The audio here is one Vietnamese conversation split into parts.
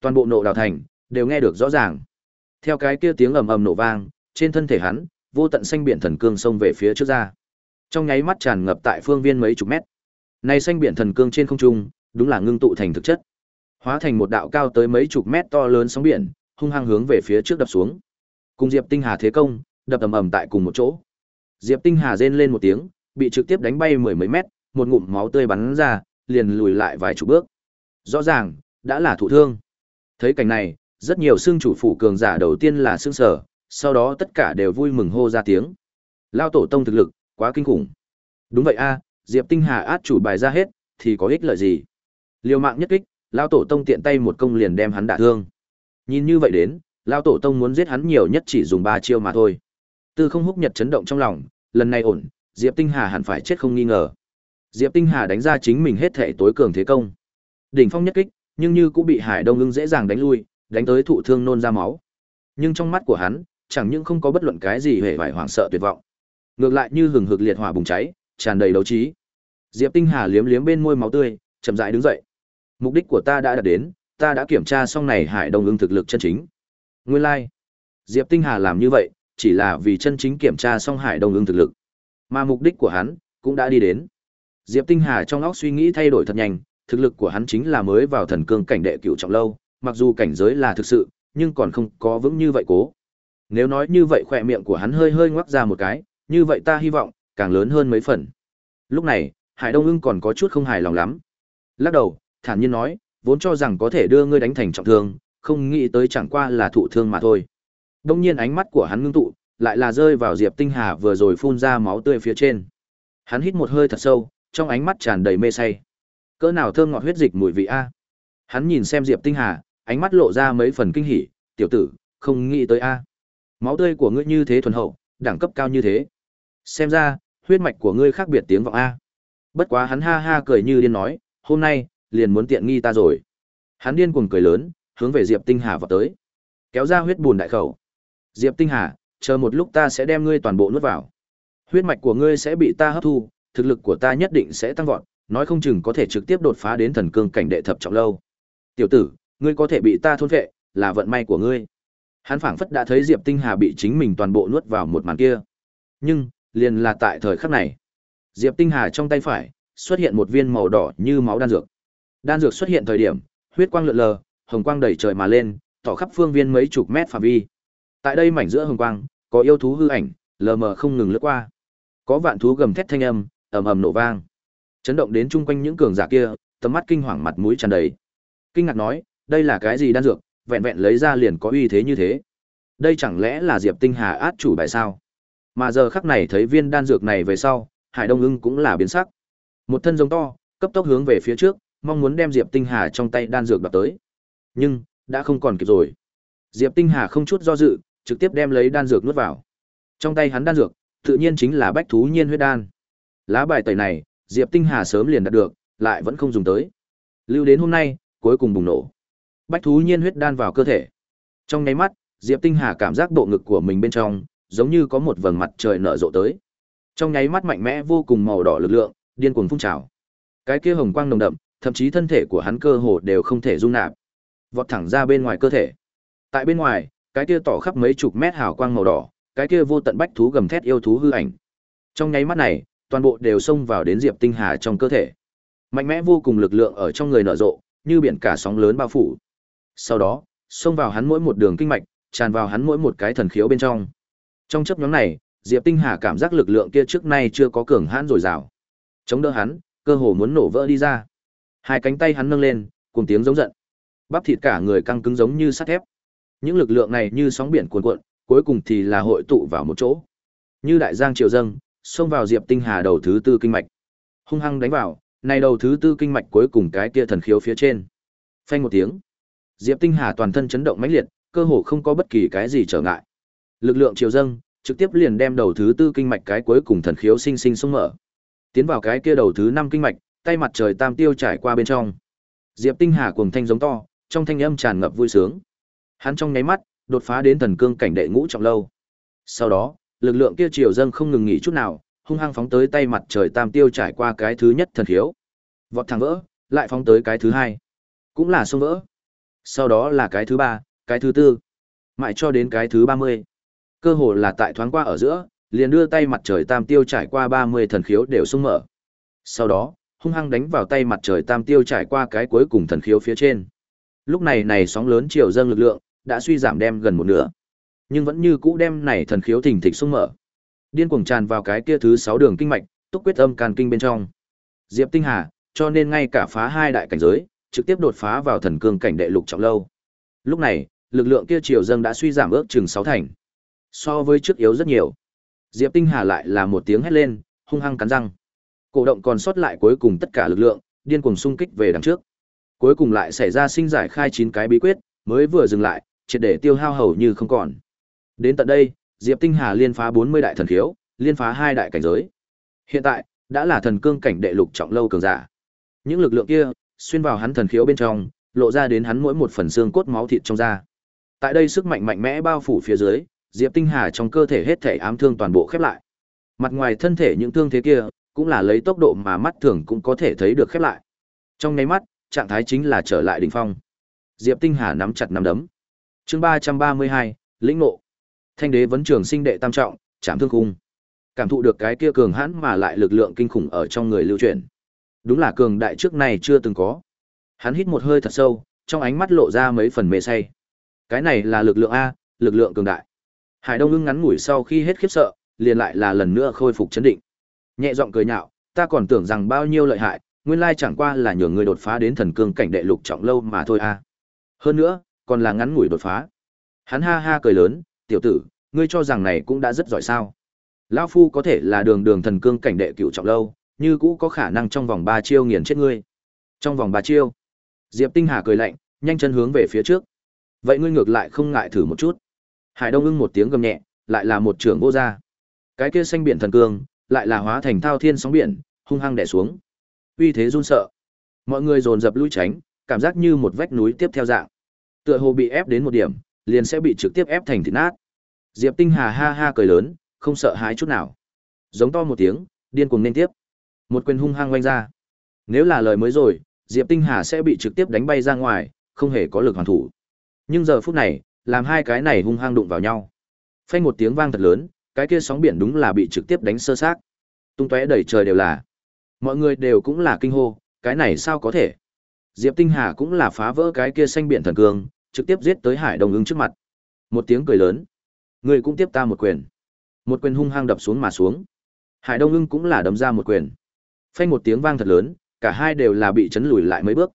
Toàn bộ nộ đào thành, đều nghe được rõ ràng. Theo cái kia tiếng ầm ầm nổ vang, trên thân thể hắn, vô tận xanh biển thần cương xông về phía trước ra. Trong nháy mắt tràn ngập tại phương viên mấy chục mét. Này xanh biển thần cương trên không trung, đúng là ngưng tụ thành thực chất. Hóa thành một đạo cao tới mấy chục mét to lớn sóng biển, hung hăng hướng về phía trước đập xuống. Cùng Diệp Tinh Hà thế công, đập ầm ầm tại cùng một chỗ. Diệp Tinh Hà rên lên một tiếng, bị trực tiếp đánh bay mười mấy mét, một ngụm máu tươi bắn ra, liền lùi lại vài chục bước. Rõ ràng, đã là thụ thương. Thấy cảnh này, rất nhiều xương chủ phủ cường giả đầu tiên là xương sở, sau đó tất cả đều vui mừng hô ra tiếng. Lao tổ tông thực lực, quá kinh khủng. Đúng vậy a, Diệp Tinh Hà át chủ bài ra hết, thì có ích lợi gì? Liều mạng nhất kích, Lao tổ tông tiện tay một công liền đem hắn đả thương. Nhìn như vậy đến, Lao tổ tông muốn giết hắn nhiều nhất chỉ dùng ba chiêu mà thôi. Tư không húc nhật chấn động trong lòng, lần này ổn, Diệp Tinh Hà hẳn phải chết không nghi ngờ. Diệp Tinh Hà đánh ra chính mình hết thể tối cường thế công. Đỉnh phong nhất kích, nhưng như cũng bị Hải Đông Ưng dễ dàng đánh lui, đánh tới thụ thương nôn ra máu. Nhưng trong mắt của hắn, chẳng những không có bất luận cái gì hề bại hoảng sợ tuyệt vọng. Ngược lại như hừng hực liệt hỏa bùng cháy, tràn đầy đấu trí. Diệp Tinh Hà liếm liếm bên môi máu tươi, chậm rãi đứng dậy. Mục đích của ta đã đạt đến, ta đã kiểm tra xong này Hải Đông Ưng thực lực chân chính. Nguyên lai, like. Diệp Tinh Hà làm như vậy, chỉ là vì chân chính kiểm tra xong Hải Đông Ưng thực lực. Mà mục đích của hắn cũng đã đi đến. Diệp Tinh Hà trong óc suy nghĩ thay đổi thật nhanh, thực lực của hắn chính là mới vào thần cương cảnh đệ cửu trọng lâu, mặc dù cảnh giới là thực sự, nhưng còn không có vững như vậy cố. Nếu nói như vậy khỏe miệng của hắn hơi hơi ngoắc ra một cái, như vậy ta hy vọng, càng lớn hơn mấy phần. Lúc này, Hải Đông ưng còn có chút không hài lòng lắm. Lắc đầu, thản nhiên nói, vốn cho rằng có thể đưa ngươi đánh thành trọng thương, không nghĩ tới chẳng qua là thụ thương mà thôi. Đông nhiên ánh mắt của hắn ngưng tụ, lại là rơi vào Diệp Tinh Hà vừa rồi phun ra máu tươi phía trên. Hắn hít một hơi thật sâu, trong ánh mắt tràn đầy mê say. Cỡ nào thơm ngọt huyết dịch mùi vị a. Hắn nhìn xem Diệp Tinh Hà, ánh mắt lộ ra mấy phần kinh hỉ, "Tiểu tử, không nghĩ tới a. Máu tươi của ngươi như thế thuần hậu, đẳng cấp cao như thế. Xem ra, huyết mạch của ngươi khác biệt tiếng vọng a." Bất quá hắn ha ha cười như điên nói, "Hôm nay, liền muốn tiện nghi ta rồi." Hắn điên cuồng cười lớn, hướng về Diệp Tinh Hà vọt tới. Kéo ra huyết bùn đại khẩu. "Diệp Tinh Hà, chờ một lúc ta sẽ đem ngươi toàn bộ nuốt vào. Huyết mạch của ngươi sẽ bị ta hấp thu, thực lực của ta nhất định sẽ tăng vọt, nói không chừng có thể trực tiếp đột phá đến thần cương cảnh đệ thập trọng lâu. Tiểu tử, ngươi có thể bị ta thôn vệ, là vận may của ngươi. Hắn phảng phất đã thấy Diệp Tinh Hà bị chính mình toàn bộ nuốt vào một màn kia. Nhưng, liền là tại thời khắc này, Diệp Tinh Hà trong tay phải xuất hiện một viên màu đỏ như máu đan dược. Đan dược xuất hiện thời điểm, huyết quang lượn lờ, hồng quang đầy trời mà lên, tỏ khắp phương viên mấy chục mét phạm vi. Tại đây mảnh giữa hồng quang, có yêu thú hư ảnh, lờ mờ không ngừng lướt qua. Có vạn thú gầm thét thanh âm, ầm ầm nổ vang. Chấn động đến chung quanh những cường giả kia, tầm mắt kinh hoàng mặt mũi tràn đầy. Kinh ngạc nói, đây là cái gì đan dược, vẹn vẹn lấy ra liền có uy thế như thế. Đây chẳng lẽ là Diệp Tinh Hà át chủ bài sao? Mà giờ khắc này thấy viên đan dược này về sau, Hải Đông Ưng cũng là biến sắc. Một thân giống to, cấp tốc hướng về phía trước, mong muốn đem Diệp Tinh Hà trong tay đan dược đoạt tới. Nhưng, đã không còn kịp rồi. Diệp Tinh Hà không chút do dự, trực tiếp đem lấy đan dược nuốt vào. Trong tay hắn đan dược, tự nhiên chính là bách thú nhiên huyết đan. Lá bài tẩy này, Diệp Tinh Hà sớm liền đạt được, lại vẫn không dùng tới. Lưu đến hôm nay, cuối cùng bùng nổ. Bách thú nhiên huyết đan vào cơ thể. Trong nháy mắt, Diệp Tinh Hà cảm giác bộ ngực của mình bên trong, giống như có một vầng mặt trời nở rộ tới. Trong nháy mắt mạnh mẽ vô cùng màu đỏ lực lượng, điên cuồng phun trào. Cái kia hồng quang nồng đậm, thậm chí thân thể của hắn cơ hồ đều không thể dung nạp. Vọt thẳng ra bên ngoài cơ thể. Tại bên ngoài, cái kia tỏ khắp mấy chục mét hào quang màu đỏ, cái kia vô tận bách thú gầm thét yêu thú hư ảnh. Trong nháy mắt này, toàn bộ đều xông vào đến Diệp Tinh Hà trong cơ thể. Mạnh mẽ vô cùng lực lượng ở trong người nở rộ, như biển cả sóng lớn bao phủ. Sau đó, xông vào hắn mỗi một đường kinh mạch, tràn vào hắn mỗi một cái thần khiếu bên trong. Trong chớp nhóm này, Diệp Tinh Hà cảm giác lực lượng kia trước nay chưa có cường hãn rồi rào. Chống đỡ hắn, cơ hồ muốn nổ vỡ đi ra. Hai cánh tay hắn nâng lên, cùng tiếng giống giận. Bắp thịt cả người căng cứng giống như sắt thép. Những lực lượng này như sóng biển cuồn cuộn, cuối cùng thì là hội tụ vào một chỗ. Như đại giang triều dâng, xông vào Diệp Tinh Hà đầu thứ tư kinh mạch. Hung hăng đánh vào, này đầu thứ tư kinh mạch cuối cùng cái kia thần khiếu phía trên. Phanh một tiếng. Diệp Tinh Hà toàn thân chấn động mãnh liệt, cơ hồ không có bất kỳ cái gì trở ngại. Lực lượng triều dâng, trực tiếp liền đem đầu thứ tư kinh mạch cái cuối cùng thần khiếu sinh sinh xông mở. Tiến vào cái kia đầu thứ năm kinh mạch, tay mặt trời tam tiêu trải qua bên trong. Diệp Tinh Hà cuồng thanh giống to, trong thanh âm tràn ngập vui sướng. Hắn trong nháy mắt, đột phá đến thần cương cảnh đệ ngũ trọng lâu. Sau đó, lực lượng kia triều dâng không ngừng nghỉ chút nào, hung hăng phóng tới tay mặt trời tam tiêu trải qua cái thứ nhất thần khiếu. Vọt thẳng vỡ, lại phóng tới cái thứ hai. Cũng là xông vỡ. sau đó là cái thứ ba, cái thứ tư, mãi cho đến cái thứ ba mươi. Cơ hồ là tại thoáng qua ở giữa, liền đưa tay mặt trời tam tiêu trải qua ba mươi thần khiếu đều xung mở. Sau đó, hung hăng đánh vào tay mặt trời tam tiêu trải qua cái cuối cùng thần khiếu phía trên. Lúc này này sóng lớn chiều dâng lực lượng đã suy giảm đem gần một nửa, nhưng vẫn như cũ đem này thần khiếu thình thịch sung mở. Điên cuồng tràn vào cái kia thứ sáu đường kinh mạch, túc quyết âm can kinh bên trong. Diệp Tinh Hà, cho nên ngay cả phá hai đại cảnh giới, trực tiếp đột phá vào thần cương cảnh đệ lục trọng lâu. Lúc này, lực lượng kia triều dâng đã suy giảm ước chừng sáu thành. So với trước yếu rất nhiều. Diệp Tinh Hà lại là một tiếng hét lên, hung hăng cắn răng. Cổ động còn sót lại cuối cùng tất cả lực lượng, điên cuồng xung kích về đằng trước. Cuối cùng lại xảy ra sinh giải khai chín cái bí quyết, mới vừa dừng lại, triệt để tiêu hao hầu như không còn. Đến tận đây, Diệp Tinh Hà liên phá 40 đại thần khiếu, liên phá hai đại cảnh giới. Hiện tại, đã là thần cương cảnh đệ lục trọng lâu cường giả. Những lực lượng kia xuyên vào hắn thần khiếu bên trong, lộ ra đến hắn mỗi một phần xương cốt máu thịt trong da. Tại đây sức mạnh mạnh mẽ bao phủ phía dưới, Diệp Tinh Hà trong cơ thể hết thể ám thương toàn bộ khép lại. Mặt ngoài thân thể những thương thế kia, cũng là lấy tốc độ mà mắt thường cũng có thể thấy được khép lại. Trong nháy mắt, trạng thái chính là trở lại đỉnh phong. Diệp Tinh Hà nắm chặt nắm đấm. Chương 332, lĩnh ngộ. Thanh đế vấn trường sinh đệ tam trọng, chạm thương khung. Cảm thụ được cái kia cường hãn mà lại lực lượng kinh khủng ở trong người lưu truyền, Đúng là cường đại trước này chưa từng có. Hắn hít một hơi thật sâu, trong ánh mắt lộ ra mấy phần mê say. Cái này là lực lượng a, lực lượng cường đại. Hải Đông ngưng ngắn ngủi sau khi hết khiếp sợ, liền lại là lần nữa khôi phục chấn định. Nhẹ giọng cười nhạo, ta còn tưởng rằng bao nhiêu lợi hại, nguyên lai chẳng qua là nhường người đột phá đến thần cương cảnh đệ lục trọng lâu mà thôi a. Hơn nữa, còn là ngắn ngủi đột phá. Hắn ha ha cười lớn, tiểu tử, ngươi cho rằng này cũng đã rất giỏi sao? Lão phu có thể là đường đường thần cương cảnh đệ cựu trọng lâu, như cũ có khả năng trong vòng ba chiêu nghiền chết ngươi. Trong vòng ba chiêu. Diệp Tinh Hà cười lạnh, nhanh chân hướng về phía trước. Vậy ngươi ngược lại không ngại thử một chút. Hải Đông ưng một tiếng gầm nhẹ, lại là một trưởng vô gia. Cái kia xanh biển thần cương, lại là hóa thành thao thiên sóng biển, hung hăng đè xuống. Uy thế run sợ. Mọi người dồn dập lui tránh, cảm giác như một vách núi tiếp theo dạng. Tựa hồ bị ép đến một điểm, liền sẽ bị trực tiếp ép thành thịt nát. Diệp Tinh Hà ha ha cười lớn, không sợ hãi chút nào. Giống to một tiếng, điên cuồng nên tiếp. Một quyền hung hăng quanh ra. Nếu là lời mới rồi, Diệp Tinh Hà sẽ bị trực tiếp đánh bay ra ngoài, không hề có lực hoàn thủ. Nhưng giờ phút này, làm hai cái này hung hăng đụng vào nhau. Phanh một tiếng vang thật lớn, cái kia sóng biển đúng là bị trực tiếp đánh sơ xác. Tung tóe đầy trời đều là. Mọi người đều cũng là kinh hô, cái này sao có thể? Diệp Tinh Hà cũng là phá vỡ cái kia xanh biển thần cương, trực tiếp giết tới Hải Đông ứng trước mặt. Một tiếng cười lớn. Người cũng tiếp ta một quyền. Một quyền hung hăng đập xuống mà xuống. Hải Đông ưng cũng là đấm ra một quyền. Phanh một tiếng vang thật lớn, cả hai đều là bị chấn lùi lại mấy bước.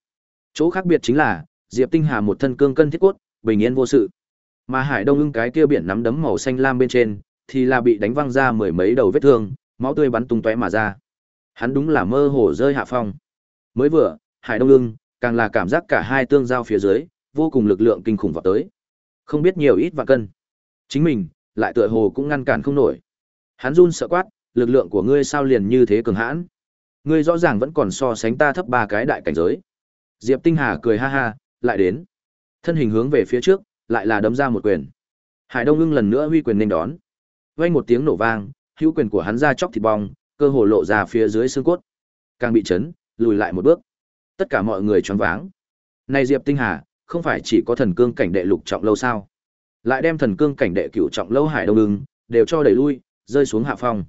Chỗ khác biệt chính là, Diệp Tinh Hà một thân cương cân thiết cốt, bình yên vô sự. Mà Hải Đông ưng cái kia biển nắm đấm màu xanh lam bên trên, thì là bị đánh văng ra mười mấy đầu vết thương, máu tươi bắn tung tóe mà ra. Hắn đúng là mơ hồ rơi hạ phong. Mới vừa, Hải Đông ưng, càng là cảm giác cả hai tương giao phía dưới, vô cùng lực lượng kinh khủng vào tới. Không biết nhiều ít và cân. Chính mình, lại tựa hồ cũng ngăn cản không nổi. Hắn run sợ quát, lực lượng của ngươi sao liền như thế cường hãn? Ngươi rõ ràng vẫn còn so sánh ta thấp ba cái đại cảnh giới. Diệp Tinh Hà cười ha ha, lại đến. Thân hình hướng về phía trước, lại là đấm ra một quyền. Hải Đông Ưng lần nữa huy quyền nên đón. Vang một tiếng nổ vang, hữu quyền của hắn ra chóc thịt bong, cơ hồ lộ ra phía dưới xương cốt. Càng bị chấn, lùi lại một bước. Tất cả mọi người choáng váng. Này Diệp Tinh Hà, không phải chỉ có thần cương cảnh đệ lục trọng lâu sao? Lại đem thần cương cảnh đệ cửu trọng lâu Hải Đông Ưng đều cho đẩy lui, rơi xuống hạ phong.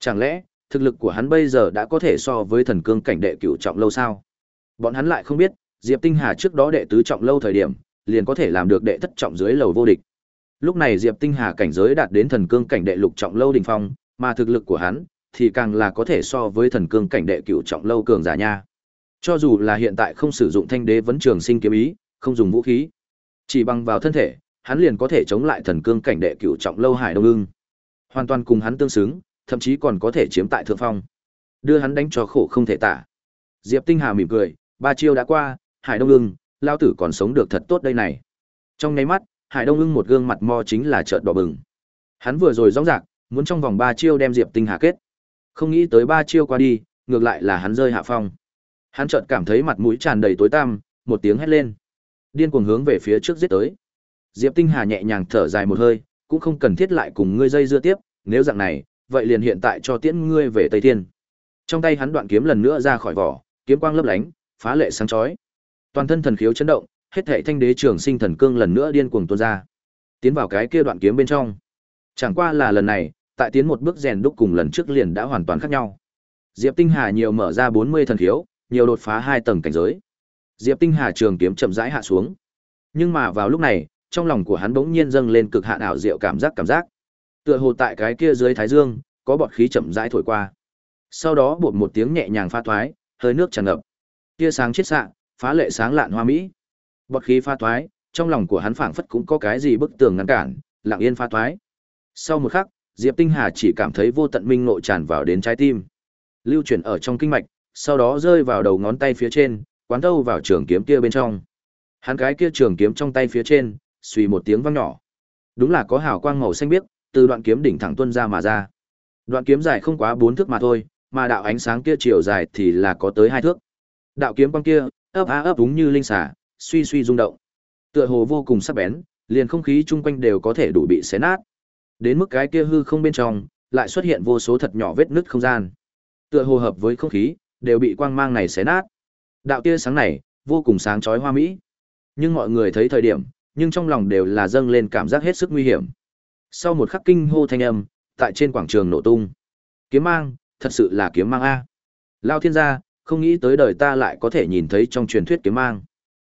Chẳng lẽ, thực lực của hắn bây giờ đã có thể so với thần cương cảnh đệ cửu trọng lâu sao? Bọn hắn lại không biết, Diệp Tinh Hà trước đó đệ tứ trọng lâu thời điểm, liền có thể làm được đệ thất trọng dưới lầu vô địch. Lúc này Diệp Tinh Hà cảnh giới đạt đến thần cương cảnh đệ lục trọng lâu đỉnh phong, mà thực lực của hắn thì càng là có thể so với thần cương cảnh đệ cửu trọng lâu cường giả nha. Cho dù là hiện tại không sử dụng thanh đế vấn trường sinh kiếm ý, không dùng vũ khí, chỉ bằng vào thân thể, hắn liền có thể chống lại thần cương cảnh đệ cựu trọng lâu hải đông ưng. Hoàn toàn cùng hắn tương xứng, thậm chí còn có thể chiếm tại thượng phong. Đưa hắn đánh cho khổ không thể tả. Diệp Tinh Hà mỉm cười, ba chiêu đã qua, Hải Đông Ưng, lao tử còn sống được thật tốt đây này. Trong nháy mắt, Hải Đông Ưng một gương mặt mo chính là trợn đỏ bừng. Hắn vừa rồi rõ rạc, muốn trong vòng ba chiêu đem Diệp Tinh Hà kết. Không nghĩ tới ba chiêu qua đi, ngược lại là hắn rơi hạ phong. Hắn chợt cảm thấy mặt mũi tràn đầy tối tăm, một tiếng hét lên. Điên cuồng hướng về phía trước giết tới. Diệp Tinh Hà nhẹ nhàng thở dài một hơi, cũng không cần thiết lại cùng ngươi dây dưa tiếp, nếu dạng này, vậy liền hiện tại cho tiễn ngươi về Tây Thiên. Trong tay hắn đoạn kiếm lần nữa ra khỏi vỏ, kiếm quang lấp lánh, phá lệ sáng chói. Toàn thân thần khiếu chấn động, hết thảy thanh đế trường sinh thần cương lần nữa điên cuồng tuôn ra, tiến vào cái kia đoạn kiếm bên trong. Chẳng qua là lần này, tại tiến một bước rèn đúc cùng lần trước liền đã hoàn toàn khác nhau. Diệp Tinh Hà nhiều mở ra 40 thần khiếu, nhiều đột phá hai tầng cảnh giới. Diệp Tinh Hà trường kiếm chậm rãi hạ xuống. Nhưng mà vào lúc này, trong lòng của hắn bỗng nhiên dâng lên cực hạn ảo diệu cảm giác cảm giác. Tựa hồ tại cái kia dưới thái dương, có bọt khí chậm rãi thổi qua. Sau đó bột một tiếng nhẹ nhàng pha thoái, hơi nước tràn ngập. Tia sáng chiết xạ, phá lệ sáng lạn hoa mỹ. Bọt khí pha thoái, trong lòng của hắn phảng phất cũng có cái gì bức tường ngăn cản, lặng yên pha thoái. Sau một khắc, Diệp Tinh Hà chỉ cảm thấy vô tận minh ngộ tràn vào đến trái tim. Lưu chuyển ở trong kinh mạch, sau đó rơi vào đầu ngón tay phía trên, quán thâu vào trường kiếm kia bên trong. Hắn cái kia trường kiếm trong tay phía trên, suy một tiếng vang nhỏ. Đúng là có hào quang màu xanh biếc, từ đoạn kiếm đỉnh thẳng tuôn ra mà ra. Đoạn kiếm dài không quá bốn thước mà thôi, mà đạo ánh sáng kia chiều dài thì là có tới hai thước. Đạo kiếm quang kia, ấp á ấp đúng như linh xà, suy suy rung động. Tựa hồ vô cùng sắc bén, liền không khí chung quanh đều có thể đủ bị xé nát. Đến mức cái kia hư không bên trong, lại xuất hiện vô số thật nhỏ vết nứt không gian. Tựa hồ hợp với không khí, đều bị quang mang này xé nát. Đạo tia sáng này, vô cùng sáng chói hoa mỹ. Nhưng mọi người thấy thời điểm, nhưng trong lòng đều là dâng lên cảm giác hết sức nguy hiểm. Sau một khắc kinh hô thanh âm, tại trên quảng trường nổ tung. Kiếm mang, thật sự là kiếm mang a. Lao thiên gia, không nghĩ tới đời ta lại có thể nhìn thấy trong truyền thuyết kiếm mang.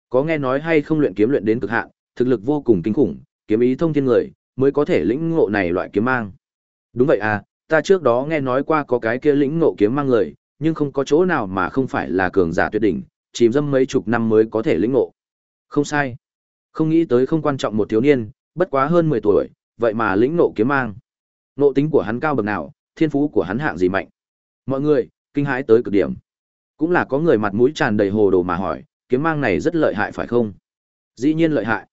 Có nghe nói hay không luyện kiếm luyện đến cực hạn, thực lực vô cùng kinh khủng, kiếm ý thông thiên người, mới có thể lĩnh ngộ này loại kiếm mang. Đúng vậy à, ta trước đó nghe nói qua có cái kia lĩnh ngộ kiếm mang người, nhưng không có chỗ nào mà không phải là cường giả tuyệt đỉnh, chìm dâm mấy chục năm mới có thể lĩnh ngộ. Không sai. Không nghĩ tới không quan trọng một thiếu niên, bất quá hơn 10 tuổi, vậy mà lĩnh ngộ kiếm mang. Ngộ tính của hắn cao bậc nào, thiên phú của hắn hạng gì mạnh. Mọi người, kinh hãi tới cực điểm. Cũng là có người mặt mũi tràn đầy hồ đồ mà hỏi, kiếm mang này rất lợi hại phải không? Dĩ nhiên lợi hại.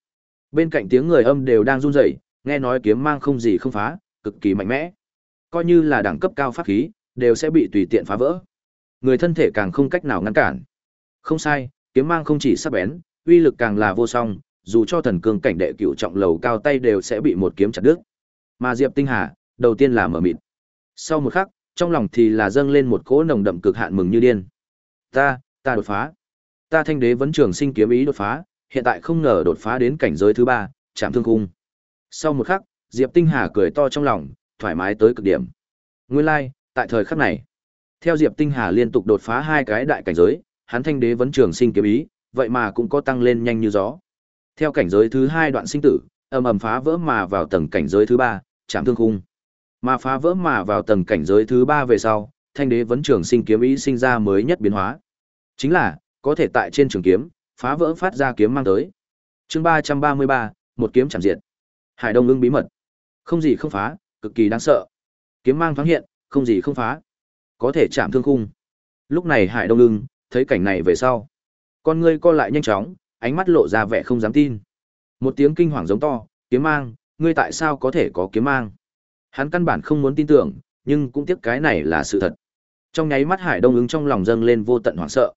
Bên cạnh tiếng người âm đều đang run rẩy, nghe nói kiếm mang không gì không phá, cực kỳ mạnh mẽ. Coi như là đẳng cấp cao pháp khí, đều sẽ bị tùy tiện phá vỡ. Người thân thể càng không cách nào ngăn cản. Không sai, kiếm mang không chỉ sắc bén, uy lực càng là vô song, dù cho thần cương cảnh đệ cựu trọng lầu cao tay đều sẽ bị một kiếm chặt đứt. Mà Diệp Tinh Hà, đầu tiên là mở mịt. Sau một khắc, trong lòng thì là dâng lên một cỗ nồng đậm cực hạn mừng như điên. Ta, ta đột phá. Ta thanh đế vẫn trường sinh kiếm ý đột phá, hiện tại không ngờ đột phá đến cảnh giới thứ ba, chạm thương khung. Sau một khắc, Diệp Tinh Hà cười to trong lòng, thoải mái tới cực điểm. Nguyên lai, like, tại thời khắc này, theo Diệp Tinh Hà liên tục đột phá hai cái đại cảnh giới, hắn thanh đế vẫn trường sinh kiếm ý, vậy mà cũng có tăng lên nhanh như gió. Theo cảnh giới thứ hai đoạn sinh tử, ầm ầm phá vỡ mà vào tầng cảnh giới thứ ba, chạm thương khung. Mà phá vỡ mà vào tầng cảnh giới thứ ba về sau, thanh đế vấn trường sinh kiếm ý sinh ra mới nhất biến hóa. Chính là, có thể tại trên trường kiếm, phá vỡ phát ra kiếm mang tới. Chương ba ba mươi ba, một kiếm chạm diện, Hải Đông ưng bí mật. Không gì không phá, cực kỳ đáng sợ. Kiếm mang thoáng hiện, không gì không phá. Có thể chạm thương khung. Lúc này Hải Đông ưng thấy cảnh này về sau, con ngươi co lại nhanh chóng, ánh mắt lộ ra vẻ không dám tin. Một tiếng kinh hoàng giống to, "Kiếm mang, ngươi tại sao có thể có kiếm mang?" Hắn căn bản không muốn tin tưởng, nhưng cũng tiếc cái này là sự thật. Trong nháy mắt Hải Đông ứng trong lòng dâng lên vô tận hoảng sợ.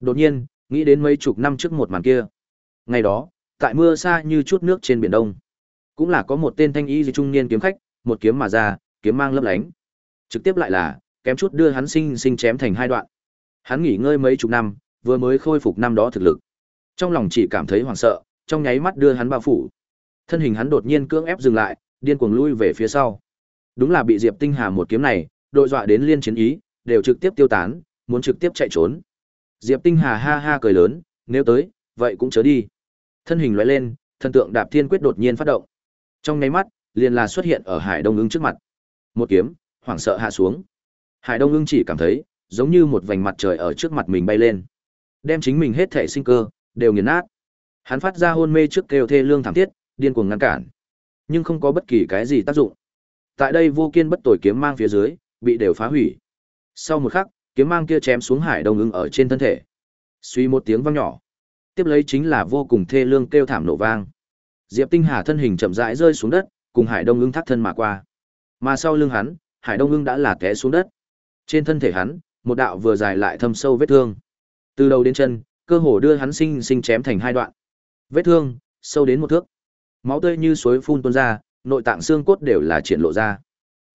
Đột nhiên, nghĩ đến mấy chục năm trước một màn kia. Ngày đó, tại mưa xa như chút nước trên biển đông, cũng là có một tên thanh y trung niên kiếm khách, một kiếm mà ra, kiếm mang lấp lánh. Trực tiếp lại là, kém chút đưa hắn sinh sinh chém thành hai đoạn. Hắn nghỉ ngơi mấy chục năm, vừa mới khôi phục năm đó thực lực. Trong lòng chỉ cảm thấy hoảng sợ, trong nháy mắt đưa hắn bao phủ. Thân hình hắn đột nhiên cưỡng ép dừng lại, điên cuồng lui về phía sau. Đúng là bị Diệp Tinh Hà một kiếm này, đội dọa đến liên chiến ý, đều trực tiếp tiêu tán, muốn trực tiếp chạy trốn. Diệp Tinh Hà ha ha cười lớn, nếu tới, vậy cũng chớ đi. Thân hình lóe lên, thần tượng Đạp Thiên Quyết đột nhiên phát động. Trong nháy mắt, liền là xuất hiện ở Hải Đông Ưng trước mặt. Một kiếm, hoảng sợ hạ xuống. Hải Đông Ưng chỉ cảm thấy, giống như một vành mặt trời ở trước mặt mình bay lên, đem chính mình hết thể sinh cơ đều nghiền nát. Hắn phát ra hôn mê trước kêu thê lương thảm thiết, điên cuồng ngăn cản, nhưng không có bất kỳ cái gì tác dụng. Tại đây vô kiên bất tồi kiếm mang phía dưới, bị đều phá hủy. Sau một khắc, kiếm mang kia chém xuống Hải Đông Ưng ở trên thân thể. Suy một tiếng vang nhỏ. Tiếp lấy chính là vô cùng thê lương kêu thảm nổ vang. Diệp Tinh Hà thân hình chậm rãi rơi xuống đất, cùng Hải Đông Ưng thắt thân mà qua. Mà sau lưng hắn, Hải Đông Ưng đã là té xuống đất. Trên thân thể hắn, một đạo vừa dài lại thâm sâu vết thương. Từ đầu đến chân, cơ hồ đưa hắn sinh sinh chém thành hai đoạn. Vết thương sâu đến một thước. Máu tươi như suối phun tuôn ra, nội tạng xương cốt đều là triển lộ ra.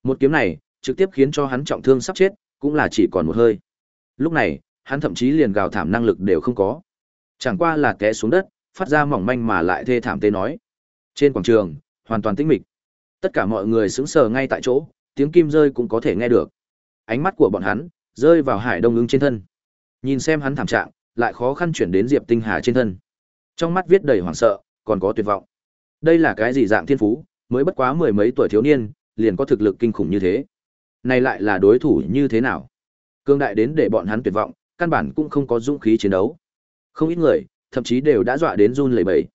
Một kiếm này, trực tiếp khiến cho hắn trọng thương sắp chết, cũng là chỉ còn một hơi. Lúc này, hắn thậm chí liền gào thảm năng lực đều không có. Chẳng qua là té xuống đất, phát ra mỏng manh mà lại thê thảm tê nói. Trên quảng trường, hoàn toàn tĩnh mịch. Tất cả mọi người sững sờ ngay tại chỗ, tiếng kim rơi cũng có thể nghe được. Ánh mắt của bọn hắn rơi vào Hải Đông ứng trên thân. Nhìn xem hắn thảm trạng, lại khó khăn chuyển đến Diệp Tinh Hà trên thân. Trong mắt viết đầy hoảng sợ, còn có tuyệt vọng. Đây là cái gì dạng thiên phú, mới bất quá mười mấy tuổi thiếu niên, liền có thực lực kinh khủng như thế. Này lại là đối thủ như thế nào? Cương đại đến để bọn hắn tuyệt vọng, căn bản cũng không có dũng khí chiến đấu. Không ít người, thậm chí đều đã dọa đến run lẩy bẩy.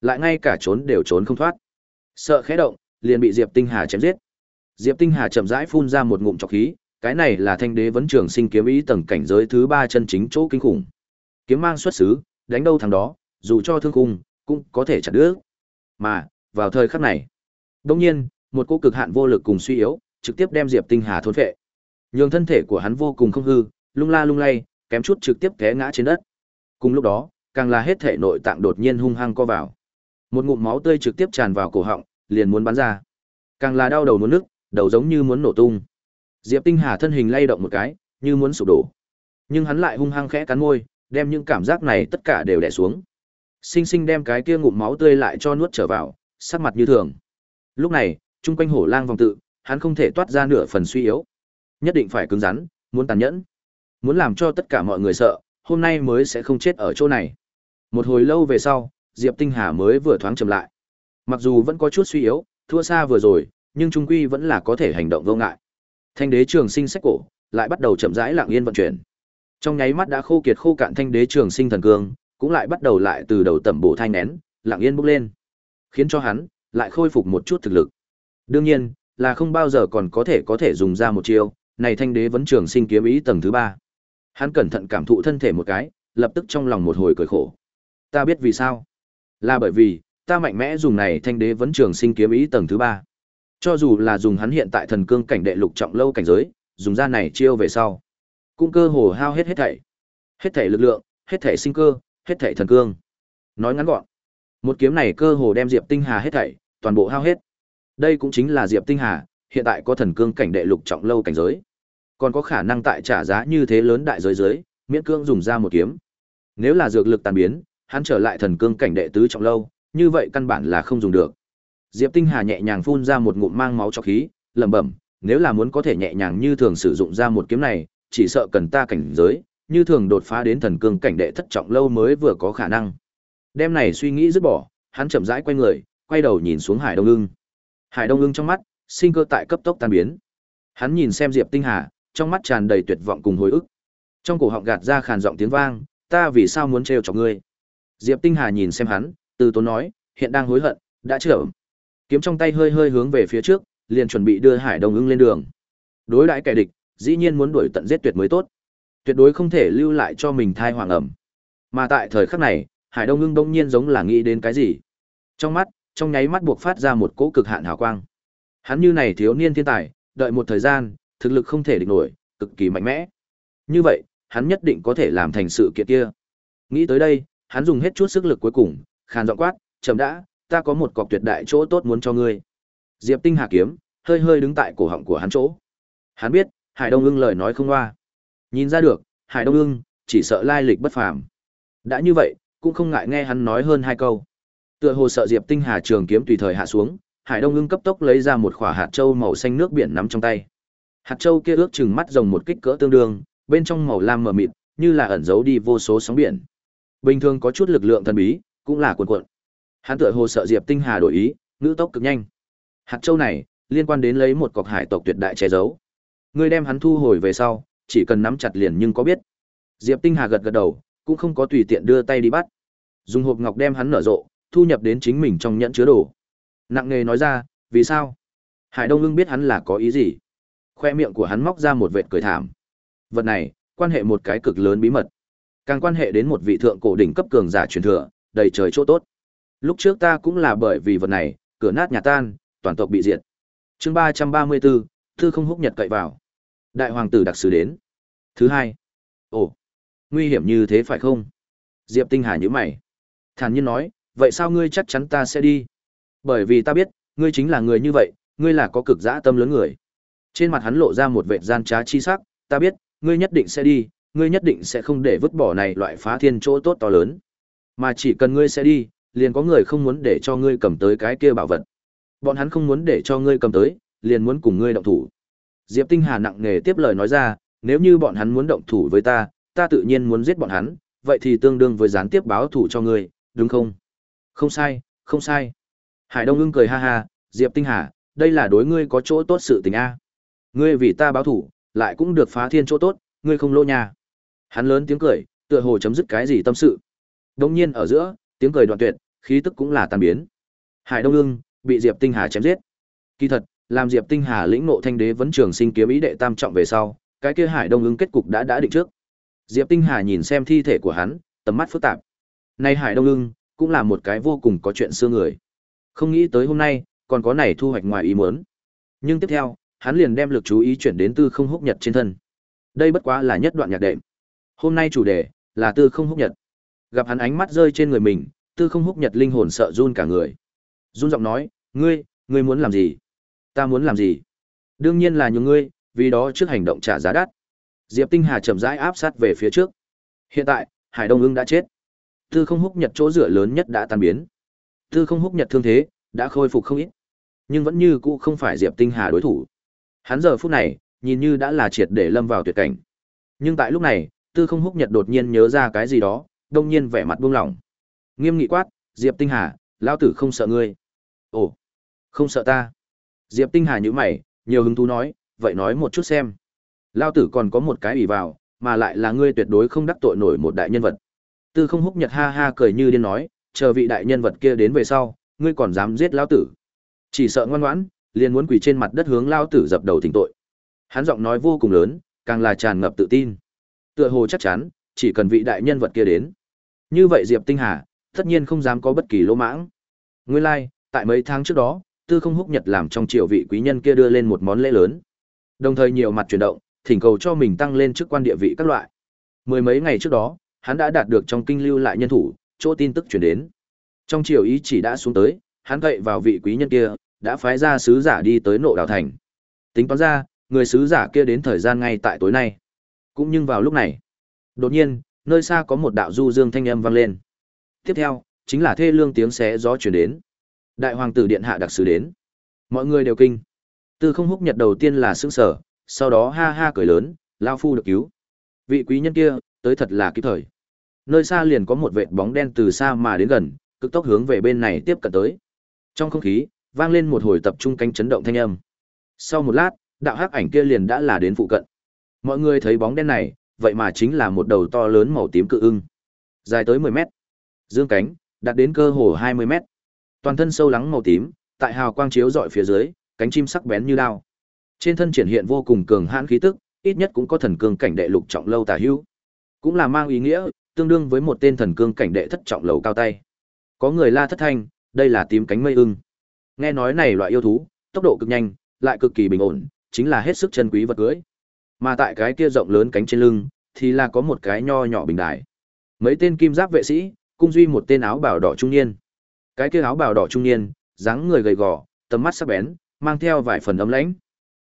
Lại ngay cả trốn đều trốn không thoát. Sợ khẽ động, liền bị Diệp Tinh Hà chém giết. Diệp Tinh Hà chậm rãi phun ra một ngụm trọc khí, cái này là thanh đế vấn trường sinh kiếm ý tầng cảnh giới thứ ba chân chính chỗ kinh khủng. Kiếm mang xuất xứ, đánh đâu thằng đó, dù cho thương khung, cũng có thể chặt đứt. Mà, vào thời khắc này, đột nhiên, một cô cực hạn vô lực cùng suy yếu, trực tiếp đem Diệp Tinh Hà thôn phệ. Nhường thân thể của hắn vô cùng không hư, lung la lung lay, kém chút trực tiếp té ngã trên đất. Cùng lúc đó, càng là hết thể nội tạng đột nhiên hung hăng co vào. Một ngụm máu tươi trực tiếp tràn vào cổ họng, liền muốn bắn ra. Càng là đau đầu muốn nước, đầu giống như muốn nổ tung. Diệp Tinh Hà thân hình lay động một cái, như muốn sụp đổ. Nhưng hắn lại hung hăng khẽ cắn môi, đem những cảm giác này tất cả đều đè xuống. Sinh sinh đem cái kia ngụm máu tươi lại cho nuốt trở vào, sắc mặt như thường. Lúc này, trung quanh hổ lang vòng tự, hắn không thể toát ra nửa phần suy yếu. Nhất định phải cứng rắn, muốn tàn nhẫn. Muốn làm cho tất cả mọi người sợ, hôm nay mới sẽ không chết ở chỗ này. Một hồi lâu về sau, Diệp Tinh Hà mới vừa thoáng chậm lại. Mặc dù vẫn có chút suy yếu, thua xa vừa rồi, nhưng trung quy vẫn là có thể hành động vô ngại. Thanh đế trường sinh sách cổ, lại bắt đầu chậm rãi lặng yên vận chuyển. Trong nháy mắt đã khô kiệt khô cạn thanh đế trường sinh thần cương, cũng lại bắt đầu lại từ đầu tẩm bổ thanh nén, lặng yên bốc lên, khiến cho hắn lại khôi phục một chút thực lực. Đương nhiên, là không bao giờ còn có thể có thể dùng ra một chiêu, này thanh đế vẫn trường sinh kiếm ý tầng thứ ba. Hắn cẩn thận cảm thụ thân thể một cái, lập tức trong lòng một hồi cười khổ. Ta biết vì sao? Là bởi vì, ta mạnh mẽ dùng này thanh đế vẫn trường sinh kiếm ý tầng thứ ba. Cho dù là dùng hắn hiện tại thần cương cảnh đệ lục trọng lâu cảnh giới, dùng ra này chiêu về sau, cũng cơ hồ hao hết hết thảy. Hết thảy lực lượng, hết thảy sinh cơ, hết thảy thần cương. Nói ngắn gọn, một kiếm này cơ hồ đem Diệp Tinh Hà hết thảy, toàn bộ hao hết. Đây cũng chính là Diệp Tinh Hà, hiện tại có thần cương cảnh đệ lục trọng lâu cảnh giới, còn có khả năng tại trả giá như thế lớn đại giới giới, miễn cương dùng ra một kiếm. Nếu là dược lực tàn biến, hắn trở lại thần cương cảnh đệ tứ trọng lâu, như vậy căn bản là không dùng được. Diệp Tinh Hà nhẹ nhàng phun ra một ngụm mang máu cho khí, lẩm bẩm, nếu là muốn có thể nhẹ nhàng như thường sử dụng ra một kiếm này, chỉ sợ cần ta cảnh giới, như thường đột phá đến thần cương cảnh đệ thất trọng lâu mới vừa có khả năng. Đêm này suy nghĩ dứt bỏ, hắn chậm rãi quay người, quay đầu nhìn xuống Hải Đông Ưng. Hải Đông Ưng trong mắt, sinh cơ tại cấp tốc tan biến. Hắn nhìn xem Diệp Tinh Hà, trong mắt tràn đầy tuyệt vọng cùng hồi ức. Trong cổ họng gạt ra khàn giọng tiếng vang, ta vì sao muốn trêu chọc ngươi? Diệp Tinh Hà nhìn xem hắn, từ tốn nói, hiện đang hối hận, đã chậm. Kiếm trong tay hơi hơi hướng về phía trước, liền chuẩn bị đưa Hải Đông Ưng lên đường. Đối đãi kẻ địch, dĩ nhiên muốn đuổi tận giết tuyệt mới tốt. Tuyệt đối không thể lưu lại cho mình thai hoàng ẩm. Mà tại thời khắc này, Hải Đông ngưng đông nhiên giống là nghĩ đến cái gì. Trong mắt, trong nháy mắt buộc phát ra một cỗ cực hạn hào quang. Hắn như này thiếu niên thiên tài, đợi một thời gian, thực lực không thể địch nổi, cực kỳ mạnh mẽ. Như vậy, hắn nhất định có thể làm thành sự kiện kia. Nghĩ tới đây, hắn dùng hết chút sức lực cuối cùng, khàn giọng quát, chậm đã, ta có một cọc tuyệt đại chỗ tốt muốn cho ngươi." Diệp Tinh Hà kiếm, hơi hơi đứng tại cổ họng của hắn chỗ. Hắn biết, Hải Đông Ưng lời nói không loa. Nhìn ra được, Hải Đông Ưng chỉ sợ lai lịch bất phàm. Đã như vậy, cũng không ngại nghe hắn nói hơn hai câu. Tựa hồ sợ Diệp Tinh Hà trường kiếm tùy thời hạ xuống, Hải Đông Ưng cấp tốc lấy ra một quả hạt châu màu xanh nước biển nắm trong tay. Hạt châu kia ước chừng mắt rồng một kích cỡ tương đương, bên trong màu lam mờ mịt, như là ẩn giấu đi vô số sóng biển. Bình thường có chút lực lượng thần bí, cũng là cuồn cuộn. Hắn tựa hồ sợ Diệp Tinh Hà đổi ý, ngữ tốc cực nhanh. Hạt châu này liên quan đến lấy một cọc hải tộc tuyệt đại che giấu. Ngươi đem hắn thu hồi về sau, chỉ cần nắm chặt liền nhưng có biết. Diệp Tinh Hà gật gật đầu, cũng không có tùy tiện đưa tay đi bắt. Dùng hộp ngọc đem hắn nở rộ, thu nhập đến chính mình trong nhẫn chứa đồ. Nặng nề nói ra, vì sao? Hải Đông Lương biết hắn là có ý gì. Khoe miệng của hắn móc ra một vệt cười thảm. Vật này, quan hệ một cái cực lớn bí mật. Càng quan hệ đến một vị thượng cổ đỉnh cấp cường giả truyền thừa, đầy trời chỗ tốt. Lúc trước ta cũng là bởi vì vật này, cửa nát nhà tan, toàn tộc bị diệt. Chương ba trăm ba mươi 334, thư không húc nhật cậy vào. Đại hoàng tử đặc sứ đến. Thứ hai. Ồ, nguy hiểm như thế phải không? Diệp Tinh Hà nhíu mày. Thản nhiên nói, vậy sao ngươi chắc chắn ta sẽ đi? Bởi vì ta biết, ngươi chính là người như vậy, ngươi là có cực dã tâm lớn người. Trên mặt hắn lộ ra một vẻ gian trá chi sắc, ta biết, ngươi nhất định sẽ đi, ngươi nhất định sẽ không để vứt bỏ này loại phá thiên chỗ tốt to lớn. Mà chỉ cần ngươi sẽ đi, liền có người không muốn để cho ngươi cầm tới cái kia bảo vật. Bọn hắn không muốn để cho ngươi cầm tới, liền muốn cùng ngươi động thủ. Diệp Tinh Hà nặng nề tiếp lời nói ra, nếu như bọn hắn muốn động thủ với ta, ta tự nhiên muốn giết bọn hắn, vậy thì tương đương với gián tiếp báo thủ cho ngươi, đúng không? Không sai, không sai. Hải Đông ưng cười ha ha, Diệp Tinh Hà, đây là đối ngươi có chỗ tốt sự tình a. Ngươi vì ta báo thủ, lại cũng được phá thiên chỗ tốt, ngươi không lỗ nhà. Hắn lớn tiếng cười, tựa hồ chấm dứt cái gì tâm sự. Đống nhiên ở giữa, tiếng cười đoạn tuyệt, khí tức cũng là tan biến. Hải Đông ưng bị Diệp Tinh Hà chém giết. Kỳ thật, làm Diệp Tinh Hà lĩnh ngộ thanh đế vấn trường sinh kiếm ý đệ tam trọng về sau, cái kia Hải Đông ứng kết cục đã đã định trước. Diệp Tinh Hà nhìn xem thi thể của hắn, tầm mắt phức tạp. Nay Hải Đông ưng cũng là một cái vô cùng có chuyện xưa người. Không nghĩ tới hôm nay, còn có này thu hoạch ngoài ý muốn. Nhưng tiếp theo, hắn liền đem lực chú ý chuyển đến Tư Không Húc Nhật trên thân. Đây bất quá là nhất đoạn nhạc đệm. Hôm nay chủ đề là Tư Không Húc Nhật. Gặp hắn ánh mắt rơi trên người mình, Tư Không Húc Nhật linh hồn sợ run cả người. Run giọng nói, "Ngươi, ngươi muốn làm gì?" "Ta muốn làm gì?" "Đương nhiên là nhường ngươi, vì đó trước hành động trả giá đắt." Diệp Tinh Hà chậm rãi áp sát về phía trước. Hiện tại, Hải Đông Ưng đã chết. Tư Không Húc Nhật chỗ dựa lớn nhất đã tan biến. Tư Không Húc Nhật thương thế đã khôi phục không ít, nhưng vẫn như cũ không phải Diệp Tinh Hà đối thủ. Hắn giờ phút này, nhìn như đã là triệt để lâm vào tuyệt cảnh. Nhưng tại lúc này, Tư Không Húc Nhật đột nhiên nhớ ra cái gì đó, đông nhiên vẻ mặt buông lỏng. Nghiêm nghị quát, "Diệp Tinh Hà, lão tử không sợ ngươi." "Ồ, không sợ ta?" Diệp Tinh Hà nhíu mày, nhiều hứng thú nói, "Vậy nói một chút xem." Lão tử còn có một cái ủy vào, mà lại là ngươi tuyệt đối không đắc tội nổi một đại nhân vật. Tư Không Húc Nhật ha ha cười như điên nói, chờ vị đại nhân vật kia đến về sau, ngươi còn dám giết lão tử? Chỉ sợ ngoan ngoãn, liền muốn quỳ trên mặt đất hướng lão tử dập đầu thỉnh tội. Hắn giọng nói vô cùng lớn, càng là tràn ngập tự tin. Tựa hồ chắc chắn, chỉ cần vị đại nhân vật kia đến. Như vậy Diệp Tinh Hà, tất nhiên không dám có bất kỳ lỗ mãng. Nguyên lai, like, tại mấy tháng trước đó, Tư Không Húc Nhật làm trong triều vị quý nhân kia đưa lên một món lễ lớn. Đồng thời nhiều mặt chuyển động, thỉnh cầu cho mình tăng lên chức quan địa vị các loại. Mười mấy ngày trước đó, hắn đã đạt được trong kinh lưu lại nhân thủ, chỗ tin tức truyền đến. Trong triều ý chỉ đã xuống tới, hắn cậy vào vị quý nhân kia, đã phái ra sứ giả đi tới nộ đào thành. Tính toán ra, người sứ giả kia đến thời gian ngay tại tối nay. Cũng nhưng vào lúc này, đột nhiên, nơi xa có một đạo du dương thanh âm vang lên. Tiếp theo, chính là thê lương tiếng xé gió truyền đến. Đại hoàng tử điện hạ đặc sứ đến. Mọi người đều kinh. Tư không húc nhật đầu tiên là sững sở, sau đó ha ha cười lớn, lao phu được cứu. Vị quý nhân kia, tới thật là kịp thời. Nơi xa liền có một vệt bóng đen từ xa mà đến gần, cực tốc hướng về bên này tiếp cận tới. Trong không khí, vang lên một hồi tập trung canh chấn động thanh âm. Sau một lát, đạo hắc ảnh kia liền đã là đến phụ cận. Mọi người thấy bóng đen này, vậy mà chính là một đầu to lớn màu tím cự ưng. Dài tới 10 mét. Dương cánh, đạt đến cơ hồ 20 mét. Toàn thân sâu lắng màu tím, tại hào quang chiếu rọi phía dưới, cánh chim sắc bén như đao. Trên thân triển hiện vô cùng cường hãn khí tức, ít nhất cũng có thần cương cảnh đệ lục trọng lâu tả hữu. Cũng là mang ý nghĩa, tương đương với một tên thần cương cảnh đệ thất trọng lầu cao tay. Có người la thất thanh, đây là tím cánh mây ưng. Nghe nói này loại yêu thú, tốc độ cực nhanh, lại cực kỳ bình ổn, chính là hết sức chân quý vật cưới. Mà tại cái kia rộng lớn cánh trên lưng, thì là có một cái nho nhỏ bình đài. Mấy tên kim giáp vệ sĩ, cung duy một tên áo bảo đỏ trung niên. Cái kia áo bào đỏ trung niên, dáng người gầy gò, tầm mắt sắc bén, mang theo vài phần ấm lãnh.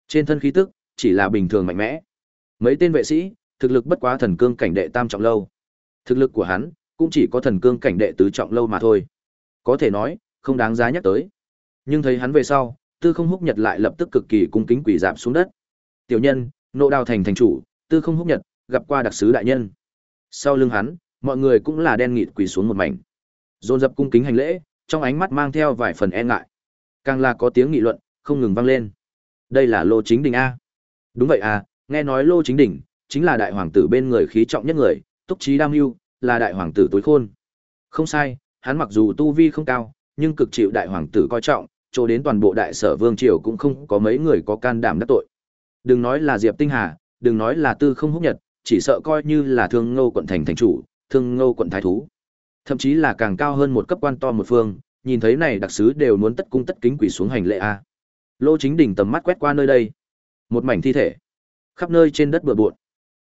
Trên thân khí tức, chỉ là bình thường mạnh mẽ. Mấy tên vệ sĩ, thực lực bất quá thần cương cảnh đệ tam trọng lâu. Thực lực của hắn, cũng chỉ có thần cương cảnh đệ tứ trọng lâu mà thôi. Có thể nói, không đáng giá nhắc tới. Nhưng thấy hắn về sau, Tư Không Húc Nhật lại lập tức cực kỳ cung kính quỳ rạp xuống đất. "Tiểu nhân, nộ đào thành thành chủ, Tư Không Húc Nhật, gặp qua đặc sứ đại nhân." Sau lưng hắn, mọi người cũng là đen nghịt quỳ xuống một mảnh. Dồn dập cung kính hành lễ, trong ánh mắt mang theo vài phần e ngại. Càng là có tiếng nghị luận không ngừng vang lên. Đây là Lô Chính Đỉnh a. Đúng vậy à, nghe nói Lô Chính Đỉnh chính là đại hoàng tử bên người khí trọng nhất người, Túc trí Đam mưu là đại hoàng tử tối khôn. Không sai, hắn mặc dù tu vi không cao, nhưng cực chịu đại hoàng tử coi trọng, chỗ đến toàn bộ đại sở vương triều cũng không có mấy người có can đảm đắc tội. Đừng nói là Diệp Tinh Hà, đừng nói là Tư Không Húc Nhật, chỉ sợ coi như là Thương Ngô quận thành thành chủ, Thương Ngô quận thái thú, thậm chí là càng cao hơn một cấp quan to một phương, nhìn thấy này đặc sứ đều muốn tất cung tất kính quỷ xuống hành lễ a. Lô Chính Đỉnh tầm mắt quét qua nơi đây, một mảnh thi thể, khắp nơi trên đất bừa bộn.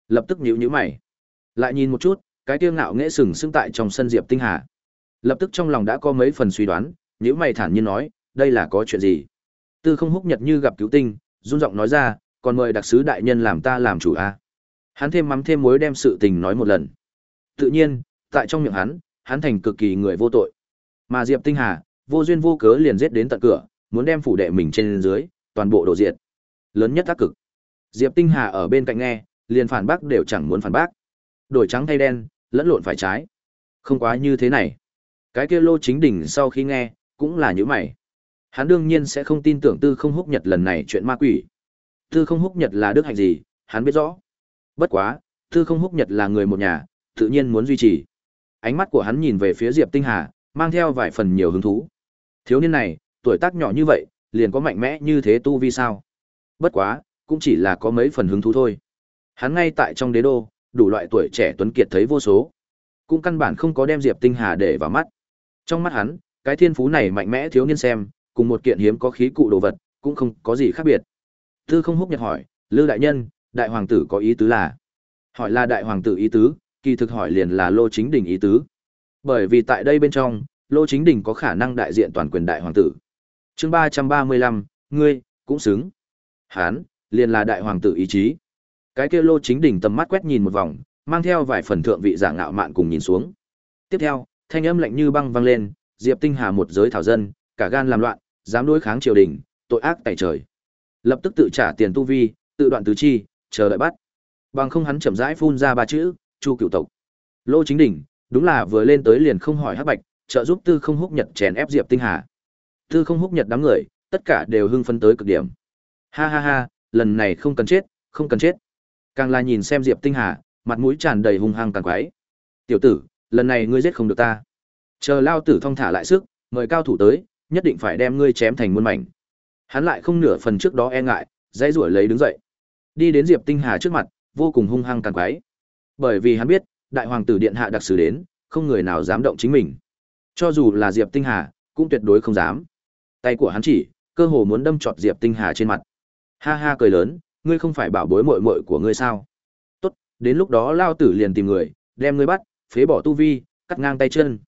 Lập tức nhíu nhíu mày, lại nhìn một chút, cái tiêu ngạo nghễ sừng sững tại trong sân Diệp Tinh Hà. Lập tức trong lòng đã có mấy phần suy đoán, nhíu mày thản nhiên nói, đây là có chuyện gì? Tư không húc nhật như gặp cứu tinh, run giọng nói ra, còn mời đặc sứ đại nhân làm ta làm chủ a. Hắn thêm mắm thêm muối đem sự tình nói một lần. Tự nhiên, tại trong miệng hắn, hắn thành cực kỳ người vô tội. Mà Diệp Tinh Hà, vô duyên vô cớ liền giết đến tận cửa, muốn đem phủ đệ mình trên dưới, toàn bộ đổ diệt. Lớn nhất tác cực. Diệp Tinh Hà ở bên cạnh nghe, liền phản bác đều chẳng muốn phản bác. Đổi trắng thay đen, lẫn lộn phải trái. Không quá như thế này. Cái kia Lô Chính Đỉnh sau khi nghe, cũng là như mày. Hắn đương nhiên sẽ không tin tưởng Tư Không Húc Nhật lần này chuyện ma quỷ. Tư Không Húc Nhật là đức hạnh gì, hắn biết rõ. Bất quá, Tư Không Húc Nhật là người một nhà, tự nhiên muốn duy trì. Ánh mắt của hắn nhìn về phía Diệp Tinh Hà, mang theo vài phần nhiều hứng thú. Thiếu niên này, tuổi tác nhỏ như vậy, liền có mạnh mẽ như thế tu vi sao? Bất quá, cũng chỉ là có mấy phần hứng thú thôi. Hắn ngay tại trong đế đô, đủ loại tuổi trẻ tuấn kiệt thấy vô số, cũng căn bản không có đem Diệp Tinh Hà để vào mắt. Trong mắt hắn, cái thiên phú này mạnh mẽ thiếu niên xem, cùng một kiện hiếm có khí cụ đồ vật, cũng không có gì khác biệt. Tư không húc nhặt hỏi, Lư đại nhân, đại hoàng tử có ý tứ là? Hỏi là đại hoàng tử ý tứ, kỳ thực hỏi liền là Lô Chính Đình ý tứ. Bởi vì tại đây bên trong, Lô Chính Đình có khả năng đại diện toàn quyền đại hoàng tử. Chương ba ba mươi lăm, ngươi cũng xứng. Hán, liền là đại hoàng tử ý chí. Cái kia Lô Chính Đình tầm mắt quét nhìn một vòng, mang theo vài phần thượng vị giả ngạo mạn cùng nhìn xuống. Tiếp theo, thanh âm lạnh như băng vang lên, Diệp Tinh Hà một giới thảo dân, cả gan làm loạn, dám đối kháng triều đình, tội ác tại trời. Lập tức tự trả tiền tu vi, tự đoạn tứ chi, chờ đợi bắt. Bằng không hắn chậm rãi phun ra ba chữ, Chu Cựu tộc. Lô Chính Đỉnh, đúng là vừa lên tới liền không hỏi hắc bạch, trợ giúp Tư Không Húc Nhật chèn ép Diệp Tinh Hà. Tư Không Húc Nhật đám người, tất cả đều hưng phấn tới cực điểm. Ha ha ha, lần này không cần chết, không cần chết. Càng là nhìn xem Diệp Tinh Hà, mặt mũi tràn đầy hung hăng càng quái. Tiểu tử, lần này ngươi giết không được ta. Chờ lao tử thong thả lại sức, mời cao thủ tới, nhất định phải đem ngươi chém thành muôn mảnh. Hắn lại không nửa phần trước đó e ngại, dãy ruổi lấy đứng dậy. Đi đến Diệp Tinh Hà trước mặt, vô cùng hung hăng càng quái. Bởi vì hắn biết, đại hoàng tử điện hạ đặc sử đến, không người nào dám động chính mình. Cho dù là Diệp Tinh Hà, cũng tuyệt đối không dám. Tay của hắn chỉ, cơ hồ muốn đâm trọt Diệp Tinh Hà trên mặt. Ha ha cười lớn, ngươi không phải bảo bối muội muội của ngươi sao? Tốt, đến lúc đó lao tử liền tìm người, đem ngươi bắt, phế bỏ tu vi, cắt ngang tay chân.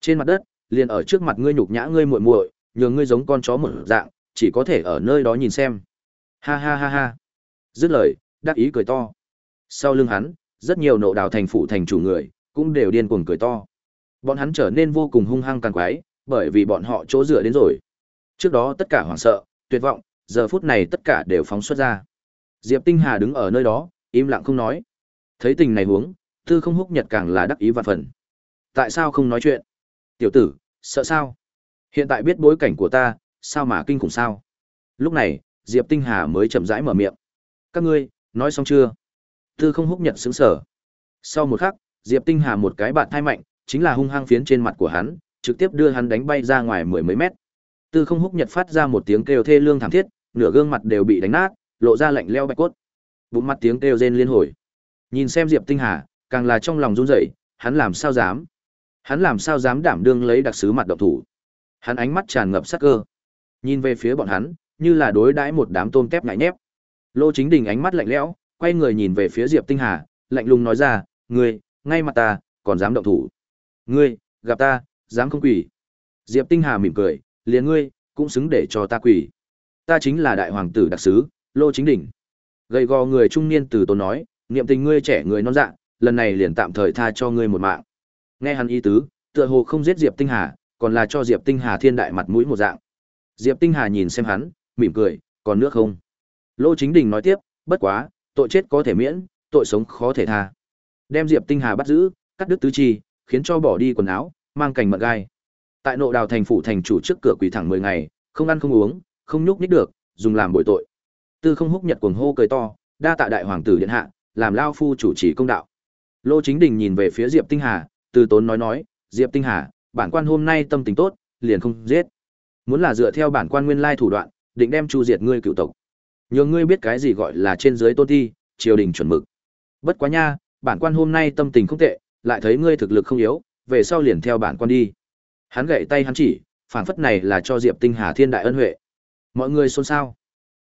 Trên mặt đất, liền ở trước mặt ngươi nhục nhã ngươi muội muội, nhường ngươi giống con chó một dạng, chỉ có thể ở nơi đó nhìn xem. Ha ha ha ha. Dứt lời, đắc ý cười to. Sau lưng hắn, rất nhiều nộ đào thành phủ thành chủ người, cũng đều điên cuồng cười to. Bọn hắn trở nên vô cùng hung hăng càng quái, bởi vì bọn họ chỗ dựa đến rồi. Trước đó tất cả hoảng sợ, tuyệt vọng, giờ phút này tất cả đều phóng xuất ra. Diệp Tinh Hà đứng ở nơi đó, im lặng không nói. Thấy tình này huống, Tư Không Húc Nhật càng là đắc ý vạn phần. Tại sao không nói chuyện? Tiểu tử, sợ sao? Hiện tại biết bối cảnh của ta, sao mà kinh khủng sao? Lúc này, Diệp Tinh Hà mới chậm rãi mở miệng. Các ngươi, nói xong chưa? Tư Không Húc Nhật sững sờ. Sau một khắc, Diệp Tinh Hà một cái bạn thai mạnh, chính là hung hăng phiến trên mặt của hắn, trực tiếp đưa hắn đánh bay ra ngoài mười mấy mét. Tư Không Húc Nhật phát ra một tiếng kêu thê lương thảm thiết, nửa gương mặt đều bị đánh nát, lộ ra lạnh leo bạch cốt. Bụng mặt tiếng kêu rên liên hồi. Nhìn xem Diệp Tinh Hà, càng là trong lòng run rẩy, hắn làm sao dám? Hắn làm sao dám đảm đương lấy đặc sứ mặt động thủ? Hắn ánh mắt tràn ngập sát cơ. Nhìn về phía bọn hắn, như là đối đãi một đám tôm tép nhãi nhép. Lô Chính Đình ánh mắt lạnh lẽo, quay người nhìn về phía Diệp Tinh Hà, lạnh lùng nói ra, "Ngươi, ngay mặt ta, còn dám động thủ? Ngươi, gặp ta, dám không quỳ?" Diệp Tinh Hà mỉm cười, "Liền ngươi, cũng xứng để cho ta quỳ. Ta chính là đại hoàng tử đặc sứ, Lô Chính Đỉnh. Gầy gò người trung niên từ tốn nói, "Niệm tình ngươi trẻ người non dạ, lần này liền tạm thời tha cho ngươi một mạng." Nghe hắn ý tứ, tựa hồ không giết Diệp Tinh Hà, còn là cho Diệp Tinh Hà thiên đại mặt mũi một dạng. Diệp Tinh Hà nhìn xem hắn, mỉm cười, còn nước không? Lô Chính Đình nói tiếp, bất quá, tội chết có thể miễn, tội sống khó thể tha. Đem Diệp Tinh Hà bắt giữ, cắt đứt tứ chi, khiến cho bỏ đi quần áo, mang cảnh mật gai. Tại nộ đào thành phủ thành chủ trước cửa quỳ thẳng 10 ngày, không ăn không uống, không nhúc nhích được, dùng làm bội tội. Tư không húc nhật cuồng hô cười to, đa tạ đại hoàng tử điện hạ, làm lao phu chủ trì công đạo. Lô Chính Đình nhìn về phía Diệp Tinh Hà, từ tốn nói nói, Diệp Tinh Hà, bản quan hôm nay tâm tình tốt, liền không giết. Muốn là dựa theo bản quan nguyên lai thủ đoạn, định đem chu diệt ngươi cựu tộc. Nhờ ngươi biết cái gì gọi là trên dưới tôn thi, triều đình chuẩn mực. Bất quá nha, bản quan hôm nay tâm tình không tệ, lại thấy ngươi thực lực không yếu, về sau liền theo bản quan đi. Hắn gậy tay hắn chỉ, phảng phất này là cho Diệp Tinh Hà thiên đại ân huệ. Mọi người xôn xao.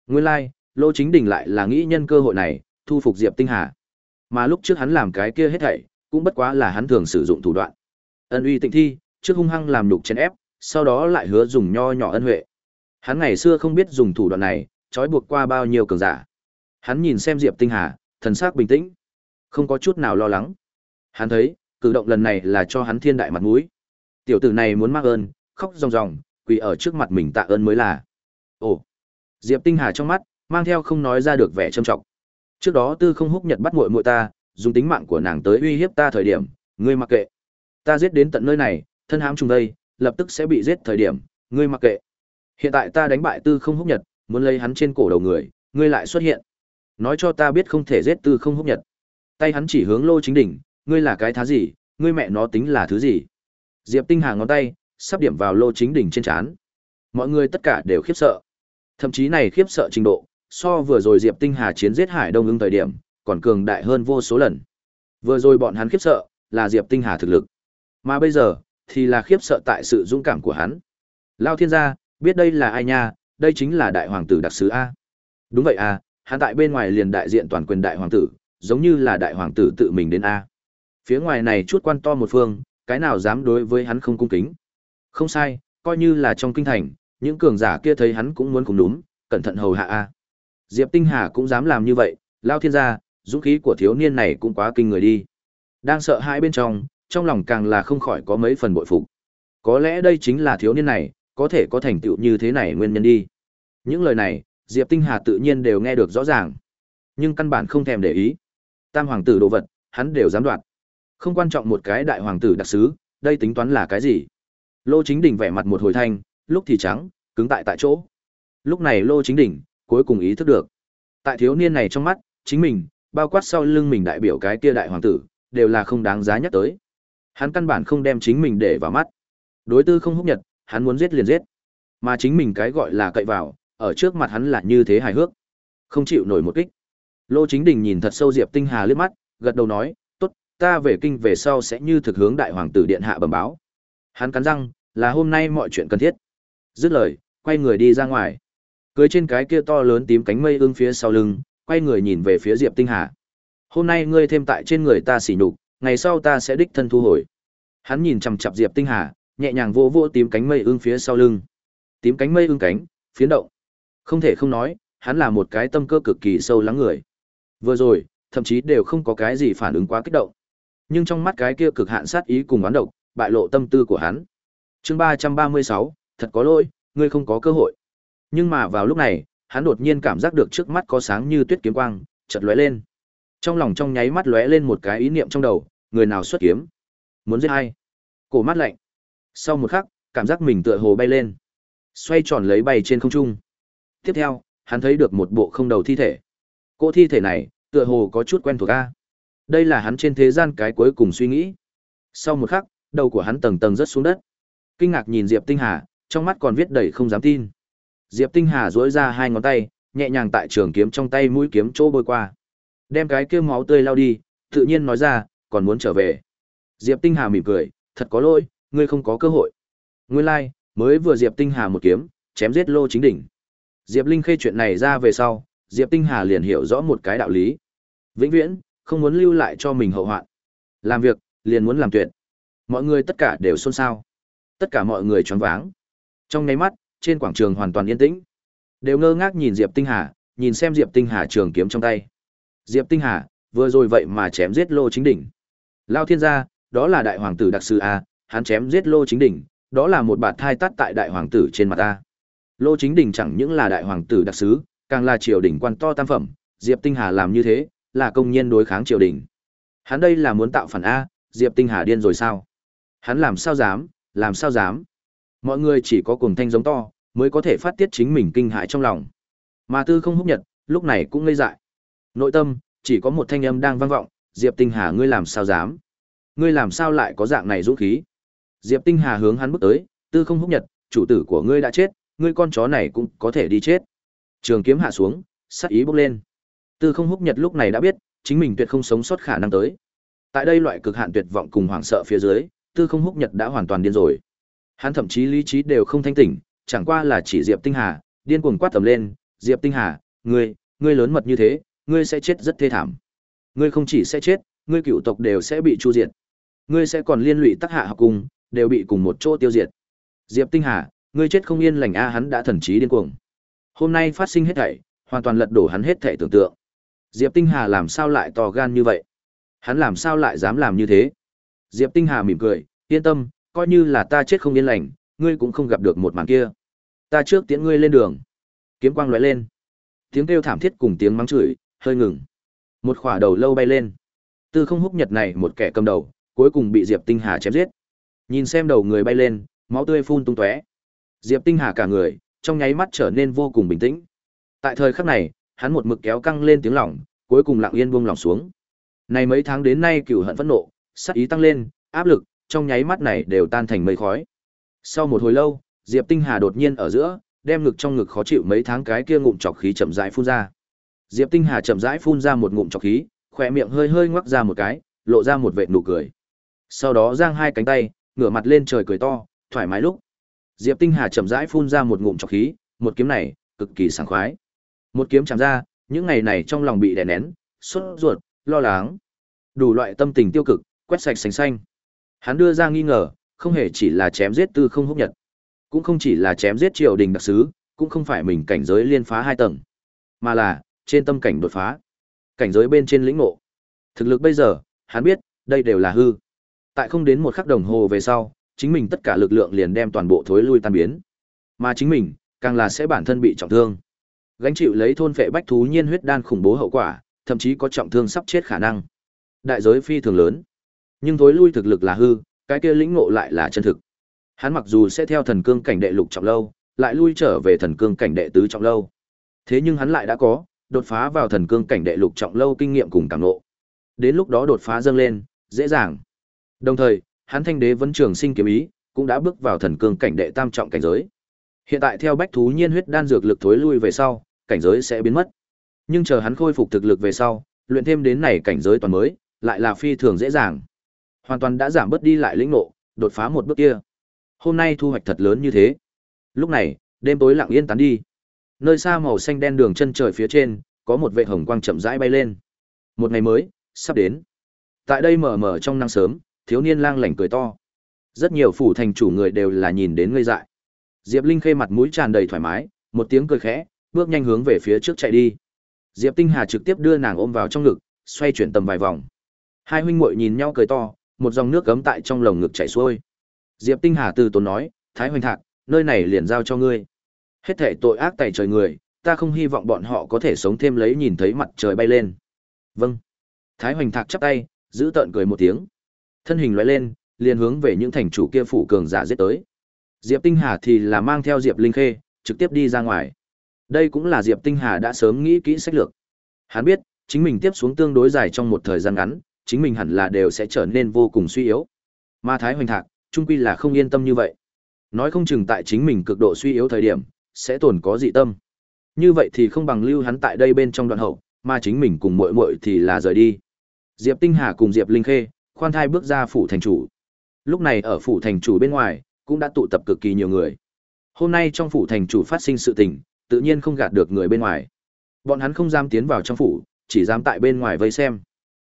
Nguyên lai, like, Lô Chính Đình lại là nghĩ nhân cơ hội này, thu phục Diệp Tinh Hà. Mà lúc trước hắn làm cái kia hết thảy, cũng bất quá là hắn thường sử dụng thủ đoạn. Ân uy tịnh thi, trước hung hăng làm nhục chèn ép, sau đó lại hứa dùng nho nhỏ ân huệ. Hắn ngày xưa không biết dùng thủ đoạn này, trói buộc qua bao nhiêu cường giả. Hắn nhìn xem Diệp Tinh Hà, thần sắc bình tĩnh, không có chút nào lo lắng. Hắn thấy, cử động lần này là cho hắn thiên đại mặt mũi. Tiểu tử này muốn mắc ơn, khóc ròng ròng, quỳ ở trước mặt mình tạ ơn mới là. Ồ. Diệp Tinh Hà trong mắt mang theo không nói ra được vẻ trầm trọng. Trước đó Tư Không Húc Nhật bắt muội muội ta, dùng tính mạng của nàng tới uy hiếp ta thời điểm, ngươi mặc kệ. Ta giết đến tận nơi này, thân hãm trùng đây, lập tức sẽ bị giết thời điểm, ngươi mặc kệ. Hiện tại ta đánh bại Tư Không Húc Nhật, muốn lấy hắn trên cổ đầu người, ngươi lại xuất hiện. Nói cho ta biết không thể giết Tư Không Húc Nhật. Tay hắn chỉ hướng Lô Chính Đỉnh, ngươi là cái thá gì, ngươi mẹ nó tính là thứ gì? Diệp Tinh Hà ngón tay sắp điểm vào Lô Chính Đỉnh trên trán. Mọi người tất cả đều khiếp sợ. Thậm chí này khiếp sợ trình độ, so vừa rồi Diệp Tinh Hà chiến giết Hải Đông ứng thời điểm, còn cường đại hơn vô số lần. Vừa rồi bọn hắn khiếp sợ, là Diệp Tinh Hà thực lực. Mà bây giờ, thì là khiếp sợ tại sự dũng cảm của hắn. Lao thiên gia, biết đây là ai nha, đây chính là đại hoàng tử đặc sứ A. Đúng vậy A. hắn tại bên ngoài liền đại diện toàn quyền đại hoàng tử, giống như là đại hoàng tử tự mình đến A. Phía ngoài này chút quan to một phương, cái nào dám đối với hắn không cung kính. Không sai, coi như là trong kinh thành, những cường giả kia thấy hắn cũng muốn cùng đúng, cẩn thận hầu hạ A. Diệp Tinh Hà cũng dám làm như vậy, lao thiên gia, dũng khí của thiếu niên này cũng quá kinh người đi. Đang sợ hãi bên trong, trong lòng càng là không khỏi có mấy phần bội phục. Có lẽ đây chính là thiếu niên này, có thể có thành tựu như thế này nguyên nhân đi. Những lời này, Diệp Tinh Hà tự nhiên đều nghe được rõ ràng, nhưng căn bản không thèm để ý. Tam hoàng tử đồ vật, hắn đều dám đoạt. Không quan trọng một cái đại hoàng tử đặc sứ, đây tính toán là cái gì? Lô Chính Đỉnh vẻ mặt một hồi thanh, lúc thì trắng, cứng tại tại chỗ. Lúc này Lô Chính Đỉnh cuối cùng ý thức được. Tại thiếu niên này trong mắt, chính mình, bao quát sau lưng mình đại biểu cái kia đại hoàng tử, đều là không đáng giá nhắc tới. Hắn căn bản không đem chính mình để vào mắt. Đối tư không húc nhật, hắn muốn giết liền giết. Mà chính mình cái gọi là cậy vào, ở trước mặt hắn là như thế hài hước. Không chịu nổi một kích. Lô Chính Đình nhìn thật sâu Diệp Tinh Hà liếc mắt, gật đầu nói, tốt, ta về kinh về sau sẽ như thực hướng đại hoàng tử điện hạ bẩm báo. Hắn cắn răng, là hôm nay mọi chuyện cần thiết. Dứt lời, quay người đi ra ngoài. Cưới trên cái kia to lớn tím cánh mây ương phía sau lưng, quay người nhìn về phía Diệp Tinh Hà. Hôm nay ngươi thêm tại trên người ta xỉ nhục, ngày sau ta sẽ đích thân thu hồi. Hắn nhìn chằm chằm Diệp Tinh Hà, nhẹ nhàng vỗ vỗ tím cánh mây ương phía sau lưng. Tím cánh mây ương cánh, phiến động. Không thể không nói, hắn là một cái tâm cơ cực kỳ sâu lắng người. Vừa rồi, thậm chí đều không có cái gì phản ứng quá kích động. Nhưng trong mắt cái kia cực hạn sát ý cùng oán độc, bại lộ tâm tư của hắn. Chương ba ba mươi sáu, thật có lỗi, ngươi không có cơ hội. Nhưng mà vào lúc này, hắn đột nhiên cảm giác được trước mắt có sáng như tuyết kiếm quang, chợt lóe lên. Trong lòng trong nháy mắt lóe lên một cái ý niệm trong đầu, người nào xuất kiếm? Muốn giết ai? Cổ mắt lạnh. Sau một khắc, cảm giác mình tựa hồ bay lên, xoay tròn lấy bay trên không trung. Tiếp theo, hắn thấy được một bộ không đầu thi thể. cô thi thể này, tựa hồ có chút quen thuộc a. Đây là hắn trên thế gian cái cuối cùng suy nghĩ. Sau một khắc, đầu của hắn tầng tầng rớt xuống đất. Kinh ngạc nhìn Diệp Tinh Hà, trong mắt còn viết đầy không dám tin. Diệp Tinh Hà duỗi ra hai ngón tay, nhẹ nhàng tại trường kiếm trong tay mũi kiếm chỗ bôi qua. Đem cái kia máu tươi lao đi, tự nhiên nói ra, còn muốn trở về. Diệp Tinh Hà mỉm cười, thật có lỗi, ngươi không có cơ hội. Nguyên lai, like, mới vừa Diệp Tinh Hà một kiếm, chém giết Lô Chính Đỉnh. Diệp Linh khê chuyện này ra về sau, Diệp Tinh Hà liền hiểu rõ một cái đạo lý. Vĩnh viễn, không muốn lưu lại cho mình hậu hoạn. Làm việc, liền muốn làm tuyệt. Mọi người tất cả đều xôn xao. Tất cả mọi người choáng váng. Trong nháy mắt, trên quảng trường hoàn toàn yên tĩnh. Đều ngơ ngác nhìn Diệp Tinh Hà, nhìn xem Diệp Tinh Hà trường kiếm trong tay. Diệp Tinh Hà, vừa rồi vậy mà chém giết Lô Chính Đỉnh. Lao Thiên gia, đó là đại hoàng tử đặc sư a, hắn chém giết Lô Chính Đình, đó là một bạt thai tát tại đại hoàng tử trên mặt ta. Lô Chính Đình chẳng những là đại hoàng tử đặc sứ, càng là triều đình quan to tam phẩm, Diệp Tinh Hà làm như thế, là công nhân đối kháng triều đình. Hắn đây là muốn tạo phản a, Diệp Tinh Hà điên rồi sao? Hắn làm sao dám, làm sao dám? Mọi người chỉ có cùng thanh giống to, mới có thể phát tiết chính mình kinh hãi trong lòng. Mà Tư không húc nhật, lúc này cũng ngây dại. Nội tâm, chỉ có một thanh âm đang vang vọng, Diệp Tinh Hà ngươi làm sao dám? Ngươi làm sao lại có dạng này dũng khí? Diệp Tinh Hà hướng hắn bước tới, Tư không húc nhật, chủ tử của ngươi đã chết, ngươi con chó này cũng có thể đi chết. Trường kiếm hạ xuống, sát ý bốc lên. Tư không húc nhật lúc này đã biết, chính mình tuyệt không sống sót khả năng tới. Tại đây loại cực hạn tuyệt vọng cùng hoảng sợ phía dưới, Tư không húc nhật đã hoàn toàn điên rồi. Hắn thậm chí lý trí đều không thanh tỉnh, chẳng qua là chỉ Diệp Tinh Hà, điên cuồng quát tầm lên, "Diệp Tinh Hà, ngươi, ngươi lớn mật như thế, ngươi sẽ chết rất thê thảm. Ngươi không chỉ sẽ chết, ngươi cựu tộc đều sẽ bị chu diệt. Ngươi sẽ còn liên lụy tất Hạ học cùng, đều bị cùng một chỗ tiêu diệt." Diệp Tinh Hà, ngươi chết không yên lành a hắn đã thần trí điên cuồng. Hôm nay phát sinh hết thảy, hoàn toàn lật đổ hắn hết thảy tưởng tượng. Diệp Tinh Hà làm sao lại to gan như vậy? Hắn làm sao lại dám làm như thế? Diệp Tinh Hà mỉm cười, yên tâm, coi như là ta chết không yên lành, ngươi cũng không gặp được một màn kia. Ta trước tiễn ngươi lên đường. Kiếm quang lóe lên. Tiếng kêu thảm thiết cùng tiếng mắng chửi, hơi ngừng. Một khỏa đầu lâu bay lên. Tư không húc nhật này một kẻ cầm đầu, cuối cùng bị Diệp Tinh Hà chém giết. Nhìn xem đầu người bay lên, máu tươi phun tung tóe. Diệp Tinh Hà cả người, trong nháy mắt trở nên vô cùng bình tĩnh. Tại thời khắc này, hắn một mực kéo căng lên tiếng lòng, cuối cùng lặng yên buông lòng xuống. Này mấy tháng đến nay cửu hận phẫn nộ, sát ý tăng lên, áp lực, trong nháy mắt này đều tan thành mây khói. Sau một hồi lâu, Diệp Tinh Hà đột nhiên ở giữa, đem ngực trong ngực khó chịu mấy tháng cái kia ngụm trọc khí chậm rãi phun ra. Diệp Tinh Hà chậm rãi phun ra một ngụm trọc khí, khỏe miệng hơi hơi ngoắc ra một cái, lộ ra một vệt nụ cười. Sau đó giang hai cánh tay, ngửa mặt lên trời cười to, thoải mái lúc. Diệp Tinh Hà chậm rãi phun ra một ngụm trọc khí, một kiếm này, cực kỳ sảng khoái. Một kiếm chạm ra, những ngày này trong lòng bị đè nén, sốt ruột, lo lắng, đủ loại tâm tình tiêu cực, quét sạch sành xanh. Hắn đưa ra nghi ngờ, không hề chỉ là chém giết tư không húc nhật, cũng không chỉ là chém giết triều đình đặc sứ, cũng không phải mình cảnh giới liên phá hai tầng, mà là trên tâm cảnh đột phá, cảnh giới bên trên lĩnh ngộ. Thực lực bây giờ, hắn biết, đây đều là hư. Tại không đến một khắc đồng hồ về sau, chính mình tất cả lực lượng liền đem toàn bộ thối lui tan biến. Mà chính mình, càng là sẽ bản thân bị trọng thương. Gánh chịu lấy thôn phệ bách thú nhiên huyết đan khủng bố hậu quả, thậm chí có trọng thương sắp chết khả năng. Đại giới phi thường lớn. Nhưng thối lui thực lực là hư, cái kia lĩnh ngộ lại là chân thực. Hắn mặc dù sẽ theo thần cương cảnh đệ lục trọng lâu, lại lui trở về thần cương cảnh đệ tứ trọng lâu. Thế nhưng hắn lại đã có đột phá vào thần cương cảnh đệ lục trọng lâu kinh nghiệm cùng cảm ngộ. Đến lúc đó đột phá dâng lên, dễ dàng. Đồng thời, hắn thanh đế vẫn trường sinh kiếm ý, cũng đã bước vào thần cương cảnh đệ tam trọng cảnh giới. Hiện tại theo bách thú nhiên huyết đan dược lực thối lui về sau, cảnh giới sẽ biến mất. Nhưng chờ hắn khôi phục thực lực về sau, luyện thêm đến này cảnh giới toàn mới, lại là phi thường dễ dàng. Hoàn toàn đã giảm bớt đi lại lĩnh ngộ, đột phá một bước kia. Hôm nay thu hoạch thật lớn như thế. Lúc này, đêm tối lặng yên tán đi. Nơi xa màu xanh đen đường chân trời phía trên, có một vệ hồng quang chậm rãi bay lên. Một ngày mới sắp đến. Tại đây mờ mờ trong nắng sớm, thiếu niên lang lảnh cười to. Rất nhiều phủ thành chủ người đều là nhìn đến ngây dại. Diệp Linh khê mặt mũi tràn đầy thoải mái, một tiếng cười khẽ, bước nhanh hướng về phía trước chạy đi. Diệp Tinh Hà trực tiếp đưa nàng ôm vào trong ngực, xoay chuyển tầm vài vòng. Hai huynh muội nhìn nhau cười to, một dòng nước gấm tại trong lồng ngực chảy xuôi. Diệp Tinh Hà từ tốn nói, Thái Hoành Thạc, nơi này liền giao cho ngươi. Hết thảy tội ác tày trời người, ta không hy vọng bọn họ có thể sống thêm lấy nhìn thấy mặt trời bay lên. Vâng. Thái Hoành Thạc chắp tay, giữ tợn cười một tiếng. Thân hình loại lên, liền hướng về những thành chủ kia phủ cường giả giết tới. Diệp Tinh Hà thì là mang theo Diệp Linh Khê, trực tiếp đi ra ngoài. Đây cũng là Diệp Tinh Hà đã sớm nghĩ kỹ sách lược. Hắn biết, chính mình tiếp xuống tương đối dài trong một thời gian ngắn, chính mình hẳn là đều sẽ trở nên vô cùng suy yếu. Ma Thái Hoành Thạc, trung quy là không yên tâm như vậy. Nói không chừng tại chính mình cực độ suy yếu thời điểm, sẽ tồn có dị tâm. Như vậy thì không bằng lưu hắn tại đây bên trong đoạn hậu, mà chính mình cùng muội muội thì là rời đi. Diệp Tinh Hà cùng Diệp Linh Khê, khoan thai bước ra phủ thành chủ. Lúc này ở phủ thành chủ bên ngoài, cũng đã tụ tập cực kỳ nhiều người. Hôm nay trong phủ thành chủ phát sinh sự tình, tự nhiên không gạt được người bên ngoài. Bọn hắn không dám tiến vào trong phủ, chỉ dám tại bên ngoài vây xem.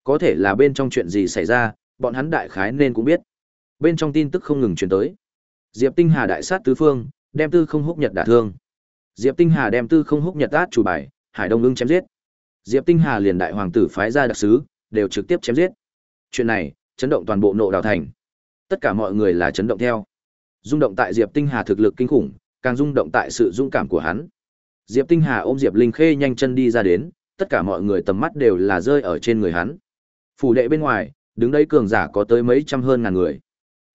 Có thể là bên trong chuyện gì xảy ra, bọn hắn đại khái nên cũng biết. Bên trong tin tức không ngừng truyền tới. Diệp Tinh Hà đại sát tứ phương, đem Tư Không Húc Nhật đả thương. Diệp Tinh Hà đem Tư Không Húc Nhật át chủ bài, Hải Đông Ưng chém giết. Diệp Tinh Hà liền đại hoàng tử phái ra đặc sứ, đều trực tiếp chém giết. Chuyện này, chấn động toàn bộ nộ đào thành. Tất cả mọi người là chấn động theo. Rung động tại Diệp Tinh Hà thực lực kinh khủng, càng rung động tại sự dũng cảm của hắn. Diệp Tinh Hà ôm Diệp Linh Khê nhanh chân đi ra đến, tất cả mọi người tầm mắt đều là rơi ở trên người hắn. Phủ đệ bên ngoài, đứng đấy cường giả có tới mấy trăm hơn ngàn người.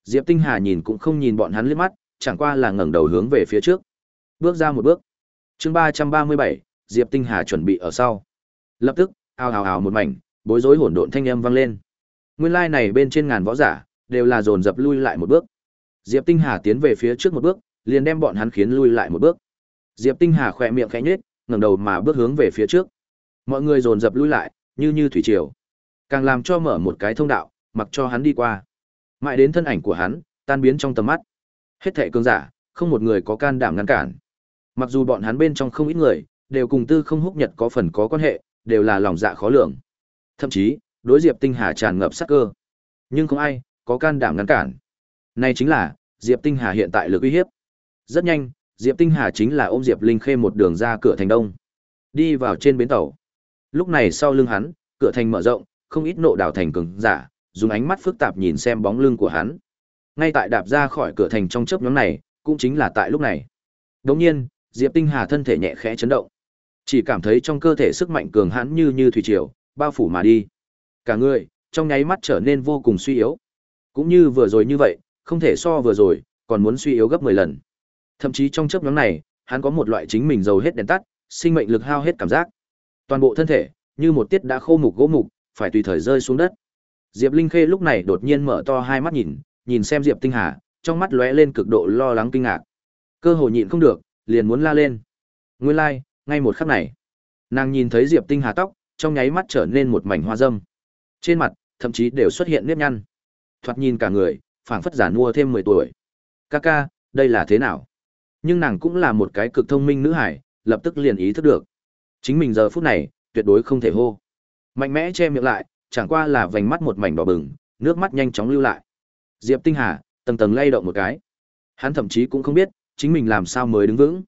Diệp Tinh Hà nhìn cũng không nhìn bọn hắn liếc mắt, chẳng qua là ngẩng đầu hướng về phía trước. Bước ra một bước. Chương ba ba mươi bảy, Diệp Tinh Hà chuẩn bị ở sau. Lập tức, ào ào ào một mảnh, bối rối hỗn độn thanh âm vang lên. Nguyên lai like này bên trên ngàn võ giả, đều là dồn dập lui lại một bước. Diệp Tinh Hà tiến về phía trước một bước, liền đem bọn hắn khiến lui lại một bước. Diệp Tinh Hà khỏe miệng khẽ nhếch, ngẩng đầu mà bước hướng về phía trước. Mọi người dồn dập lui lại, như như thủy triều. Càng làm cho mở một cái thông đạo, mặc cho hắn đi qua. Mãi đến thân ảnh của hắn, tan biến trong tầm mắt. Hết thệ cường giả, không một người có can đảm ngăn cản. Mặc dù bọn hắn bên trong không ít người, đều cùng tư không húc nhật có phần có quan hệ, đều là lòng dạ khó lường. Thậm chí, đối Diệp Tinh Hà tràn ngập sát cơ. Nhưng không ai có can đảm ngăn cản. Này chính là Diệp Tinh Hà hiện tại lực uy hiếp. Rất nhanh, Diệp Tinh Hà chính là ôm Diệp Linh Khê một đường ra cửa thành đông, đi vào trên bến tàu. Lúc này sau lưng hắn, cửa thành mở rộng, không ít nộ đảo thành cường giả, dùng ánh mắt phức tạp nhìn xem bóng lưng của hắn. Ngay tại đạp ra khỏi cửa thành trong chớp nhóm này, cũng chính là tại lúc này. đống nhiên, Diệp Tinh Hà thân thể nhẹ khẽ chấn động. Chỉ cảm thấy trong cơ thể sức mạnh cường hãn như như thủy triều, bao phủ mà đi. Cả người, trong nháy mắt trở nên vô cùng suy yếu. Cũng như vừa rồi như vậy, không thể so vừa rồi, còn muốn suy yếu gấp 10 lần. Thậm chí trong chớp nhoáng này, hắn có một loại chính mình dầu hết đèn tắt, sinh mệnh lực hao hết cảm giác. Toàn bộ thân thể, như một tiết đã khô mục gỗ mục, phải tùy thời rơi xuống đất. Diệp Linh Khê lúc này đột nhiên mở to hai mắt nhìn, nhìn xem Diệp Tinh Hà, trong mắt lóe lên cực độ lo lắng kinh ngạc. Cơ hồ nhịn không được, liền muốn la lên. Nguyên lai, like, ngay một khắc này, nàng nhìn thấy Diệp Tinh Hà tóc, trong nháy mắt trở nên một mảnh hoa dâm. Trên mặt, thậm chí đều xuất hiện nếp nhăn. Thoạt nhìn cả người, phảng phất giả nua thêm 10 tuổi. Kaka, đây là thế nào? Nhưng nàng cũng là một cái cực thông minh nữ hải, lập tức liền ý thức được. Chính mình giờ phút này, tuyệt đối không thể hô. Mạnh mẽ che miệng lại, chẳng qua là vành mắt một mảnh đỏ bừng, nước mắt nhanh chóng lưu lại. Diệp Tinh Hà, tầng tầng lay động một cái. Hắn thậm chí cũng không biết, chính mình làm sao mới đứng vững.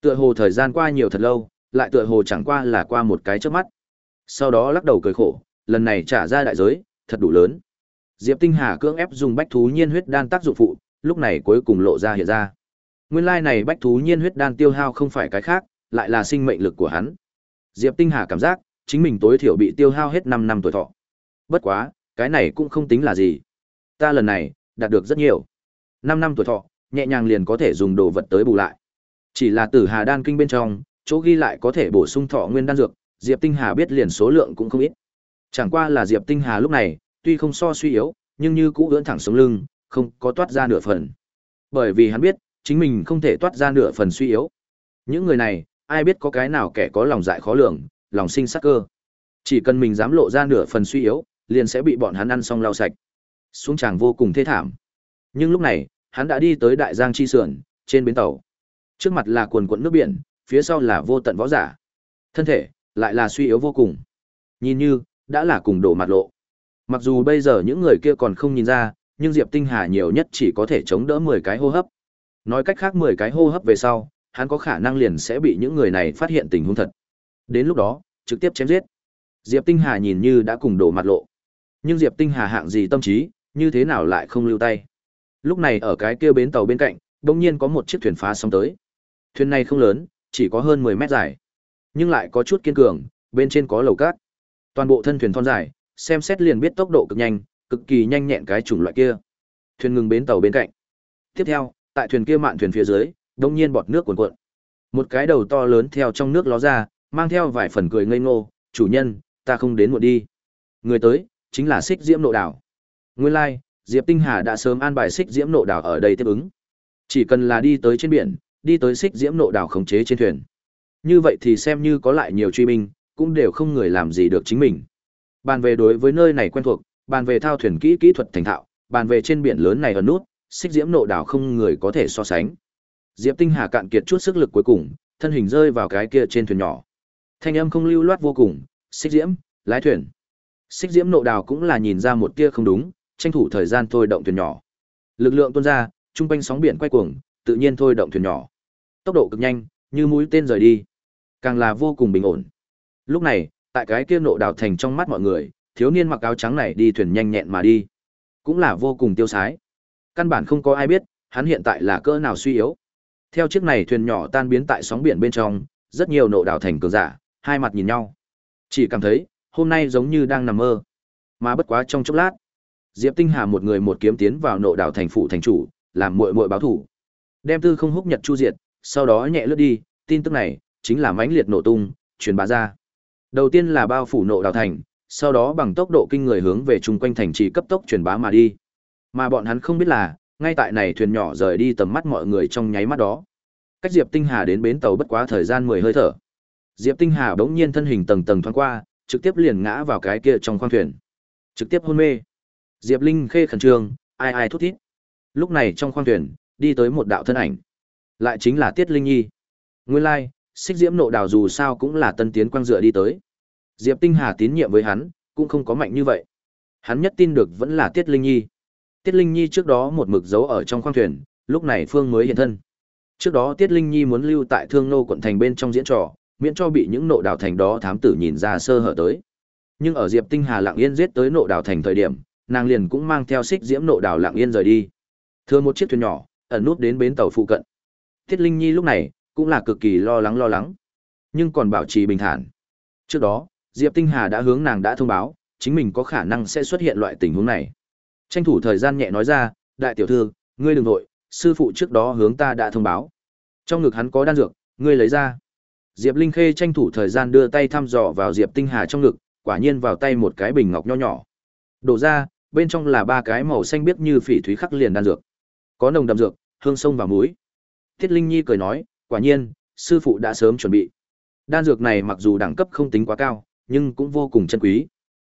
Tựa hồ thời gian qua nhiều thật lâu, lại tựa hồ chẳng qua là qua một cái chớp mắt. Sau đó lắc đầu cười khổ, lần này trả ra đại giới, thật đủ lớn. Diệp Tinh Hà cưỡng ép dùng bách thú nhiên huyết đan tác dụng phụ, lúc này cuối cùng lộ ra hiện ra. Nguyên lai này bách thú nhiên huyết đan tiêu hao không phải cái khác, lại là sinh mệnh lực của hắn. Diệp Tinh Hà cảm giác, chính mình tối thiểu bị tiêu hao hết 5 năm tuổi thọ. Bất quá, cái này cũng không tính là gì. Ta lần này, đạt được rất nhiều. 5 năm tuổi thọ, nhẹ nhàng liền có thể dùng đồ vật tới bù lại. Chỉ là tử Hà đan kinh bên trong, chỗ ghi lại có thể bổ sung thọ nguyên đan dược, Diệp Tinh Hà biết liền số lượng cũng không ít. Chẳng qua là Diệp Tinh Hà lúc này, tuy không so suy yếu, nhưng như cũ ưỡn thẳng sống lưng, không có toát ra nửa phần. Bởi vì hắn biết, chính mình không thể toát ra nửa phần suy yếu. Những người này, ai biết có cái nào kẻ có lòng dại khó lường, lòng sinh sắc cơ. Chỉ cần mình dám lộ ra nửa phần suy yếu, liền sẽ bị bọn hắn ăn xong lau sạch. Xuống chàng vô cùng thê thảm. Nhưng lúc này, hắn đã đi tới đại giang chi sườn, trên bến tàu. Trước mặt là quần quần nước biển, phía sau là vô tận võ giả. Thân thể lại là suy yếu vô cùng. Nhìn như đã là cùng đổ mặt lộ. Mặc dù bây giờ những người kia còn không nhìn ra, nhưng Diệp Tinh Hà nhiều nhất chỉ có thể chống đỡ 10 cái hô hấp. Nói cách khác 10 cái hô hấp về sau, hắn có khả năng liền sẽ bị những người này phát hiện tình huống thật. Đến lúc đó, trực tiếp chém giết. Diệp Tinh Hà nhìn như đã cùng đổ mặt lộ. Nhưng Diệp Tinh Hà hạng gì tâm trí, như thế nào lại không lưu tay. Lúc này ở cái kia bến tàu bên cạnh, đột nhiên có một chiếc thuyền phá sóng tới. Thuyền này không lớn, chỉ có hơn 10 mét dài, nhưng lại có chút kiên cường, bên trên có lầu cát. Toàn bộ thân thuyền thon dài, xem xét liền biết tốc độ cực nhanh, cực kỳ nhanh nhẹn cái chủng loại kia. Thuyền ngừng bến tàu bên cạnh. Tiếp theo, tại thuyền kia mạn thuyền phía dưới, đông nhiên bọt nước cuồn cuộn. Một cái đầu to lớn theo trong nước ló ra, mang theo vài phần cười ngây ngô, "Chủ nhân, ta không đến muộn đi." Người tới, chính là Xích Diễm Nộ Đảo. Nguyên lai, like, Diệp Tinh Hà đã sớm an bài Xích Diễm Nộ Đảo ở đây tiếp ứng. Chỉ cần là đi tới trên biển, đi tới Xích Diễm Nộ Đảo khống chế trên thuyền. Như vậy thì xem như có lại nhiều truy binh, cũng đều không người làm gì được chính mình. Bàn về đối với nơi này quen thuộc, bàn về thao thuyền kỹ kỹ thuật thành thạo, bàn về trên biển lớn này ở nút, xích diễm nộ đảo không người có thể so sánh. Diệp Tinh Hà cạn kiệt chút sức lực cuối cùng, thân hình rơi vào cái kia trên thuyền nhỏ. Thanh âm không lưu loát vô cùng, xích diễm, lái thuyền. Xích diễm nộ đảo cũng là nhìn ra một tia không đúng, tranh thủ thời gian thôi động thuyền nhỏ. Lực lượng tuôn ra, trung quanh sóng biển quay cuồng, tự nhiên thôi động thuyền nhỏ. Tốc độ cực nhanh, như mũi tên rời đi, càng là vô cùng bình ổn. Lúc này, tại cái kia nộ đào thành trong mắt mọi người, thiếu niên mặc áo trắng này đi thuyền nhanh nhẹn mà đi. Cũng là vô cùng tiêu sái. Căn bản không có ai biết, hắn hiện tại là cỡ nào suy yếu. Theo chiếc này thuyền nhỏ tan biến tại sóng biển bên trong, rất nhiều nộ đào thành cường giả, hai mặt nhìn nhau. Chỉ cảm thấy, hôm nay giống như đang nằm mơ. Mà bất quá trong chốc lát, Diệp Tinh Hà một người một kiếm tiến vào nộ đảo thành phủ thành chủ, làm muội muội báo thủ. Đem tư không húc nhật chu diệt, sau đó nhẹ lướt đi, tin tức này chính là mãnh liệt nổ tung, truyền bá ra. Đầu tiên là bao phủ nộ đào thành, sau đó bằng tốc độ kinh người hướng về chung quanh thành trì cấp tốc truyền bá mà đi. Mà bọn hắn không biết là, ngay tại này thuyền nhỏ rời đi tầm mắt mọi người trong nháy mắt đó. Cách Diệp Tinh Hà đến bến tàu bất quá thời gian 10 hơi thở. Diệp Tinh Hà bỗng nhiên thân hình tầng tầng thoáng qua, trực tiếp liền ngã vào cái kia trong khoang thuyền. Trực tiếp hôn mê. Diệp Linh khê khẩn trương, ai ai thút thít. Lúc này trong khoang thuyền, đi tới một đạo thân ảnh. Lại chính là Tiết Linh Nhi. Nguyên lai, like, xích diễm nộ đào dù sao cũng là tân tiến quang dựa đi tới. Diệp tinh hà tín nhiệm với hắn cũng không có mạnh như vậy. Hắn nhất tin được vẫn là tiết linh nhi. Tiết linh nhi trước đó một mực giấu ở trong khoang thuyền lúc này phương mới hiện thân. Trước đó tiết linh nhi muốn lưu tại thương nô quận thành bên trong diễn trò miễn cho bị những nộ đào thành đó thám tử nhìn ra sơ hở tới. Nhưng ở diệp tinh hà lặng yên giết tới nộ đào thành thời điểm nàng liền cũng mang theo xích diễm nộ đào lặng yên rời đi. Thừa một chiếc thuyền nhỏ, ẩn nút đến bến tàu phụ cận. Tiết Linh Nhi lúc này cũng là cực kỳ lo lắng lo lắng, nhưng còn bảo trì bình thản. Trước đó, Diệp Tinh Hà đã hướng nàng đã thông báo, chính mình có khả năng sẽ xuất hiện loại tình huống này. Tranh thủ thời gian nhẹ nói ra, đại tiểu thư, ngươi đừng nội, sư phụ trước đó hướng ta đã thông báo. Trong ngực hắn có đan dược, ngươi lấy ra. Diệp Linh Khê tranh thủ thời gian đưa tay thăm dò vào Diệp Tinh Hà trong ngực, quả nhiên vào tay một cái bình ngọc nho nhỏ. Đổ ra, bên trong là ba cái màu xanh biếc như phỉ thúy khắc liền đan dược. Có nồng đậm dược, hương sông và muối. Tiết Linh Nhi cười nói, quả nhiên, sư phụ đã sớm chuẩn bị. Đan dược này mặc dù đẳng cấp không tính quá cao, nhưng cũng vô cùng chân quý.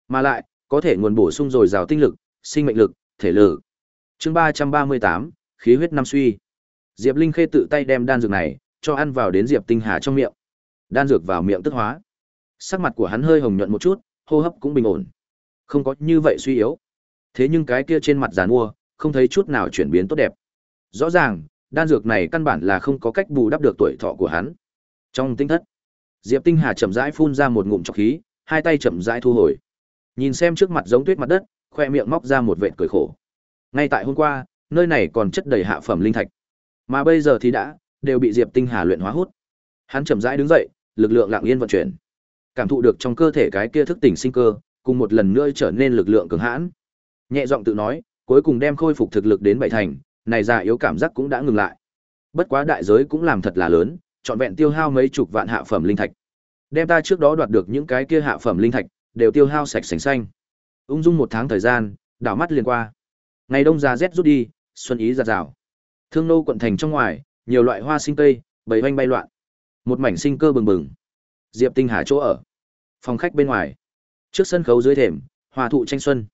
Mà lại, có thể nguồn bổ sung dồi dào tinh lực, sinh mệnh lực, thể lực. Chương ba ba mươi tám, khí huyết năm suy. Diệp Linh Khê tự tay đem đan dược này cho ăn vào đến Diệp Tinh Hà trong miệng. Đan dược vào miệng tức hóa. Sắc mặt của hắn hơi hồng nhuận một chút, hô hấp cũng bình ổn. Không có như vậy suy yếu. Thế nhưng cái kia trên mặt giàn mua, không thấy chút nào chuyển biến tốt đẹp. Rõ ràng, đan dược này căn bản là không có cách bù đắp được tuổi thọ của hắn. Trong tinh thất, Diệp Tinh Hà chậm rãi phun ra một ngụm trọc khí, hai tay chậm rãi thu hồi. Nhìn xem trước mặt giống tuyết mặt đất, khoe miệng móc ra một vệt cười khổ. Ngay tại hôm qua, nơi này còn chất đầy hạ phẩm linh thạch, mà bây giờ thì đã đều bị Diệp Tinh Hà luyện hóa hút. Hắn chậm rãi đứng dậy, lực lượng lặng yên vận chuyển. Cảm thụ được trong cơ thể cái kia thức tỉnh sinh cơ, cùng một lần nữa trở nên lực lượng cường hãn. Nhẹ giọng tự nói, cuối cùng đem khôi phục thực lực đến bảy thành, này già yếu cảm giác cũng đã ngừng lại. Bất quá đại giới cũng làm thật là lớn, trọn vẹn tiêu hao mấy chục vạn hạ phẩm linh thạch. Đem ta trước đó đoạt được những cái kia hạ phẩm linh thạch, đều tiêu hao sạch sành xanh. Ung dung một tháng thời gian, đảo mắt liền qua. Ngày đông già rét rút đi, xuân ý giạt rào. Thương nô quận thành trong ngoài, nhiều loại hoa sinh cây, bầy hoanh bay loạn. Một mảnh sinh cơ bừng bừng. Diệp Tinh Hà chỗ ở. Phòng khách bên ngoài. Trước sân khấu dưới thềm, hòa thụ tranh xuân.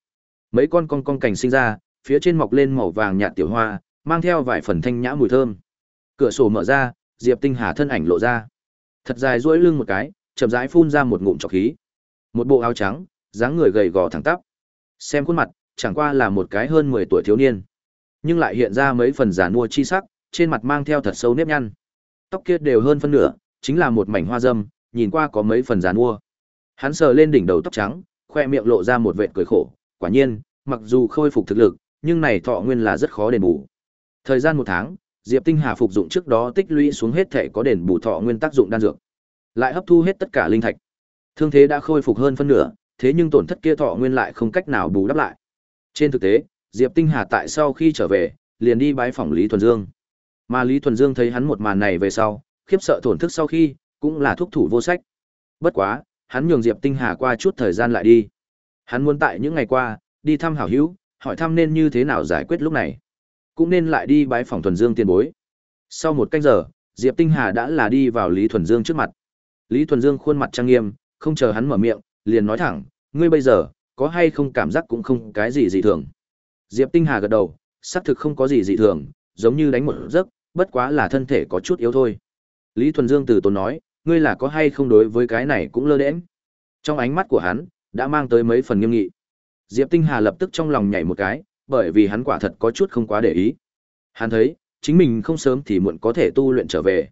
Mấy con con con cảnh sinh ra, phía trên mọc lên màu vàng nhạt tiểu hoa, mang theo vài phần thanh nhã mùi thơm. Cửa sổ mở ra, Diệp Tinh Hà thân ảnh lộ ra. Thật dài duỗi lưng một cái, chậm rãi phun ra một ngụm trọc khí. Một bộ áo trắng, dáng người gầy gò thẳng tắp. Xem khuôn mặt, chẳng qua là một cái hơn 10 tuổi thiếu niên, nhưng lại hiện ra mấy phần già mua chi sắc, trên mặt mang theo thật sâu nếp nhăn. Tóc kia đều hơn phân nửa, chính là một mảnh hoa dâm, nhìn qua có mấy phần già mua. Hắn sờ lên đỉnh đầu tóc trắng, khoe miệng lộ ra một vệt cười khổ, quả nhiên, mặc dù khôi phục thực lực, nhưng này thọ nguyên là rất khó đền bù. Thời gian một tháng, Diệp Tinh Hà phục dụng trước đó tích lũy xuống hết thể có đền bù thọ nguyên tác dụng đan dược, lại hấp thu hết tất cả linh thạch. Thương thế đã khôi phục hơn phân nửa, thế nhưng tổn thất kia thọ nguyên lại không cách nào bù đắp lại. Trên thực tế, Diệp Tinh Hà tại sau khi trở về, liền đi bái phỏng Lý Thuần Dương. Mà Lý Thuần Dương thấy hắn một màn này về sau, khiếp sợ tổn thức sau khi, cũng là thúc thủ vô sách. Bất quá, hắn nhường Diệp Tinh Hà qua chút thời gian lại đi. Hắn muốn tại những ngày qua, đi thăm hảo hữu, hỏi thăm nên như thế nào giải quyết lúc này. Cũng nên lại đi bái phỏng Thuần Dương tiền bối. Sau một canh giờ, Diệp Tinh Hà đã là đi vào Lý Thuần Dương trước mặt. Lý Thuần Dương khuôn mặt trang nghiêm, không chờ hắn mở miệng, liền nói thẳng, ngươi bây giờ, có hay không cảm giác cũng không cái gì dị thường. Diệp Tinh Hà gật đầu, xác thực không có gì dị thường, giống như đánh một giấc, bất quá là thân thể có chút yếu thôi. Lý Thuần Dương từ tốn nói, ngươi là có hay không đối với cái này cũng lơ đễm Trong ánh mắt của hắn, đã mang tới mấy phần nghiêm nghị. Diệp Tinh Hà lập tức trong lòng nhảy một cái, bởi vì hắn quả thật có chút không quá để ý. Hắn thấy, chính mình không sớm thì muộn có thể tu luyện trở về.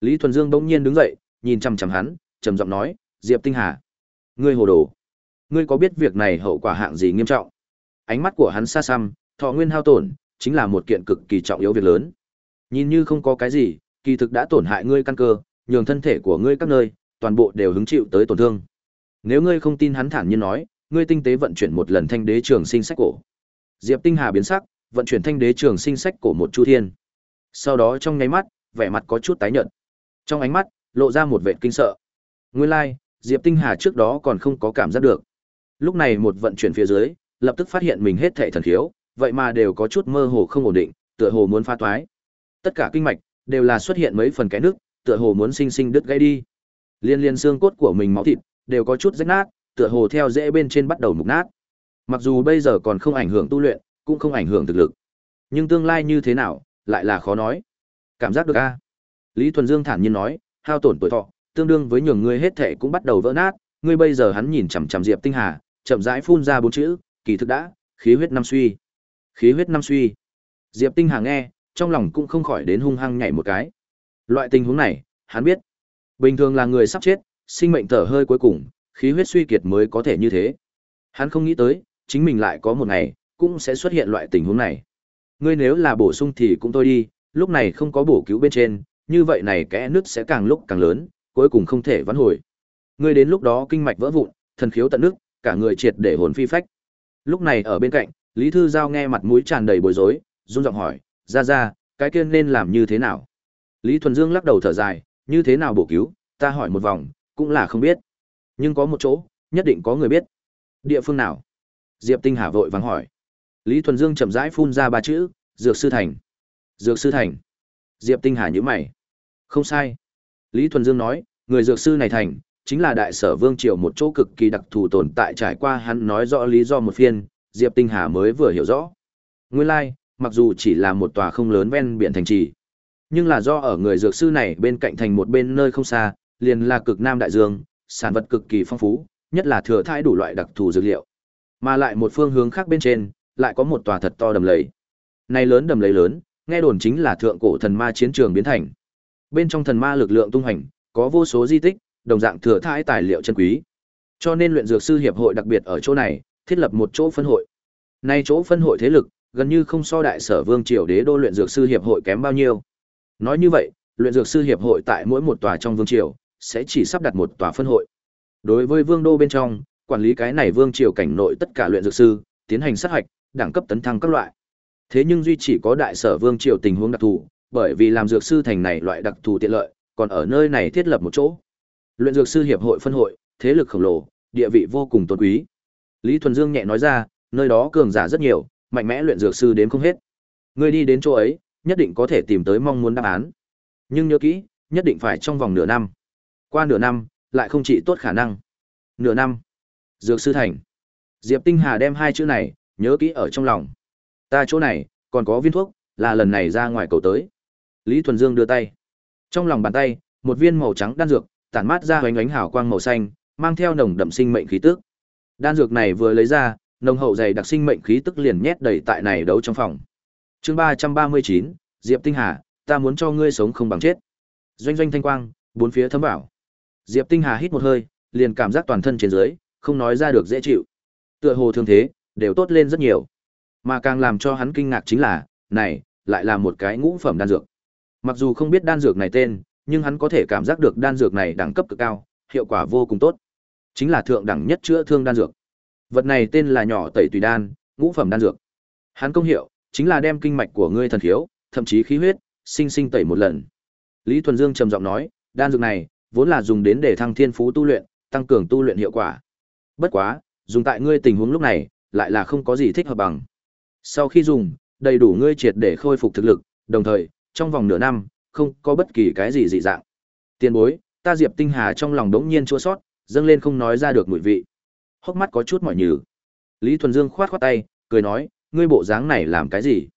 Lý Thuần Dương bỗng nhiên đứng dậy, nhìn chằm chằm hắn, trầm giọng nói, "Diệp Tinh Hà, ngươi hồ đồ. Ngươi có biết việc này hậu quả hạng gì nghiêm trọng?" Ánh mắt của hắn xa xăm, thọ nguyên hao tổn, chính là một kiện cực kỳ trọng yếu việc lớn. Nhìn như không có cái gì, kỳ thực đã tổn hại ngươi căn cơ, nhường thân thể của ngươi các nơi, toàn bộ đều hứng chịu tới tổn thương. Nếu ngươi không tin hắn thản nhiên nói, ngươi tinh tế vận chuyển một lần thanh đế trường sinh sách cổ. Diệp Tinh Hà biến sắc, vận chuyển thanh đế trường sinh sách cổ một chu thiên. Sau đó trong nháy mắt, vẻ mặt có chút tái nhợt. Trong ánh mắt, lộ ra một vẻ kinh sợ. Nguyên lai, like, Diệp Tinh Hà trước đó còn không có cảm giác được. Lúc này một vận chuyển phía dưới, lập tức phát hiện mình hết thảy thần khiếu, vậy mà đều có chút mơ hồ không ổn định, tựa hồ muốn phá toái. Tất cả kinh mạch đều là xuất hiện mấy phần cái nước, tựa hồ muốn sinh sinh đứt gãy đi. Liên liên xương cốt của mình máu thịt đều có chút rách nát, tựa hồ theo rễ bên trên bắt đầu mục nát. Mặc dù bây giờ còn không ảnh hưởng tu luyện, cũng không ảnh hưởng thực lực. Nhưng tương lai như thế nào, lại là khó nói. Cảm giác được a? Lý Thuần Dương thản nhiên nói, hao tổn tuổi thọ, tương đương với nhường ngươi hết thể cũng bắt đầu vỡ nát, ngươi bây giờ hắn nhìn chằm chằm Diệp Tinh Hà, chậm rãi phun ra bốn chữ, kỳ thực đã, khí huyết năm suy. Khí huyết năm suy. Diệp Tinh Hà nghe, trong lòng cũng không khỏi đến hung hăng nhảy một cái. Loại tình huống này, hắn biết, bình thường là người sắp chết, sinh mệnh thở hơi cuối cùng, khí huyết suy kiệt mới có thể như thế. Hắn không nghĩ tới, chính mình lại có một ngày, cũng sẽ xuất hiện loại tình huống này. Ngươi nếu là bổ sung thì cũng thôi đi, lúc này không có bổ cứu bên trên, như vậy này kẽ nứt sẽ càng lúc càng lớn, cuối cùng không thể vãn hồi. Ngươi đến lúc đó kinh mạch vỡ vụn, thần khiếu tận nước, cả người triệt để hồn phi phách. Lúc này ở bên cạnh, Lý Thư Giao nghe mặt mũi tràn đầy bối rối, run giọng hỏi, ra ra, cái kia nên làm như thế nào? Lý Thuần Dương lắc đầu thở dài, như thế nào bổ cứu, ta hỏi một vòng, cũng là không biết. Nhưng có một chỗ, nhất định có người biết. Địa phương nào? Diệp Tinh Hà vội vàng hỏi. Lý Thuần Dương chậm rãi phun ra ba chữ, Dược sư thành. Dược sư thành. Diệp Tinh Hà nhíu mày. Không sai. Lý Thuần Dương nói, người dược sư này thành, chính là đại sở vương triều một chỗ cực kỳ đặc thù tồn tại trải qua hắn nói rõ lý do một phiên, Diệp Tinh Hà mới vừa hiểu rõ. Nguyên lai, like, mặc dù chỉ là một tòa không lớn ven biển thành trì, nhưng là do ở người dược sư này bên cạnh thành một bên nơi không xa, liền là cực nam đại dương, sản vật cực kỳ phong phú, nhất là thừa thai đủ loại đặc thù dược liệu. Mà lại một phương hướng khác bên trên, lại có một tòa thật to đầm lầy. Này lớn đầm lầy lớn, nghe đồn chính là thượng cổ thần ma chiến trường biến thành. Bên trong thần ma lực lượng tung hành, có vô số di tích, đồng dạng thừa thai tài liệu chân quý. Cho nên luyện dược sư hiệp hội đặc biệt ở chỗ này, thiết lập một chỗ phân hội. Nay chỗ phân hội thế lực, gần như không so đại sở vương triều đế đô luyện dược sư hiệp hội kém bao nhiêu. Nói như vậy, luyện dược sư hiệp hội tại mỗi một tòa trong vương triều sẽ chỉ sắp đặt một tòa phân hội. Đối với vương đô bên trong, quản lý cái này vương triều cảnh nội tất cả luyện dược sư, tiến hành sát hạch, đẳng cấp tấn thăng các loại. Thế nhưng duy chỉ có đại sở vương triều tình huống đặc thù, bởi vì làm dược sư thành này loại đặc thù tiện lợi, còn ở nơi này thiết lập một chỗ. Luyện dược sư hiệp hội phân hội, thế lực khổng lồ, địa vị vô cùng tôn quý. Lý Thuần Dương nhẹ nói ra, nơi đó cường giả rất nhiều, mạnh mẽ luyện dược sư đến không hết. Ngươi đi đến chỗ ấy, nhất định có thể tìm tới mong muốn đáp án. Nhưng nhớ kỹ, nhất định phải trong vòng nửa năm. Qua nửa năm, lại không chỉ tốt khả năng. Nửa năm. Dược sư thành. Diệp Tinh Hà đem hai chữ này nhớ kỹ ở trong lòng. Ta chỗ này còn có viên thuốc, là lần này ra ngoài cầu tới. Lý Thuần Dương đưa tay. Trong lòng bàn tay, một viên màu trắng đan dược, tản mát ra ánh ánh hào quang màu xanh, mang theo nồng đậm sinh mệnh khí tức. Đan dược này vừa lấy ra, nồng hậu dày đặc sinh mệnh khí tức liền nhét đầy tại này đấu trong phòng. Chương ba ba mươi chín Diệp Tinh Hà, ta muốn cho ngươi sống không bằng chết. Doanh doanh thanh quang, bốn phía thấm bảo. Diệp Tinh Hà hít một hơi, liền cảm giác toàn thân trên dưới, không nói ra được dễ chịu. Tựa hồ thương thế, đều tốt lên rất nhiều. Mà càng làm cho hắn kinh ngạc chính là, này, lại là một cái ngũ phẩm đan dược. Mặc dù không biết đan dược này tên, nhưng hắn có thể cảm giác được đan dược này đẳng cấp cực cao, hiệu quả vô cùng tốt. Chính là thượng đẳng nhất chữa thương đan dược. Vật này tên là nhỏ tẩy tùy đan, ngũ phẩm đan dược. Hắn công hiệu chính là đem kinh mạch của ngươi thần thiếu, thậm chí khí huyết, sinh sinh tẩy một lần. Lý Thuần Dương trầm giọng nói, đan dược này vốn là dùng đến để thăng thiên phú tu luyện, tăng cường tu luyện hiệu quả. Bất quá, dùng tại ngươi tình huống lúc này, lại là không có gì thích hợp bằng. Sau khi dùng, đầy đủ ngươi triệt để khôi phục thực lực, đồng thời, trong vòng nửa năm, không có bất kỳ cái gì dị dạng. Tiên bối, ta Diệp Tinh Hà trong lòng đống nhiên chua sót, dâng lên không nói ra được mùi vị. Hốc mắt có chút mỏi nhừ. Lý Thuần Dương khoát khoát tay, cười nói, ngươi bộ dáng này làm cái gì?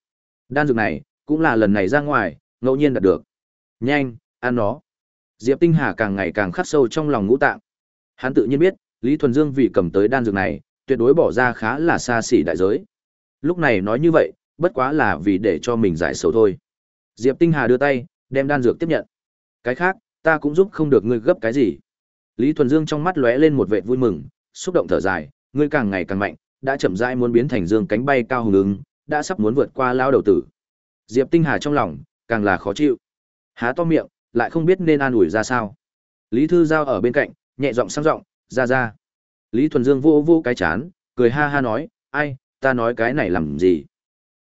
Đan dược này, cũng là lần này ra ngoài, ngẫu nhiên đạt được. Nhanh, ăn nó. Diệp Tinh Hà càng ngày càng khắc sâu trong lòng ngũ tạng. Hắn tự nhiên biết, Lý Thuần Dương vì cầm tới đan dược này, tuyệt đối bỏ ra khá là xa xỉ đại giới. Lúc này nói như vậy, bất quá là vì để cho mình giải sầu thôi. Diệp Tinh Hà đưa tay, đem đan dược tiếp nhận. Cái khác, ta cũng giúp không được ngươi gấp cái gì. Lý Thuần Dương trong mắt lóe lên một vẻ vui mừng, xúc động thở dài, ngươi càng ngày càng mạnh, đã chậm rãi muốn biến thành dương cánh bay cao hùng ứng, đã sắp muốn vượt qua lao đầu tử. Diệp Tinh Hà trong lòng càng là khó chịu. Há to miệng, lại không biết nên an ủi ra sao. Lý Thư Giao ở bên cạnh, nhẹ giọng sang giọng, ra ra. Lý Thuần Dương vô vô cái chán, cười ha ha nói, ai, ta nói cái này làm gì.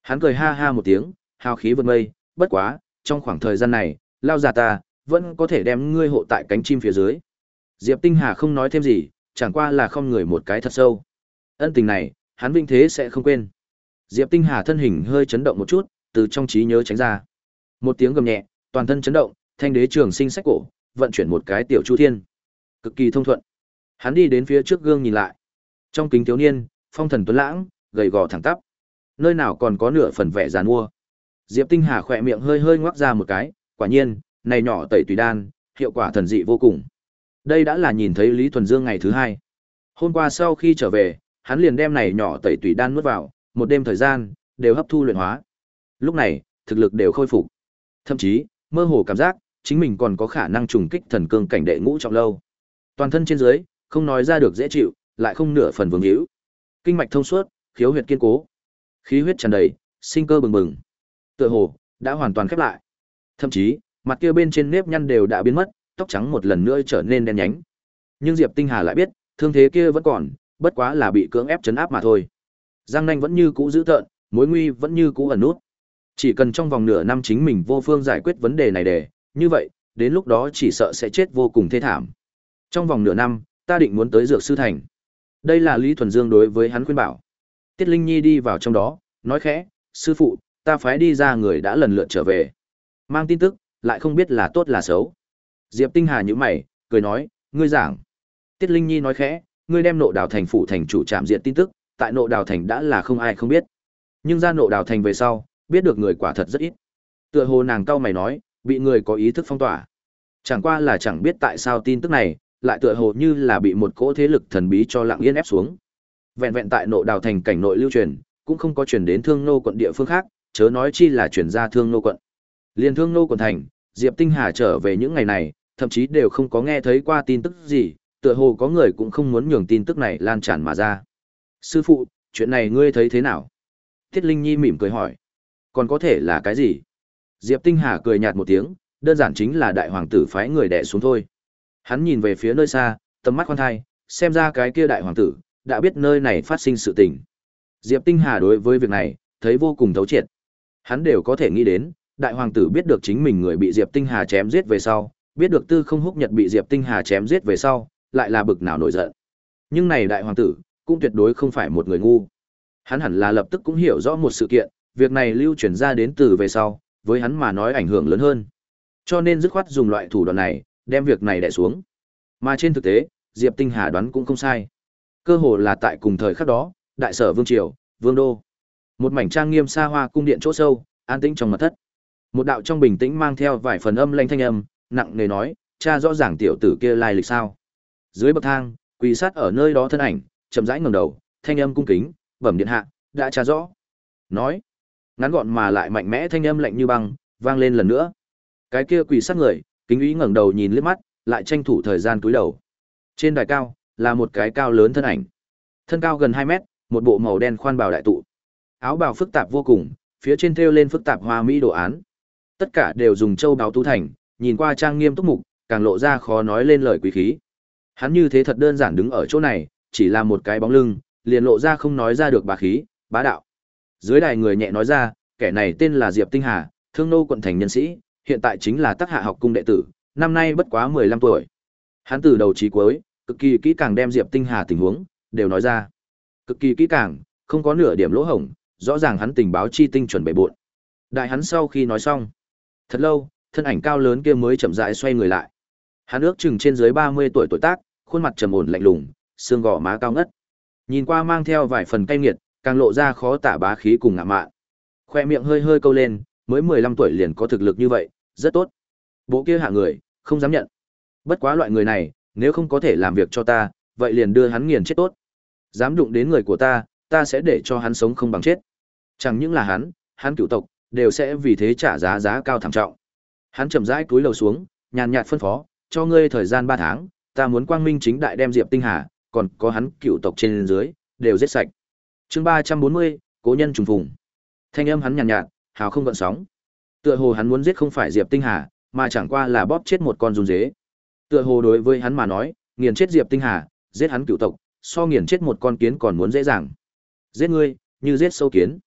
Hắn cười ha ha một tiếng, hào khí vượt mây, bất quá, trong khoảng thời gian này, lao già ta, vẫn có thể đem ngươi hộ tại cánh chim phía dưới. Diệp Tinh Hà không nói thêm gì, chẳng qua là không người một cái thật sâu. Ân tình này, hắn vinh thế sẽ không quên. Diệp Tinh Hà thân hình hơi chấn động một chút, từ trong trí nhớ tránh ra. Một tiếng gầm nhẹ, toàn thân chấn động, thanh đế trường sinh sách cổ, vận chuyển một cái tiểu chu thiên. Cực kỳ thông thuận. Hắn đi đến phía trước gương nhìn lại. Trong kính thiếu niên, phong thần tuấn lãng, gầy gò thẳng tắp. Nơi nào còn có nửa phần vẻ giàn mua. Diệp Tinh Hà khỏe miệng hơi hơi ngoác ra một cái, quả nhiên, này nhỏ tẩy tùy đan, hiệu quả thần dị vô cùng. Đây đã là nhìn thấy Lý Thuần Dương ngày thứ hai. Hôm qua sau khi trở về, hắn liền đem này nhỏ tẩy tùy đan nuốt vào, một đêm thời gian, đều hấp thu luyện hóa. Lúc này, thực lực đều khôi phục. Thậm chí, mơ hồ cảm giác, chính mình còn có khả năng trùng kích thần cương cảnh đệ ngũ trọng lâu. Toàn thân trên dưới, không nói ra được dễ chịu, lại không nửa phần vương hữu. Kinh mạch thông suốt, khiếu huyệt kiên cố, khí huyết tràn đầy, sinh cơ bừng bừng. Tựa hồ đã hoàn toàn khép lại. Thậm chí, mặt kia bên trên nếp nhăn đều đã biến mất, tóc trắng một lần nữa trở nên đen nhánh. Nhưng Diệp Tinh Hà lại biết, thương thế kia vẫn còn, bất quá là bị cưỡng ép chấn áp mà thôi. Giang nanh vẫn như cũ giữ tợn, mối nguy vẫn như cũ ẩn nút. Chỉ cần trong vòng nửa năm chính mình vô phương giải quyết vấn đề này để, như vậy, đến lúc đó chỉ sợ sẽ chết vô cùng thê thảm. Trong vòng nửa năm, ta định muốn tới dược sư thành. Đây là Lý Thuần Dương đối với hắn khuyên bảo. Tiết Linh Nhi đi vào trong đó, nói khẽ, sư phụ, ta phái đi ra người đã lần lượt trở về. Mang tin tức, lại không biết là tốt là xấu. Diệp Tinh Hà nhíu mày, cười nói, ngươi giảng. Tiết Linh Nhi nói khẽ, ngươi đem nộ đào thành phủ thành chủ trạm diện tin tức, tại nộ đào thành đã là không ai không biết. Nhưng ra nộ đào thành về sau, biết được người quả thật rất ít. Tựa hồ nàng cao mày nói, bị người có ý thức phong tỏa. Chẳng qua là chẳng biết tại sao tin tức này, lại tựa hồ như là bị một cỗ thế lực thần bí cho lặng yên ép xuống. Vẹn vẹn tại nội đào thành cảnh nội lưu truyền, cũng không có truyền đến thương nô quận địa phương khác, chớ nói chi là truyền ra thương nô quận. Liên thương nô quận thành, Diệp Tinh Hà trở về những ngày này, thậm chí đều không có nghe thấy qua tin tức gì, tựa hồ có người cũng không muốn nhường tin tức này lan tràn mà ra. Sư phụ, chuyện này ngươi thấy thế nào? Tiết Linh Nhi mỉm cười hỏi. Còn có thể là cái gì? Diệp Tinh Hà cười nhạt một tiếng, đơn giản chính là đại hoàng tử phái người đè xuống thôi. Hắn nhìn về phía nơi xa, tầm mắt khoan thai, xem ra cái kia đại hoàng tử, đã biết nơi này phát sinh sự tình. Diệp Tinh Hà đối với việc này, thấy vô cùng thấu triệt. Hắn đều có thể nghĩ đến, đại hoàng tử biết được chính mình người bị Diệp Tinh Hà chém giết về sau, biết được Tư Không Húc Nhật bị Diệp Tinh Hà chém giết về sau, lại là bực nào nổi giận. Nhưng này đại hoàng tử, cũng tuyệt đối không phải một người ngu. Hắn hẳn là lập tức cũng hiểu rõ một sự kiện, việc này lưu truyền ra đến từ về sau, với hắn mà nói ảnh hưởng lớn hơn. Cho nên dứt khoát dùng loại thủ đoạn này, đem việc này đè xuống. Mà trên thực tế, Diệp Tinh Hà đoán cũng không sai. Cơ hồ là tại cùng thời khắc đó, đại sở vương triều, vương đô. Một mảnh trang nghiêm xa hoa cung điện chỗ sâu, an tĩnh trong mật thất. Một đạo trong bình tĩnh mang theo vài phần âm lanh thanh âm, nặng nề nói, cha rõ ràng tiểu tử kia lai lịch sao? Dưới bậc thang, quỳ sát ở nơi đó thân ảnh, chậm rãi ngẩng đầu, thanh âm cung kính, bẩm điện hạ, đã tra rõ. Nói, ngắn gọn mà lại mạnh mẽ thanh âm lạnh như băng, vang lên lần nữa. Cái kia quỳ sát người, kính ý ngẩng đầu nhìn liếc mắt, lại tranh thủ thời gian cúi đầu. Trên đài cao, là một cái cao lớn thân ảnh. Thân cao gần 2 mét, một bộ màu đen khoan bào đại tụ. Áo bào phức tạp vô cùng, phía trên thêu lên phức tạp hoa mỹ đồ án. Tất cả đều dùng châu báu tu thành, nhìn qua trang nghiêm túc mục, càng lộ ra khó nói lên lời quý khí. Hắn như thế thật đơn giản đứng ở chỗ này, chỉ là một cái bóng lưng, liền lộ ra không nói ra được bá khí, bá đạo. Dưới đài người nhẹ nói ra, kẻ này tên là Diệp Tinh Hà, thương nô quận thành nhân sĩ, hiện tại chính là tác hạ học cung đệ tử, năm nay bất quá 15 tuổi. Hắn từ đầu chí cuối, cực kỳ kỹ càng đem Diệp Tinh Hà tình huống đều nói ra. Cực kỳ kỹ càng, không có nửa điểm lỗ hổng, rõ ràng hắn tình báo chi tinh chuẩn bệ bội. Đại hắn sau khi nói xong, thật lâu, thân ảnh cao lớn kia mới chậm rãi xoay người lại. Hắn ước chừng trên dưới 30 tuổi tuổi tác, khuôn mặt trầm ổn lạnh lùng, xương gò má cao ngất. Nhìn qua mang theo vài phần cay nghiệt, càng lộ ra khó tả bá khí cùng ngạ mạn. Khoe miệng hơi hơi câu lên, mới 15 tuổi liền có thực lực như vậy, rất tốt. Bộ kia hạ người, không dám nhận. Bất quá loại người này, nếu không có thể làm việc cho ta, vậy liền đưa hắn nghiền chết tốt. Dám đụng đến người của ta, ta sẽ để cho hắn sống không bằng chết. Chẳng những là hắn, hắn cửu tộc, đều sẽ vì thế trả giá giá cao thảm trọng. Hắn chậm rãi cúi đầu xuống, nhàn nhạt phân phó, cho ngươi thời gian 3 tháng, ta muốn quang minh chính đại đem Diệp Tinh Hà, còn có hắn cựu tộc trên dưới, đều giết sạch. Chương 340, cố nhân trùng phùng. Thanh âm hắn nhàn nhạt, nhạt, hào không gợn sóng. Tựa hồ hắn muốn giết không phải Diệp Tinh Hà, mà chẳng qua là bóp chết một con run dế. Tựa hồ đối với hắn mà nói, nghiền chết Diệp Tinh Hà, giết hắn cựu tộc, so nghiền chết một con kiến còn muốn dễ dàng. Giết ngươi, như giết sâu kiến.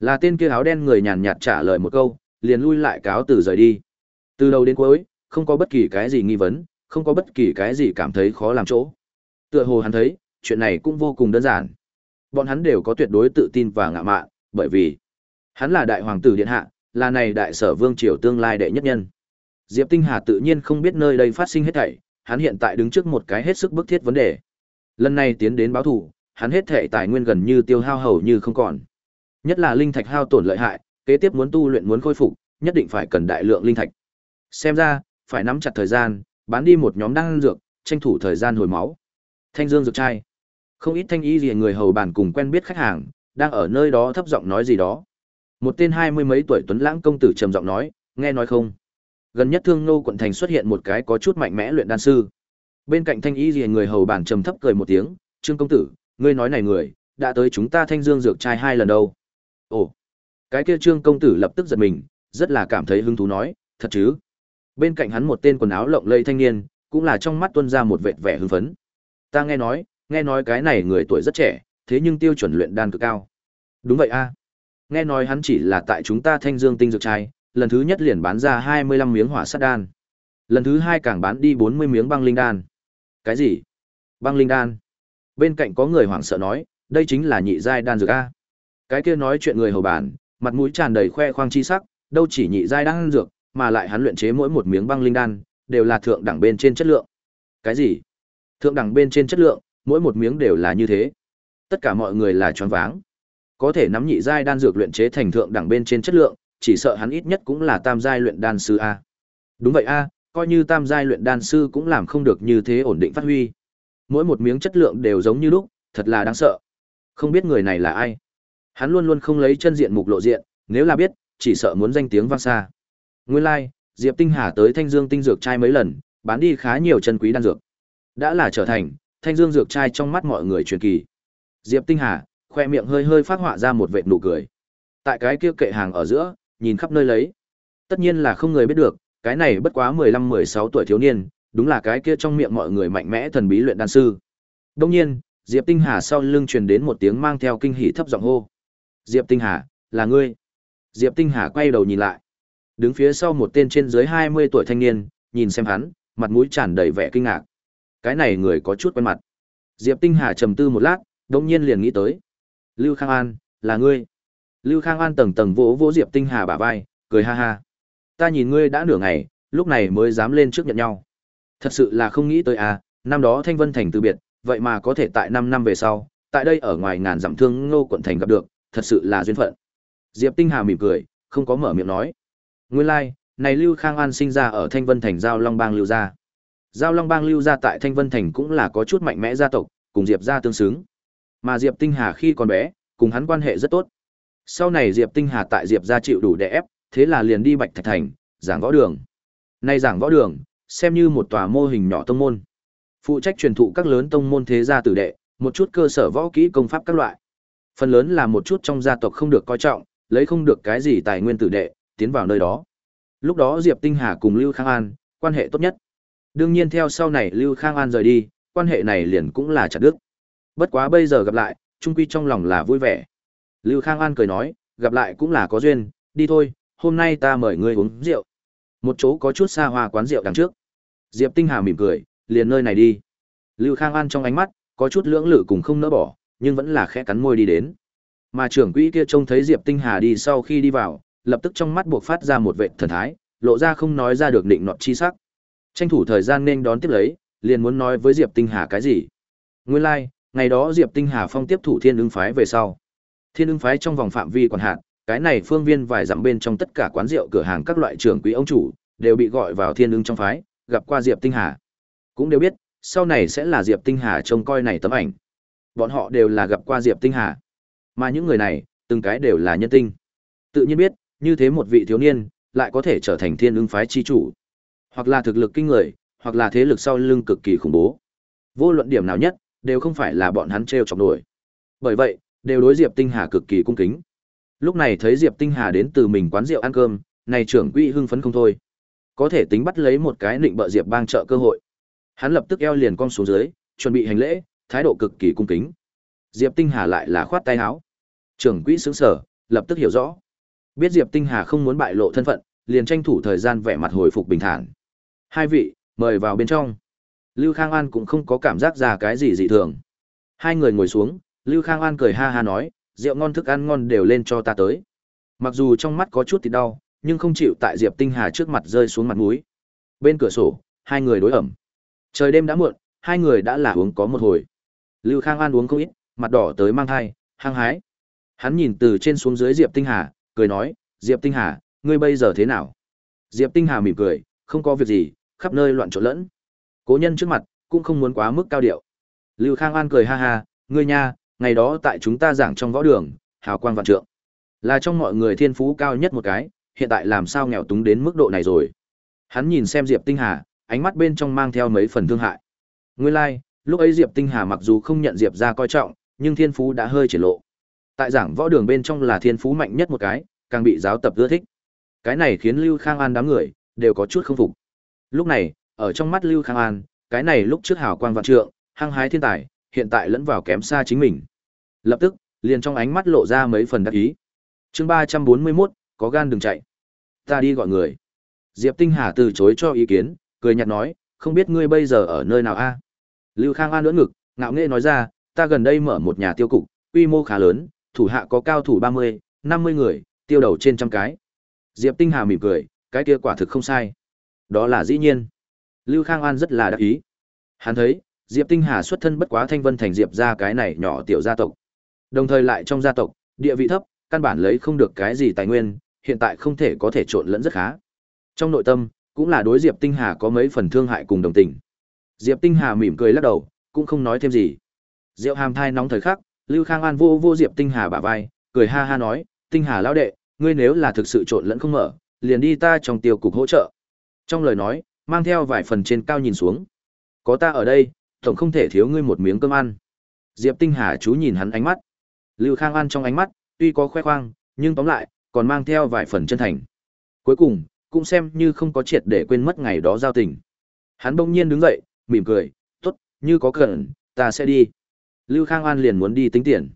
Là tên kia áo đen người nhàn nhạt trả lời một câu, liền lui lại cáo từ rời đi. Từ đầu đến cuối, không có bất kỳ cái gì nghi vấn, không có bất kỳ cái gì cảm thấy khó làm chỗ. Tựa hồ hắn thấy, chuyện này cũng vô cùng đơn giản. Bọn hắn đều có tuyệt đối tự tin và ngạo mạn, bởi vì hắn là đại hoàng tử điện hạ, là này đại sở vương triều tương lai đệ nhất nhân. Diệp Tinh Hà tự nhiên không biết nơi đây phát sinh hết thảy, hắn hiện tại đứng trước một cái hết sức bức thiết vấn đề. Lần này tiến đến báo thủ, hắn hết thảy tài nguyên gần như tiêu hao hầu như không còn. Nhất là linh thạch hao tổn lợi hại, kế tiếp muốn tu luyện muốn khôi phục, nhất định phải cần đại lượng linh thạch. Xem ra, phải nắm chặt thời gian, bán đi một nhóm đan dược, tranh thủ thời gian hồi máu. Thanh Dương dược trai. Không ít thanh y gì người hầu bàn cùng quen biết khách hàng, đang ở nơi đó thấp giọng nói gì đó. Một tên hai mươi mấy tuổi tuấn lãng công tử trầm giọng nói, nghe nói không? Gần nhất Thương Nô quận thành xuất hiện một cái có chút mạnh mẽ luyện đan sư. Bên cạnh thanh y gì người hầu bàn trầm thấp cười một tiếng, "Trương công tử, ngươi nói này người, đã tới chúng ta thanh dương dược trai hai lần đâu. Ồ, cái kia trương công tử lập tức giật mình, rất là cảm thấy hứng thú nói, thật chứ. Bên cạnh hắn một tên quần áo lộng lây thanh niên, cũng là trong mắt tuân ra một vệt vẻ hưng phấn. Ta nghe nói, nghe nói cái này người tuổi rất trẻ, thế nhưng tiêu chuẩn luyện đan cực cao. Đúng vậy a. Nghe nói hắn chỉ là tại chúng ta Thanh Dương Tinh dược trai, lần thứ nhất liền bán ra 25 miếng hỏa sát đan. Lần thứ hai càng bán đi 40 miếng băng linh đan. Cái gì? Băng linh đan? Bên cạnh có người hoảng sợ nói, đây chính là nhị giai đan dược a. Cái kia nói chuyện người hầu bản, mặt mũi tràn đầy khoe khoang chi sắc, đâu chỉ nhị giai đan dược, mà lại hắn luyện chế mỗi một miếng băng linh đan đều là thượng đẳng bên trên chất lượng. Cái gì? Thượng đẳng bên trên chất lượng, mỗi một miếng đều là như thế. Tất cả mọi người là choáng váng. Có thể nắm nhị giai đan dược luyện chế thành thượng đẳng bên trên chất lượng, chỉ sợ hắn ít nhất cũng là tam giai luyện đan sư a. Đúng vậy a, coi như tam giai luyện đan sư cũng làm không được như thế ổn định phát huy. Mỗi một miếng chất lượng đều giống như lúc, thật là đáng sợ. Không biết người này là ai. Hắn luôn luôn không lấy chân diện mục lộ diện, nếu là biết, chỉ sợ muốn danh tiếng vang xa. Nguyên lai, like, Diệp Tinh Hà tới Thanh Dương tinh dược trai mấy lần, bán đi khá nhiều chân quý đan dược. Đã là trở thành Thanh Dương dược trai trong mắt mọi người truyền kỳ. Diệp Tinh Hà, khoe miệng hơi hơi phát họa ra một vệt nụ cười. Tại cái kia kệ hàng ở giữa, nhìn khắp nơi lấy. Tất nhiên là không người biết được, cái này bất quá 15-16 tuổi thiếu niên, đúng là cái kia trong miệng mọi người mạnh mẽ thần bí luyện đan sư. Đương nhiên, Diệp Tinh Hà sau lưng truyền đến một tiếng mang theo kinh hỉ thấp giọng hô. Diệp Tinh Hà, là ngươi. Diệp Tinh Hà quay đầu nhìn lại. Đứng phía sau một tên trên dưới 20 tuổi thanh niên, nhìn xem hắn, mặt mũi tràn đầy vẻ kinh ngạc. Cái này người có chút quen mặt. Diệp Tinh Hà trầm tư một lát, đột nhiên liền nghĩ tới. Lưu Khang An, là ngươi. Lưu Khang An tầng tầng vỗ vỗ Diệp Tinh Hà bả vai, cười ha ha. Ta nhìn ngươi đã nửa ngày, lúc này mới dám lên trước nhận nhau. Thật sự là không nghĩ tới à, năm đó Thanh Vân Thành từ biệt, vậy mà có thể tại 5 năm về sau, tại đây ở ngoài ngàn dặm thương ngô quận thành gặp được, thật sự là duyên phận. Diệp Tinh Hà mỉm cười, không có mở miệng nói. Nguyên lai, like, này Lưu Khang An sinh ra ở Thanh Vân Thành Giao Long Bang Lưu gia. Giao Long Bang Lưu gia tại Thanh Vân Thành cũng là có chút mạnh mẽ gia tộc, cùng Diệp gia tương xứng. Mà Diệp Tinh Hà khi còn bé, cùng hắn quan hệ rất tốt. Sau này Diệp Tinh Hà tại Diệp gia chịu đủ đè ép, thế là liền đi Bạch Thạch Thành, giảng võ đường. Nay giảng võ đường, xem như một tòa mô hình nhỏ tông môn. Phụ trách truyền thụ các lớn tông môn thế gia tử đệ, một chút cơ sở võ kỹ công pháp các loại. Phần lớn là một chút trong gia tộc không được coi trọng, lấy không được cái gì tài nguyên tử đệ, tiến vào nơi đó. Lúc đó Diệp Tinh Hà cùng Lưu Khang An, quan hệ tốt nhất. Đương nhiên theo sau này Lưu Khang An rời đi, quan hệ này liền cũng là chặt đứt. Bất quá bây giờ gặp lại, trung quy trong lòng là vui vẻ. Lưu Khang An cười nói, gặp lại cũng là có duyên, đi thôi, hôm nay ta mời ngươi uống rượu. Một chỗ có chút xa hoa quán rượu đằng trước. Diệp Tinh Hà mỉm cười, liền nơi này đi. Lưu Khang An trong ánh mắt, có chút lưỡng lự cùng không nỡ bỏ, nhưng vẫn là khẽ cắn môi đi đến. Mà trưởng quỹ kia trông thấy Diệp Tinh Hà đi sau khi đi vào, lập tức trong mắt buộc phát ra một vệt thần thái, lộ ra không nói ra được định nọt chi sắc. Tranh thủ thời gian nên đón tiếp lấy, liền muốn nói với Diệp Tinh Hà cái gì. Nguyên lai, like, ngày đó Diệp Tinh Hà phong tiếp thủ Thiên ứng phái về sau. Thiên ứng phái trong vòng phạm vi quản hạt, cái này phương viên vài dặm bên trong tất cả quán rượu cửa hàng các loại trưởng quý ông chủ, đều bị gọi vào Thiên ứng trong phái, gặp qua Diệp Tinh Hà. Cũng đều biết, sau này sẽ là Diệp Tinh Hà trông coi này tấm ảnh. Bọn họ đều là gặp qua Diệp Tinh Hà. Mà những người này, từng cái đều là nhân tinh. Tự nhiên biết, như thế một vị thiếu niên, lại có thể trở thành thiên ưng phái chi chủ. Hoặc là thực lực kinh người, hoặc là thế lực sau lưng cực kỳ khủng bố. Vô luận điểm nào nhất, đều không phải là bọn hắn treo chọc nổi. Bởi vậy, đều đối Diệp Tinh Hà cực kỳ cung kính. Lúc này thấy Diệp Tinh Hà đến từ mình quán rượu ăn cơm, này trưởng quỹ hưng phấn không thôi. Có thể tính bắt lấy một cái định bợ Diệp bang trợ cơ hội. Hắn lập tức eo liền cong xuống dưới, chuẩn bị hành lễ, thái độ cực kỳ cung kính. Diệp Tinh Hà lại là khoát tay áo. Trưởng quỹ sững sờ, lập tức hiểu rõ. Biết Diệp Tinh Hà không muốn bại lộ thân phận, liền tranh thủ thời gian vẻ mặt hồi phục bình thản. Hai vị, mời vào bên trong. Lưu Khang An cũng không có cảm giác ra cái gì dị thường. Hai người ngồi xuống, Lưu Khang An cười ha ha nói, rượu ngon thức ăn ngon đều lên cho ta tới. Mặc dù trong mắt có chút thì đau, nhưng không chịu tại Diệp Tinh Hà trước mặt rơi xuống mặt mũi. Bên cửa sổ, hai người đối ẩm. Trời đêm đã muộn, hai người đã là uống có một hồi. Lưu Khang An uống không ít, mặt đỏ tới mang thai, hăng hái. Hắn nhìn từ trên xuống dưới Diệp Tinh Hà, cười nói, Diệp Tinh Hà, ngươi bây giờ thế nào? Diệp Tinh Hà mỉm cười, không có việc gì, khắp nơi loạn trộn lẫn. Cố nhân trước mặt, cũng không muốn quá mức cao điệu. Lưu Khang An cười ha ha, ngươi nha, ngày đó tại chúng ta giảng trong võ đường, hào quang vạn trượng. Là trong mọi người thiên phú cao nhất một cái, hiện tại làm sao nghèo túng đến mức độ này rồi. Hắn nhìn xem Diệp Tinh Hà, ánh mắt bên trong mang theo mấy phần thương hại. Nguyên lai, like, lúc ấy Diệp Tinh Hà mặc dù không nhận Diệp ra coi trọng, nhưng thiên phú đã hơi triển lộ. Tại giảng võ đường bên trong là thiên phú mạnh nhất một cái, càng bị giáo tập ưa thích. Cái này khiến Lưu Khang An đám người đều có chút không phục. Lúc này, ở trong mắt Lưu Khang An, cái này lúc trước hào quang vạn trượng, hăng hái thiên tài, hiện tại lẫn vào kém xa chính mình. Lập tức, liền trong ánh mắt lộ ra mấy phần đắc ý. Chương ba trăm bốn mươi 341, có gan đừng chạy. Ta đi gọi người. Diệp Tinh Hà từ chối cho ý kiến, cười nhạt nói, không biết ngươi bây giờ ở nơi nào a? Lưu Khang An lưỡn ngực, ngạo nghễ nói ra, ta gần đây mở một nhà tiêu cục, quy mô khá lớn, thủ hạ có cao thủ ba mươi, năm mươi người, tiêu đầu trên trăm cái. Diệp Tinh Hà mỉm cười, cái kia quả thực không sai. Đó là dĩ nhiên. Lưu Khang An rất là đắc ý. Hắn thấy, Diệp Tinh Hà xuất thân bất quá thanh vân thành Diệp ra cái này nhỏ tiểu gia tộc. Đồng thời lại trong gia tộc, địa vị thấp, căn bản lấy không được cái gì tài nguyên, hiện tại không thể có thể trộn lẫn rất khá. Trong nội tâm, cũng là đối Diệp Tinh Hà có mấy phần thương hại cùng đồng tình. Diệp Tinh Hà mỉm cười lắc đầu, cũng không nói thêm gì. Diệu Hàm thai nóng thời khắc, Lưu Khang An vô vô Diệp Tinh Hà bả vai, cười ha ha nói, "Tinh Hà lão đệ, ngươi nếu là thực sự trộn lẫn không mở, liền đi ta trong tiêu cục hỗ trợ." Trong lời nói, mang theo vài phần trên cao nhìn xuống. "Có ta ở đây, tổng không thể thiếu ngươi một miếng cơm ăn." Diệp Tinh Hà chú nhìn hắn ánh mắt. Lưu Khang An trong ánh mắt, tuy có khoe khoang, nhưng tóm lại, còn mang theo vài phần chân thành. Cuối cùng, cũng xem như không có triệt để quên mất ngày đó giao tình. Hắn bỗng nhiên đứng dậy, mỉm cười, tốt, như có cần, ta sẽ đi. Lưu Khang An liền muốn đi tính tiền.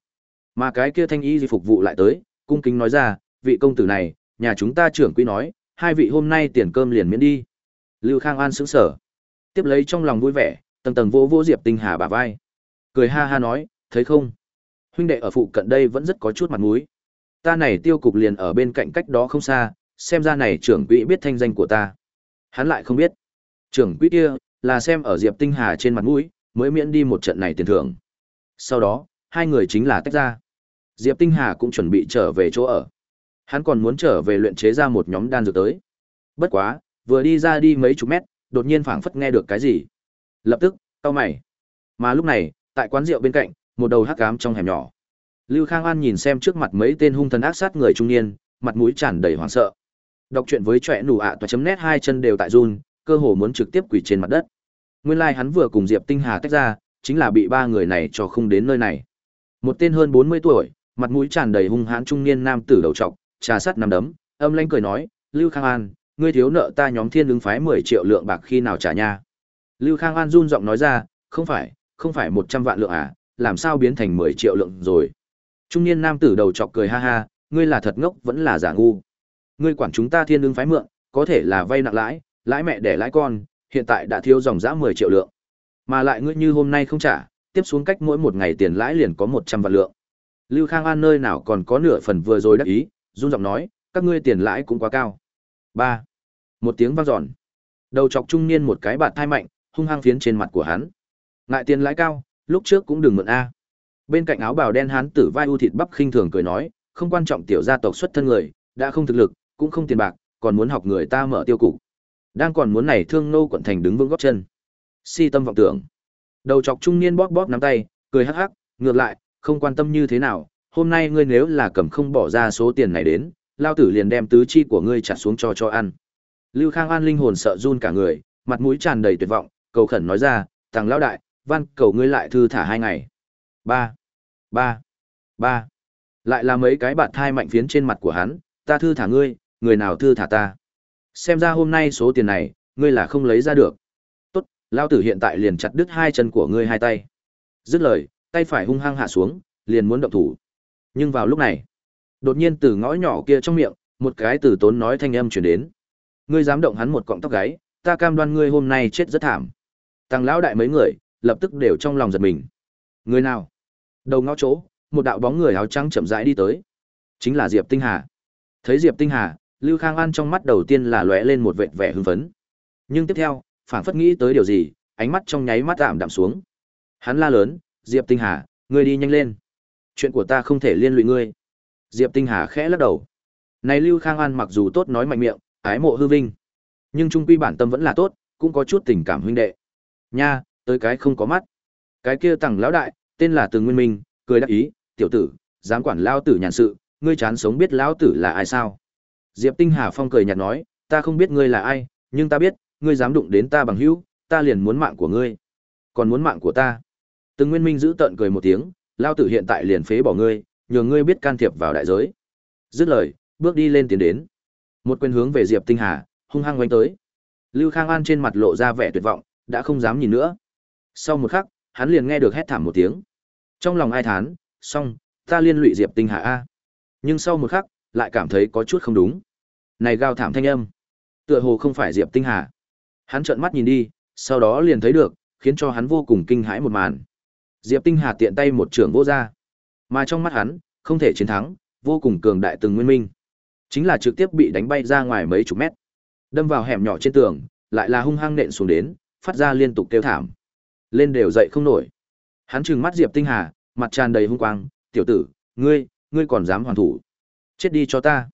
Mà cái kia thanh y gì phục vụ lại tới, cung kính nói ra, vị công tử này, nhà chúng ta trưởng quý nói, hai vị hôm nay tiền cơm liền miễn đi. Lưu Khang An sững sờ Tiếp lấy trong lòng vui vẻ, tầng tầng vô vô Diệp Tinh Hà bả vai. Cười ha ha nói, thấy không? Huynh đệ ở phụ cận đây vẫn rất có chút mặt mũi. Ta này tiêu cục liền ở bên cạnh cách đó không xa, xem ra này trưởng quỹ biết thanh danh của ta. Hắn lại không biết. Trưởng quỹ kia, là xem ở Diệp Tinh Hà trên mặt mũi, mới miễn đi một trận này tiền thưởng. Sau đó, hai người chính là tách ra. Diệp Tinh Hà cũng chuẩn bị trở về chỗ ở. Hắn còn muốn trở về luyện chế ra một nhóm đan dược tới. Bất quá, vừa đi ra đi mấy chục mét, đột nhiên phảng phất nghe được cái gì. Lập tức, cau mày. Mà lúc này, tại quán rượu bên cạnh, một đầu hắc ám trong hẻm nhỏ. Lưu Khang An nhìn xem trước mặt mấy tên hung thần ác sát người trung niên, mặt mũi tràn đầy hoảng sợ. Đọc truyện với trẻ nủ ạ toa chấm nét hai chân đều tại run, cơ hồ muốn trực tiếp quỳ trên mặt đất. Nguyên lai like hắn vừa cùng Diệp Tinh Hà tách ra, chính là bị ba người này cho không đến nơi này. Một tên hơn 40 tuổi, mặt mũi tràn đầy hung hãn trung niên nam tử đầu trọc, trà sắt nằm đấm, âm lãnh cười nói, "Lưu Khang An, ngươi thiếu nợ ta nhóm Thiên ứng phái 10 triệu lượng bạc khi nào trả nha?" Lưu Khang An run giọng nói ra, "Không phải, không phải 100 vạn lượng à, làm sao biến thành 10 triệu lượng rồi?" Trung niên nam tử đầu trọc cười ha ha, "Ngươi là thật ngốc vẫn là giả ngu. Ngươi quản chúng ta Thiên ứng phái mượn, có thể là vay nặng lãi, lãi mẹ để lãi con, hiện tại đã thiếu dòng dã 10 triệu lượng. Mà lại ngươi như hôm nay không trả, tiếp xuống cách mỗi một ngày tiền lãi liền có 100 vạn lượng. Lưu Khang An nơi nào còn có nửa phần vừa rồi đắc ý, run giọng nói, các ngươi tiền lãi cũng quá cao. 3. Một tiếng vang dọn. Đầu chọc trung niên một cái bạt thai mạnh, hung hăng phiến trên mặt của hắn. Ngại tiền lãi cao, lúc trước cũng đừng mượn a. Bên cạnh áo bào đen hắn tử vai u thịt bắp khinh thường cười nói, không quan trọng tiểu gia tộc xuất thân người, đã không thực lực, cũng không tiền bạc, còn muốn học người ta mở tiêu cục. Đang còn muốn này thương nô quận thành đứng vững gót chân. Si tâm vọng tưởng. Đầu chọc trung niên bóp bóp nắm tay, cười hắc hắc, ngược lại, không quan tâm như thế nào, hôm nay ngươi nếu là cầm không bỏ ra số tiền này đến, lao tử liền đem tứ chi của ngươi trả xuống cho cho ăn. Lưu Khang An linh hồn sợ run cả người, mặt mũi tràn đầy tuyệt vọng, cầu khẩn nói ra, Thằng lão đại, van cầu ngươi lại thư thả hai ngày." Ba, ba, ba. Lại là mấy cái bạn thai mạnh phiến trên mặt của hắn, "Ta thư thả ngươi, người nào thư thả ta?" Xem ra hôm nay số tiền này, ngươi là không lấy ra được. Tốt, lao tử hiện tại liền chặt đứt hai chân của ngươi hai tay. Dứt lời, tay phải hung hăng hạ xuống, liền muốn động thủ. Nhưng vào lúc này, đột nhiên từ ngõ nhỏ kia trong miệng, một cái từ tốn nói thanh âm truyền đến. Ngươi dám động hắn một cọng tóc gáy, ta cam đoan ngươi hôm nay chết rất thảm. Tăng lão đại mấy người, lập tức đều trong lòng giật mình. Người nào? Đầu ngõ chỗ, một đạo bóng người áo trắng chậm rãi đi tới. Chính là Diệp Tinh Hà. Thấy Diệp Tinh Hà, Lưu Khang An trong mắt đầu tiên là lóe lên một vệt vẻ hưng phấn. Nhưng tiếp theo, phảng phất nghĩ tới điều gì, ánh mắt trong nháy mắt tạm đạm xuống. Hắn la lớn, "Diệp Tinh Hà, ngươi đi nhanh lên. Chuyện của ta không thể liên lụy ngươi." Diệp Tinh Hà khẽ lắc đầu. Này Lưu Khang An mặc dù tốt nói mạnh miệng, ái mộ hư vinh, nhưng trung quy bản tâm vẫn là tốt, cũng có chút tình cảm huynh đệ. Nha, tới cái không có mắt. Cái kia tầng lão đại, tên là Từ Nguyên Minh, cười đáp ý, "Tiểu tử, dám quản lao tử nhàn sự, ngươi chán sống biết lão tử là ai sao?" Diệp Tinh Hà Phong cười nhạt nói, ta không biết ngươi là ai, nhưng ta biết, ngươi dám đụng đến ta bằng hữu, ta liền muốn mạng của ngươi. Còn muốn mạng của ta. Từng Nguyên Minh giữ tận cười một tiếng, lao tử hiện tại liền phế bỏ ngươi, nhờ ngươi biết can thiệp vào đại giới. Dứt lời, bước đi lên tiến đến. Một quyền hướng về Diệp Tinh Hà, hung hăng quanh tới. Lưu Khang An trên mặt lộ ra vẻ tuyệt vọng, đã không dám nhìn nữa. Sau một khắc, hắn liền nghe được hét thảm một tiếng. Trong lòng ai thán, xong, ta liên lụy Diệp Tinh Hà a. Nhưng sau một khắc, lại cảm thấy có chút không đúng. Này gào thảm thanh âm, tựa hồ không phải Diệp Tinh Hà. Hắn trợn mắt nhìn đi, sau đó liền thấy được, khiến cho hắn vô cùng kinh hãi một màn. Diệp Tinh Hà tiện tay một trường vô ra, mà trong mắt hắn, không thể chiến thắng, vô cùng cường đại từng nguyên minh. Chính là trực tiếp bị đánh bay ra ngoài mấy chục mét. Đâm vào hẻm nhỏ trên tường, lại là hung hăng nện xuống đến, phát ra liên tục kêu thảm. Lên đều dậy không nổi. Hắn trừng mắt Diệp Tinh Hà, mặt tràn đầy hung quang, "Tiểu tử, ngươi, ngươi còn dám hoàn thủ? Chết đi cho ta!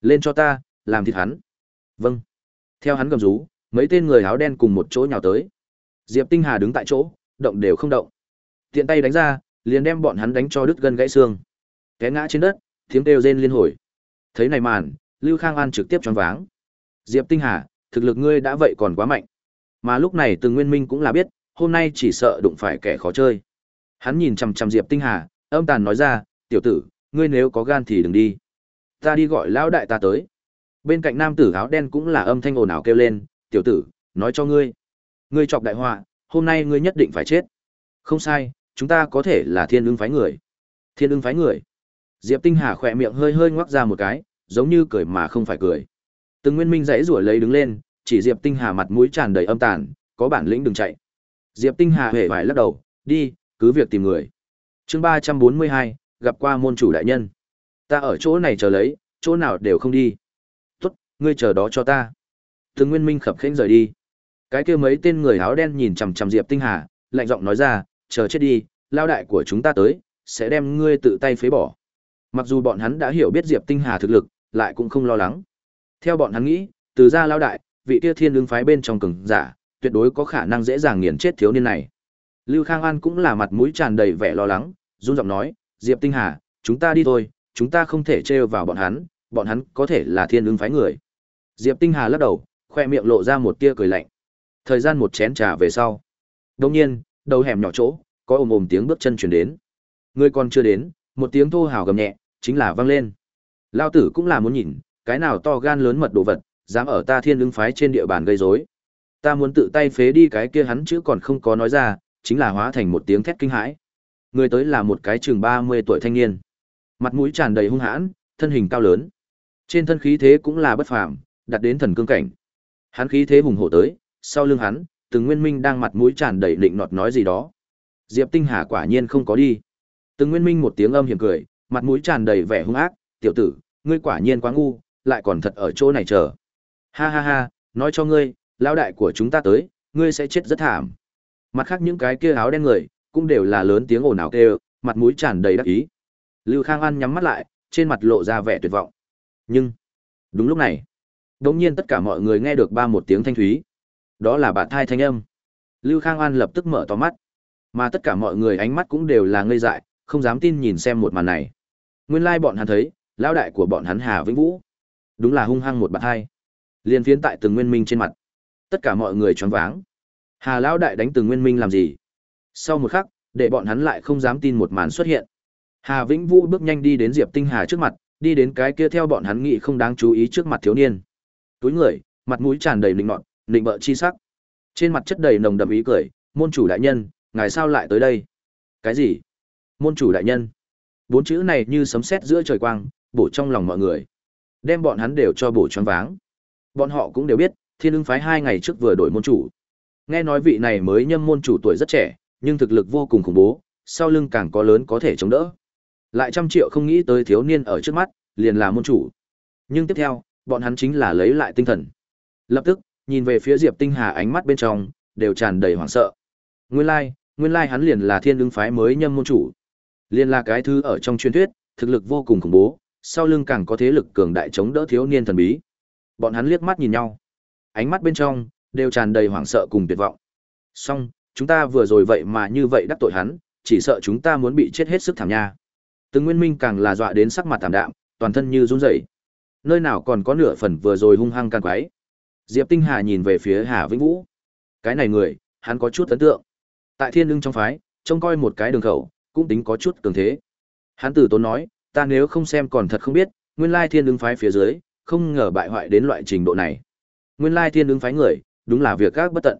Lên cho ta, làm thịt hắn!" Vâng. Theo hắn gầm rú, mấy tên người áo đen cùng một chỗ nhào tới. Diệp Tinh Hà đứng tại chỗ, động đều không động. Tiện tay đánh ra, liền đem bọn hắn đánh cho đứt gân gãy xương. Té ngã trên đất, tiếng kêu rên liên hồi. Thấy này màn, Lưu Khang An trực tiếp choáng váng. Diệp Tinh Hà, thực lực ngươi đã vậy còn quá mạnh. Mà lúc này Từng Nguyên Minh cũng là biết, hôm nay chỉ sợ đụng phải kẻ khó chơi. Hắn nhìn chằm chằm Diệp Tinh Hà, âm tàn nói ra, "Tiểu tử, ngươi nếu có gan thì đừng đi. Ta đi gọi lão đại ta tới." Bên cạnh nam tử áo đen cũng là âm thanh ồn ào kêu lên, "Tiểu tử, nói cho ngươi, ngươi chọc đại họa, hôm nay ngươi nhất định phải chết." Không sai, chúng ta có thể là Thiên Ưng phái người. Thiên Ưng phái người? Diệp Tinh Hà khỏe miệng hơi hơi ngoác ra một cái, giống như cười mà không phải cười. Từng Nguyên Minh dãy rủa lấy đứng lên, chỉ Diệp Tinh Hà mặt mũi tràn đầy âm tàn, có bản lĩnh đừng chạy. Diệp Tinh Hà hề phải lắc đầu, đi, cứ việc tìm người. Chương ba trăm bốn mươi hai, gặp qua môn chủ đại nhân. Ta ở chỗ này chờ lấy, chỗ nào đều không đi. Tốt, ngươi chờ đó cho ta. Từng Nguyên Minh khập khiễng rời đi. Cái kia mấy tên người áo đen nhìn chằm chằm Diệp Tinh Hà, lạnh giọng nói ra, chờ chết đi, lao đại của chúng ta tới, sẽ đem ngươi tự tay phế bỏ. Mặc dù bọn hắn đã hiểu biết Diệp Tinh Hà thực lực, lại cũng không lo lắng. Theo bọn hắn nghĩ, từ gia lao đại, vị kia thiên ứng phái bên trong cường giả, tuyệt đối có khả năng dễ dàng nghiền chết thiếu niên này. Lưu Khang An cũng là mặt mũi tràn đầy vẻ lo lắng, run giọng nói, Diệp Tinh Hà, chúng ta đi thôi, chúng ta không thể trêu vào bọn hắn, bọn hắn có thể là thiên ứng phái người. Diệp Tinh Hà lắc đầu, khoe miệng lộ ra một tia cười lạnh. Thời gian một chén trà về sau. đột nhiên, đầu hẻm nhỏ chỗ, có ồm ồm tiếng bước chân chuyển đến. Người còn chưa đến, một tiếng thô hào gầm nhẹ, chính là vang lên. Lao tử cũng là muốn nhìn, cái nào to gan lớn mật đồ vật, dám ở ta thiên ứng phái trên địa bàn gây rối. Ta muốn tự tay phế đi cái kia hắn chứ còn không có nói ra, chính là hóa thành một tiếng thét kinh hãi. Người tới là một cái chừng 30 tuổi thanh niên. Mặt mũi tràn đầy hung hãn, thân hình cao lớn. Trên thân khí thế cũng là bất phàm, đặt đến thần cương cảnh. Hắn khí thế hùng hổ tới, sau lưng hắn, Từng Nguyên Minh đang mặt mũi tràn đầy định nọt nói gì đó. Diệp Tinh Hà quả nhiên không có đi. Từng Nguyên Minh một tiếng âm hiểm cười, mặt mũi tràn đầy vẻ hung ác, "Tiểu tử, ngươi quả nhiên quá ngu, lại còn thật ở chỗ này chờ." Ha ha ha, nói cho ngươi, lão đại của chúng ta tới, ngươi sẽ chết rất thảm. Mặt khác những cái kia áo đen người, cũng đều là lớn tiếng ồn ào kêu, mặt mũi tràn đầy đắc ý. Lưu Khang An nhắm mắt lại, trên mặt lộ ra vẻ tuyệt vọng. Nhưng, đúng lúc này, đống nhiên tất cả mọi người nghe được ba một tiếng thanh thúy. Đó là bạn thai thanh âm. Lưu Khang An lập tức mở to mắt. Mà tất cả mọi người ánh mắt cũng đều là ngây dại, không dám tin nhìn xem một màn này. Nguyên lai like bọn hắn thấy, lão đại của bọn hắn Hà Vĩnh Vũ, đúng là hung hăng một bạn hai. Liên phiến tại từng nguyên minh trên mặt. Tất cả mọi người choáng váng. Hà lão đại đánh từng nguyên minh làm gì? Sau một khắc, để bọn hắn lại không dám tin một màn xuất hiện. Hà Vĩnh Vũ bước nhanh đi đến Diệp Tinh Hà trước mặt, đi đến cái kia theo bọn hắn nghĩ không đáng chú ý trước mặt thiếu niên. Túi người, mặt mũi tràn đầy lịnh nọt, nịnh bợ chi sắc. Trên mặt chất đầy nồng đậm ý cười, môn chủ đại nhân, ngài sao lại tới đây? Cái gì? Môn chủ đại nhân. Bốn chữ này như sấm sét giữa trời quang, bổ trong lòng mọi người. Đem bọn hắn đều cho bổ choáng váng. Bọn họ cũng đều biết, Thiên ưng phái hai ngày trước vừa đổi môn chủ. Nghe nói vị này mới nhâm môn chủ tuổi rất trẻ, nhưng thực lực vô cùng khủng bố, sau lưng càng có lớn có thể chống đỡ. Lại trăm triệu không nghĩ tới thiếu niên ở trước mắt, liền là môn chủ. Nhưng tiếp theo, bọn hắn chính là lấy lại tinh thần. Lập tức, nhìn về phía Diệp Tinh Hà ánh mắt bên trong, đều tràn đầy hoảng sợ. Nguyên lai, like, nguyên lai like hắn liền là thiên lương phái mới nhâm môn chủ. liên là cái thứ ở trong truyền thuyết, thực lực vô cùng khủng bố, sau lưng càng có thế lực cường đại chống đỡ thiếu niên thần bí. Bọn hắn liếc mắt nhìn nhau. Ánh mắt bên trong, đều tràn đầy hoảng sợ cùng tuyệt vọng. song chúng ta vừa rồi vậy mà như vậy đắc tội hắn, chỉ sợ chúng ta muốn bị chết hết sức thảm nha. Từng Nguyên Minh càng là dọa đến sắc mặt tạm đạm, toàn thân như run rẩy. Nơi nào còn có nửa phần vừa rồi hung hăng can quái. Diệp Tinh Hà nhìn về phía Hà Vĩnh Vũ. Cái này người, hắn có chút ấn tượng. Tại Thiên Lương trong phái, trông coi một cái đường khẩu, cũng tính có chút cường thế. Hắn tử tốn nói, ta nếu không xem còn thật không biết, nguyên lai thiên ứng phái phía dưới, không ngờ bại hoại đến loại trình độ này. Nguyên lai thiên ứng phái người, đúng là việc các bất tận.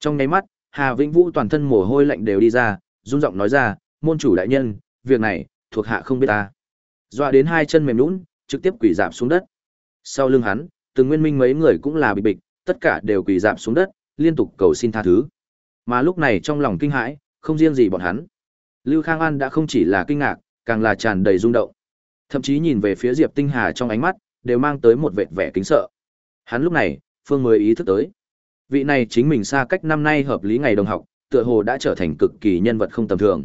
Trong nháy mắt, Hà Vĩnh Vũ toàn thân mồ hôi lạnh đều đi ra, run giọng nói ra, môn chủ đại nhân, việc này, thuộc hạ không biết ta. Dọa đến hai chân mềm nhũn, trực tiếp quỳ rạp xuống đất. Sau lưng hắn, từng nguyên minh mấy người cũng là bị bịch, tất cả đều quỳ dạp xuống đất, liên tục cầu xin tha thứ. Mà lúc này trong lòng kinh hãi, không riêng gì bọn hắn. Lưu Khang An đã không chỉ là kinh ngạc, càng là tràn đầy rung động. Thậm chí nhìn về phía Diệp Tinh Hà trong ánh mắt, đều mang tới một vệt vẻ kính sợ. Hắn lúc này, Phương mới ý thức tới. Vị này chính mình xa cách năm nay hợp lý ngày đồng học, tựa hồ đã trở thành cực kỳ nhân vật không tầm thường.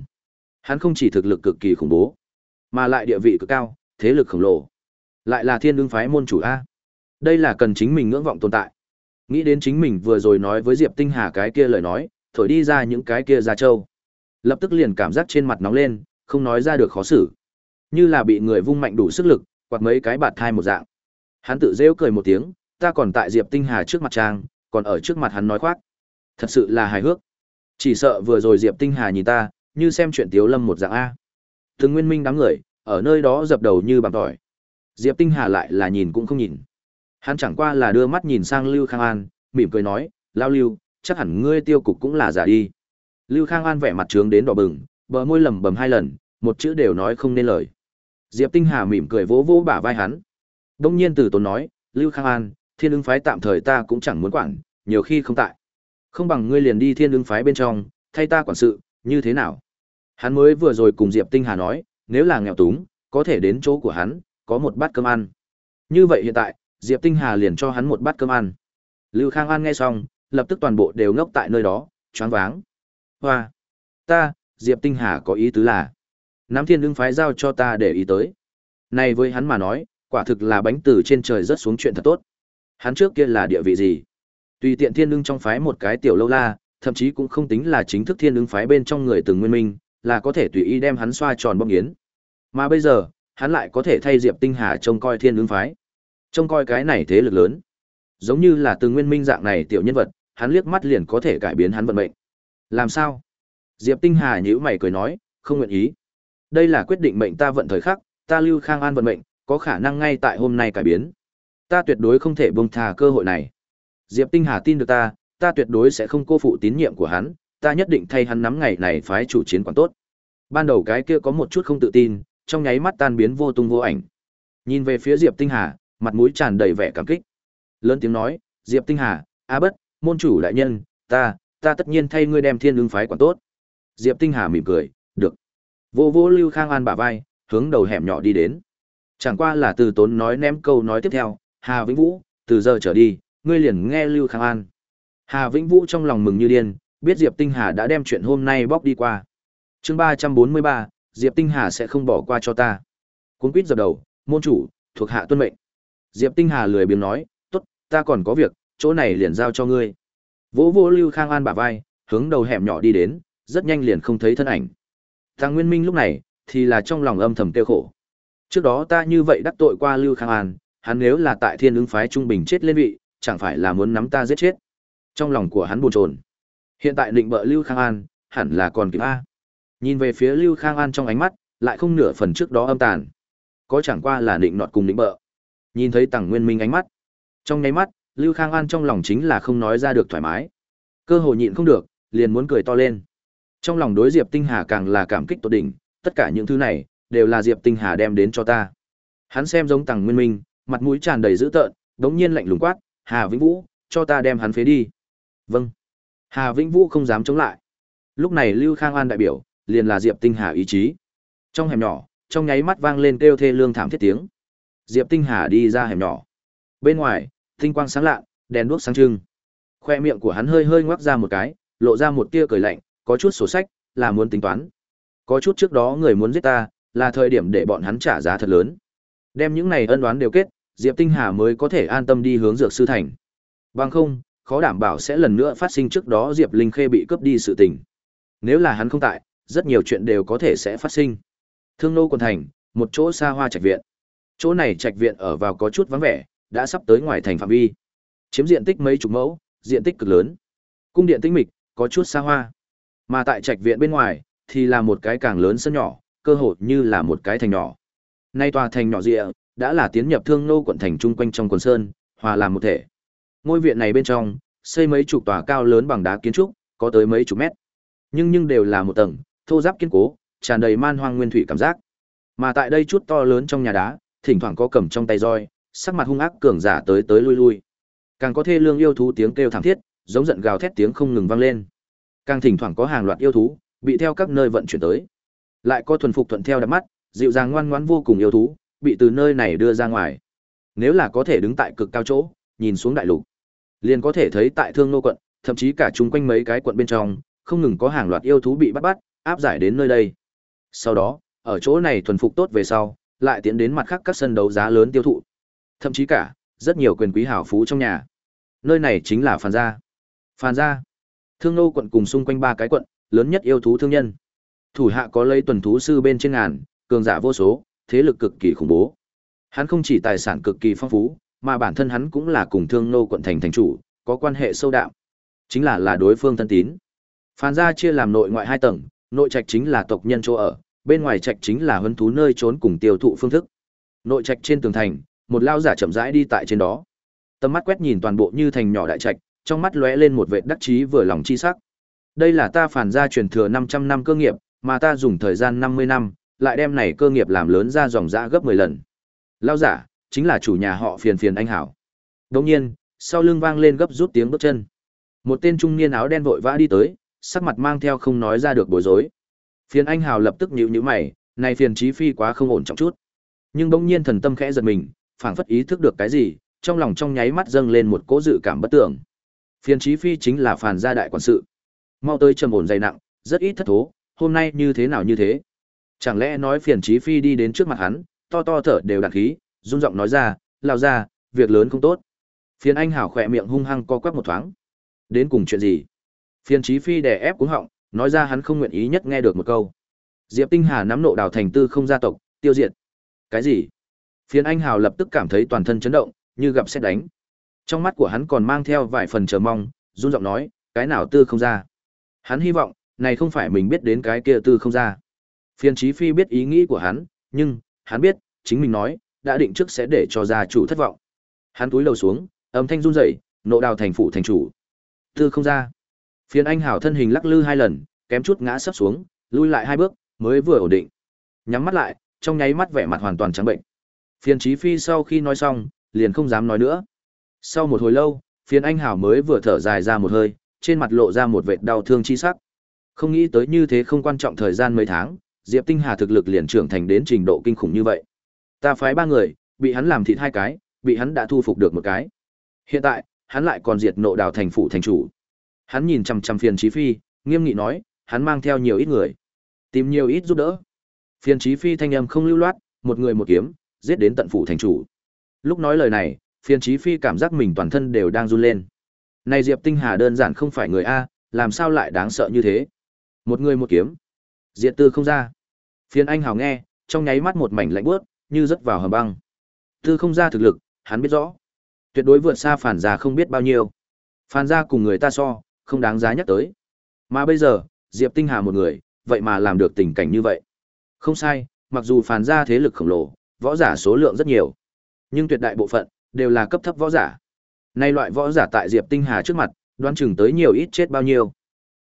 Hắn không chỉ thực lực cực kỳ khủng bố, mà lại địa vị cực cao, thế lực khổng lồ. Lại là thiên đương phái môn chủ A. Đây là cần chính mình ngưỡng vọng tồn tại. Nghĩ đến chính mình vừa rồi nói với Diệp Tinh Hà cái kia lời nói, thổi đi ra những cái kia ra châu. Lập tức liền cảm giác trên mặt nóng lên, không nói ra được khó xử. Như là bị người vung mạnh đủ sức lực, quạt mấy cái bạt thai một dạng. Hắn tự rêu cười một tiếng, ta còn tại Diệp Tinh Hà trước mặt trang, còn ở trước mặt hắn nói khoác. Thật sự là hài hước. Chỉ sợ vừa rồi Diệp Tinh Hà nhìn ta, như xem chuyện Tiếu Lâm một dạng A. thường nguyên minh đám người, ở nơi đó dập đầu như bằng tỏi. Diệp Tinh Hà lại là nhìn cũng không nhìn. Hắn chẳng qua là đưa mắt nhìn sang Lưu Khang An, mỉm cười nói, lao Lưu, chắc hẳn ngươi tiêu cục cũng là giả đi. Lưu Khang An vẻ mặt trướng đến đỏ bừng, bờ môi lẩm bẩm hai lần, một chữ đều nói không nên lời. Diệp Tinh Hà mỉm cười vỗ vỗ bả vai hắn. Đông nhiên từ tốn nói, Lưu Khang An, thiên ứng phái tạm thời ta cũng chẳng muốn quản, nhiều khi không tại. Không bằng ngươi liền đi thiên ứng phái bên trong, thay ta quản sự, như thế nào? Hắn mới vừa rồi cùng Diệp Tinh Hà nói, nếu là nghèo túng, có thể đến chỗ của hắn, có một bát cơm ăn. Như vậy hiện tại, Diệp Tinh Hà liền cho hắn một bát cơm ăn. Lưu Khang An nghe xong, lập tức toàn bộ đều ngốc tại nơi đó, choáng váng. Hoa! Ta, Diệp Tinh Hà có ý tứ là, Nam thiên đương phái giao cho ta để ý tới. Này với hắn mà nói, quả thực là bánh từ trên trời rớt xuống chuyện thật tốt. Hắn trước kia là địa vị gì? Tùy tiện thiên đương trong phái một cái tiểu lâu la, thậm chí cũng không tính là chính thức thiên đương phái bên trong người từng nguyên minh, là có thể tùy ý đem hắn xoa tròn bông yến. Mà bây giờ, hắn lại có thể thay Diệp Tinh Hà trông coi thiên đương phái. Trông coi cái này thế lực lớn. Giống như là từ nguyên minh dạng này tiểu nhân vật, hắn liếc mắt liền có thể cải biến hắn vận mệnh. Làm sao? Diệp Tinh Hà nhíu mày cười nói, không nguyện ý. Đây là quyết định mệnh ta vận thời khắc, ta Lưu Khang An vận mệnh, có khả năng ngay tại hôm nay cải biến. Ta tuyệt đối không thể buông tha cơ hội này. Diệp Tinh Hà tin được ta, ta tuyệt đối sẽ không cô phụ tín nhiệm của hắn, ta nhất định thay hắn nắm ngày này phái chủ chiến quản tốt. Ban đầu cái kia có một chút không tự tin, trong nháy mắt tan biến vô tung vô ảnh. Nhìn về phía Diệp Tinh Hà, mặt mũi tràn đầy vẻ cảm kích. Lớn tiếng nói, "Diệp Tinh Hà, A Bất, môn chủ đại nhân, ta, ta tất nhiên thay ngươi đem Thiên Lương phái quản tốt." Diệp Tinh Hà mỉm cười, "Được." Vô vô Lưu Khang An bả vai, hướng đầu hẻm nhỏ đi đến. Chẳng qua là từ tốn nói ném câu nói tiếp theo, Hà Vĩnh Vũ, từ giờ trở đi, ngươi liền nghe Lưu Khang An. Hà Vĩnh Vũ trong lòng mừng như điên, biết Diệp Tinh Hà đã đem chuyện hôm nay bóc đi qua. Chương ba trăm bốn mươi ba, Diệp Tinh Hà sẽ không bỏ qua cho ta. Cuốn quýt dập đầu, môn chủ, thuộc hạ tuân mệnh. Diệp Tinh Hà lười biếng nói, tốt, ta còn có việc, chỗ này liền giao cho ngươi. Vỗ vỗ Lưu Khang An bả vai, hướng đầu hẻm nhỏ đi đến, rất nhanh liền không thấy thân ảnh. Thằng Nguyên Minh lúc này, thì là trong lòng âm thầm tiêu khổ. Trước đó ta như vậy đắc tội qua Lưu Khang An, hắn nếu là tại thiên ứng phái trung bình chết lên vị, chẳng phải là muốn nắm ta giết chết. Trong lòng của hắn buồn chồn. Hiện tại định bợ Lưu Khang An, hẳn là còn kịp A. Nhìn về phía Lưu Khang An trong ánh mắt, lại không nửa phần trước đó âm tàn. Có chẳng qua là định nọt cùng định bợ. Nhìn thấy Tằng Nguyên Minh ánh mắt. Trong nháy mắt, Lưu Khang An trong lòng chính là không nói ra được thoải mái. Cơ hội nhịn không được, liền muốn cười to lên. Trong lòng đối Diệp Tinh Hà càng là cảm kích tột đỉnh, tất cả những thứ này đều là Diệp Tinh Hà đem đến cho ta. Hắn xem giống Tằng Nguyên Minh, mặt mũi tràn đầy dữ tợn, đống nhiên lạnh lùng quát, "Hà Vĩnh Vũ, cho ta đem hắn phế đi." "Vâng." Hà Vĩnh Vũ không dám chống lại. Lúc này Lưu Khang An đại biểu, liền là Diệp Tinh Hà ý chí. Trong hẻm nhỏ, trong nháy mắt vang lên kêu thê lương thảm thiết tiếng. Diệp Tinh Hà đi ra hẻm nhỏ. Bên ngoài, tinh quang sáng lạ, đèn đuốc sáng trưng. Khoe miệng của hắn hơi hơi ngoác ra một cái, lộ ra một tia cười lạnh, có chút sổ sách, là muốn tính toán. Có chút trước đó người muốn giết ta, là thời điểm để bọn hắn trả giá thật lớn. Đem những này ân đoán đều kết, Diệp Tinh Hà mới có thể an tâm đi hướng dược sư thành. Bằng không, khó đảm bảo sẽ lần nữa phát sinh trước đó Diệp Linh Khê bị cướp đi sự tình. Nếu là hắn không tại, rất nhiều chuyện đều có thể sẽ phát sinh. Thương nô quần thành, một chỗ xa hoa trạch viện. Chỗ này trạch viện ở vào có chút vắng vẻ, đã sắp tới ngoài thành phạm vi. Chiếm diện tích mấy chục mẫu, diện tích cực lớn. Cung điện tĩnh mịch, có chút xa hoa. Mà tại trạch viện bên ngoài, thì là một cái càng lớn sân nhỏ, cơ hội như là một cái thành nhỏ. Nay tòa thành nhỏ rịa, đã là tiến nhập thương nô quận thành trung quanh trong quần sơn, hòa làm một thể. Ngôi viện này bên trong, xây mấy chục tòa cao lớn bằng đá kiến trúc, có tới mấy chục mét. Nhưng nhưng đều là một tầng, thô giáp kiên cố, tràn đầy man hoang nguyên thủy cảm giác. Mà tại đây chút to lớn trong nhà đá, thỉnh thoảng có cầm trong tay roi, sắc mặt hung ác cường giả tới tới lui lui. Càng có thê lương yêu thú tiếng kêu thảm thiết, giống giận gào thét tiếng không ngừng vang lên. Càng thỉnh thoảng có hàng loạt yêu thú bị theo các nơi vận chuyển tới. Lại có thuần phục thuận theo đập mắt, dịu dàng ngoan ngoãn vô cùng yêu thú, bị từ nơi này đưa ra ngoài. Nếu là có thể đứng tại cực cao chỗ, nhìn xuống đại lục, liền có thể thấy tại Thương Nô quận, thậm chí cả chung quanh mấy cái quận bên trong, không ngừng có hàng loạt yêu thú bị bắt bắt, áp giải đến nơi đây. Sau đó, ở chỗ này thuần phục tốt về sau, lại tiến đến mặt khác các sân đấu giá lớn tiêu thụ. Thậm chí cả, rất nhiều quyền quý hảo phú trong nhà. Nơi này chính là Phan gia. Phan gia, Thương Nô quận cùng xung quanh ba cái quận, lớn nhất yêu thú thương nhân. Thủ hạ có lấy tuần thú sư bên trên ngàn, cường giả vô số, thế lực cực kỳ khủng bố. Hắn không chỉ tài sản cực kỳ phong phú, mà bản thân hắn cũng là cùng Thương Nô quận thành thành chủ, có quan hệ sâu đậm. Chính là là đối phương thân tín. Phan gia chia làm nội ngoại hai tầng, nội trạch chính là tộc nhân chỗ ở, bên ngoài trạch chính là huấn thú nơi trốn cùng tiêu thụ phương thức. Nội trạch trên tường thành, một lao giả chậm rãi đi tại trên đó. Tầm mắt quét nhìn toàn bộ như thành nhỏ đại trạch, trong mắt lóe lên một vẻ đắc chí vừa lòng chi sắc. Đây là ta phản gia truyền thừa 500 năm cơ nghiệp, mà ta dùng thời gian 50 năm, lại đem này cơ nghiệp làm lớn ra dòng dã gấp 10 lần. Lao giả, chính là chủ nhà họ phiền phiền anh hảo. Đồng nhiên, sau lưng vang lên gấp rút tiếng bước chân. Một tên trung niên áo đen vội vã đi tới, sắc mặt mang theo không nói ra được bối rối. Phiền anh hào lập tức nhíu nhíu mày, này phiền chí phi quá không ổn trọng chút. Nhưng bỗng nhiên thần tâm khẽ giật mình, phảng phất ý thức được cái gì, trong lòng trong nháy mắt dâng lên một cỗ dự cảm bất tưởng. Phiền chí phi chính là phản gia đại quản sự. Mau tới trầm ổn dày nặng, rất ít thất thố, hôm nay như thế nào như thế? Chẳng lẽ nói phiền chí phi đi đến trước mặt hắn, to to thở đều đạn khí, run giọng nói ra, lao ra, việc lớn không tốt. Phiền anh hảo khỏe miệng hung hăng co quắp một thoáng. Đến cùng chuyện gì? Phiền chí phi đè ép cuống họng, nói ra hắn không nguyện ý nhất nghe được một câu. Diệp Tinh Hà nắm nộ đào thành tư không gia tộc, tiêu diệt. Cái gì? Phiến anh hào lập tức cảm thấy toàn thân chấn động, như gặp xét đánh. Trong mắt của hắn còn mang theo vài phần chờ mong, run giọng nói, cái nào tư không ra. Hắn hy vọng, này không phải mình biết đến cái kia tư không ra. Phiền chí phi biết ý nghĩ của hắn, nhưng, hắn biết, chính mình nói, đã định trước sẽ để cho gia chủ thất vọng. Hắn túi lầu xuống, âm thanh run rẩy, nộ đào thành phủ thành chủ. Tư không ra. Phiền anh hảo thân hình lắc lư hai lần, kém chút ngã sấp xuống, lui lại hai bước, mới vừa ổn định. Nhắm mắt lại, trong nháy mắt vẻ mặt hoàn toàn trắng bệnh. Phiền Chí Phi sau khi nói xong, liền không dám nói nữa. Sau một hồi lâu, Phiền Anh Hảo mới vừa thở dài ra một hơi, trên mặt lộ ra một vệt đau thương chi sắc. Không nghĩ tới như thế không quan trọng thời gian mấy tháng, Diệp Tinh Hà thực lực liền trưởng thành đến trình độ kinh khủng như vậy. Ta phái ba người, bị hắn làm thịt hai cái, bị hắn đã thu phục được một cái. Hiện tại, hắn lại còn diệt nộ đào thành phủ thành chủ. Hắn nhìn chằm chằm Phiền Chí Phi, nghiêm nghị nói, hắn mang theo nhiều ít người, tìm nhiều ít giúp đỡ. Phiền Chí Phi thanh âm không lưu loát, một người một kiếm, giết đến tận phủ thành chủ. Lúc nói lời này, Phiền Chí Phi cảm giác mình toàn thân đều đang run lên. Này Diệp Tinh Hà đơn giản không phải người a, làm sao lại đáng sợ như thế? Một người một kiếm, diệt tư không ra. Phiền Anh Hào nghe, trong nháy mắt một mảnh lạnh buốt, như rớt vào hầm băng. Tư không ra thực lực, hắn biết rõ. Tuyệt đối vượt xa phản gia không biết bao nhiêu. Phản gia cùng người ta so, không đáng giá nhắc tới. Mà bây giờ, Diệp Tinh Hà một người, vậy mà làm được tình cảnh như vậy. Không sai, mặc dù phản gia thế lực khổng lồ, võ giả số lượng rất nhiều, nhưng tuyệt đại bộ phận đều là cấp thấp võ giả. Nay loại võ giả tại Diệp Tinh Hà trước mặt, đoán chừng tới nhiều ít chết bao nhiêu.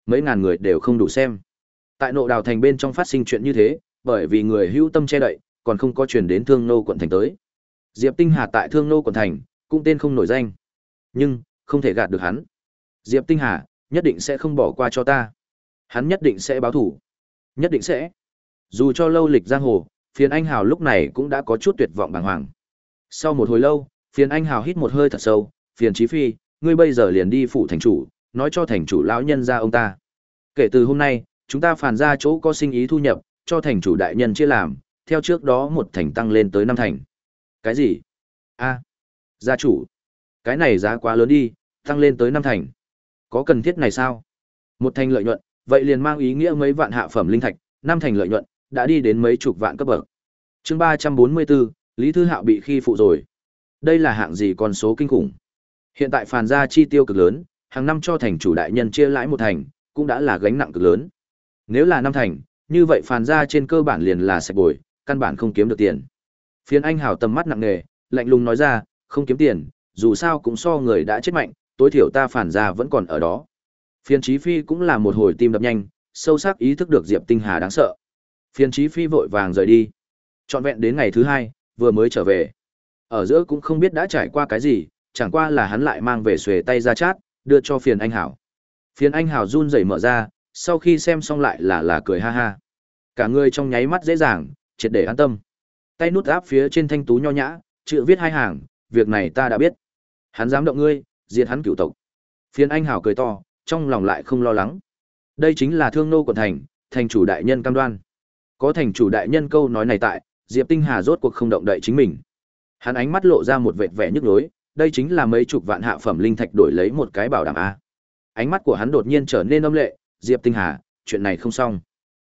Mấy ngàn người đều không đủ xem. Tại nộ đào thành bên trong phát sinh chuyện như thế, bởi vì người hữu tâm che đậy, còn không có truyền đến Thương Nô quận thành tới. Diệp Tinh Hà tại Thương Nô quận thành, cũng tên không nổi danh. Nhưng, không thể gạt được hắn. Diệp Tinh Hà, nhất định sẽ không bỏ qua cho ta. Hắn nhất định sẽ báo thủ. Nhất định sẽ. Dù cho lâu lịch giang hồ, phiền anh hào lúc này cũng đã có chút tuyệt vọng bàng hoàng. Sau một hồi lâu, phiền anh hào hít một hơi thật sâu, phiền chí phi, ngươi bây giờ liền đi phụ thành chủ, nói cho thành chủ lão nhân ra ông ta. Kể từ hôm nay, chúng ta phản ra chỗ có sinh ý thu nhập, cho thành chủ đại nhân chia làm, theo trước đó một thành tăng lên tới năm thành. Cái gì? a gia chủ. Cái này giá quá lớn đi, tăng lên tới năm thành. Có cần thiết này sao? Một thành lợi nhuận, vậy liền mang ý nghĩa mấy vạn hạ phẩm linh thạch, năm thành lợi nhuận, đã đi đến mấy chục vạn cấp bậc. Chương 344, Lý Thư Hạo bị khi phụ rồi. Đây là hạng gì con số kinh khủng. Hiện tại phàn gia chi tiêu cực lớn, hàng năm cho thành chủ đại nhân chia lãi một thành, cũng đã là gánh nặng cực lớn. Nếu là năm thành, như vậy phàn ra trên cơ bản liền là sạch bồi, căn bản không kiếm được tiền. Phiến anh hào tầm mắt nặng nề, lạnh lùng nói ra, không kiếm tiền, dù sao cũng so người đã chết mạnh, tối thiểu ta phản ra vẫn còn ở đó. Phiên Chí Phi cũng là một hồi tim đập nhanh, sâu sắc ý thức được Diệp Tinh Hà đáng sợ. Phiên Chí Phi vội vàng rời đi. Trọn vẹn đến ngày thứ hai, vừa mới trở về. Ở giữa cũng không biết đã trải qua cái gì, chẳng qua là hắn lại mang về xuề tay ra chát, đưa cho phiền anh hảo. Phiền anh hảo run rẩy mở ra, sau khi xem xong lại là là cười ha ha. Cả người trong nháy mắt dễ dàng, triệt để an tâm. Tay nút áp phía trên thanh tú nho nhã, chữ viết hai hàng, việc này ta đã biết. Hắn dám động ngươi, diệt hắn cựu tộc. Phiền anh hảo cười to, trong lòng lại không lo lắng. Đây chính là thương nô quận thành, thành chủ đại nhân cam đoan. Có thành chủ đại nhân câu nói này tại, Diệp Tinh Hà rốt cuộc không động đậy chính mình. Hắn ánh mắt lộ ra một vệt vẻ nhức nhối, đây chính là mấy chục vạn hạ phẩm linh thạch đổi lấy một cái bảo đảm a. Ánh mắt của hắn đột nhiên trở nên âm lệ, Diệp Tinh Hà, chuyện này không xong.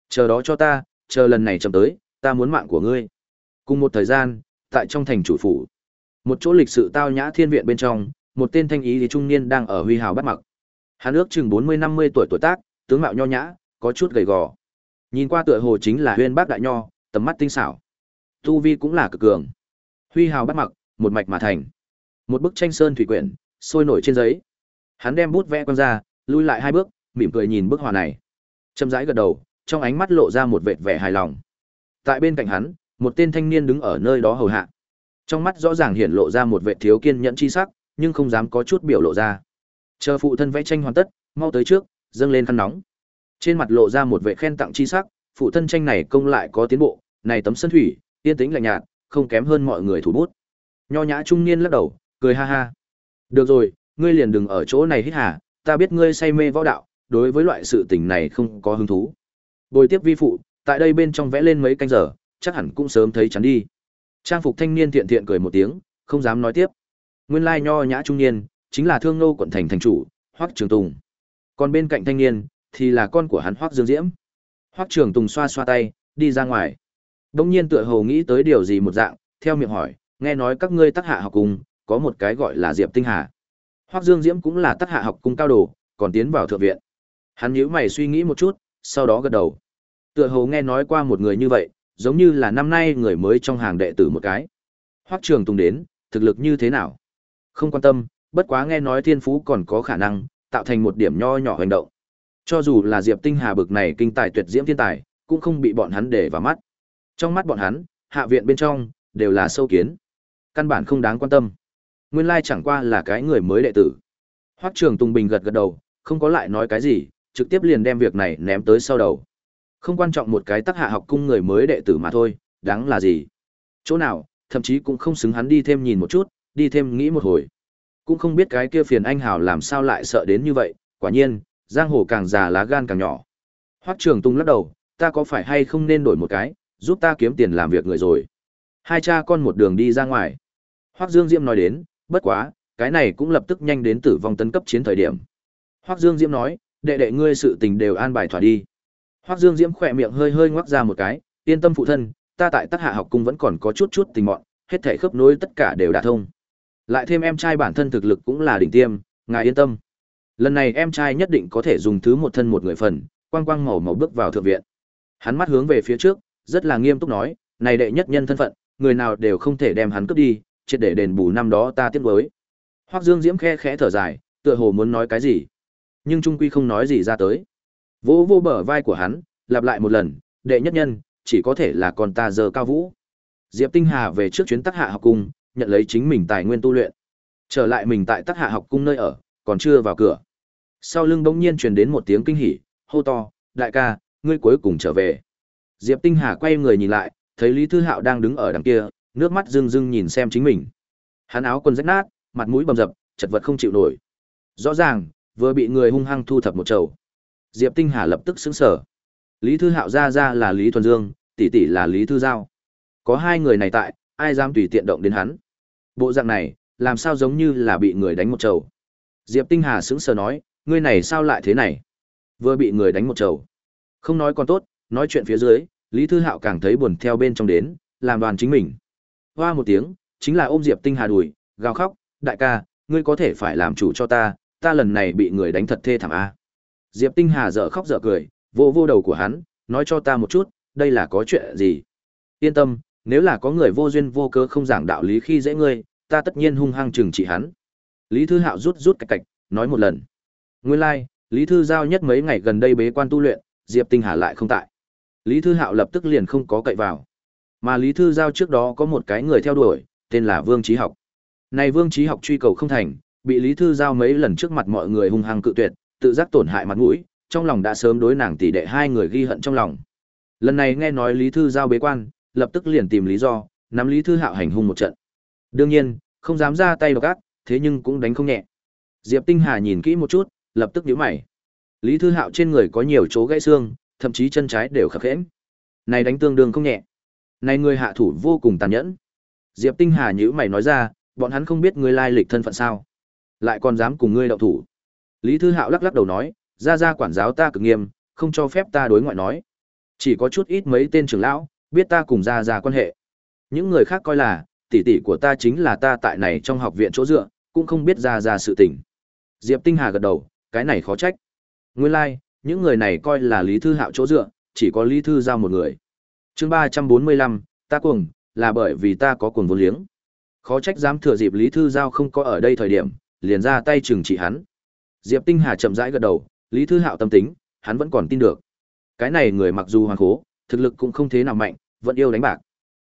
Chờ đó cho ta, chờ lần này chậm tới, ta muốn mạng của ngươi. Cùng một thời gian, tại trong thành chủ phủ, một chỗ lịch sự tao nhã thiên viện bên trong, một tên thanh ý thì trung niên đang ở huy hào bắt mặc. Hắn ước chừng 40-50 tuổi tuổi tác, tướng mạo nho nhã, có chút gầy gò. Nhìn qua tựa hồ chính là Huyên Bác đại nho, tầm mắt tinh xảo. Tu vi cũng là cực cường. Huy hào bắt mặc, một mạch mà thành. Một bức tranh sơn thủy quyển, sôi nổi trên giấy. Hắn đem bút vẽ quăng ra, lui lại hai bước, mỉm cười nhìn bức họa này. Chậm rãi gật đầu, trong ánh mắt lộ ra một vệt vẻ hài lòng. Tại bên cạnh hắn, một tên thanh niên đứng ở nơi đó hầu hạ. Trong mắt rõ ràng hiện lộ ra một vệt thiếu kiên nhẫn chi sắc, nhưng không dám có chút biểu lộ ra. Chờ phụ thân vẽ tranh hoàn tất, mau tới trước, dâng lên khăn nóng. Trên mặt lộ ra một vẻ khen tặng chi sắc, phụ thân tranh này công lại có tiến bộ, này tấm sân thủy, yên tĩnh lạnh nhạt, không kém hơn mọi người thủ bút. Nho nhã trung niên lắc đầu, cười ha ha. Được rồi, ngươi liền đừng ở chỗ này hít hà, ta biết ngươi say mê võ đạo, đối với loại sự tình này không có hứng thú. Bồi tiếp vi phụ, tại đây bên trong vẽ lên mấy canh giờ, chắc hẳn cũng sớm thấy chắn đi. Trang phục thanh niên thiện thiện cười một tiếng, không dám nói tiếp. Nguyên lai nho nhã trung niên, chính là Thương Nô quận thành thành chủ, Hoắc Trường Tùng. Còn bên cạnh thanh niên thì là con của hắn Hoắc Dương Diễm. Hoắc Trường Tùng xoa xoa tay, đi ra ngoài. Đông nhiên tựa hồ nghĩ tới điều gì một dạng, theo miệng hỏi, nghe nói các ngươi tác hạ học cùng, có một cái gọi là Diệp Tinh Hà. Hoắc Dương Diễm cũng là tác hạ học cung cao đồ, còn tiến vào thượng viện. Hắn nhíu mày suy nghĩ một chút, sau đó gật đầu. Tựa hồ nghe nói qua một người như vậy, giống như là năm nay người mới trong hàng đệ tử một cái. Hoắc Trường Tùng đến, thực lực như thế nào? Không quan tâm, bất quá nghe nói thiên phú còn có khả năng tạo thành một điểm nho nhỏ hành động. Cho dù là Diệp Tinh Hà bực này kinh tài tuyệt diễm thiên tài, cũng không bị bọn hắn để vào mắt. Trong mắt bọn hắn, hạ viện bên trong đều là sâu kiến, căn bản không đáng quan tâm. Nguyên lai chẳng qua là cái người mới đệ tử. Hoắc Trường Tùng Bình gật gật đầu, không có lại nói cái gì, trực tiếp liền đem việc này ném tới sau đầu. Không quan trọng một cái tác hạ học cung người mới đệ tử mà thôi, đáng là gì? Chỗ nào, thậm chí cũng không xứng hắn đi thêm nhìn một chút, đi thêm nghĩ một hồi. Cũng không biết cái kia phiền anh hào làm sao lại sợ đến như vậy, quả nhiên, giang hồ càng già lá gan càng nhỏ. Hoắc Trường Tung lắc đầu, ta có phải hay không nên đổi một cái, giúp ta kiếm tiền làm việc người rồi. Hai cha con một đường đi ra ngoài. Hoắc Dương Diễm nói đến, bất quá, cái này cũng lập tức nhanh đến tử vong tấn cấp chiến thời điểm. Hoắc Dương Diễm nói, đệ đệ ngươi sự tình đều an bài thỏa đi. Hoắc Dương Diễm khỏe miệng hơi hơi ngoắc ra một cái, yên tâm phụ thân, ta tại Tắc Hạ học cung vẫn còn có chút chút tình mọn, hết thảy khớp nối tất cả đều đã thông. Lại thêm em trai bản thân thực lực cũng là đỉnh tiêm, ngài yên tâm. Lần này em trai nhất định có thể dùng thứ một thân một người phần, quang quang màu màu bước vào thượng viện. Hắn mắt hướng về phía trước, rất là nghiêm túc nói, này đệ nhất nhân thân phận, người nào đều không thể đem hắn cướp đi, triệt để đền bù năm đó ta tiếc với. Hoắc Dương Diễm khe khẽ thở dài, tựa hồ muốn nói cái gì, nhưng trung quy không nói gì ra tới. Vỗ vô bờ vai của hắn, lặp lại một lần, đệ nhất nhân, chỉ có thể là con ta giờ cao vũ. Diệp Tinh Hà về trước chuyến tắc hạ học cung, nhận lấy chính mình tài nguyên tu luyện. Trở lại mình tại Tắc Hạ học cung nơi ở, còn chưa vào cửa. Sau lưng bỗng nhiên truyền đến một tiếng kinh hỉ, hô to, "Đại ca, ngươi cuối cùng trở về." Diệp Tinh Hà quay người nhìn lại, thấy Lý Thư Hạo đang đứng ở đằng kia, nước mắt rưng rưng nhìn xem chính mình. Hắn áo quần rách nát, mặt mũi bầm dập, chật vật không chịu nổi. Rõ ràng, vừa bị người hung hăng thu thập một chầu. Diệp Tinh Hà lập tức sững sờ. Lý Thư Hạo ra ra là Lý Thuần Dương, tỷ tỷ là Lý Thư Giao. Có hai người này tại, ai dám tùy tiện động đến hắn. Bộ dạng này, làm sao giống như là bị người đánh một trầu. Diệp Tinh Hà sững sờ nói, ngươi này sao lại thế này? Vừa bị người đánh một trầu. Không nói còn tốt, nói chuyện phía dưới, Lý Thư Hạo càng thấy buồn theo bên trong đến, làm đoàn chính mình. Hoa một tiếng, chính là ôm Diệp Tinh Hà đùi, gào khóc, đại ca, ngươi có thể phải làm chủ cho ta, ta lần này bị người đánh thật thê thảm a. Diệp Tinh Hà dở khóc dở cười, vô vô đầu của hắn, nói cho ta một chút, đây là có chuyện gì? Yên tâm, nếu là có người vô duyên vô cớ không giảng đạo lý khi dễ ngươi, ta tất nhiên hung hăng trừng trị hắn. Lý Thư Hạo rút rút cạch cạch, nói một lần. Nguyên lai, like, Lý Thư giao nhất mấy ngày gần đây bế quan tu luyện, Diệp Tinh Hà lại không tại. Lý Thư Hạo lập tức liền không có cậy vào. Mà Lý Thư giao trước đó có một cái người theo đuổi, tên là Vương Chí Học. Này Vương Chí Học truy cầu không thành, bị Lý Thư giao mấy lần trước mặt mọi người hung hăng cự tuyệt, tự giác tổn hại mặt mũi, trong lòng đã sớm đối nàng tỷ đệ hai người ghi hận trong lòng. Lần này nghe nói Lý Thư giao bế quan, lập tức liền tìm lý do, nắm Lý Thư Hạo hành hung một trận. Đương nhiên, không dám ra tay độc ác, thế nhưng cũng đánh không nhẹ. Diệp Tinh Hà nhìn kỹ một chút, lập tức nhíu mày. Lý Thư Hạo trên người có nhiều chỗ gãy xương, thậm chí chân trái đều khập khiễng. Này đánh tương đương không nhẹ. Này người hạ thủ vô cùng tàn nhẫn. Diệp Tinh Hà nhíu mày nói ra, bọn hắn không biết ngươi lai lịch thân phận sao? Lại còn dám cùng ngươi động thủ. Lý Thư Hạo lắc lắc đầu nói, ra ra quản giáo ta cực nghiêm, không cho phép ta đối ngoại nói. Chỉ có chút ít mấy tên trưởng lão biết ta cùng ra ra quan hệ. Những người khác coi là tỷ tỷ của ta chính là ta tại này trong học viện chỗ dựa, cũng không biết ra ra sự tình. Diệp Tinh Hà gật đầu, cái này khó trách. Nguyên lai, like, những người này coi là Lý Thư Hạo chỗ dựa, chỉ có Lý Thư giao một người. Chương 345, ta cuồng, là bởi vì ta có cuồng vô liếng. Khó trách dám thừa dịp Lý Thư giao không có ở đây thời điểm, liền ra tay trừng trị hắn. Diệp Tinh Hà chậm rãi gật đầu, Lý Thư Hạo tâm tính, hắn vẫn còn tin được. Cái này người mặc dù hoàng khố, thực lực cũng không thế nào mạnh, vẫn yêu đánh bạc.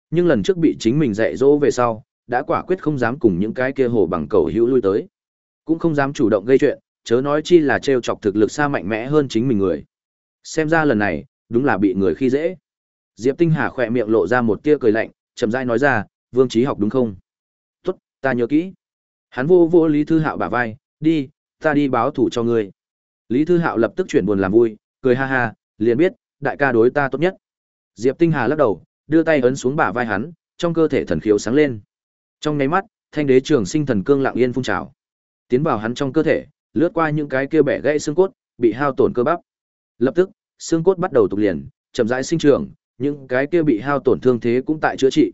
Nhưng lần trước bị chính mình dạy dỗ về sau, đã quả quyết không dám cùng những cái kia hồ bằng cầu hữu lui tới. Cũng không dám chủ động gây chuyện, chớ nói chi là trêu chọc thực lực xa mạnh mẽ hơn chính mình người. Xem ra lần này, đúng là bị người khi dễ. Diệp Tinh Hà khỏe miệng lộ ra một tia cười lạnh, chậm rãi nói ra, Vương Chí học đúng không? Tốt, ta nhớ kỹ. Hắn vô vô Lý Thư Hạo bả vai, đi, ta đi báo thủ cho ngươi. Lý Thư Hạo lập tức chuyển buồn làm vui, cười ha ha, liền biết, đại ca đối ta tốt nhất. Diệp Tinh Hà lắc đầu, đưa tay ấn xuống bả vai hắn, trong cơ thể thần khiếu sáng lên. Trong nháy mắt, thanh đế trường sinh thần cương lặng yên phun trào. Tiến vào hắn trong cơ thể, lướt qua những cái kia bẻ gãy xương cốt, bị hao tổn cơ bắp. Lập tức, xương cốt bắt đầu tục liền, chậm rãi sinh trưởng, những cái kia bị hao tổn thương thế cũng tại chữa trị.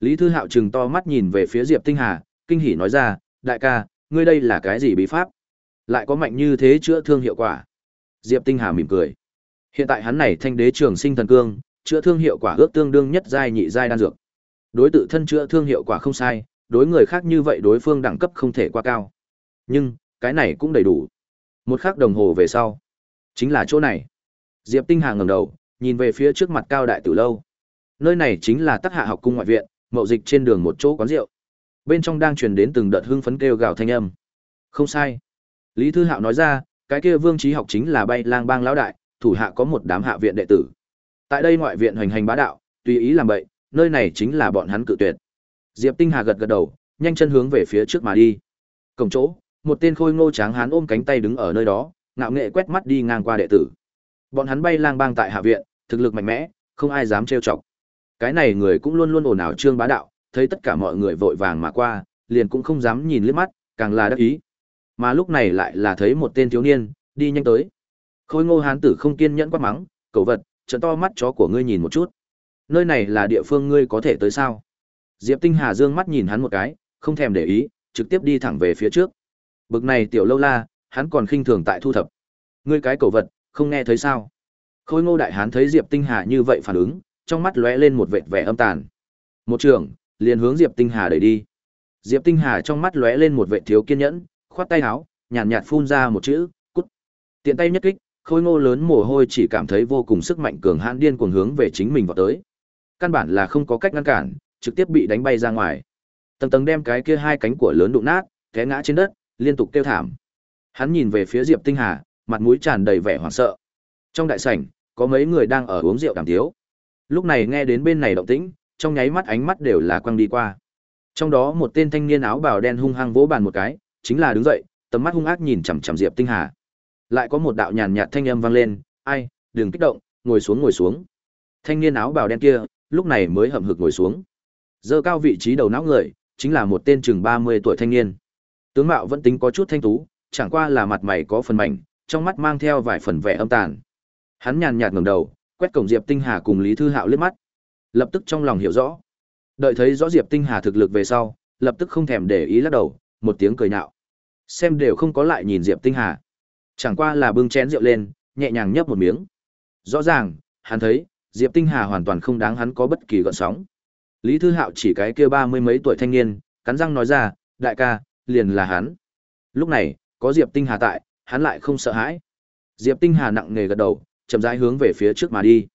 Lý Thư Hạo trừng to mắt nhìn về phía Diệp Tinh Hà, kinh hỉ nói ra, đại ca, ngươi đây là cái gì bí pháp? Lại có mạnh như thế chữa thương hiệu quả? Diệp Tinh Hà mỉm cười. Hiện tại hắn này thanh đế trường sinh thần cương, chữa thương hiệu quả ước tương đương nhất giai nhị giai đan dược. Đối tự thân chữa thương hiệu quả không sai, đối người khác như vậy đối phương đẳng cấp không thể quá cao. Nhưng, cái này cũng đầy đủ. Một khắc đồng hồ về sau, chính là chỗ này. Diệp Tinh Hà ngẩng đầu, nhìn về phía trước mặt cao đại tử lâu. Nơi này chính là Tắc Hạ học cung ngoại viện, mậu dịch trên đường một chỗ quán rượu. Bên trong đang truyền đến từng đợt hưng phấn kêu gào thanh âm. Không sai. Lý Thư Hạo nói ra, cái kia Vương Chí học chính là bay lang bang lão đại, thủ hạ có một đám hạ viện đệ tử. Tại đây ngoại viện hoành hành bá đạo, tùy ý làm bậy, nơi này chính là bọn hắn cự tuyệt. Diệp Tinh Hà gật gật đầu, nhanh chân hướng về phía trước mà đi. Cổng chỗ, một tên khôi ngô tráng hán ôm cánh tay đứng ở nơi đó, ngạo nghệ quét mắt đi ngang qua đệ tử. Bọn hắn bay lang bang tại hạ viện, thực lực mạnh mẽ, không ai dám trêu chọc. Cái này người cũng luôn luôn ồn ào trương bá đạo, thấy tất cả mọi người vội vàng mà qua, liền cũng không dám nhìn liếc mắt, càng là đắc ý. Mà lúc này lại là thấy một tên thiếu niên, đi nhanh tới. Khôi ngô hán tử không kiên nhẫn quát mắng, cầu vật, trận to mắt chó của ngươi nhìn một chút. Nơi này là địa phương ngươi có thể tới sao? Diệp Tinh Hà dương mắt nhìn hắn một cái, không thèm để ý, trực tiếp đi thẳng về phía trước. Bực này tiểu lâu la, hắn còn khinh thường tại thu thập. Ngươi cái cầu vật, không nghe thấy sao? Khôi Ngô đại hán thấy Diệp Tinh Hà như vậy phản ứng, trong mắt lóe lên một vệt vẻ âm tàn. Một trường, liền hướng Diệp Tinh Hà đẩy đi. Diệp Tinh Hà trong mắt lóe lên một vệt thiếu kiên nhẫn, khoát tay áo, nhàn nhạt, nhạt phun ra một chữ, cút. Tiện tay nhất kích, Khôi Ngô lớn mồ hôi chỉ cảm thấy vô cùng sức mạnh cường hãn điên cuồng hướng về chính mình vào tới. Căn bản là không có cách ngăn cản, trực tiếp bị đánh bay ra ngoài. Tầng tầng đem cái kia hai cánh của lớn đụng nát, té ngã trên đất, liên tục kêu thảm. Hắn nhìn về phía Diệp Tinh Hà, mặt mũi tràn đầy vẻ hoảng sợ. Trong đại sảnh, có mấy người đang ở uống rượu đàm tiếu. Lúc này nghe đến bên này động tĩnh, trong nháy mắt ánh mắt đều là quăng đi qua. Trong đó một tên thanh niên áo bào đen hung hăng vỗ bàn một cái, chính là đứng dậy, tầm mắt hung ác nhìn chằm chằm Diệp Tinh Hà. Lại có một đạo nhàn nhạt thanh âm vang lên, "Ai, đừng kích động, ngồi xuống ngồi xuống." Thanh niên áo bào đen kia, lúc này mới hậm hực ngồi xuống. Dơ cao vị trí đầu não người, chính là một tên chừng 30 tuổi thanh niên. Tướng mạo vẫn tính có chút thanh tú, chẳng qua là mặt mày có phần mảnh, trong mắt mang theo vài phần vẻ âm tàn. Hắn nhàn nhạt ngẩng đầu, quét cổng Diệp Tinh Hà cùng Lý Thư Hạo liếc mắt. Lập tức trong lòng hiểu rõ. Đợi thấy rõ Diệp Tinh Hà thực lực về sau, lập tức không thèm để ý lắc đầu, một tiếng cười nhạo. Xem đều không có lại nhìn Diệp Tinh Hà. Chẳng qua là bưng chén rượu lên, nhẹ nhàng nhấp một miếng. Rõ ràng, hắn thấy, Diệp Tinh Hà hoàn toàn không đáng hắn có bất kỳ gợn sóng. Lý Thư Hạo chỉ cái kia ba mươi mấy tuổi thanh niên, cắn răng nói ra, đại ca, liền là hắn. Lúc này, có Diệp Tinh Hà tại, hắn lại không sợ hãi. Diệp Tinh Hà nặng nề gật đầu, chậm rãi hướng về phía trước mà đi.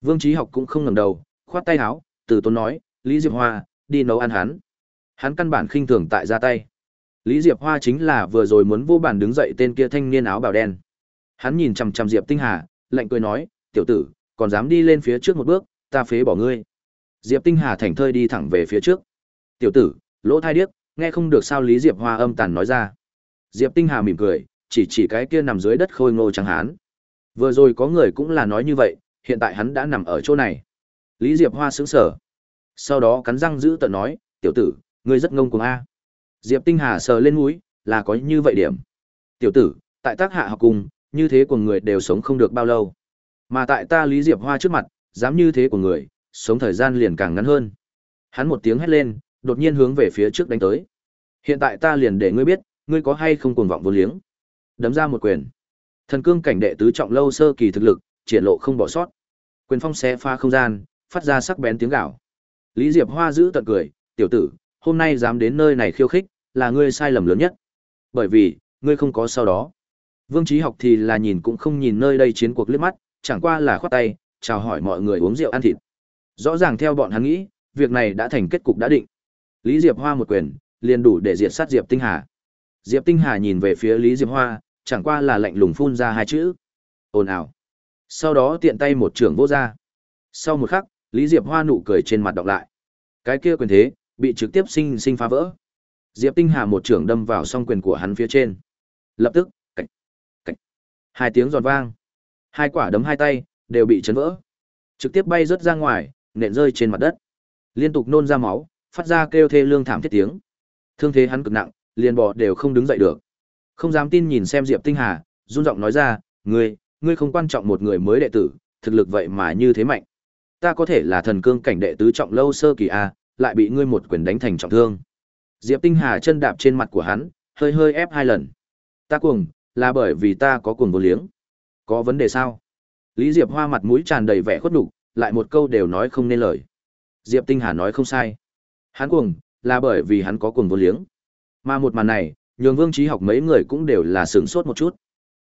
Vương Chí Học cũng không ngẩng đầu, khoát tay áo, từ tốn nói, Lý Diệp Hoa, đi nấu ăn hắn. Hắn căn bản khinh thường tại ra tay. Lý Diệp Hoa chính là vừa rồi muốn vô bàn đứng dậy tên kia thanh niên áo bào đen. Hắn nhìn chằm chằm Diệp Tinh Hà, lạnh cười nói, tiểu tử, còn dám đi lên phía trước một bước, ta phế bỏ ngươi. Diệp Tinh Hà thảnh thơi đi thẳng về phía trước. Tiểu tử, lỗ thai điếc, nghe không được sao Lý Diệp Hoa âm tàn nói ra. Diệp Tinh Hà mỉm cười, chỉ chỉ cái kia nằm dưới đất khôi ngô trắng hán. Vừa rồi có người cũng là nói như vậy, hiện tại hắn đã nằm ở chỗ này. Lý Diệp Hoa sững sờ. Sau đó cắn răng giữ tợn nói, tiểu tử, ngươi rất ngông cuồng a. Diệp Tinh Hà sờ lên mũi, là có như vậy điểm. Tiểu tử, tại tác hạ học cùng, như thế của người đều sống không được bao lâu. Mà tại ta Lý Diệp Hoa trước mặt, dám như thế của người, sống thời gian liền càng ngắn hơn. Hắn một tiếng hét lên, đột nhiên hướng về phía trước đánh tới. Hiện tại ta liền để ngươi biết, ngươi có hay không cuồng vọng vô liếng. Đấm ra một quyền. Thần cương cảnh đệ tứ trọng lâu sơ kỳ thực lực, triển lộ không bỏ sót. Quyền phong xé pha không gian, phát ra sắc bén tiếng gào. Lý Diệp Hoa giữ tận cười, "Tiểu tử, hôm nay dám đến nơi này khiêu khích, là ngươi sai lầm lớn nhất. Bởi vì, ngươi không có sau đó." Vương Chí Học thì là nhìn cũng không nhìn nơi đây chiến cuộc liếc mắt, chẳng qua là khoát tay, chào hỏi mọi người uống rượu ăn thịt. Rõ ràng theo bọn hắn nghĩ, việc này đã thành kết cục đã định. Lý Diệp Hoa một quyền, liền đủ để diệt sát Diệp Tinh Hà. Diệp Tinh Hà nhìn về phía Lý Diệp Hoa, chẳng qua là lạnh lùng phun ra hai chữ. Ồn ào. Sau đó tiện tay một trường vô ra. Sau một khắc, Lý Diệp Hoa nụ cười trên mặt đọc lại. Cái kia quyền thế, bị trực tiếp sinh sinh phá vỡ. Diệp Tinh Hà một trưởng đâm vào song quyền của hắn phía trên. Lập tức, cạch, cạch. Hai tiếng giòn vang. Hai quả đấm hai tay, đều bị chấn vỡ. Trực tiếp bay rớt ra ngoài, nện rơi trên mặt đất. Liên tục nôn ra máu, phát ra kêu thê lương thảm thiết tiếng. Thương thế hắn cực nặng, liền bò đều không đứng dậy được. Không dám tin nhìn xem Diệp Tinh Hà, run giọng nói ra, "Ngươi, ngươi không quan trọng một người mới đệ tử, thực lực vậy mà như thế mạnh. Ta có thể là thần cương cảnh đệ tứ trọng lâu sơ kỳ a, lại bị ngươi một quyền đánh thành trọng thương." Diệp Tinh Hà chân đạp trên mặt của hắn, hơi hơi ép hai lần. "Ta cuồng, là bởi vì ta có cuồng vô liếng." Có vấn đề sao? Lý Diệp Hoa mặt mũi tràn đầy vẻ khuất nhục, lại một câu đều nói không nên lời. Diệp Tinh Hà nói không sai. Hắn cuồng, là bởi vì hắn có cuồng vô liếng. Mà một màn này, nhường Vương Chí Học mấy người cũng đều là sửng sốt một chút.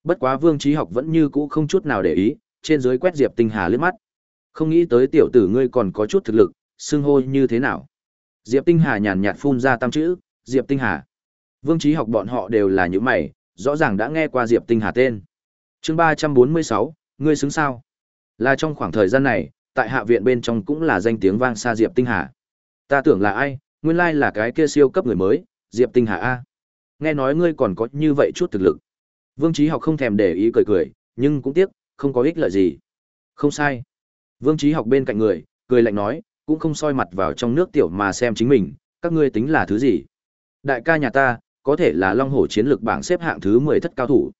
Bất quá Vương Chí Học vẫn như cũ không chút nào để ý, trên dưới quét Diệp Tinh Hà liếc mắt. Không nghĩ tới tiểu tử ngươi còn có chút thực lực, xưng hô như thế nào? Diệp Tinh Hà nhàn nhạt phun ra tam chữ, Diệp Tinh Hà. Vương Chí Học bọn họ đều là những mày, rõ ràng đã nghe qua Diệp Tinh Hà tên. Chương ba trăm bốn mươi sáu ngươi xứng sao? Là trong khoảng thời gian này tại hạ viện bên trong cũng là danh tiếng vang xa diệp tinh hà. Ta tưởng là ai nguyên lai là cái kia siêu cấp người mới diệp tinh hà a. Nghe nói ngươi còn có như vậy chút thực lực. Vương trí học không thèm để ý cười cười nhưng cũng tiếc không có ích lợi gì. Không sai. Vương trí học bên cạnh người cười lạnh nói cũng không soi mặt vào trong nước tiểu mà xem chính mình các ngươi tính là thứ gì đại ca nhà ta có thể là long hổ chiến lược bảng xếp hạng thứ mười thất cao thủ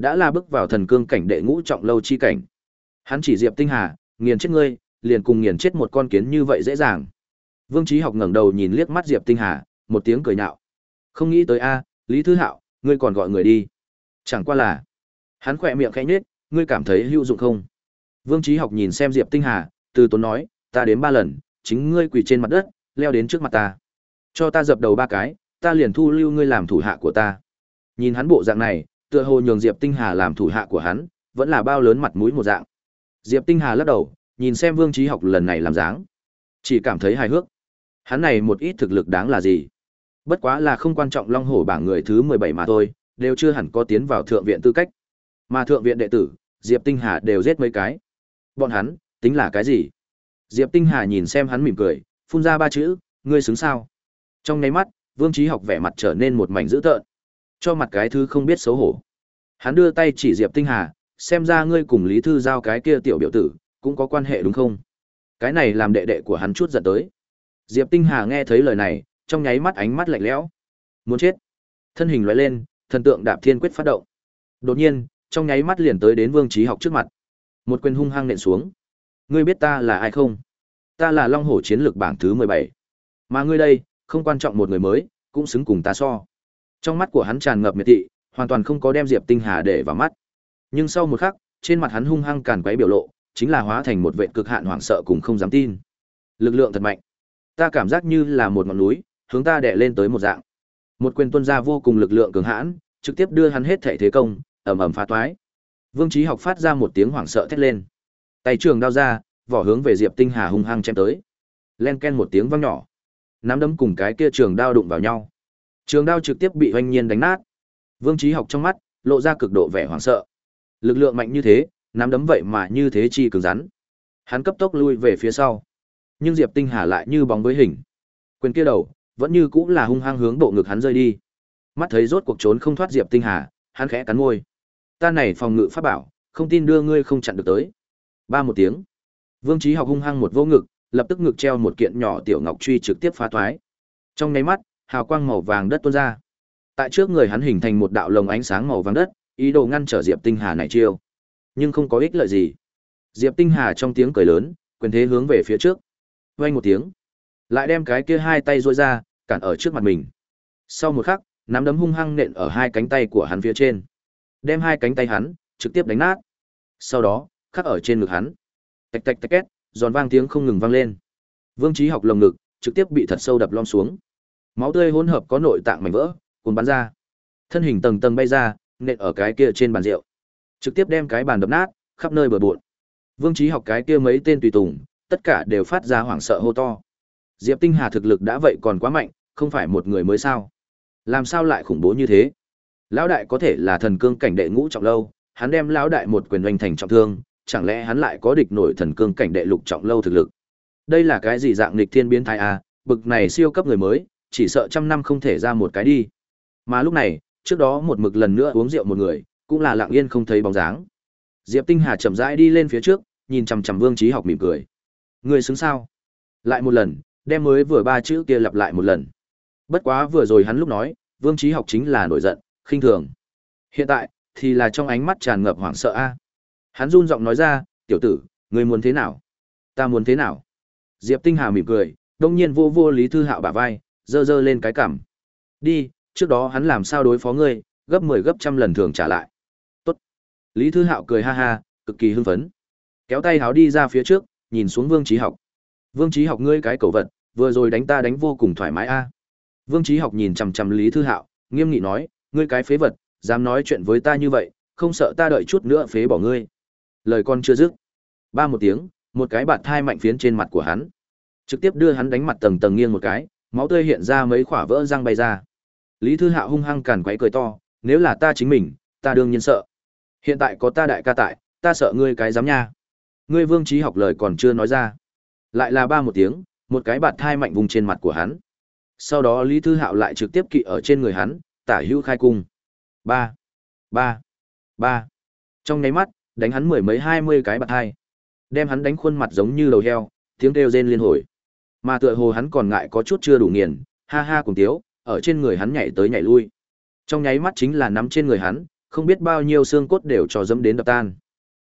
đã là bước vào thần cương cảnh đệ ngũ trọng lâu chi cảnh. Hắn chỉ Diệp Tinh Hà, nghiền chết ngươi, liền cùng nghiền chết một con kiến như vậy dễ dàng. Vương Chí Học ngẩng đầu nhìn liếc mắt Diệp Tinh Hà, một tiếng cười nhạo. Không nghĩ tới a, Lý Thư Hạo, ngươi còn gọi người đi. Chẳng qua là, hắn khỏe miệng khẽ nhếch, ngươi cảm thấy hữu dụng không? Vương Chí Học nhìn xem Diệp Tinh Hà, từ tốn nói, ta đến ba lần, chính ngươi quỳ trên mặt đất, leo đến trước mặt ta. Cho ta dập đầu ba cái, ta liền thu lưu ngươi làm thủ hạ của ta. Nhìn hắn bộ dạng này, tựa hồ nhường Diệp Tinh Hà làm thủ hạ của hắn, vẫn là bao lớn mặt mũi một dạng. Diệp Tinh Hà lắc đầu, nhìn xem Vương Chí Học lần này làm dáng, chỉ cảm thấy hài hước. Hắn này một ít thực lực đáng là gì? Bất quá là không quan trọng Long Hổ bảng người thứ 17 mà thôi, đều chưa hẳn có tiến vào thượng viện tư cách. Mà thượng viện đệ tử, Diệp Tinh Hà đều giết mấy cái. Bọn hắn, tính là cái gì? Diệp Tinh Hà nhìn xem hắn mỉm cười, phun ra ba chữ, ngươi xứng sao? Trong nháy mắt, Vương Chí Học vẻ mặt trở nên một mảnh dữ tợn. Cho mặt cái thứ không biết xấu hổ. Hắn đưa tay chỉ Diệp Tinh Hà, xem ra ngươi cùng Lý Thư giao cái kia tiểu biểu tử, cũng có quan hệ đúng không? Cái này làm đệ đệ của hắn chút giận tới. Diệp Tinh Hà nghe thấy lời này, trong nháy mắt ánh mắt lạnh lẽo. Muốn chết. Thân hình lóe lên, thần tượng đạp thiên quyết phát động. Đột nhiên, trong nháy mắt liền tới đến Vương Chí Học trước mặt. Một quyền hung hăng nện xuống. Ngươi biết ta là ai không? Ta là Long Hổ chiến lược bảng thứ 17. Mà ngươi đây, không quan trọng một người mới, cũng xứng cùng ta so. Trong mắt của hắn tràn ngập miệt thị, hoàn toàn không có đem Diệp Tinh Hà để vào mắt. Nhưng sau một khắc, trên mặt hắn hung hăng càn quấy biểu lộ, chính là hóa thành một vệ cực hạn hoảng sợ cùng không dám tin. Lực lượng thật mạnh. Ta cảm giác như là một ngọn núi, hướng ta đè lên tới một dạng. Một quyền tuôn ra vô cùng lực lượng cường hãn, trực tiếp đưa hắn hết thể thế công, ầm ầm phá toái. Vương Chí Học phát ra một tiếng hoảng sợ thét lên. Tay trường đao ra, vỏ hướng về Diệp Tinh Hà hung hăng chém tới. Len ken một tiếng vang nhỏ. Nắm đấm cùng cái kia trường đao đụng vào nhau. Trường đao trực tiếp bị hoành nhiên đánh nát. Vương Chí Học trong mắt lộ ra cực độ vẻ hoảng sợ. Lực lượng mạnh như thế, nắm đấm vậy mà như thế chi cứng rắn. Hắn cấp tốc lui về phía sau. Nhưng Diệp Tinh Hà lại như bóng với hình. Quyền kia đầu, vẫn như cũng là hung hăng hướng bộ ngực hắn rơi đi. Mắt thấy rốt cuộc trốn không thoát Diệp Tinh Hà, hắn khẽ cắn môi. Ta này phòng ngự pháp bảo, không tin đưa ngươi không chặn được tới. Ba một tiếng. Vương Chí Học hung hăng một vô ngực, lập tức ngực treo một kiện nhỏ tiểu ngọc truy trực tiếp phá thoái. Trong nháy mắt, hào quang màu vàng đất tuôn ra. Tại trước người hắn hình thành một đạo lồng ánh sáng màu vàng đất, ý đồ ngăn trở Diệp Tinh Hà này chiêu. Nhưng không có ích lợi gì. Diệp Tinh Hà trong tiếng cười lớn, quyền thế hướng về phía trước. Vang một tiếng, lại đem cái kia hai tay duỗi ra, cản ở trước mặt mình. Sau một khắc, nắm đấm hung hăng nện ở hai cánh tay của hắn phía trên. Đem hai cánh tay hắn trực tiếp đánh nát. Sau đó, khắc ở trên ngực hắn. Tạch tạch tạch két, giòn vang tiếng không ngừng vang lên. Vương Chí Học lồng ngực trực tiếp bị thật sâu đập lom xuống. Máu tươi hỗn hợp có nội tạng mảnh vỡ, cuồn bắn ra. Thân hình tầng tầng bay ra, nện ở cái kia trên bàn rượu. Trực tiếp đem cái bàn đập nát, khắp nơi bừa bộn. Vương Chí Học cái kia mấy tên tùy tùng, tất cả đều phát ra hoảng sợ hô to. Diệp Tinh Hà thực lực đã vậy còn quá mạnh, không phải một người mới sao? Làm sao lại khủng bố như thế? Lão đại có thể là thần cương cảnh đệ ngũ trọng lâu, hắn đem lão đại một quyền oanh thành trọng thương, chẳng lẽ hắn lại có địch nổi thần cương cảnh đệ lục trọng lâu thực lực? Đây là cái gì dạng nghịch thiên biến thái a? bực này siêu cấp người mới, chỉ sợ trăm năm không thể ra một cái đi. Mà lúc này, trước đó một mực lần nữa uống rượu một người, cũng là lặng yên không thấy bóng dáng. Diệp Tinh Hà chậm rãi đi lên phía trước, nhìn chằm chằm Vương Chí Học mỉm cười. Người xứng sao? Lại một lần, đem mới vừa ba chữ kia lặp lại một lần. Bất quá vừa rồi hắn lúc nói, Vương Chí Học chính là nổi giận, khinh thường. Hiện tại, thì là trong ánh mắt tràn ngập hoảng sợ a. Hắn run giọng nói ra, "Tiểu tử, ngươi muốn thế nào?" "Ta muốn thế nào?" Diệp Tinh Hà mỉm cười, đông nhiên vô vô Lý Thư Hạo bả vai, giơ giơ lên cái cằm. "Đi, trước đó hắn làm sao đối phó ngươi, gấp 10 gấp trăm lần thường trả lại." "Tốt." Lý Thư Hạo cười ha ha, cực kỳ hưng phấn. Kéo tay háo đi ra phía trước, nhìn xuống Vương Chí Học. "Vương Chí Học ngươi cái cầu vật, vừa rồi đánh ta đánh vô cùng thoải mái a." Vương Chí Học nhìn chằm chằm Lý Thư Hạo, nghiêm nghị nói, "Ngươi cái phế vật, dám nói chuyện với ta như vậy, không sợ ta đợi chút nữa phế bỏ ngươi." Lời con chưa dứt, ba một tiếng, một cái bạt thai mạnh phiến trên mặt của hắn, trực tiếp đưa hắn đánh mặt tầng tầng nghiêng một cái, máu tươi hiện ra mấy khỏa vỡ răng bay ra. Lý Thư Hạo hung hăng càn quấy cười to, "Nếu là ta chính mình, ta đương nhiên sợ. Hiện tại có ta đại ca tại, ta sợ ngươi cái dám nha." Ngươi Vương trí Học lời còn chưa nói ra, lại là ba một tiếng, một cái bạt thai mạnh vùng trên mặt của hắn. Sau đó Lý Thư Hạo lại trực tiếp kỵ ở trên người hắn, tả hữu khai cung. Ba, ba, ba. Trong nháy mắt, đánh hắn mười mấy hai mươi cái bạt hai Đem hắn đánh khuôn mặt giống như đầu heo, tiếng kêu rên liên hồi. Mà tựa hồ hắn còn ngại có chút chưa đủ nghiền, ha ha cùng tiếu, ở trên người hắn nhảy tới nhảy lui. Trong nháy mắt chính là nắm trên người hắn, không biết bao nhiêu xương cốt đều cho dẫm đến đập tan.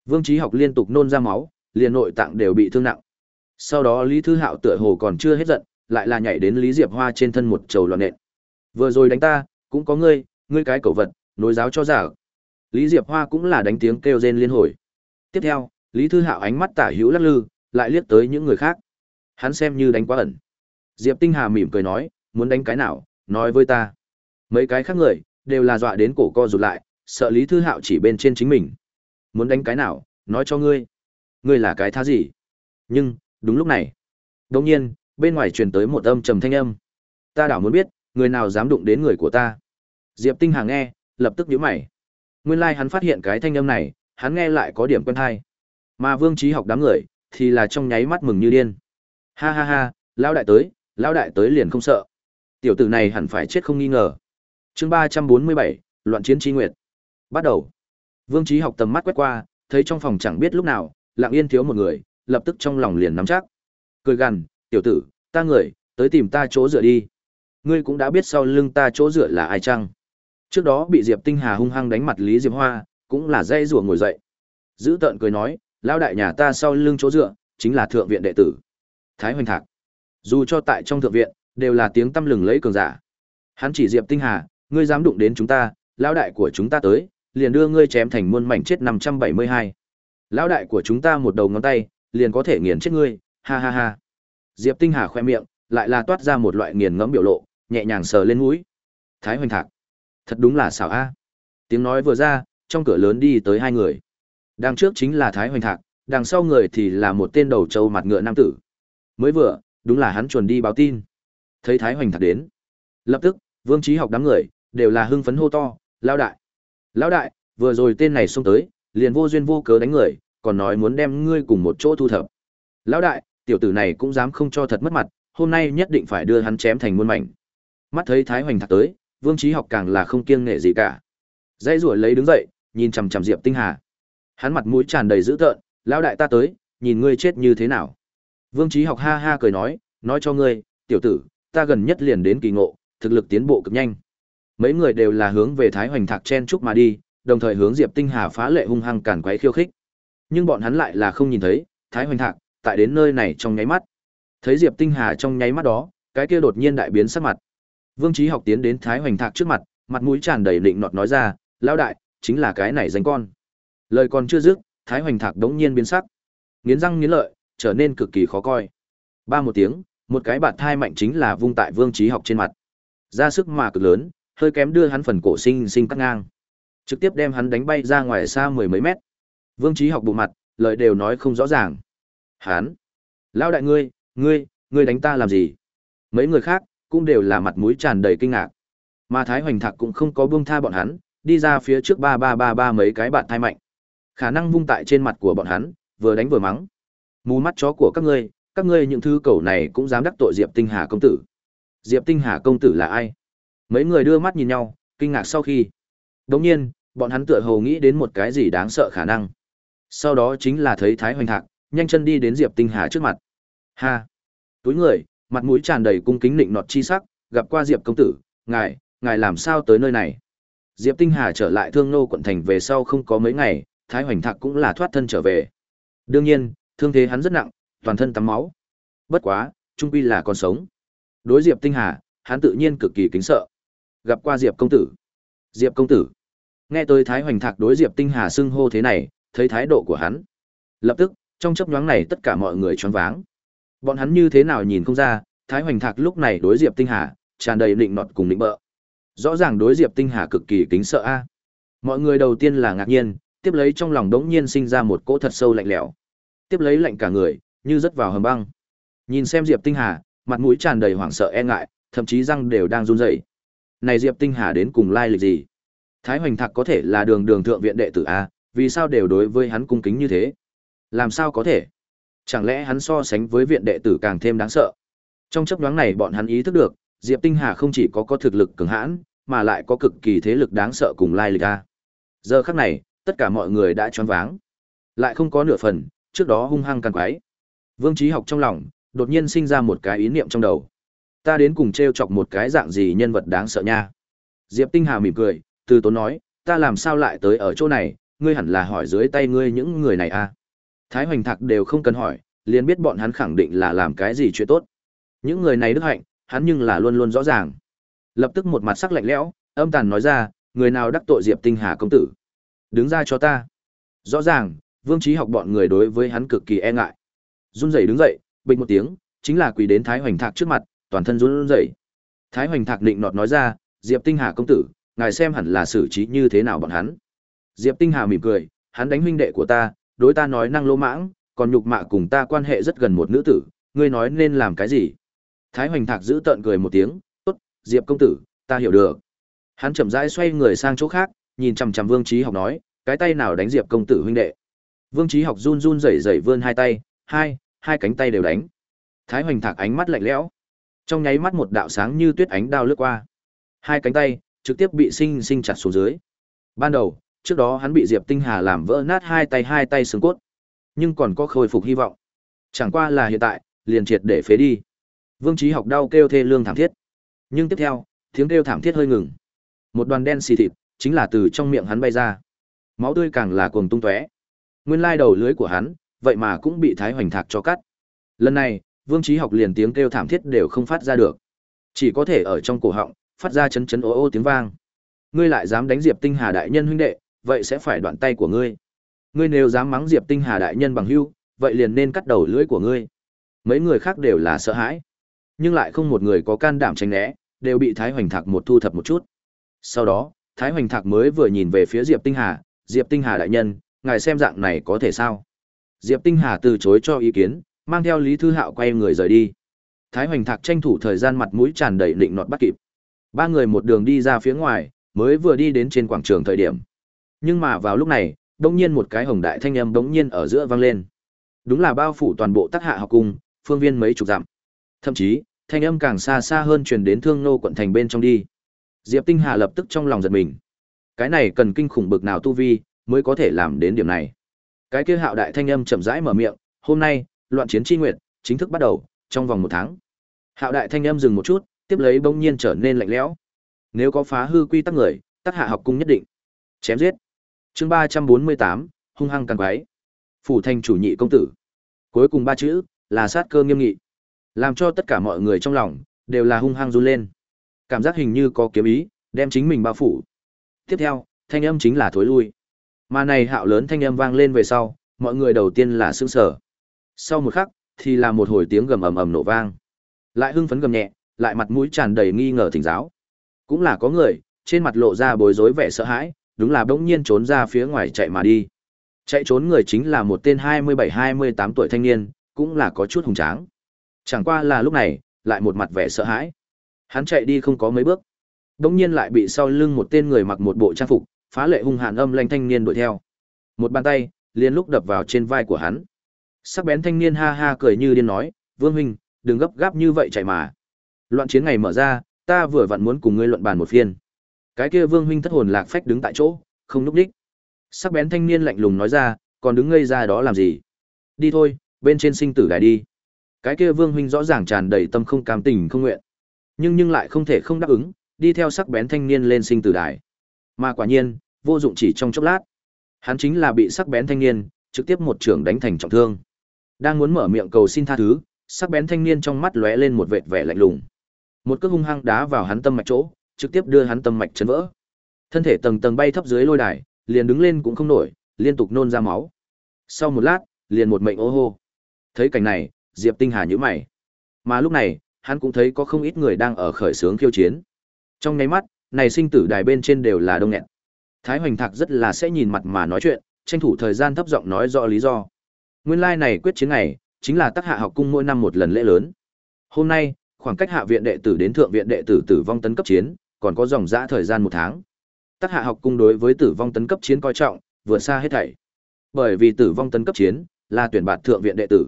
Vương Chí Học liên tục nôn ra máu, liền nội tạng đều bị thương nặng. Sau đó Lý Thư Hạo tựa hồ còn chưa hết giận, lại là nhảy đến Lý Diệp Hoa trên thân một trầu loạn nện. Vừa rồi đánh ta, cũng có ngươi, ngươi cái cẩu vật, nối giáo cho giả. Lý Diệp Hoa cũng là đánh tiếng kêu rên liên hồi. Tiếp theo, Lý Thư Hạo ánh mắt tả hữu lắc lư, lại liếc tới những người khác. Hắn xem như đánh quá ẩn. Diệp Tinh Hà mỉm cười nói, muốn đánh cái nào, nói với ta. Mấy cái khác người, đều là dọa đến cổ co rụt lại, sợ Lý Thư Hạo chỉ bên trên chính mình. Muốn đánh cái nào, nói cho ngươi. Ngươi là cái tha gì? Nhưng, đúng lúc này. đột nhiên, bên ngoài truyền tới một âm trầm thanh âm. Ta đảo muốn biết, người nào dám đụng đến người của ta. Diệp Tinh Hà nghe, lập tức nhíu mày. Nguyên lai like hắn phát hiện cái thanh âm này, hắn nghe lại có điểm quen hay. Mà Vương Chí học đám người, thì là trong nháy mắt mừng như điên. Ha ha ha, lão đại tới, lão đại tới liền không sợ. Tiểu tử này hẳn phải chết không nghi ngờ. Chương 347, loạn chiến chi nguyệt. Bắt đầu. Vương Chí học tầm mắt quét qua, thấy trong phòng chẳng biết lúc nào, lặng yên thiếu một người, lập tức trong lòng liền nắm chắc. Cười gằn, tiểu tử, ta người, tới tìm ta chỗ dựa đi. Ngươi cũng đã biết sau lưng ta chỗ dựa là ai chăng? Trước đó bị Diệp Tinh Hà hung hăng đánh mặt Lý Diệp Hoa, cũng là dây rủa ngồi dậy. Giữ tợn cười nói, lão đại nhà ta sau lưng chỗ dựa, chính là thượng viện đệ tử. Thái Hoành Thạc. Dù cho tại trong thượng viện, đều là tiếng tâm lừng lấy cường giả. Hắn chỉ Diệp Tinh Hà, ngươi dám đụng đến chúng ta, lão đại của chúng ta tới, liền đưa ngươi chém thành muôn mảnh chết 572. Lão đại của chúng ta một đầu ngón tay, liền có thể nghiền chết ngươi, ha ha ha. Diệp Tinh Hà khoe miệng, lại là toát ra một loại nghiền ngẫm biểu lộ, nhẹ nhàng sờ lên mũi. Thái Hoành Thạc, thật đúng là xảo a. Tiếng nói vừa ra, trong cửa lớn đi tới hai người. Đằng trước chính là Thái Hoành Thạc, đằng sau người thì là một tên đầu trâu mặt ngựa nam tử. Mới vừa, đúng là hắn chuẩn đi báo tin. Thấy Thái Hoành Thạc đến, lập tức, Vương Chí Học đám người đều là hưng phấn hô to, "Lão đại! Lão đại, vừa rồi tên này xông tới, liền vô duyên vô cớ đánh người, còn nói muốn đem ngươi cùng một chỗ thu thập." Lão đại, tiểu tử này cũng dám không cho thật mất mặt, hôm nay nhất định phải đưa hắn chém thành muôn mảnh. Mắt thấy Thái Hoành Thạc tới, Vương Chí Học càng là không kiêng nể gì cả. Dãy ruổi lấy đứng dậy, nhìn chằm chằm Diệp Tinh Hà. Hắn mặt mũi tràn đầy dữ tợn, "Lão đại ta tới, nhìn ngươi chết như thế nào." Vương Chí Học ha ha cười nói, "Nói cho ngươi, tiểu tử, ta gần nhất liền đến kỳ ngộ, thực lực tiến bộ cực nhanh." Mấy người đều là hướng về Thái Hoành Thạc chen chúc mà đi, đồng thời hướng Diệp Tinh Hà phá lệ hung hăng càn quấy khiêu khích. Nhưng bọn hắn lại là không nhìn thấy, Thái Hoành Thạc tại đến nơi này trong nháy mắt. Thấy Diệp Tinh Hà trong nháy mắt đó, cái kia đột nhiên đại biến sắc mặt. Vương Chí Học tiến đến Thái Hoành Thạc trước mặt, mặt mũi tràn đầy định nọt nói ra, "Lão đại, chính là cái này danh con." Lời còn chưa dứt, Thái Hoành Thạc đống nhiên biến sắc, nghiến răng nghiến lợi, trở nên cực kỳ khó coi. Ba một tiếng, một cái bạt thai mạnh chính là vung tại Vương Chí Học trên mặt. Ra sức mà cực lớn, hơi kém đưa hắn phần cổ sinh sinh cắt ngang, trực tiếp đem hắn đánh bay ra ngoài xa mười mấy mét. Vương Chí Học bù mặt, lời đều nói không rõ ràng. Hắn, lão đại ngươi, ngươi, ngươi đánh ta làm gì? Mấy người khác cũng đều là mặt mũi tràn đầy kinh ngạc. Mà Thái Hoành Thạc cũng không có buông tha bọn hắn, đi ra phía trước ba ba ba ba mấy cái bạn thai mạnh. Khả năng vung tại trên mặt của bọn hắn, vừa đánh vừa mắng. Mù mắt chó của các ngươi, các ngươi những thứ cầu này cũng dám đắc tội Diệp Tinh Hà công tử. Diệp Tinh Hà công tử là ai? Mấy người đưa mắt nhìn nhau, kinh ngạc sau khi. Đồng nhiên, bọn hắn tựa hồ nghĩ đến một cái gì đáng sợ khả năng. Sau đó chính là thấy Thái Hoành Thạc, nhanh chân đi đến Diệp Tinh Hà trước mặt. Ha! Túi người, mặt mũi tràn đầy cung kính nịnh nọt chi sắc, gặp qua Diệp công tử, ngài, ngài làm sao tới nơi này? Diệp Tinh Hà trở lại Thương Nô quận thành về sau không có mấy ngày, Thái Hoành Thạc cũng là thoát thân trở về. Đương nhiên, thương thế hắn rất nặng, toàn thân tắm máu. Bất quá, trung quy là còn sống. Đối Diệp Tinh Hà, hắn tự nhiên cực kỳ kính sợ. Gặp qua Diệp công tử. Diệp công tử. Nghe tới Thái Hoành Thạc đối Diệp Tinh Hà xưng hô thế này, thấy thái độ của hắn. Lập tức, trong chớp nhoáng này tất cả mọi người choáng váng. Bọn hắn như thế nào nhìn không ra, Thái Hoành Thạc lúc này đối Diệp Tinh Hà, tràn đầy định nọt cùng định bợ. Rõ ràng đối Diệp Tinh Hà cực kỳ kính sợ a. Mọi người đầu tiên là ngạc nhiên, tiếp lấy trong lòng đống nhiên sinh ra một cỗ thật sâu lạnh lẽo. Tiếp lấy lạnh cả người, như rớt vào hầm băng. Nhìn xem Diệp Tinh Hà, mặt mũi tràn đầy hoảng sợ e ngại, thậm chí răng đều đang run rẩy. Này Diệp Tinh Hà đến cùng lai lịch gì? Thái Hoành Thạc có thể là đường đường thượng viện đệ tử a, vì sao đều đối với hắn cung kính như thế? Làm sao có thể? Chẳng lẽ hắn so sánh với viện đệ tử càng thêm đáng sợ? Trong chấp nhoáng này bọn hắn ý thức được, Diệp Tinh Hà không chỉ có có thực lực cường hãn, mà lại có cực kỳ thế lực đáng sợ cùng lai lịch a. Giờ khắc này, tất cả mọi người đã choáng váng. Lại không có nửa phần, trước đó hung hăng càng quái. Vương trí Học trong lòng, đột nhiên sinh ra một cái ý niệm trong đầu. Ta đến cùng treo chọc một cái dạng gì nhân vật đáng sợ nha. Diệp Tinh Hà mỉm cười, từ tốn nói, ta làm sao lại tới ở chỗ này, ngươi hẳn là hỏi dưới tay ngươi những người này a. Thái Hoành Thạc đều không cần hỏi, liền biết bọn hắn khẳng định là làm cái gì chuyện tốt. Những người này đức hạnh, hắn nhưng là luôn luôn rõ ràng. Lập tức một mặt sắc lạnh lẽo, âm tàn nói ra, người nào đắc tội Diệp Tinh Hà công tử, đứng ra cho ta. Rõ ràng, Vương Chí Học bọn người đối với hắn cực kỳ e ngại. Run rẩy đứng dậy, bình một tiếng, chính là quỳ đến Thái Hoành Thạc trước mặt, toàn thân run rẩy. Thái Hoành Thạc định nọt nói ra, Diệp Tinh Hà công tử, ngài xem hẳn là xử trí như thế nào bọn hắn. Diệp Tinh Hà mỉm cười, hắn đánh huynh đệ của ta, đối ta nói năng lỗ mãng, còn nhục mạ cùng ta quan hệ rất gần một nữ tử, ngươi nói nên làm cái gì? Thái Hoành Thạc giữ tợn cười một tiếng, tốt, Diệp công tử, ta hiểu được. Hắn chậm rãi xoay người sang chỗ khác, nhìn chằm chằm Vương Chí Học nói, cái tay nào đánh Diệp công tử huynh đệ. Vương Chí Học run run rẩy rẩy vươn hai tay, hai, hai cánh tay đều đánh. Thái Hoành Thạc ánh mắt lạnh lẽo. Trong nháy mắt một đạo sáng như tuyết ánh đao lướt qua. Hai cánh tay trực tiếp bị sinh sinh chặt xuống dưới. Ban đầu, trước đó hắn bị Diệp Tinh Hà làm vỡ nát hai tay hai tay xương cốt, nhưng còn có khôi phục hy vọng. Chẳng qua là hiện tại, liền triệt để phế đi. Vương Chí Học đau kêu thê lương thảm thiết. Nhưng tiếp theo, tiếng kêu thảm thiết hơi ngừng. Một đoàn đen xì thịt chính là từ trong miệng hắn bay ra. Máu tươi càng là cuồng tung tóe. Nguyên lai đầu lưới của hắn, vậy mà cũng bị Thái Hoành Thạc cho cắt. Lần này, Vương Chí Học liền tiếng kêu thảm thiết đều không phát ra được, chỉ có thể ở trong cổ họng phát ra chấn chấn ố ô tiếng vang. Ngươi lại dám đánh Diệp Tinh Hà đại nhân huynh đệ, vậy sẽ phải đoạn tay của ngươi. Ngươi nếu dám mắng Diệp Tinh Hà đại nhân bằng hữu, vậy liền nên cắt đầu lưỡi của ngươi. Mấy người khác đều là sợ hãi, nhưng lại không một người có can đảm tránh né, đều bị Thái Hoành Thạc một thu thập một chút. Sau đó, Thái Hoành Thạc mới vừa nhìn về phía Diệp Tinh Hà, Diệp Tinh Hà đại nhân, ngài xem dạng này có thể sao? Diệp Tinh Hà từ chối cho ý kiến, mang theo Lý Thư Hạo quay người rời đi. Thái Hoành Thạc tranh thủ thời gian mặt mũi tràn đầy định nọt bắt kịp. Ba người một đường đi ra phía ngoài, mới vừa đi đến trên quảng trường thời điểm. Nhưng mà vào lúc này, đột nhiên một cái hồng đại thanh âm đống nhiên ở giữa vang lên. Đúng là bao phủ toàn bộ Tắc Hạ học cung, phương viên mấy chục dặm. Thậm chí, thanh âm càng xa xa hơn truyền đến Thương Nô quận thành bên trong đi. Diệp Tinh Hà lập tức trong lòng giật mình. Cái này cần kinh khủng bực nào tu vi mới có thể làm đến điểm này. Cái kia hạo đại thanh âm chậm rãi mở miệng, "Hôm nay, loạn chiến chi nguyệt chính thức bắt đầu, trong vòng một tháng." Hạo đại thanh âm dừng một chút, tiếp lấy bỗng nhiên trở nên lạnh lẽo. Nếu có phá hư quy tắc người, Tắc Hạ học cung nhất định chém giết. Chương ba trăm bốn mươi tám hung hăng càng quái. Phủ thành chủ nhị công tử. Cuối cùng ba chữ là sát cơ nghiêm nghị, làm cho tất cả mọi người trong lòng đều là hung hăng run lên. Cảm giác hình như có kiếm ý, đem chính mình bao phủ. Tiếp theo, thanh âm chính là thối lui. Mà này hạo lớn thanh âm vang lên về sau, mọi người đầu tiên là sững sờ. Sau một khắc, thì là một hồi tiếng gầm ầm ầm nổ vang. Lại hưng phấn gầm nhẹ, lại mặt mũi tràn đầy nghi ngờ thỉnh giáo. Cũng là có người, trên mặt lộ ra bối rối vẻ sợ hãi, đúng là bỗng nhiên trốn ra phía ngoài chạy mà đi. Chạy trốn người chính là một tên 27-28 tuổi thanh niên, cũng là có chút hùng tráng. Chẳng qua là lúc này, lại một mặt vẻ sợ hãi. Hắn chạy đi không có mấy bước, bỗng nhiên lại bị sau lưng một tên người mặc một bộ trang phục, phá lệ hung hàn âm lanh thanh niên đuổi theo. Một bàn tay, liền lúc đập vào trên vai của hắn. Sắc bén thanh niên ha ha cười như điên nói, "Vương huynh, đừng gấp gáp như vậy chạy mà. Loạn chiến ngày mở ra, ta vừa vặn muốn cùng ngươi luận bàn một phiên." Cái kia Vương huynh thất hồn lạc phách đứng tại chỗ, không lúc đích. Sắc bén thanh niên lạnh lùng nói ra, còn đứng ngây ra đó làm gì? Đi thôi, bên trên sinh tử đài đi. Cái kia Vương huynh rõ ràng tràn đầy tâm không cam tình không nguyện, nhưng nhưng lại không thể không đáp ứng, đi theo sắc bén thanh niên lên sinh tử đài. Mà quả nhiên, vô dụng chỉ trong chốc lát. Hắn chính là bị sắc bén thanh niên trực tiếp một trưởng đánh thành trọng thương. Đang muốn mở miệng cầu xin tha thứ, sắc bén thanh niên trong mắt lóe lên một vệt vẻ lạnh lùng. Một cước hung hăng đá vào hắn tâm mạch chỗ, trực tiếp đưa hắn tâm mạch chấn vỡ. Thân thể tầng tầng bay thấp dưới lôi đài, liền đứng lên cũng không nổi, liên tục nôn ra máu. Sau một lát, liền một mệnh ô hô. Thấy cảnh này, Diệp Tinh Hà nhíu mày. Mà lúc này, hắn cũng thấy có không ít người đang ở khởi sướng khiêu chiến. Trong nháy mắt, này sinh tử đài bên trên đều là đông nghẹn. Thái Hoành Thạc rất là sẽ nhìn mặt mà nói chuyện, tranh thủ thời gian thấp giọng nói rõ lý do. Nguyên lai like này quyết chiến này, chính là tác hạ học cung mỗi năm một lần lễ lớn. Hôm nay, khoảng cách hạ viện đệ tử đến thượng viện đệ tử tử vong tấn cấp chiến, còn có dòng dã thời gian một tháng. Tác hạ học cung đối với tử vong tấn cấp chiến coi trọng, vượt xa hết thảy. Bởi vì tử vong tấn cấp chiến là tuyển bạt thượng viện đệ tử,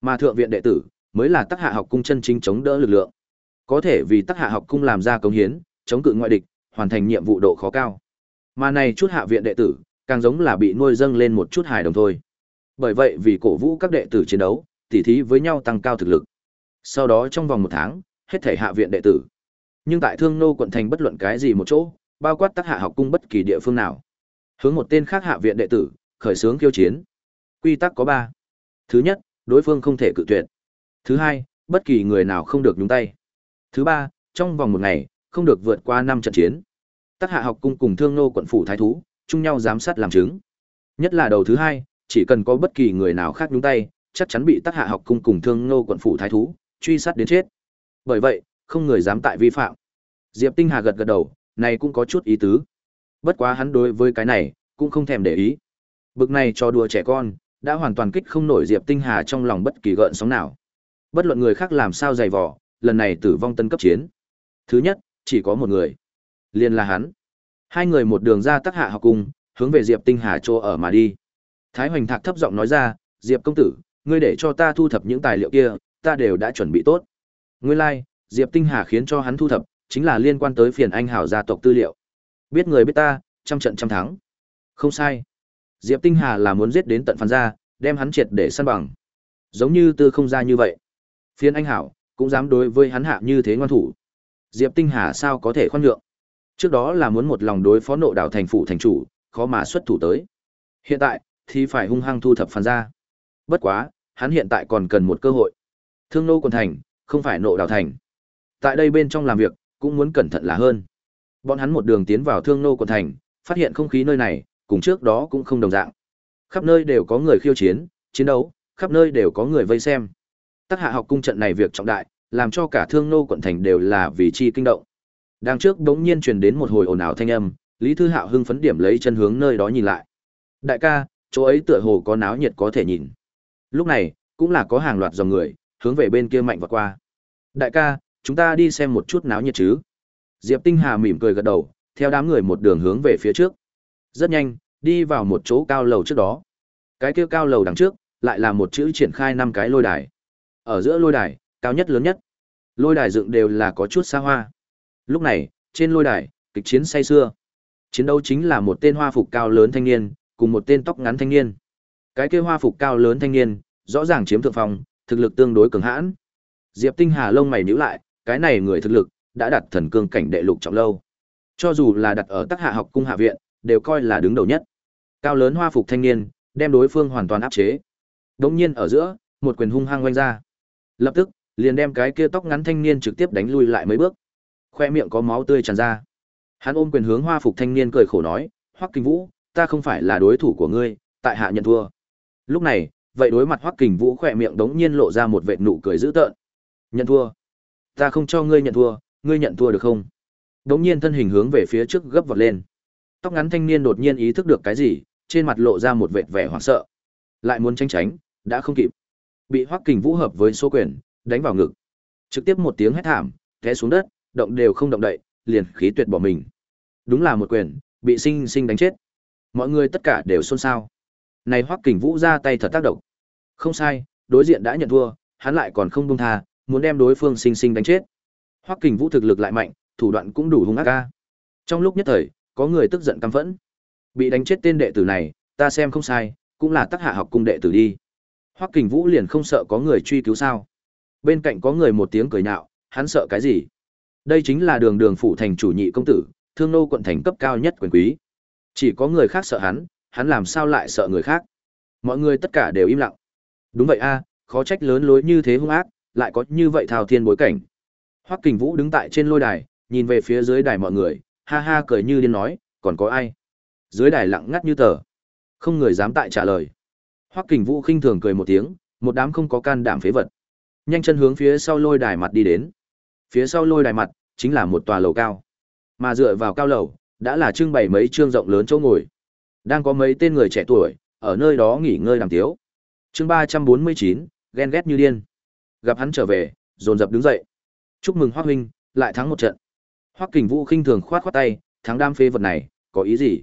mà thượng viện đệ tử mới là tác hạ học cung chân chính chống đỡ lực lượng. Có thể vì tác hạ học cung làm ra công hiến, chống cự ngoại địch, hoàn thành nhiệm vụ độ khó cao. Mà này chút hạ viện đệ tử, càng giống là bị nuôi dâng lên một chút hài đồng thôi. Bởi vậy vì cổ vũ các đệ tử chiến đấu, tỉ thí với nhau tăng cao thực lực. Sau đó trong vòng một tháng, hết thể hạ viện đệ tử. Nhưng tại Thương Nô quận thành bất luận cái gì một chỗ, bao quát tác hạ học cung bất kỳ địa phương nào. Hướng một tên khác hạ viện đệ tử, khởi xướng khiêu chiến. Quy tắc có ba Thứ nhất, đối phương không thể cự tuyệt. Thứ hai, bất kỳ người nào không được nhúng tay. Thứ ba, trong vòng một ngày, không được vượt qua năm trận chiến. Tác hạ học cung cùng Thương Nô quận phủ thái thú, chung nhau giám sát làm chứng. Nhất là đầu thứ hai, chỉ cần có bất kỳ người nào khác nhúng tay, chắc chắn bị Tác hạ học cung cùng Thương Nô quận phủ thái thú truy sát đến chết. Bởi vậy, không người dám tại vi phạm. Diệp Tinh Hà gật gật đầu, này cũng có chút ý tứ. Bất quá hắn đối với cái này cũng không thèm để ý. Bực này cho đùa trẻ con, đã hoàn toàn kích không nổi Diệp Tinh Hà trong lòng bất kỳ gợn sóng nào. Bất luận người khác làm sao dày vò, lần này tử vong tân cấp chiến. Thứ nhất, chỉ có một người. Liền là hắn. Hai người một đường ra tác hạ học cùng, hướng về Diệp Tinh Hà chỗ ở mà đi. Thái Hoành Thạc thấp giọng nói ra, Diệp công tử, ngươi để cho ta thu thập những tài liệu kia, ta đều đã chuẩn bị tốt. Ngươi lai, like, Diệp Tinh Hà khiến cho hắn thu thập, chính là liên quan tới phiền anh hảo gia tộc tư liệu. Biết người biết ta, trăm trận trăm thắng. Không sai. Diệp Tinh Hà là muốn giết đến tận phản gia, đem hắn triệt để săn bằng. Giống như tư không ra như vậy. Phiền anh hảo, cũng dám đối với hắn hạ như thế ngoan thủ. Diệp Tinh Hà sao có thể khoan nhượng? Trước đó là muốn một lòng đối phó nộ đảo thành phủ thành chủ, khó mà xuất thủ tới. Hiện tại, thì phải hung hăng thu thập phản gia. Bất quá, hắn hiện tại còn cần một cơ hội. Thương nô quần thành, không phải nộ đảo thành. Tại đây bên trong làm việc, cũng muốn cẩn thận là hơn. Bọn hắn một đường tiến vào thương nô quận thành, phát hiện không khí nơi này, cùng trước đó cũng không đồng dạng. Khắp nơi đều có người khiêu chiến, chiến đấu, khắp nơi đều có người vây xem. Tắc hạ học cung trận này việc trọng đại, làm cho cả thương nô quận thành đều là vì chi kinh động. Đang trước đống nhiên truyền đến một hồi ồn ào thanh âm, Lý Thư Hạo hưng phấn điểm lấy chân hướng nơi đó nhìn lại. Đại ca, chỗ ấy tựa hồ có náo nhiệt có thể nhìn. Lúc này, cũng là có hàng loạt dòng người, hướng về bên kia mạnh vọt qua. Đại ca, chúng ta đi xem một chút náo nhiệt chứ. Diệp Tinh Hà mỉm cười gật đầu, theo đám người một đường hướng về phía trước. Rất nhanh, đi vào một chỗ cao lầu trước đó. Cái kia cao lầu đằng trước, lại là một chữ triển khai năm cái lôi đài. Ở giữa lôi đài, cao nhất lớn nhất. Lôi đài dựng đều là có chút xa hoa. Lúc này, trên lôi đài, kịch chiến say xưa. Chiến đấu chính là một tên hoa phục cao lớn thanh niên, cùng một tên tóc ngắn thanh niên. Cái kia hoa phục cao lớn thanh niên, rõ ràng chiếm thượng phong, thực lực tương đối cường hãn. Diệp Tinh Hà lông mày nhíu lại, cái này người thực lực đã đặt thần cương cảnh đệ lục trọng lâu. Cho dù là đặt ở tác Hạ học cung hạ viện, đều coi là đứng đầu nhất. Cao lớn hoa phục thanh niên, đem đối phương hoàn toàn áp chế. Đống nhiên ở giữa, một quyền hung hăng quanh ra. Lập tức, liền đem cái kia tóc ngắn thanh niên trực tiếp đánh lui lại mấy bước. Khoe miệng có máu tươi tràn ra. Hắn ôm quyền hướng hoa phục thanh niên cười khổ nói, Hoắc Kinh Vũ, ta không phải là đối thủ của ngươi, tại hạ nhận thua. Lúc này, vậy đối mặt Hoắc Kình Vũ khỏe miệng đống nhiên lộ ra một vệt nụ cười dữ tợn. Nhận thua? Ta không cho ngươi nhận thua, ngươi nhận thua được không? Đống nhiên thân hình hướng về phía trước gấp vọt lên. Tóc ngắn thanh niên đột nhiên ý thức được cái gì, trên mặt lộ ra một vệt vẻ hoảng sợ. Lại muốn tránh tránh, đã không kịp. Bị Hoắc Kình Vũ hợp với số quyền, đánh vào ngực. Trực tiếp một tiếng hét thảm, té xuống đất, động đều không động đậy, liền khí tuyệt bỏ mình. Đúng là một quyền, bị sinh sinh đánh chết. Mọi người tất cả đều xôn xao. Này Hoắc Kình Vũ ra tay thật tác động. Không sai, đối diện đã nhận thua, hắn lại còn không buông tha, muốn đem đối phương sinh sinh đánh chết. Hoắc Kình Vũ thực lực lại mạnh, thủ đoạn cũng đủ hung ác ca. Trong lúc nhất thời, có người tức giận căm phẫn. Bị đánh chết tên đệ tử này, ta xem không sai, cũng là tác hạ học cung đệ tử đi. Hoắc Kình Vũ liền không sợ có người truy cứu sao? Bên cạnh có người một tiếng cười nhạo, hắn sợ cái gì? Đây chính là đường đường phủ thành chủ nhị công tử, thương nô quận thành cấp cao nhất quyền quý. Chỉ có người khác sợ hắn, hắn làm sao lại sợ người khác? Mọi người tất cả đều im lặng. Đúng vậy a, khó trách lớn lối như thế hung ác, lại có như vậy thao thiên bối cảnh. Hoắc Kình Vũ đứng tại trên lôi đài, nhìn về phía dưới đài mọi người, ha ha cười như điên nói, còn có ai? Dưới đài lặng ngắt như tờ. Không người dám tại trả lời. Hoắc Kình Vũ khinh thường cười một tiếng, một đám không có can đảm phế vật. Nhanh chân hướng phía sau lôi đài mặt đi đến. Phía sau lôi đài mặt chính là một tòa lầu cao. Mà dựa vào cao lầu, đã là trưng bày mấy trương rộng lớn chỗ ngồi. Đang có mấy tên người trẻ tuổi ở nơi đó nghỉ ngơi làm tiếu. Chương ba trăm bốn mươi chín ghen ghét như điên. Gặp hắn trở về, dồn dập đứng dậy. Chúc mừng Hoắc huynh, lại thắng một trận. Hoắc Kình Vũ khinh thường khoát khoát tay, thắng đam phế vật này, có ý gì?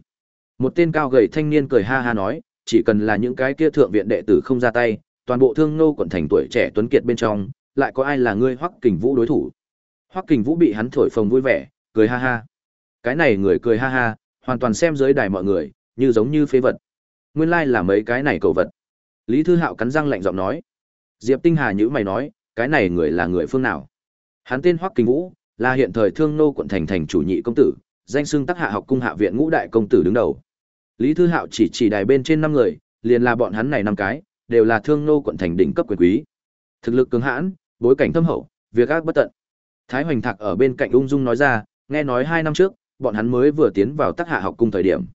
Một tên cao gầy thanh niên cười ha ha nói, chỉ cần là những cái kia thượng viện đệ tử không ra tay, toàn bộ thương nô quận thành tuổi trẻ tuấn kiệt bên trong, lại có ai là ngươi Hoắc Kình Vũ đối thủ. Hoắc Kình Vũ bị hắn thổi phồng vui vẻ, cười ha ha. Cái này người cười ha ha, hoàn toàn xem dưới đài mọi người, như giống như phế vật. Nguyên lai là mấy cái này cầu vật. Lý Thư Hạo cắn răng lạnh giọng nói. Diệp Tinh Hà nhữ mày nói, cái này người là người phương nào? Hắn tên Hoắc kinh Vũ, là hiện thời Thương Nô quận thành thành chủ nhị công tử, danh xưng Tắc Hạ học cung hạ viện ngũ đại công tử đứng đầu. Lý Thư Hạo chỉ chỉ đài bên trên năm người, liền là bọn hắn này năm cái, đều là Thương Nô quận thành đỉnh cấp quyền quý. Thực lực cường hãn, bối cảnh thâm hậu, việc ác bất tận. Thái Hoành Thạc ở bên cạnh ung dung nói ra, nghe nói hai năm trước, bọn hắn mới vừa tiến vào Tắc Hạ học cung thời điểm.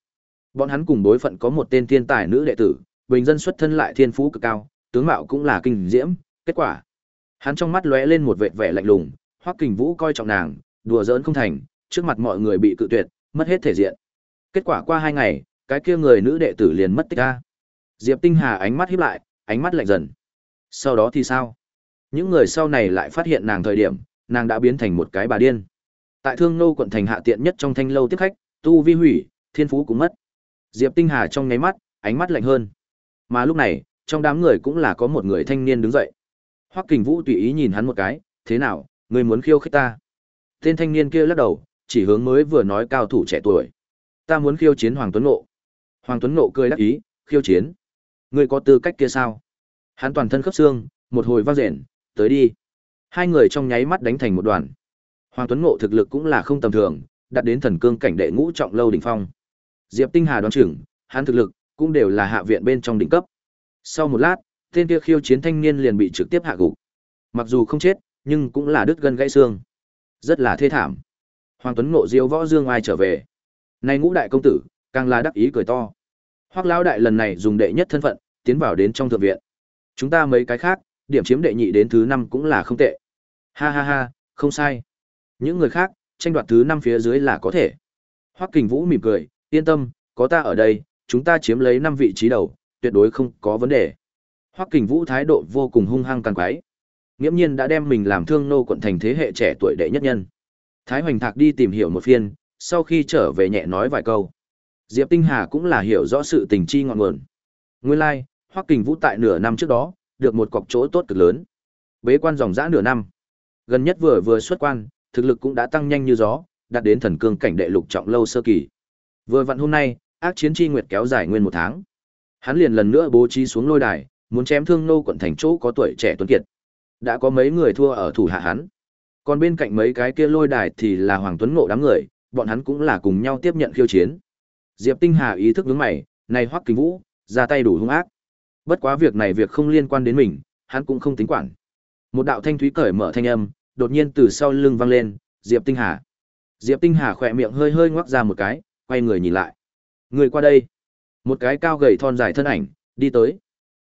Bọn hắn cùng đối phận có một tên thiên tài nữ đệ tử, bình dân xuất thân lại thiên phú cực cao, tướng mạo cũng là kinh diễm, kết quả. Hắn trong mắt lóe lên một vẻ vẻ lạnh lùng, Hoắc Kình Vũ coi trọng nàng, đùa giỡn không thành, trước mặt mọi người bị cự tuyệt, mất hết thể diện. Kết quả qua hai ngày, cái kia người nữ đệ tử liền mất tích ra. Diệp Tinh Hà ánh mắt híp lại, ánh mắt lạnh dần. Sau đó thì sao? Những người sau này lại phát hiện nàng thời điểm, nàng đã biến thành một cái bà điên. Tại Thương Nô quận thành hạ tiện nhất trong thanh lâu tiếp khách, tu vi hủy, thiên phú cũng mất. Diệp Tinh Hà trong nháy mắt, ánh mắt lạnh hơn. Mà lúc này, trong đám người cũng là có một người thanh niên đứng dậy. Hoắc Kình Vũ tùy ý nhìn hắn một cái, "Thế nào, ngươi muốn khiêu khích ta?" Tên thanh niên kia lắc đầu, chỉ hướng mới vừa nói cao thủ trẻ tuổi. "Ta muốn khiêu chiến Hoàng Tuấn Ngộ." Hoàng Tuấn Ngộ cười đắc ý, "Khiêu chiến? Ngươi có tư cách kia sao?" Hắn toàn thân khớp xương, một hồi vang rền, "Tới đi." Hai người trong nháy mắt đánh thành một đoàn. Hoàng Tuấn Ngộ thực lực cũng là không tầm thường, đạt đến thần cương cảnh đệ ngũ trọng lâu đỉnh phong. Diệp Tinh Hà đoán chừng, hắn thực lực cũng đều là hạ viện bên trong đỉnh cấp. Sau một lát, tên kia khiêu chiến thanh niên liền bị trực tiếp hạ gục. Mặc dù không chết, nhưng cũng là đứt gân gãy xương. Rất là thê thảm. Hoàng Tuấn Ngộ diêu võ dương ai trở về. Nay ngũ đại công tử, càng là đắc ý cười to. Hoắc lão đại lần này dùng đệ nhất thân phận, tiến vào đến trong thượng viện. Chúng ta mấy cái khác, điểm chiếm đệ nhị đến thứ năm cũng là không tệ. Ha ha ha, không sai. Những người khác, tranh đoạt thứ năm phía dưới là có thể. Hoắc Kình Vũ mỉm cười, yên tâm, có ta ở đây, chúng ta chiếm lấy năm vị trí đầu, tuyệt đối không có vấn đề. Hoắc Kình Vũ thái độ vô cùng hung hăng càng quái. Nghiễm nhiên đã đem mình làm thương nô quận thành thế hệ trẻ tuổi đệ nhất nhân. Thái Hoành Thạc đi tìm hiểu một phiên, sau khi trở về nhẹ nói vài câu. Diệp Tinh Hà cũng là hiểu rõ sự tình chi ngọn nguồn. Nguyên lai, like, Hoắc Kình Vũ tại nửa năm trước đó, được một cọc chỗ tốt cực lớn. Bế quan dòng dã nửa năm. Gần nhất vừa vừa xuất quan, thực lực cũng đã tăng nhanh như gió, đạt đến thần cương cảnh đệ lục trọng lâu sơ kỳ. Vừa vặn hôm nay, ác chiến chi nguyệt kéo dài nguyên một tháng. Hắn liền lần nữa bố trí xuống lôi đài, muốn chém thương nô quận thành chỗ có tuổi trẻ tuấn kiệt. Đã có mấy người thua ở thủ hạ hắn. Còn bên cạnh mấy cái kia lôi đài thì là Hoàng Tuấn Ngộ đám người, bọn hắn cũng là cùng nhau tiếp nhận khiêu chiến. Diệp Tinh Hà ý thức nhướng mày, này Hoắc kính Vũ, ra tay đủ hung ác. Bất quá việc này việc không liên quan đến mình, hắn cũng không tính quản. Một đạo thanh thúy cởi mở thanh âm, đột nhiên từ sau lưng vang lên, Diệp Tinh Hà. Diệp Tinh Hà khỏe miệng hơi hơi ngoắc ra một cái, quay người nhìn lại. Người qua đây. Một cái cao gầy thon dài thân ảnh, đi tới.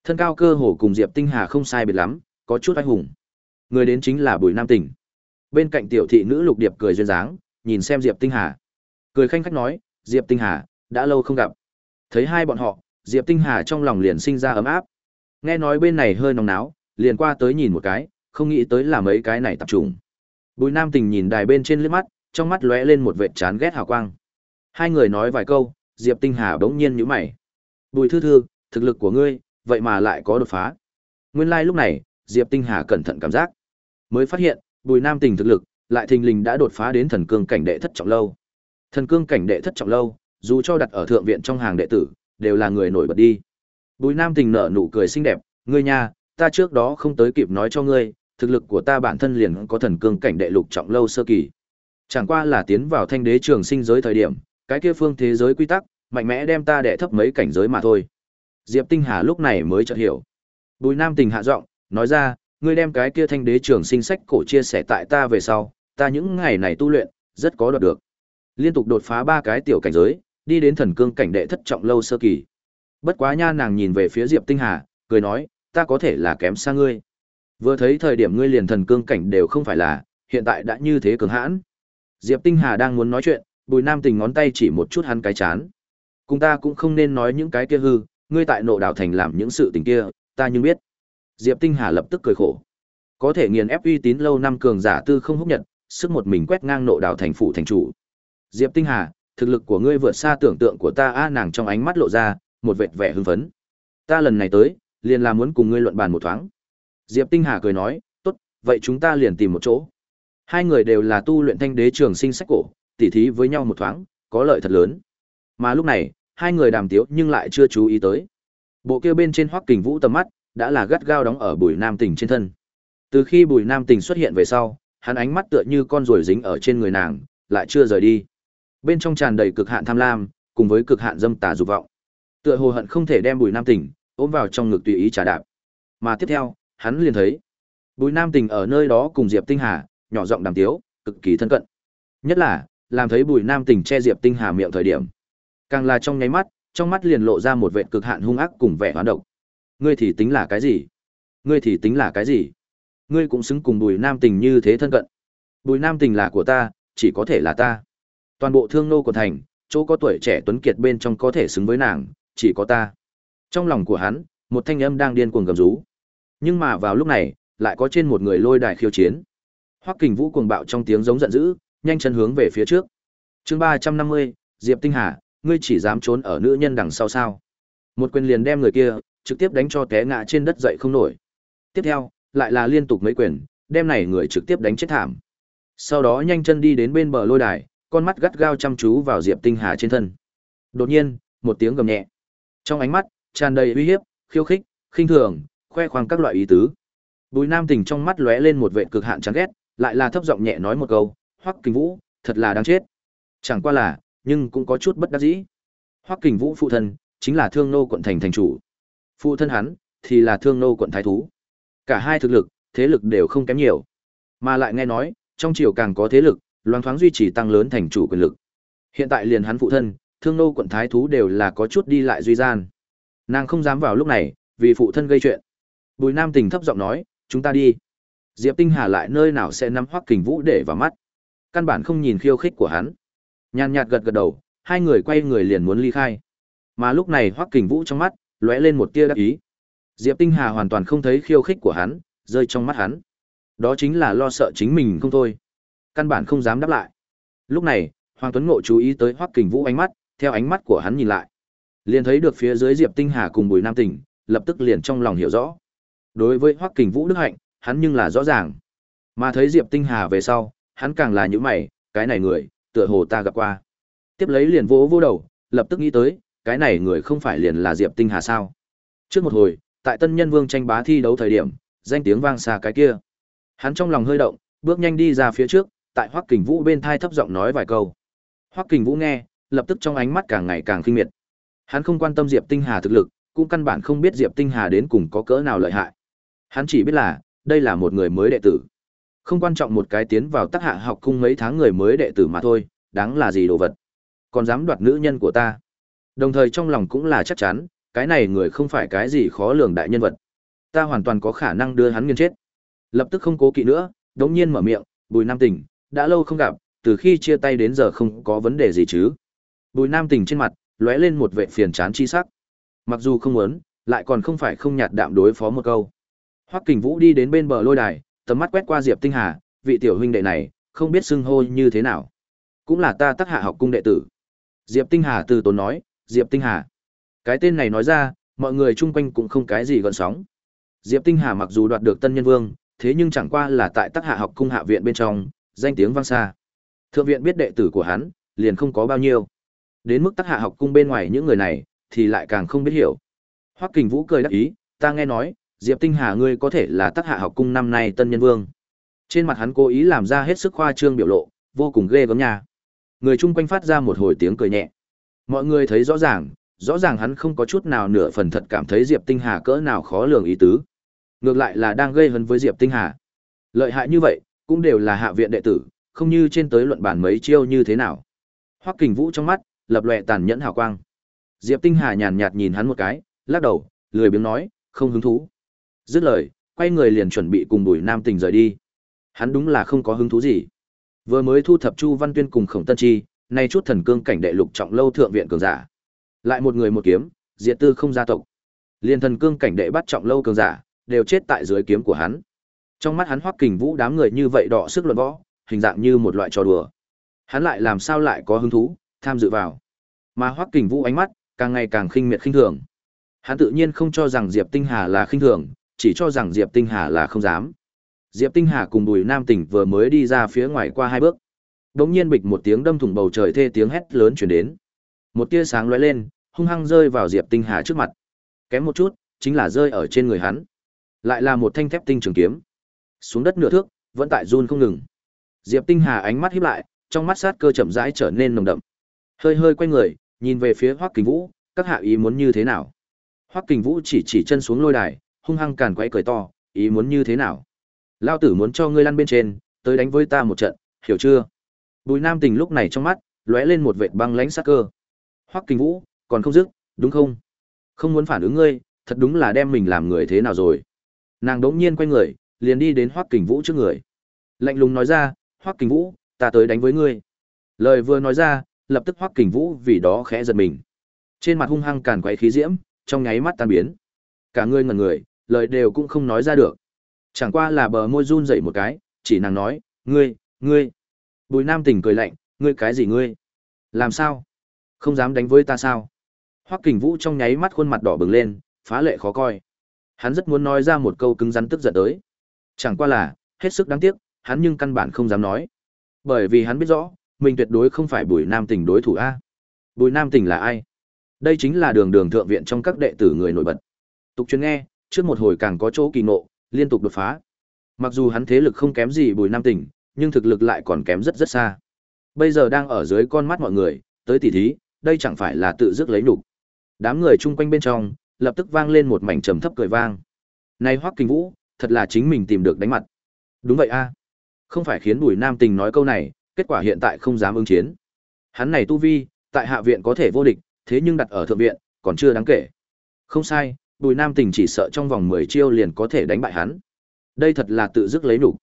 Thân cao cơ hồ cùng Diệp Tinh Hà không sai biệt lắm, có chút anh hùng. Người đến chính là Bùi Nam Tỉnh. Bên cạnh tiểu thị nữ Lục Điệp cười duyên dáng, nhìn xem Diệp Tinh Hà. Cười khanh khách nói, Diệp Tinh Hà, đã lâu không gặp. Thấy hai bọn họ, Diệp Tinh Hà trong lòng liền sinh ra ấm áp. Nghe nói bên này hơi nóng náo, liền qua tới nhìn một cái, không nghĩ tới là mấy cái này tập trung. Bùi Nam Tình nhìn đài bên trên liếc mắt, trong mắt lóe lên một vệt chán ghét hào quang. Hai người nói vài câu, Diệp Tinh Hà bỗng nhiên nhíu mày. "Bùi Thư Thư, thực lực của ngươi, vậy mà lại có đột phá." Nguyên lai like lúc này, Diệp Tinh Hà cẩn thận cảm giác, mới phát hiện, Bùi Nam Tình thực lực lại thình lình đã đột phá đến thần cương cảnh đệ thất trọng lâu. Thần cương cảnh đệ thất trọng lâu, dù cho đặt ở thượng viện trong hàng đệ tử, đều là người nổi bật đi. Bùi Nam Tình nở nụ cười xinh đẹp, "Ngươi nha, ta trước đó không tới kịp nói cho ngươi, thực lực của ta bản thân liền có thần cương cảnh đệ lục trọng lâu sơ kỳ. Chẳng qua là tiến vào thanh đế trường sinh giới thời điểm, cái kia phương thế giới quy tắc, mạnh mẽ đem ta đè thấp mấy cảnh giới mà thôi. Diệp Tinh Hà lúc này mới chợt hiểu. Bùi Nam Tình hạ giọng, nói ra, ngươi đem cái kia thanh đế trường sinh sách cổ chia sẻ tại ta về sau, ta những ngày này tu luyện, rất có đoạt được. Liên tục đột phá ba cái tiểu cảnh giới, đi đến thần cương cảnh đệ thất trọng lâu sơ kỳ. Bất quá nha nàng nhìn về phía Diệp Tinh Hà, cười nói, ta có thể là kém xa ngươi. Vừa thấy thời điểm ngươi liền thần cương cảnh đều không phải là, hiện tại đã như thế cường hãn. Diệp Tinh Hà đang muốn nói chuyện, Bùi Nam Tình ngón tay chỉ một chút hắn cái chán. Cùng ta cũng không nên nói những cái kia hư, ngươi tại nộ đạo thành làm những sự tình kia, ta nhưng biết. Diệp Tinh Hà lập tức cười khổ. Có thể nghiền ép uy tín lâu năm cường giả tư không húc nhận, sức một mình quét ngang nộ đạo thành phủ thành chủ. Diệp Tinh Hà, thực lực của ngươi vượt xa tưởng tượng của ta a nàng trong ánh mắt lộ ra một vệt vẻ hưng phấn. Ta lần này tới, liền là muốn cùng ngươi luận bàn một thoáng. Diệp Tinh Hà cười nói, tốt, vậy chúng ta liền tìm một chỗ. Hai người đều là tu luyện thanh đế trường sinh sách cổ, tỉ thí với nhau một thoáng, có lợi thật lớn. Mà lúc này, hai người đàm tiếu nhưng lại chưa chú ý tới. Bộ kia bên trên hoắc kình vũ tầm mắt, đã là gắt gao đóng ở bùi nam tình trên thân. Từ khi bùi nam tình xuất hiện về sau, hắn ánh mắt tựa như con ruồi dính ở trên người nàng, lại chưa rời đi. Bên trong tràn đầy cực hạn tham lam, cùng với cực hạn dâm tà dục vọng. Tựa hồ hận không thể đem bùi nam tình ôm vào trong ngực tùy ý trả đạp. Mà tiếp theo, hắn liền thấy bùi nam tình ở nơi đó cùng diệp tinh hà nhỏ giọng đàm tiếu cực kỳ thân cận nhất là làm thấy bùi nam tình che diệp tinh hà miệng thời điểm. Càng là trong nháy mắt trong mắt liền lộ ra một vệ cực hạn hung ác cùng vẻ hoán độc. Ngươi thì tính là cái gì? Ngươi thì tính là cái gì? Ngươi cũng xứng cùng bùi nam tình như thế thân cận. Bùi nam tình là của ta chỉ có thể là ta. Toàn bộ thương nô của thành chỗ có tuổi trẻ tuấn kiệt bên trong có thể xứng với nàng chỉ có ta. Trong lòng của hắn một thanh âm đang điên cuồng gầm rú. Nhưng mà vào lúc này, lại có trên một người lôi đài khiêu chiến. Hoắc Kình Vũ cuồng bạo trong tiếng giống giận dữ, nhanh chân hướng về phía trước. Chương ba trăm năm mươi Diệp Tinh Hà, ngươi chỉ dám trốn ở nữ nhân đằng sau sao? Một quyền liền đem người kia trực tiếp đánh cho té ngã trên đất dậy không nổi. Tiếp theo, lại là liên tục mấy quyền, đem này người trực tiếp đánh chết thảm. Sau đó nhanh chân đi đến bên bờ lôi đài, con mắt gắt gao chăm chú vào Diệp Tinh Hà trên thân. Đột nhiên, một tiếng gầm nhẹ. Trong ánh mắt tràn đầy uy hiếp, khiêu khích, khinh thường, khoe khoang các loại ý tứ. Bùi Nam Tình trong mắt lóe lên một vẻ cực hạn chán ghét, lại là thấp giọng nhẹ nói một câu, "Hoắc Kình Vũ, thật là đáng chết." Chẳng qua là, nhưng cũng có chút bất đắc dĩ. Hoắc Kình Vũ phụ thân chính là Thương Nô quận thành thành chủ. Phụ thân hắn thì là Thương Nô quận thái thú. Cả hai thực lực, thế lực đều không kém nhiều. Mà lại nghe nói, trong triều càng có thế lực, loan thoáng duy trì tăng lớn thành chủ quyền lực. Hiện tại liền hắn phụ thân, thương nô quận thái thú đều là có chút đi lại duy gian. Nàng không dám vào lúc này, vì phụ thân gây chuyện. Bùi Nam Tình thấp giọng nói, chúng ta đi. Diệp Tinh Hà lại nơi nào sẽ nắm Hoắc Kình Vũ để vào mắt. Căn bản không nhìn khiêu khích của hắn. Nhàn nhạt gật gật đầu, hai người quay người liền muốn ly khai. Mà lúc này Hoắc Kình Vũ trong mắt lóe lên một tia đắc ý. Diệp Tinh Hà hoàn toàn không thấy khiêu khích của hắn, rơi trong mắt hắn. Đó chính là lo sợ chính mình không thôi. Căn bản không dám đáp lại. Lúc này, Hoàng Tuấn Ngộ chú ý tới Hoắc Kình Vũ ánh mắt, theo ánh mắt của hắn nhìn lại, liền thấy được phía dưới Diệp Tinh Hà cùng Bùi Nam Tỉnh, lập tức liền trong lòng hiểu rõ. Đối với Hoắc Kình Vũ đức hạnh, hắn nhưng là rõ ràng. Mà thấy Diệp Tinh Hà về sau, hắn càng là những mày, cái này người, tựa hồ ta gặp qua. Tiếp lấy liền vỗ vỗ đầu, lập tức nghĩ tới, cái này người không phải liền là Diệp Tinh Hà sao? Trước một hồi, tại Tân Nhân Vương tranh bá thi đấu thời điểm, danh tiếng vang xa cái kia. Hắn trong lòng hơi động, bước nhanh đi ra phía trước, tại Hoắc Kình Vũ bên thai thấp giọng nói vài câu. Hoắc Kình Vũ nghe, lập tức trong ánh mắt càng ngày càng khinh miệt. Hắn không quan tâm Diệp Tinh Hà thực lực, cũng căn bản không biết Diệp Tinh Hà đến cùng có cỡ nào lợi hại. Hắn chỉ biết là, đây là một người mới đệ tử. Không quan trọng một cái tiến vào tác hạ học cung mấy tháng người mới đệ tử mà thôi, đáng là gì đồ vật. Còn dám đoạt nữ nhân của ta. Đồng thời trong lòng cũng là chắc chắn, cái này người không phải cái gì khó lường đại nhân vật. Ta hoàn toàn có khả năng đưa hắn nghiền chết. Lập tức không cố kỵ nữa, đống nhiên mở miệng, Bùi Nam Tỉnh, đã lâu không gặp, từ khi chia tay đến giờ không có vấn đề gì chứ. Bùi Nam Tỉnh trên mặt, lóe lên một vẻ phiền chán chi sắc. Mặc dù không muốn, lại còn không phải không nhạt đạm đối phó một câu. Hoắc Kình Vũ đi đến bên bờ lôi đài, tầm mắt quét qua Diệp Tinh Hà, vị tiểu huynh đệ này, không biết xưng hô như thế nào. Cũng là ta tác hạ học cung đệ tử. Diệp Tinh Hà từ tốn nói, Diệp Tinh Hà. Cái tên này nói ra, mọi người chung quanh cũng không cái gì gợn sóng. Diệp Tinh Hà mặc dù đoạt được Tân Nhân Vương, thế nhưng chẳng qua là tại tác hạ học cung hạ viện bên trong, danh tiếng vang xa. Thượng viện biết đệ tử của hắn, liền không có bao nhiêu. Đến mức tác hạ học cung bên ngoài những người này, thì lại càng không biết hiểu. Hoắc Kình Vũ cười đắc ý, ta nghe nói, Diệp Tinh Hà ngươi có thể là tác hạ học cung năm nay tân nhân vương. Trên mặt hắn cố ý làm ra hết sức khoa trương biểu lộ, vô cùng ghê gớm nha. Người chung quanh phát ra một hồi tiếng cười nhẹ. Mọi người thấy rõ ràng, rõ ràng hắn không có chút nào nửa phần thật cảm thấy Diệp Tinh Hà cỡ nào khó lường ý tứ. Ngược lại là đang gây hấn với Diệp Tinh Hà. Lợi hại như vậy, cũng đều là hạ viện đệ tử, không như trên tới luận bản mấy chiêu như thế nào. Hoắc Kình Vũ trong mắt lập lòe tàn nhẫn hào quang. Diệp Tinh Hà nhàn nhạt nhìn hắn một cái, lắc đầu, lười biếng nói, không hứng thú. Dứt lời, quay người liền chuẩn bị cùng Bùi Nam Tình rời đi. Hắn đúng là không có hứng thú gì. Vừa mới thu thập Chu Văn Tuyên cùng Khổng Tân Chi, nay chút thần cương cảnh đệ lục trọng lâu thượng viện cường giả. Lại một người một kiếm, diệt tư không gia tộc. Liên thần cương cảnh đệ bắt trọng lâu cường giả, đều chết tại dưới kiếm của hắn. Trong mắt hắn Hoắc Kình Vũ đám người như vậy đọ sức luận võ, hình dạng như một loại trò đùa. Hắn lại làm sao lại có hứng thú tham dự vào? Mà Hoắc Kình Vũ ánh mắt càng ngày càng khinh miệt khinh thường. Hắn tự nhiên không cho rằng Diệp Tinh Hà là khinh thường, chỉ cho rằng Diệp Tinh Hà là không dám. Diệp Tinh Hà cùng Bùi Nam Tỉnh vừa mới đi ra phía ngoài qua hai bước. Đống nhiên bịch một tiếng đâm thủng bầu trời thê tiếng hét lớn truyền đến. Một tia sáng lóe lên, hung hăng rơi vào Diệp Tinh Hà trước mặt. Kém một chút, chính là rơi ở trên người hắn. Lại là một thanh thép tinh trường kiếm. Xuống đất nửa thước, vẫn tại run không ngừng. Diệp Tinh Hà ánh mắt híp lại, trong mắt sát cơ chậm rãi trở nên nồng đậm. Hơi hơi quay người, nhìn về phía Hoắc Kình Vũ, các hạ ý muốn như thế nào? Hoắc Kình Vũ chỉ chỉ chân xuống lôi đài, hung hăng càn quấy cười to, ý muốn như thế nào? Lao tử muốn cho ngươi lăn bên trên, tới đánh với ta một trận, hiểu chưa? Bùi Nam Tình lúc này trong mắt lóe lên một vệt băng lãnh sắc cơ. Hoắc Kình Vũ, còn không dứt, đúng không? Không muốn phản ứng ngươi, thật đúng là đem mình làm người thế nào rồi? Nàng đỗng nhiên quay người, liền đi đến Hoắc Kình Vũ trước người. Lạnh lùng nói ra, "Hoắc Kình Vũ, ta tới đánh với ngươi." Lời vừa nói ra, lập tức Hoắc Kình Vũ vì đó khẽ giật mình. Trên mặt hung hăng càn quấy khí diễm, trong nháy mắt tan biến. Cả người ngẩn người, lời đều cũng không nói ra được. Chẳng qua là bờ môi run dậy một cái, chỉ nàng nói, "Ngươi, ngươi." Bùi Nam Tỉnh cười lạnh, "Ngươi cái gì ngươi? Làm sao? Không dám đánh với ta sao?" Hoắc Kình Vũ trong nháy mắt khuôn mặt đỏ bừng lên, phá lệ khó coi. Hắn rất muốn nói ra một câu cứng rắn tức giận tới. Chẳng qua là, hết sức đáng tiếc, hắn nhưng căn bản không dám nói. Bởi vì hắn biết rõ, mình tuyệt đối không phải Bùi Nam Tỉnh đối thủ a. Bùi Nam Tỉnh là ai? Đây chính là đường đường thượng viện trong các đệ tử người nổi bật. Tục truyền nghe, trước một hồi càng có chỗ kỳ ngộ, liên tục đột phá. Mặc dù hắn thế lực không kém gì Bùi Nam Tỉnh, nhưng thực lực lại còn kém rất rất xa. Bây giờ đang ở dưới con mắt mọi người, tới tỉ thí, đây chẳng phải là tự dứt lấy nhục. Đám người chung quanh bên trong, lập tức vang lên một mảnh trầm thấp cười vang. Này Hoắc Kình Vũ, thật là chính mình tìm được đánh mặt. Đúng vậy a. À. Không phải khiến Bùi Nam Tình nói câu này, kết quả hiện tại không dám ứng chiến. Hắn này tu vi, tại hạ viện có thể vô địch, thế nhưng đặt ở thượng viện, còn chưa đáng kể. Không sai, Bùi Nam Tình chỉ sợ trong vòng 10 chiêu liền có thể đánh bại hắn. Đây thật là tự dứt lấy đủ.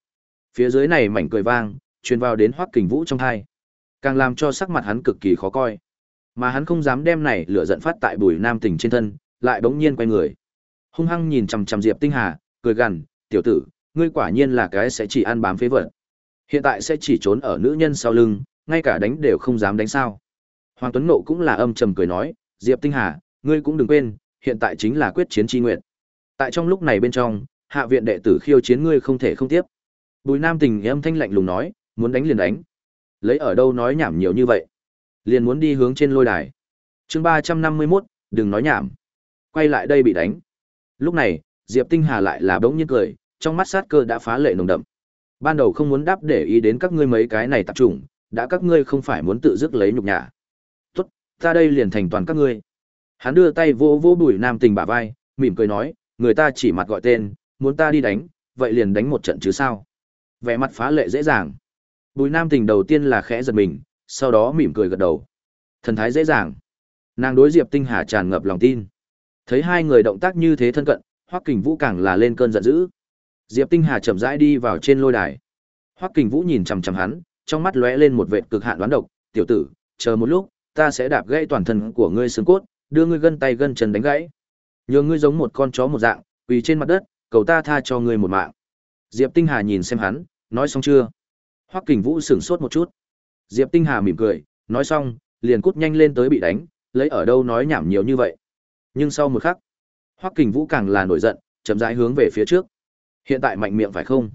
Phía dưới này mảnh cười vang, truyền vào đến Hoắc Kình Vũ trong tai. Càng làm cho sắc mặt hắn cực kỳ khó coi. Mà hắn không dám đem này lửa giận phát tại Bùi Nam Tình trên thân, lại bỗng nhiên quay người. Hung hăng nhìn chằm chằm Diệp Tinh Hà, cười gằn, "Tiểu tử, ngươi quả nhiên là cái sẽ chỉ ăn bám phế vật. Hiện tại sẽ chỉ trốn ở nữ nhân sau lưng, ngay cả đánh đều không dám đánh sao?" Hoàng Tuấn Nộ cũng là âm trầm cười nói, "Diệp Tinh Hà, ngươi cũng đừng quên, hiện tại chính là quyết chiến chi nguyện. Tại trong lúc này bên trong, hạ viện đệ tử khiêu chiến ngươi không thể không tiếp." Bùi Nam Tình âm thanh lạnh lùng nói, "Muốn đánh liền đánh." Lấy ở đâu nói nhảm nhiều như vậy? Liền muốn đi hướng trên lôi đài. Chương ba trăm năm mươi 351, đừng nói nhảm. Quay lại đây bị đánh. Lúc này, Diệp Tinh Hà lại là bỗng nhiên cười, trong mắt sát cơ đã phá lệ nồng đậm. Ban đầu không muốn đáp để ý đến các ngươi mấy cái này tập trung, đã các ngươi không phải muốn tự dứt lấy nhục nhã. Tốt, ta đây liền thành toàn các ngươi. Hắn đưa tay vô vô Bùi Nam Tình bả vai, mỉm cười nói, người ta chỉ mặt gọi tên, muốn ta đi đánh, vậy liền đánh một trận chứ sao? Vẻ mặt phá lệ dễ dàng. Bùi Nam Tình đầu tiên là khẽ giật mình, sau đó mỉm cười gật đầu. Thần thái dễ dàng. Nàng đối Diệp Tinh Hà tràn ngập lòng tin. Thấy hai người động tác như thế thân cận, Hoắc Kình Vũ càng là lên cơn giận dữ. Diệp Tinh Hà chậm rãi đi vào trên lôi đài. Hoắc Kình Vũ nhìn chằm chằm hắn, trong mắt lóe lên một vệt cực hạn đoán độc, "Tiểu tử, chờ một lúc, ta sẽ đạp gãy toàn thân của ngươi xương cốt, đưa ngươi gân tay gân chân đánh gãy. Nhường ngươi giống một con chó một dạng, quỳ trên mặt đất, cầu ta tha cho ngươi một mạng." Diệp Tinh Hà nhìn xem hắn, nói xong chưa? Hoắc Kình Vũ sửng sốt một chút. Diệp Tinh Hà mỉm cười, nói xong, liền cút nhanh lên tới bị đánh, lấy ở đâu nói nhảm nhiều như vậy. Nhưng sau một khắc, Hoắc Kình Vũ càng là nổi giận, chậm rãi hướng về phía trước. Hiện tại mạnh miệng phải không?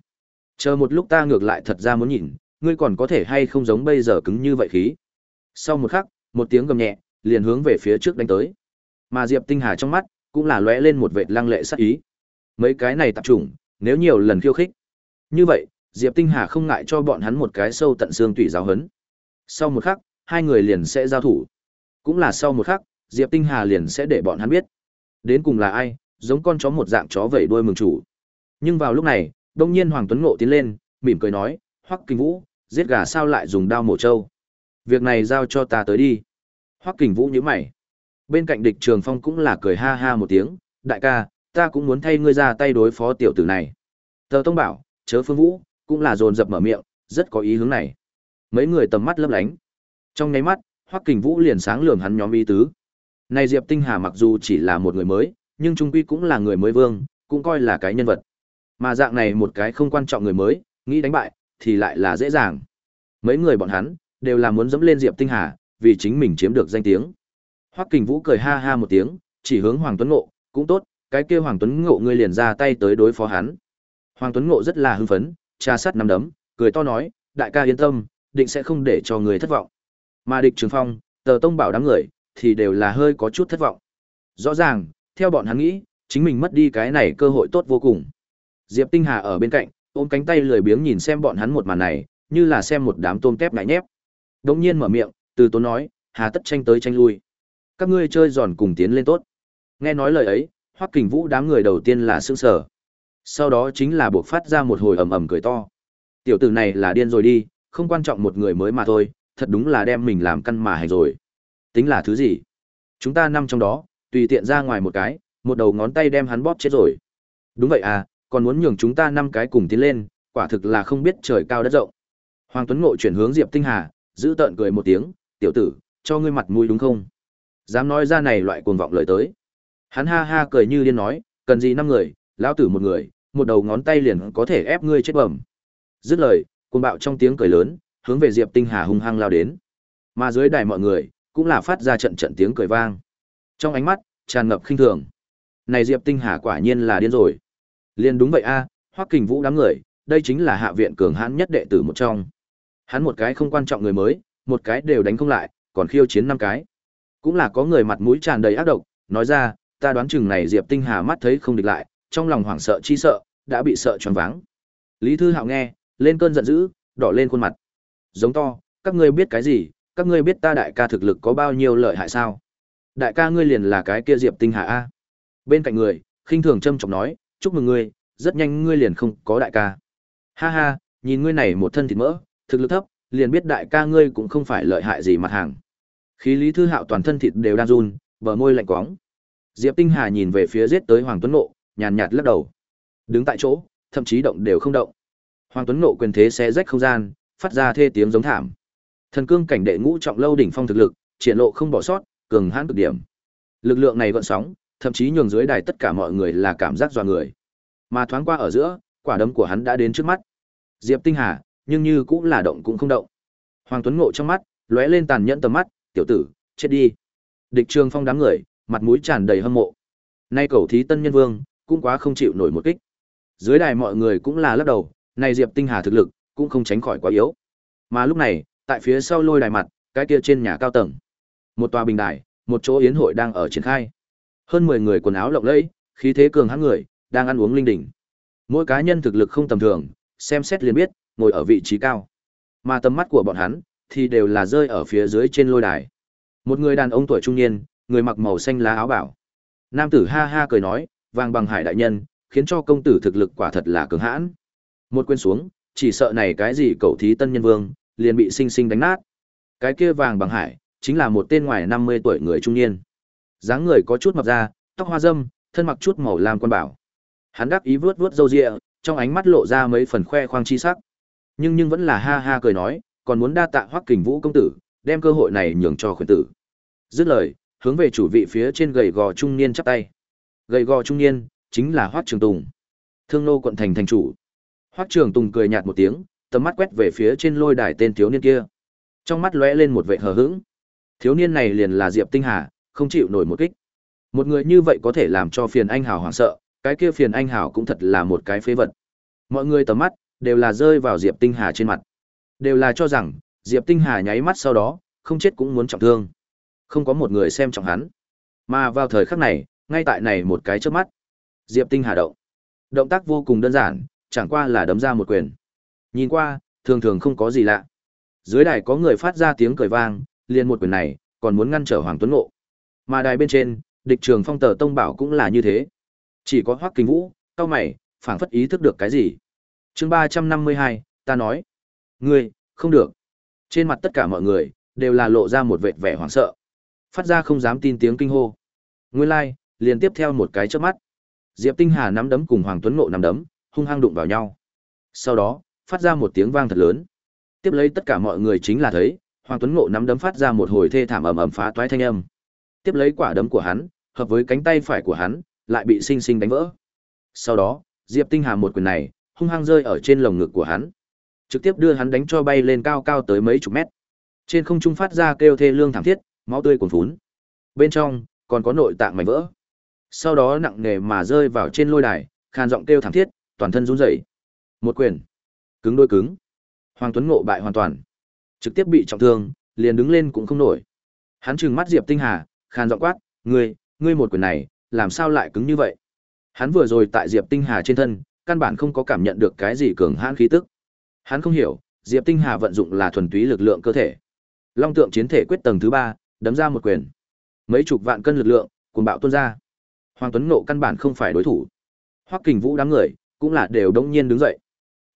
Chờ một lúc ta ngược lại thật ra muốn nhìn, ngươi còn có thể hay không giống bây giờ cứng như vậy khí. Sau một khắc, một tiếng gầm nhẹ, liền hướng về phía trước đánh tới. Mà Diệp Tinh Hà trong mắt cũng là lóe lên một vệt lăng lệ sắc ý. Mấy cái này tập trung, nếu nhiều lần khiêu khích, như vậy, Diệp Tinh Hà không ngại cho bọn hắn một cái sâu tận xương tủy giáo hấn. Sau một khắc, hai người liền sẽ giao thủ. Cũng là sau một khắc, Diệp Tinh Hà liền sẽ để bọn hắn biết. Đến cùng là ai, giống con chó một dạng chó vẩy đuôi mừng chủ. Nhưng vào lúc này, đông nhiên Hoàng Tuấn Ngộ tiến lên, mỉm cười nói, Hoắc kinh Vũ, giết gà sao lại dùng đao mổ trâu? Việc này giao cho ta tới đi. Hoắc Kình Vũ nhíu mày. Bên cạnh địch Trường Phong cũng là cười ha ha một tiếng, đại ca, ta cũng muốn thay ngươi ra tay đối phó tiểu tử này. Tờ Tông bảo, chớ Phương Vũ, cũng là dồn dập mở miệng, rất có ý hướng này. Mấy người tầm mắt lấp lánh. Trong nháy mắt, Hoắc Kình Vũ liền sáng lường hắn nhóm ý tứ. Này Diệp Tinh Hà mặc dù chỉ là một người mới, nhưng trung quy cũng là người mới vương, cũng coi là cái nhân vật. Mà dạng này một cái không quan trọng người mới, nghĩ đánh bại thì lại là dễ dàng. Mấy người bọn hắn đều là muốn dẫm lên Diệp Tinh Hà, vì chính mình chiếm được danh tiếng. Hoắc Kình Vũ cười ha ha một tiếng, chỉ hướng Hoàng Tuấn Ngộ, cũng tốt, cái kia Hoàng Tuấn Ngộ ngươi liền ra tay tới đối phó hắn. Hoàng Tuấn Ngộ rất là hưng phấn, trà sát nắm đấm, cười to nói, đại ca yên tâm, định sẽ không để cho người thất vọng. Mà địch Trường Phong, tờ tông bảo đám người, thì đều là hơi có chút thất vọng. Rõ ràng, theo bọn hắn nghĩ, chính mình mất đi cái này cơ hội tốt vô cùng. Diệp Tinh Hà ở bên cạnh, ôm cánh tay lười biếng nhìn xem bọn hắn một màn này, như là xem một đám tôm tép nhãi nhép. Đống nhiên mở miệng, từ tốn nói, hà tất tranh tới tranh lui. Các ngươi chơi giòn cùng tiến lên tốt. Nghe nói lời ấy, Hoắc Kình Vũ đám người đầu tiên là sững sờ. Sau đó chính là buộc phát ra một hồi ầm ầm cười to. Tiểu tử này là điên rồi đi, không quan trọng một người mới mà thôi, thật đúng là đem mình làm căn mà hành rồi. Tính là thứ gì? Chúng ta năm trong đó, tùy tiện ra ngoài một cái, một đầu ngón tay đem hắn bóp chết rồi. Đúng vậy à, còn muốn nhường chúng ta năm cái cùng tiến lên, quả thực là không biết trời cao đất rộng. Hoàng Tuấn Ngộ chuyển hướng Diệp Tinh Hà, giữ tợn cười một tiếng, tiểu tử, cho ngươi mặt mũi đúng không? Dám nói ra này loại cuồng vọng lời tới. Hắn ha ha cười như điên nói, cần gì năm người, lão tử một người, một đầu ngón tay liền có thể ép ngươi chết bẩm. Dứt lời, cuồng bạo trong tiếng cười lớn, hướng về Diệp Tinh Hà hung hăng lao đến. Mà dưới đài mọi người, cũng là phát ra trận trận tiếng cười vang. Trong ánh mắt, tràn ngập khinh thường. Này Diệp Tinh Hà quả nhiên là điên rồi. Liên đúng vậy a, à, Hoắc Kình Vũ đám người, đây chính là hạ viện cường hãn nhất đệ tử một trong. Hắn một cái không quan trọng người mới, một cái đều đánh không lại, còn khiêu chiến năm cái. Cũng là có người mặt mũi tràn đầy ác độc, nói ra, ta đoán chừng này Diệp Tinh Hà mắt thấy không địch lại, trong lòng hoảng sợ chi sợ, đã bị sợ choáng váng. Lý Thư Hạo nghe, lên cơn giận dữ, đỏ lên khuôn mặt. Giống to, các ngươi biết cái gì, các ngươi biết ta đại ca thực lực có bao nhiêu lợi hại sao? Đại ca ngươi liền là cái kia Diệp Tinh Hà a. Bên cạnh người, khinh thường châm chọc nói, chúc mừng ngươi, rất nhanh ngươi liền không có đại ca. Ha ha, nhìn ngươi này một thân thịt mỡ, thực lực thấp, liền biết đại ca ngươi cũng không phải lợi hại gì mặt hàng. Khí Lý Thư Hạo toàn thân thịt đều đang run, bờ môi lạnh quóng. Diệp Tinh Hà nhìn về phía giết tới Hoàng Tuấn Ngộ, nhàn nhạt lắc đầu. Đứng tại chỗ, thậm chí động đều không động. Hoàng Tuấn Ngộ quyền thế xé rách không gian, phát ra thê tiếng giống thảm. Thần cương cảnh đệ ngũ trọng lâu đỉnh phong thực lực, triển lộ không bỏ sót, cường hãn cực điểm. Lực lượng này gợn sóng, thậm chí nhường dưới đài tất cả mọi người là cảm giác dọa người. Mà thoáng qua ở giữa, quả đấm của hắn đã đến trước mắt. Diệp Tinh Hà, nhưng như cũng là động cũng không động. Hoàng Tuấn Ngộ trong mắt lóe lên tàn nhẫn tầm mắt, "Tiểu tử, chết đi." Địch Trường Phong đám người, mặt mũi tràn đầy hâm mộ. Nay cầu thí tân nhân vương, cũng quá không chịu nổi một kích. Dưới đài mọi người cũng là lắc đầu, này Diệp Tinh Hà thực lực, cũng không tránh khỏi quá yếu. Mà lúc này, tại phía sau lôi đài mặt, cái kia trên nhà cao tầng, một tòa bình đài, một chỗ yến hội đang ở triển khai. Hơn 10 người quần áo lộng lẫy, khí thế cường hãn người, đang ăn uống linh đình. Mỗi cá nhân thực lực không tầm thường, xem xét liền biết, ngồi ở vị trí cao. Mà tầm mắt của bọn hắn thì đều là rơi ở phía dưới trên lôi đài. Một người đàn ông tuổi trung niên, người mặc màu xanh lá áo bảo. Nam tử ha ha cười nói, vàng bằng hải đại nhân, khiến cho công tử thực lực quả thật là cường hãn. Một quên xuống, chỉ sợ này cái gì cậu thí tân nhân vương, liền bị sinh sinh đánh nát. Cái kia vàng bằng hải, chính là một tên ngoài 50 tuổi người trung niên. dáng người có chút mập ra, tóc hoa râm, thân mặc chút màu lam quan bảo. Hắn đắc ý vướt vướt râu ria, trong ánh mắt lộ ra mấy phần khoe khoang chi sắc. Nhưng nhưng vẫn là ha ha cười nói, còn muốn đa tạ Hoắc Kình Vũ công tử, đem cơ hội này nhường cho khuyến tử. Dứt lời, hướng về chủ vị phía trên gầy gò trung niên chắp tay. Gầy gò trung niên chính là Hoắc Trường Tùng, Thương nô quận thành thành chủ. Hoắc Trường Tùng cười nhạt một tiếng, tầm mắt quét về phía trên lôi đài tên thiếu niên kia. Trong mắt lóe lên một vẻ hờ hững. Thiếu niên này liền là Diệp Tinh Hà, không chịu nổi một kích. Một người như vậy có thể làm cho phiền anh hào hoảng sợ, cái kia phiền anh hào cũng thật là một cái phế vật. Mọi người tầm mắt đều là rơi vào Diệp Tinh Hà trên mặt. Đều là cho rằng Diệp Tinh Hà nháy mắt sau đó, không chết cũng muốn trọng thương. Không có một người xem trọng hắn. Mà vào thời khắc này, ngay tại này một cái chớp mắt, Diệp Tinh Hà động. Động tác vô cùng đơn giản, chẳng qua là đấm ra một quyền. Nhìn qua, thường thường không có gì lạ. Dưới đài có người phát ra tiếng cười vang, liền một quyền này, còn muốn ngăn trở Hoàng Tuấn Ngộ. Mà đài bên trên, địch trường phong tờ tông bảo cũng là như thế. Chỉ có Hoắc Kinh Vũ, cao mày, phảng phất ý thức được cái gì. Chương ba trăm năm mươi hai, ta nói, ngươi, không được. Trên mặt tất cả mọi người đều là lộ ra một vệt vẻ hoảng sợ, phát ra không dám tin tiếng kinh hô. Nguyên lai、like, liền tiếp theo một cái chớp mắt, Diệp Tinh Hà nắm đấm cùng Hoàng Tuấn Ngộ nắm đấm, hung hăng đụng vào nhau. Sau đó, phát ra một tiếng vang thật lớn. Tiếp lấy tất cả mọi người chính là thấy, Hoàng Tuấn Ngộ nắm đấm phát ra một hồi thê thảm ầm ầm phá toái thanh âm. Tiếp lấy quả đấm của hắn, hợp với cánh tay phải của hắn, lại bị sinh sinh đánh vỡ. Sau đó, Diệp Tinh Hà một quyền này, hung hăng rơi ở trên lồng ngực của hắn, trực tiếp đưa hắn đánh cho bay lên cao cao tới mấy chục mét. Trên không trung phát ra kêu thê lương thảm thiết, máu tươi cuồn phún. Bên trong còn có nội tạng mảnh vỡ. Sau đó nặng nề mà rơi vào trên lôi đài, khan giọng kêu thảm thiết, toàn thân run rẩy. Một quyền, cứng đôi cứng. Hoàng Tuấn Ngộ bại hoàn toàn, trực tiếp bị trọng thương, liền đứng lên cũng không nổi. Hắn trừng mắt Diệp Tinh Hà, khan giọng quát, "Ngươi, ngươi một quyền này, làm sao lại cứng như vậy?" Hắn vừa rồi tại Diệp Tinh Hà trên thân, căn bản không có cảm nhận được cái gì cường hãn khí tức. Hắn không hiểu, Diệp Tinh Hà vận dụng là thuần túy lực lượng cơ thể. Long tượng chiến thể quyết tầng thứ ba, đấm ra một quyền. Mấy chục vạn cân lực lượng, cuồng bạo tuôn ra. Hoàng Tuấn Ngộ căn bản không phải đối thủ. Hoắc Kình Vũ đám người cũng là đều đống nhiên đứng dậy.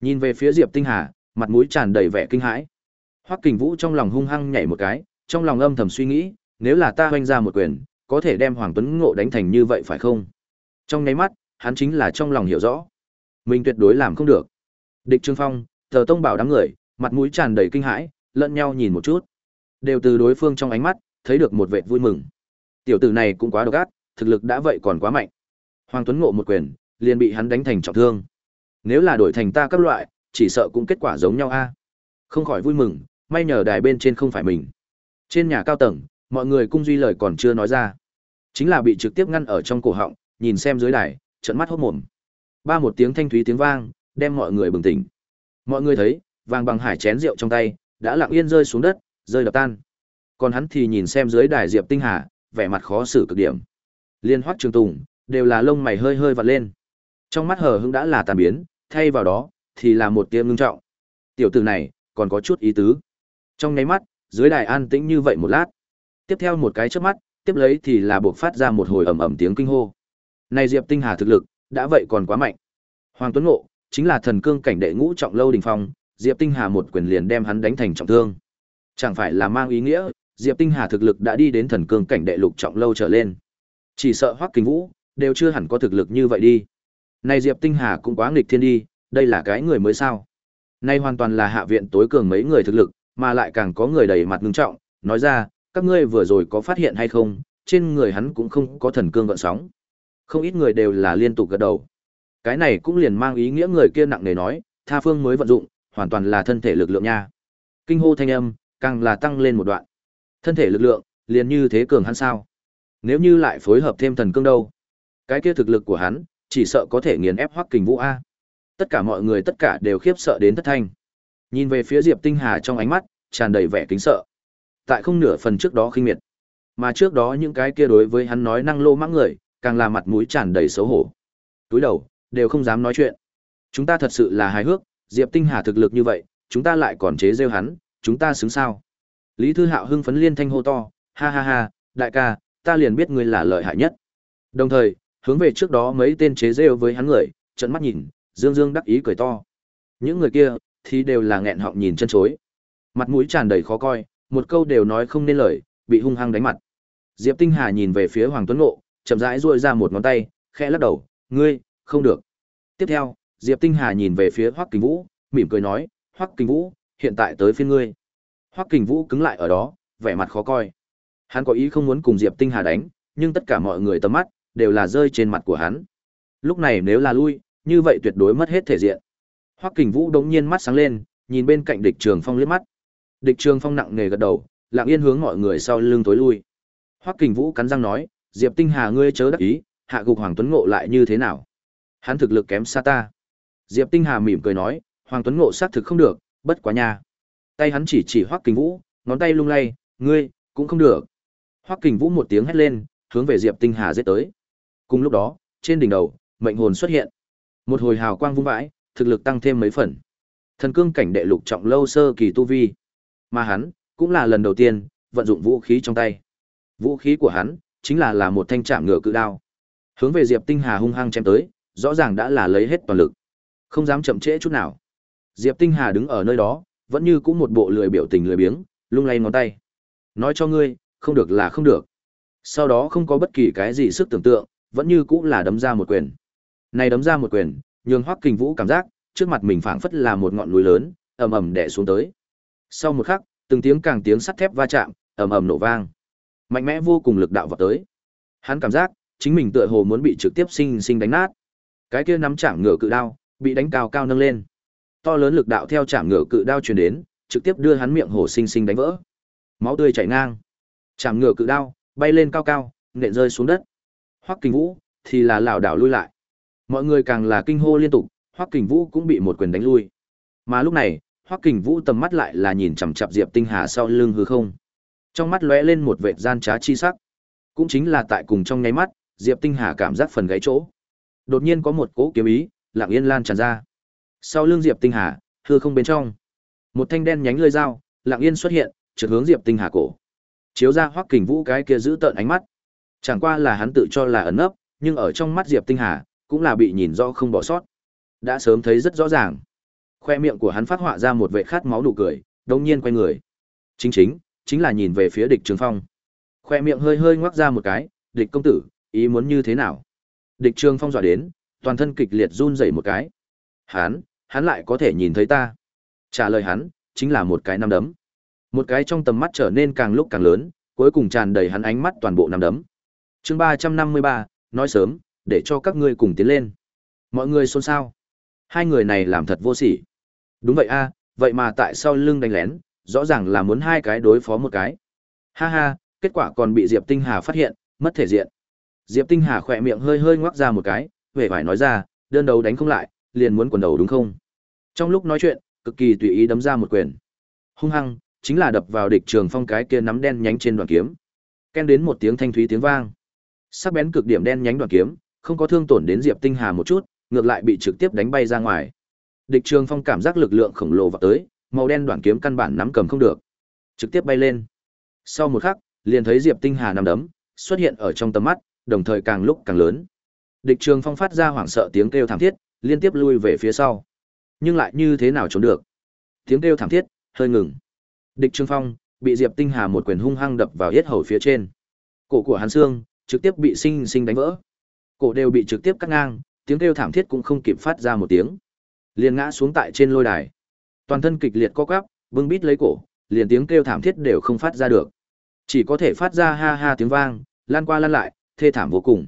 Nhìn về phía Diệp Tinh Hà, mặt mũi tràn đầy vẻ kinh hãi. Hoắc Kình Vũ trong lòng hung hăng nhảy một cái, trong lòng âm thầm suy nghĩ, nếu là ta hoành ra một quyền, có thể đem Hoàng Tuấn Ngộ đánh thành như vậy phải không? Trong nháy mắt, hắn chính là trong lòng hiểu rõ, mình tuyệt đối làm không được. Địch Trương Phong, Thờ Tông bảo đám người, mặt mũi tràn đầy kinh hãi, lẫn nhau nhìn một chút, đều từ đối phương trong ánh mắt thấy được một vẻ vui mừng. Tiểu tử này cũng quá độc ác, thực lực đã vậy còn quá mạnh. Hoàng Tuấn Ngộ một quyền, liền bị hắn đánh thành trọng thương. Nếu là đổi thành ta các loại, chỉ sợ cũng kết quả giống nhau a. Không khỏi vui mừng, may nhờ đài bên trên không phải mình. Trên nhà cao tầng, mọi người cung duy lời còn chưa nói ra, chính là bị trực tiếp ngăn ở trong cổ họng, nhìn xem dưới đài, trợn mắt hốt mồm. Ba một tiếng thanh thúy tiếng vang, đem mọi người bừng tỉnh. Mọi người thấy, vàng bằng hải chén rượu trong tay, đã lặng yên rơi xuống đất, rơi đập tan. Còn hắn thì nhìn xem dưới đài Diệp Tinh Hà, vẻ mặt khó xử cực điểm. Liên Hoắc Trường Tùng, đều là lông mày hơi hơi vặn lên. Trong mắt hờ hững đã là tàn biến, thay vào đó thì là một tia ngưng trọng. Tiểu tử này còn có chút ý tứ. Trong nháy mắt, dưới đài an tĩnh như vậy một lát. Tiếp theo một cái chớp mắt, tiếp lấy thì là buộc phát ra một hồi ầm ầm tiếng kinh hô. Này Diệp Tinh Hà thực lực, đã vậy còn quá mạnh. Hoàng Tuấn Ngộ, chính là thần cương cảnh đệ ngũ trọng lâu đỉnh phong, Diệp Tinh Hà một quyền liền đem hắn đánh thành trọng thương. Chẳng phải là mang ý nghĩa, Diệp Tinh Hà thực lực đã đi đến thần cương cảnh đệ lục trọng lâu trở lên. Chỉ sợ Hoắc Kình Vũ đều chưa hẳn có thực lực như vậy đi. Này Diệp Tinh Hà cũng quá nghịch thiên đi, đây là cái người mới sao? Nay hoàn toàn là hạ viện tối cường mấy người thực lực, mà lại càng có người đầy mặt ngưng trọng, nói ra, các ngươi vừa rồi có phát hiện hay không, trên người hắn cũng không có thần cương gợn sóng. Không ít người đều là liên tục gật đầu. Cái này cũng liền mang ý nghĩa người kia nặng nề nói, tha phương mới vận dụng, hoàn toàn là thân thể lực lượng nha. Kinh hô thanh âm, càng là tăng lên một đoạn. Thân thể lực lượng, liền như thế cường hắn sao? Nếu như lại phối hợp thêm thần cương đâu? Cái kia thực lực của hắn, chỉ sợ có thể nghiền ép Hoắc Kình Vũ a. Tất cả mọi người tất cả đều khiếp sợ đến thất thanh. Nhìn về phía Diệp Tinh Hà trong ánh mắt tràn đầy vẻ kính sợ. Tại không nửa phần trước đó khinh miệt, mà trước đó những cái kia đối với hắn nói năng lô mãng người, càng là mặt mũi tràn đầy xấu hổ. Túi đầu, đều không dám nói chuyện. Chúng ta thật sự là hài hước, Diệp Tinh Hà thực lực như vậy, chúng ta lại còn chế rêu hắn, chúng ta xứng sao? Lý Thư Hạo hưng phấn liên thanh hô to, ha ha ha, đại ca, ta liền biết ngươi là lợi hại nhất. Đồng thời, hướng về trước đó mấy tên chế rêu với hắn người, trận mắt nhìn, Dương Dương đắc ý cười to. Những người kia thì đều là nghẹn họng nhìn chân chối. Mặt mũi tràn đầy khó coi, một câu đều nói không nên lời, bị hung hăng đánh mặt. Diệp Tinh Hà nhìn về phía Hoàng Tuấn Ngộ, chậm rãi duỗi ra một ngón tay, khẽ lắc đầu, "Ngươi, không được." Tiếp theo, Diệp Tinh Hà nhìn về phía Hoắc Kình Vũ, mỉm cười nói, "Hoắc Kình Vũ, hiện tại tới phiên ngươi." Hoắc Kình Vũ cứng lại ở đó, vẻ mặt khó coi. Hắn có ý không muốn cùng Diệp Tinh Hà đánh, nhưng tất cả mọi người tầm mắt đều là rơi trên mặt của hắn. Lúc này nếu là lui, như vậy tuyệt đối mất hết thể diện. Hoắc Kình Vũ đống nhiên mắt sáng lên, nhìn bên cạnh Địch Trường Phong liếc mắt. Địch Trường Phong nặng nề gật đầu, lặng yên hướng mọi người sau lưng tối lui. Hoắc Kình Vũ cắn răng nói, Diệp Tinh Hà ngươi chớ đắc ý, hạ gục Hoàng Tuấn Ngộ lại như thế nào? Hắn thực lực kém xa ta. Diệp Tinh Hà mỉm cười nói, Hoàng Tuấn Ngộ xác thực không được, bất quá nha. Tay hắn chỉ chỉ Hoắc Kình Vũ, ngón tay lung lay, ngươi cũng không được. Hoắc Kình Vũ một tiếng hét lên, hướng về Diệp Tinh Hà giết tới. Cùng lúc đó, trên đỉnh đầu, mệnh hồn xuất hiện. Một hồi hào quang vung vãi, thực lực tăng thêm mấy phần. Thần cương cảnh đệ lục trọng lâu sơ kỳ tu vi. Mà hắn, cũng là lần đầu tiên vận dụng vũ khí trong tay. Vũ khí của hắn chính là là một thanh chạm ngựa cự đao. Hướng về Diệp Tinh Hà hung hăng chém tới, rõ ràng đã là lấy hết toàn lực. Không dám chậm trễ chút nào. Diệp Tinh Hà đứng ở nơi đó, vẫn như cũ một bộ lười biểu tình lười biếng, lung lay ngón tay. Nói cho ngươi, không được là không được. Sau đó không có bất kỳ cái gì sức tưởng tượng, vẫn như cũ là đấm ra một quyền. Này đấm ra một quyền, nhường Hoắc Kình Vũ cảm giác, trước mặt mình phảng phất là một ngọn núi lớn, ầm ầm đè xuống tới. Sau một khắc, từng tiếng càng tiếng sắt thép va chạm, ầm ầm nổ vang. Mạnh mẽ vô cùng lực đạo vọt tới. Hắn cảm giác, chính mình tựa hồ muốn bị trực tiếp sinh sinh đánh nát. Cái kia nắm chạm ngựa cự đao, bị đánh cao cao nâng lên. To lớn lực đạo theo chạm ngựa cự đao truyền đến, trực tiếp đưa hắn miệng hồ sinh sinh đánh vỡ. Máu tươi chảy ngang. Chạm ngựa cự đao bay lên cao cao, nện rơi xuống đất. Hoắc Kình Vũ thì là lảo đảo lui lại. Mọi người càng là kinh hô liên tục, Hoắc Kình Vũ cũng bị một quyền đánh lui. Mà lúc này, Hoắc Kình Vũ tầm mắt lại là nhìn chằm chằm Diệp Tinh Hà sau lưng hư không. Trong mắt lóe lên một vẻ gian trá chi sắc. Cũng chính là tại cùng trong nháy mắt, Diệp Tinh Hà cảm giác phần gáy chỗ. Đột nhiên có một cỗ kiếm ý, lặng yên lan tràn ra. Sau lưng Diệp Tinh Hà, hư không bên trong, một thanh đen nhánh lưỡi dao, lặng yên xuất hiện, trượt hướng Diệp Tinh Hà cổ. Chiếu ra Hoắc Kình Vũ cái kia giữ tợn ánh mắt. Chẳng qua là hắn tự cho là ẩn nấp, nhưng ở trong mắt Diệp Tinh Hà, cũng là bị nhìn rõ không bỏ sót. Đã sớm thấy rất rõ ràng. Khoe miệng của hắn phát họa ra một vệ khát máu nụ cười, đồng nhiên quay người. Chính chính, chính là nhìn về phía địch Trường Phong. Khoe miệng hơi hơi ngoác ra một cái, địch công tử, ý muốn như thế nào? Địch Trường Phong dọa đến, toàn thân kịch liệt run rẩy một cái. Hắn, hắn lại có thể nhìn thấy ta. Trả lời hắn, chính là một cái năm đấm. Một cái trong tầm mắt trở nên càng lúc càng lớn, cuối cùng tràn đầy hắn ánh mắt toàn bộ năm đấm. Chương ba trăm năm mươi ba, nói sớm, để cho các ngươi cùng tiến lên. Mọi người xôn xao. Hai người này làm thật vô sỉ. Đúng vậy a, vậy mà tại sao lưng đánh lén, rõ ràng là muốn hai cái đối phó một cái. Ha ha, kết quả còn bị Diệp Tinh Hà phát hiện, mất thể diện. Diệp Tinh Hà khỏe miệng hơi hơi ngoác ra một cái, vẻ vải nói ra, đơn đấu đánh không lại, liền muốn quần đầu đúng không? Trong lúc nói chuyện, cực kỳ tùy ý đấm ra một quyền. Hung hăng, chính là đập vào địch trường phong cái kia nắm đen nhánh trên đoạn kiếm. Ken đến một tiếng thanh thúy tiếng vang. Sắc bén cực điểm đen nhánh đoạn kiếm, không có thương tổn đến Diệp Tinh Hà một chút, ngược lại bị trực tiếp đánh bay ra ngoài. Địch Trường Phong cảm giác lực lượng khổng lồ vào tới, màu đen đoạn kiếm căn bản nắm cầm không được, trực tiếp bay lên. Sau một khắc, liền thấy Diệp Tinh Hà nằm đấm xuất hiện ở trong tầm mắt, đồng thời càng lúc càng lớn. Địch Trường Phong phát ra hoảng sợ tiếng kêu thảm thiết, liên tiếp lui về phía sau. Nhưng lại như thế nào trốn được? Tiếng kêu thảm thiết hơi ngừng. Địch Trường Phong bị Diệp Tinh Hà một quyền hung hăng đập vào yết hầu phía trên. Cổ của hắn xương trực tiếp bị sinh sinh đánh vỡ. Cổ đều bị trực tiếp cắt ngang, tiếng kêu thảm thiết cũng không kịp phát ra một tiếng. Liền ngã xuống tại trên lôi đài. Toàn thân kịch liệt co quắp, bưng bít lấy cổ, liền tiếng kêu thảm thiết đều không phát ra được. Chỉ có thể phát ra ha ha tiếng vang, lan qua lan lại, thê thảm vô cùng.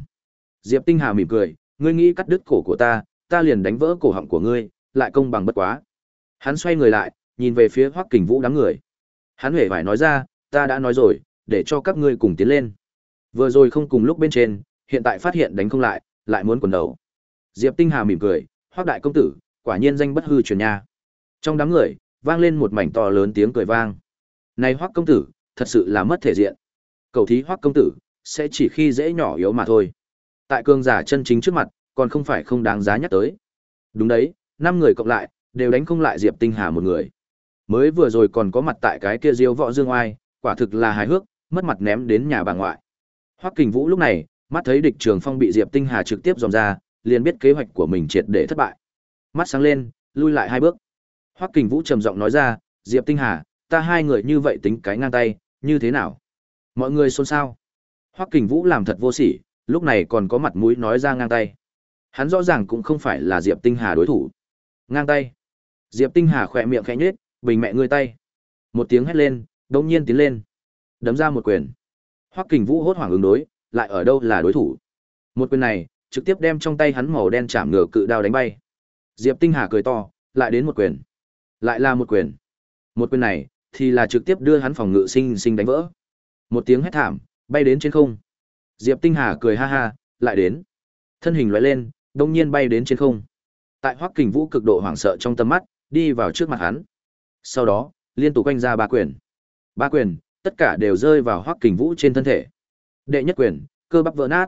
Diệp Tinh Hà mỉm cười, ngươi nghĩ cắt đứt cổ của ta, ta liền đánh vỡ cổ họng của ngươi, lại công bằng bất quá. Hắn xoay người lại, nhìn về phía Hoắc Kình Vũ đám người. Hắn hề phải nói ra, ta đã nói rồi, để cho các ngươi cùng tiến lên. Vừa rồi không cùng lúc bên trên, hiện tại phát hiện đánh không lại, lại muốn quần đầu. Diệp Tinh Hà mỉm cười, Hoắc đại công tử, quả nhiên danh bất hư truyền nha. Trong đám người, vang lên một mảnh to lớn tiếng cười vang. Này Hoắc công tử, thật sự là mất thể diện. Cầu thí Hoắc công tử, sẽ chỉ khi dễ nhỏ yếu mà thôi. Tại cường giả chân chính trước mặt, còn không phải không đáng giá nhắc tới. Đúng đấy, năm người cộng lại, đều đánh không lại Diệp Tinh Hà một người. Mới vừa rồi còn có mặt tại cái kia diêu võ dương oai, quả thực là hài hước, mất mặt ném đến nhà bà ngoại. Hoắc Kình Vũ lúc này, mắt thấy địch Trường Phong bị Diệp Tinh Hà trực tiếp dòm ra, liền biết kế hoạch của mình triệt để thất bại. Mắt sáng lên, lui lại hai bước. Hoắc Kình Vũ trầm giọng nói ra, "Diệp Tinh Hà, ta hai người như vậy tính cái ngang tay, như thế nào?" Mọi người xôn xao. Hoắc Kình Vũ làm thật vô sỉ, lúc này còn có mặt mũi nói ra ngang tay. Hắn rõ ràng cũng không phải là Diệp Tinh Hà đối thủ. Ngang tay. Diệp Tinh Hà khỏe miệng khẽ nhếch, bình mẹ ngươi tay. Một tiếng hét lên, đột nhiên tiến lên, đấm ra một quyền. Hoắc Kình Vũ hốt hoảng ứng đối, lại ở đâu là đối thủ. Một quyền này, trực tiếp đem trong tay hắn màu đen chạm ngửa cự đao đánh bay. Diệp Tinh Hà cười to, lại đến một quyền. Lại là một quyền. Một quyền này, thì là trực tiếp đưa hắn phòng ngự sinh sinh đánh vỡ. Một tiếng hét thảm, bay đến trên không. Diệp Tinh Hà cười ha ha, lại đến. Thân hình lóe lên, đông nhiên bay đến trên không. Tại Hoắc Kình Vũ cực độ hoảng sợ trong tầm mắt, đi vào trước mặt hắn. Sau đó, liên tục quanh ra ba quyền. Ba quyền, tất cả đều rơi vào Hoắc Kình Vũ trên thân thể. Đệ nhất quyền, cơ bắp vỡ nát.